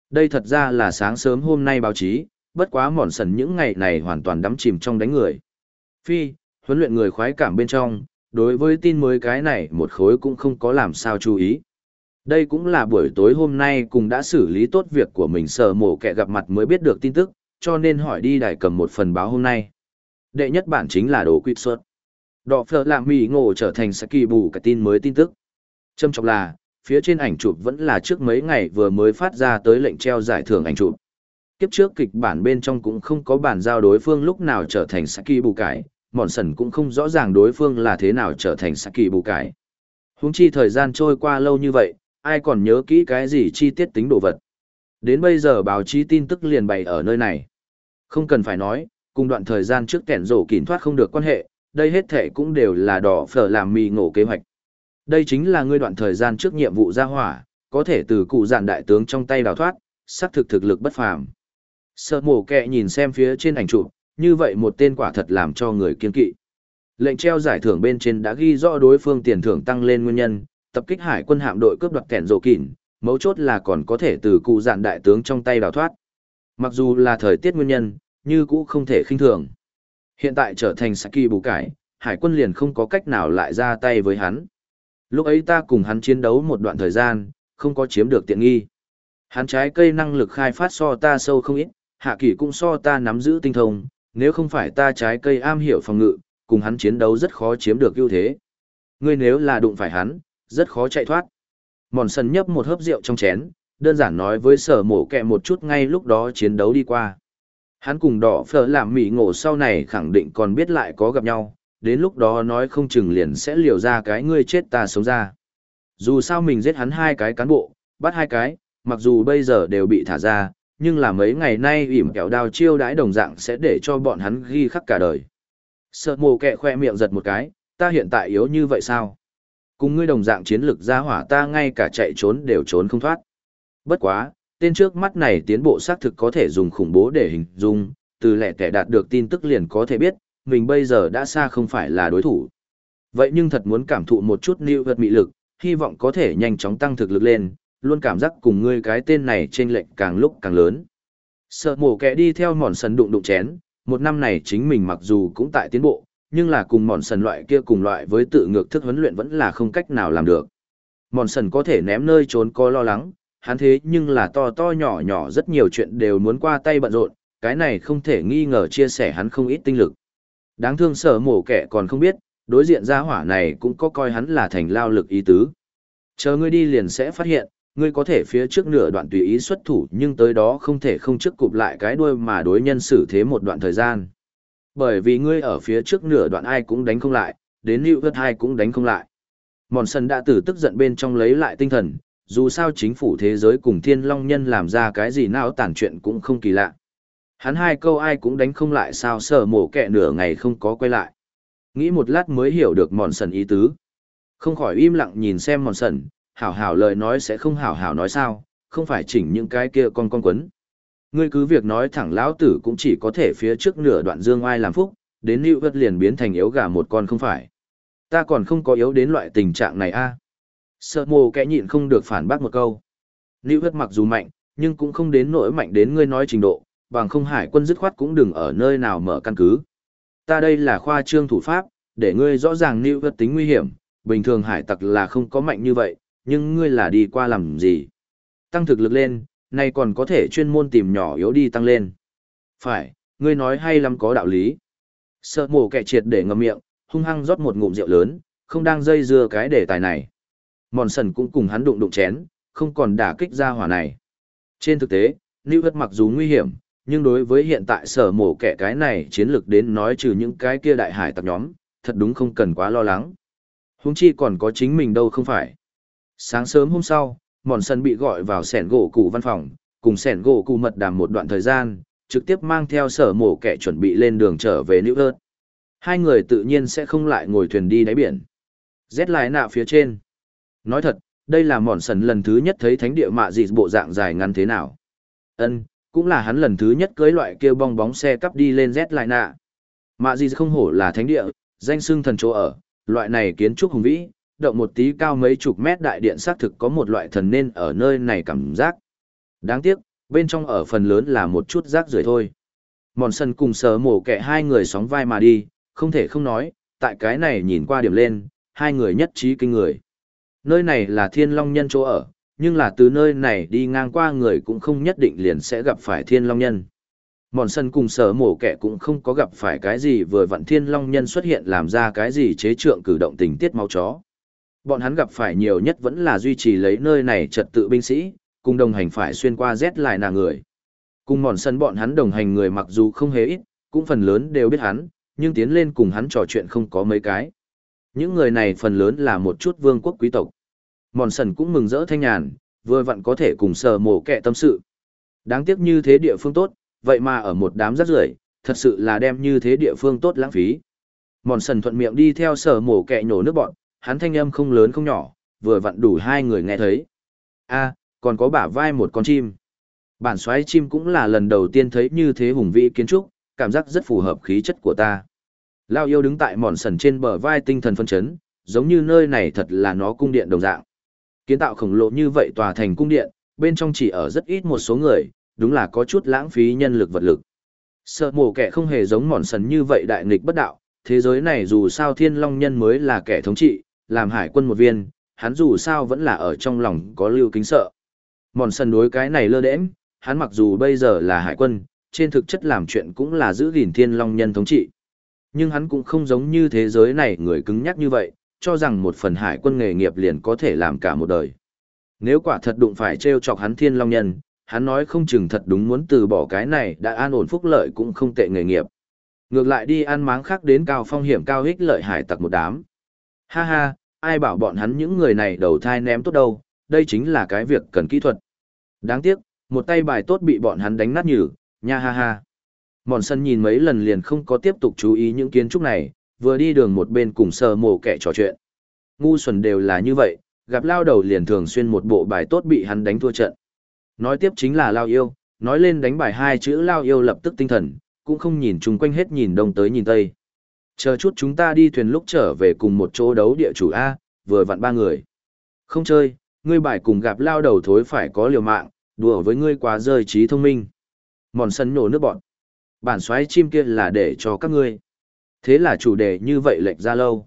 Đây thật ra là sáng sớm hôm nay báo chí, bất quá mòn sần những ngày này hoàn toàn đắm chìm trong đánh người. Phi, huấn luyện người khoái cảm bên trong, đối với tin mới cái này một khối cũng không có làm sao chú ý. Đây cũng là buổi tối hôm nay cùng đã xử lý tốt việc của mình sờ mổ kẻ gặp mặt mới biết được tin tức, cho nên hỏi đi đài cầm một phần báo hôm nay. Đệ nhất bản chính là đồ quyết xuất. Đỏ phở làm mì ngộ trở thành Saki bù cái tin mới tin tức. Trâm trọng là, phía trên ảnh chụp vẫn là trước mấy ngày vừa mới phát ra tới lệnh treo giải thưởng ảnh chụp. Kiếp trước kịch bản bên trong cũng không có bản giao đối phương lúc nào trở thành Saki bù cải, mòn sần cũng không rõ ràng đối phương là thế nào trở thành Saki bù cải. Húng chi thời gian trôi qua lâu như vậy, ai còn nhớ kỹ cái gì chi tiết tính đồ vật. Đến bây giờ báo chí tin tức liền bày ở nơi này. Không cần phải nói, cùng đoạn thời gian trước kẻn rổ kín thoát không được quan hệ, đây hết thể cũng đều là đỏ phở làm mì ngộ kế hoạch. Đây chính là ngươi đoạn thời gian trước nhiệm vụ ra hỏa, có thể từ cụ giản đại tướng trong tay đào thoát, xác thực thực lực bất phàm. Sợ mổ kẹ nhìn xem phía trên ảnh chụp, như vậy một tên quả thật làm cho người kiên kỵ. Lệnh treo giải thưởng bên trên đã ghi rõ đối phương tiền thưởng tăng lên nguyên nhân, tập kích hải quân hạm đội cướp đoạt kẻn rổ kỉn, mấu chốt là còn có thể từ cụ dạn đại tướng trong tay đào thoát. Mặc dù là thời tiết nguyên nhân, như cũ không thể khinh thường. Hiện tại trở thành Saki bù cải, hải quân liền không có cách nào lại ra tay với hắn. Lúc ấy ta cùng hắn chiến đấu một đoạn thời gian, không có chiếm được tiện nghi. Hắn trái cây năng lực khai phát so ta sâu không ít, hạ kỷ cũng so ta nắm giữ tinh thông, nếu không phải ta trái cây am hiểu phòng ngự, cùng hắn chiến đấu rất khó chiếm được ưu thế. Ngươi nếu là đụng phải hắn, rất khó chạy thoát. Mòn sần nhấp một hớp rượu trong chén, đơn giản nói với sở mổ kẹ một chút ngay lúc đó chiến đấu đi qua. Hắn cùng đỏ phở làm mỉ ngộ sau này khẳng định còn biết lại có gặp nhau, đến lúc đó nói không chừng liền sẽ liều ra cái ngươi chết ta sống ra. Dù sao mình giết hắn hai cái cán bộ, bắt hai cái, mặc dù bây giờ đều bị thả ra, nhưng là mấy ngày nay ỉm kẹo đao chiêu đãi đồng dạng sẽ để cho bọn hắn ghi khắc cả đời. Sợ mồ kẹ khoe miệng giật một cái, ta hiện tại yếu như vậy sao? Cùng ngươi đồng dạng chiến lực ra hỏa ta ngay cả chạy trốn đều trốn không thoát. Bất quá, tên trước mắt này tiến bộ xác thực có thể dùng khủng bố để hình dung, từ lẻ kẻ đạt được tin tức liền có thể biết, mình bây giờ đã xa không phải là đối thủ. Vậy nhưng thật muốn cảm thụ một chút lưu vật mị lực, hy vọng có thể nhanh chóng tăng thực lực lên, luôn cảm giác cùng ngươi cái tên này trên lệnh càng lúc càng lớn. Sợ mổ kẻ đi theo mòn sần đụng đụng chén, một năm này chính mình mặc dù cũng tại tiến bộ, nhưng là cùng mòn sần loại kia cùng loại với tự ngược thức huấn luyện vẫn là không cách nào làm được. Mòn sần có thể ném nơi trốn có lo lắng, hắn thế nhưng là to to nhỏ nhỏ rất nhiều chuyện đều muốn qua tay bận rộn, cái này không thể nghi ngờ chia sẻ hắn không ít tinh lực. Đáng thương sở mổ kẻ còn không biết, đối diện gia hỏa này cũng có coi hắn là thành lao lực ý tứ. Chờ ngươi đi liền sẽ phát hiện, ngươi có thể phía trước nửa đoạn tùy ý xuất thủ nhưng tới đó không thể không trước cụp lại cái đuôi mà đối nhân xử thế một đoạn thời gian. Bởi vì ngươi ở phía trước nửa đoạn ai cũng đánh không lại, đến lưu vật ai cũng đánh không lại. Mòn sân đã từ tức giận bên trong lấy lại tinh thần, dù sao chính phủ thế giới cùng thiên long nhân làm ra cái gì nào tản chuyện cũng không kỳ lạ. Hắn hai câu ai cũng đánh không lại sao sở mổ kẹ nửa ngày không có quay lại. Nghĩ một lát mới hiểu được mòn sần ý tứ. Không khỏi im lặng nhìn xem mòn sần, hảo hảo lời nói sẽ không hảo hảo nói sao, không phải chỉnh những cái kia con con quấn. Ngươi cứ việc nói thẳng lão tử cũng chỉ có thể phía trước nửa đoạn dương ai làm phúc, đến lưu vật liền biến thành yếu gà một con không phải. Ta còn không có yếu đến loại tình trạng này a. Sợ mồ kẽ nhịn không được phản bác một câu. Lưu vật mặc dù mạnh, nhưng cũng không đến nỗi mạnh đến ngươi nói trình độ, bằng không hải quân dứt khoát cũng đừng ở nơi nào mở căn cứ. Ta đây là khoa trương thủ pháp, để ngươi rõ ràng lưu vật tính nguy hiểm, bình thường hải tặc là không có mạnh như vậy, nhưng ngươi là đi qua làm gì? Tăng thực lực lên, nay còn có thể chuyên môn tìm nhỏ yếu đi tăng lên. Phải, ngươi nói hay lắm có đạo lý. Sợ mổ kẻ triệt để ngậm miệng, hung hăng rót một ngụm rượu lớn, không đang dây dưa cái đề tài này. Mòn sần cũng cùng hắn đụng đụng chén, không còn đả kích ra hỏa này. Trên thực tế, Lưu Hất mặc dù nguy hiểm, nhưng đối với hiện tại sở mổ kẻ cái này chiến lược đến nói trừ những cái kia đại hải tặc nhóm, thật đúng không cần quá lo lắng. Húng chi còn có chính mình đâu không phải. Sáng sớm hôm sau, mòn sân bị gọi vào sẻn gỗ cụ văn phòng, cùng sẻn gỗ cụ mật đàm một đoạn thời gian, trực tiếp mang theo sở mổ kẻ chuẩn bị lên đường trở về nữ ớt Hai người tự nhiên sẽ không lại ngồi thuyền đi đáy biển. Rét lại nạ phía trên. Nói thật, đây là mòn sần lần thứ nhất thấy thánh địa mạ dị bộ dạng dài ngắn thế nào. ân cũng là hắn lần thứ nhất cưới loại kêu bong bóng xe cắp đi lên rét lại nạ. Mạ dị không hổ là thánh địa, danh xưng thần chỗ ở, loại này kiến trúc hùng vĩ, động một tí cao mấy chục mét đại điện xác thực có một loại thần nên ở nơi này cảm giác. Đáng tiếc, bên trong ở phần lớn là một chút rác rưởi thôi. Mòn sân cùng sờ mổ kẹ hai người sóng vai mà đi, không thể không nói, tại cái này nhìn qua điểm lên, hai người nhất trí kinh người. Nơi này là thiên long nhân chỗ ở, nhưng là từ nơi này đi ngang qua người cũng không nhất định liền sẽ gặp phải thiên long nhân. Mòn sân cùng sở mổ kẻ cũng không có gặp phải cái gì vừa vặn thiên long nhân xuất hiện làm ra cái gì chế trượng cử động tình tiết máu chó. Bọn hắn gặp phải nhiều nhất vẫn là duy trì lấy nơi này trật tự binh sĩ, cùng đồng hành phải xuyên qua rét lại nà người. Cùng mòn sân bọn hắn đồng hành người mặc dù không hề ít, cũng phần lớn đều biết hắn, nhưng tiến lên cùng hắn trò chuyện không có mấy cái. Những người này phần lớn là một chút vương quốc quý tộc. Mòn sần cũng mừng rỡ thanh nhàn, vừa vặn có thể cùng sờ mổ kẹ tâm sự. Đáng tiếc như thế địa phương tốt, vậy mà ở một đám rác rưởi thật sự là đem như thế địa phương tốt lãng phí. Mòn sần thuận miệng đi theo sở mổ kẹ nhổ nước bọn, hắn thanh âm không lớn không nhỏ, vừa vặn đủ hai người nghe thấy. a còn có bả vai một con chim. Bản xoáy chim cũng là lần đầu tiên thấy như thế hùng vĩ kiến trúc, cảm giác rất phù hợp khí chất của ta. Lao yêu đứng tại mòn sần trên bờ vai tinh thần phân chấn, giống như nơi này thật là nó cung điện đồng dạng. Kiến tạo khổng lồ như vậy tòa thành cung điện, bên trong chỉ ở rất ít một số người, đúng là có chút lãng phí nhân lực vật lực. Sợ mổ kẻ không hề giống mòn sần như vậy đại nghịch bất đạo, thế giới này dù sao thiên long nhân mới là kẻ thống trị, làm hải quân một viên, hắn dù sao vẫn là ở trong lòng có lưu kính sợ. Mòn sần đối cái này lơ đễnh, hắn mặc dù bây giờ là hải quân, trên thực chất làm chuyện cũng là giữ gìn thiên long nhân thống trị. Nhưng hắn cũng không giống như thế giới này người cứng nhắc như vậy, cho rằng một phần hải quân nghề nghiệp liền có thể làm cả một đời. Nếu quả thật đụng phải treo chọc hắn thiên long nhân, hắn nói không chừng thật đúng muốn từ bỏ cái này đã an ổn phúc lợi cũng không tệ nghề nghiệp. Ngược lại đi ăn máng khác đến cao phong hiểm cao ích lợi hải tặc một đám. Ha ha, ai bảo bọn hắn những người này đầu thai ném tốt đâu, đây chính là cái việc cần kỹ thuật. Đáng tiếc, một tay bài tốt bị bọn hắn đánh nát nhừ, nha ha ha. Mòn sân nhìn mấy lần liền không có tiếp tục chú ý những kiến trúc này, vừa đi đường một bên cùng sờ mồ kẻ trò chuyện. Ngu xuẩn đều là như vậy, gặp lao đầu liền thường xuyên một bộ bài tốt bị hắn đánh thua trận. Nói tiếp chính là lao yêu, nói lên đánh bài hai chữ lao yêu lập tức tinh thần, cũng không nhìn chung quanh hết nhìn đông tới nhìn tây. Chờ chút chúng ta đi thuyền lúc trở về cùng một chỗ đấu địa chủ A, vừa vặn ba người. Không chơi, ngươi bài cùng gặp lao đầu thối phải có liều mạng, đùa với ngươi quá rơi trí thông minh. Mòn sân nổ nước bọn. Bản xoáy chim kia là để cho các ngươi. Thế là chủ đề như vậy lệch ra lâu.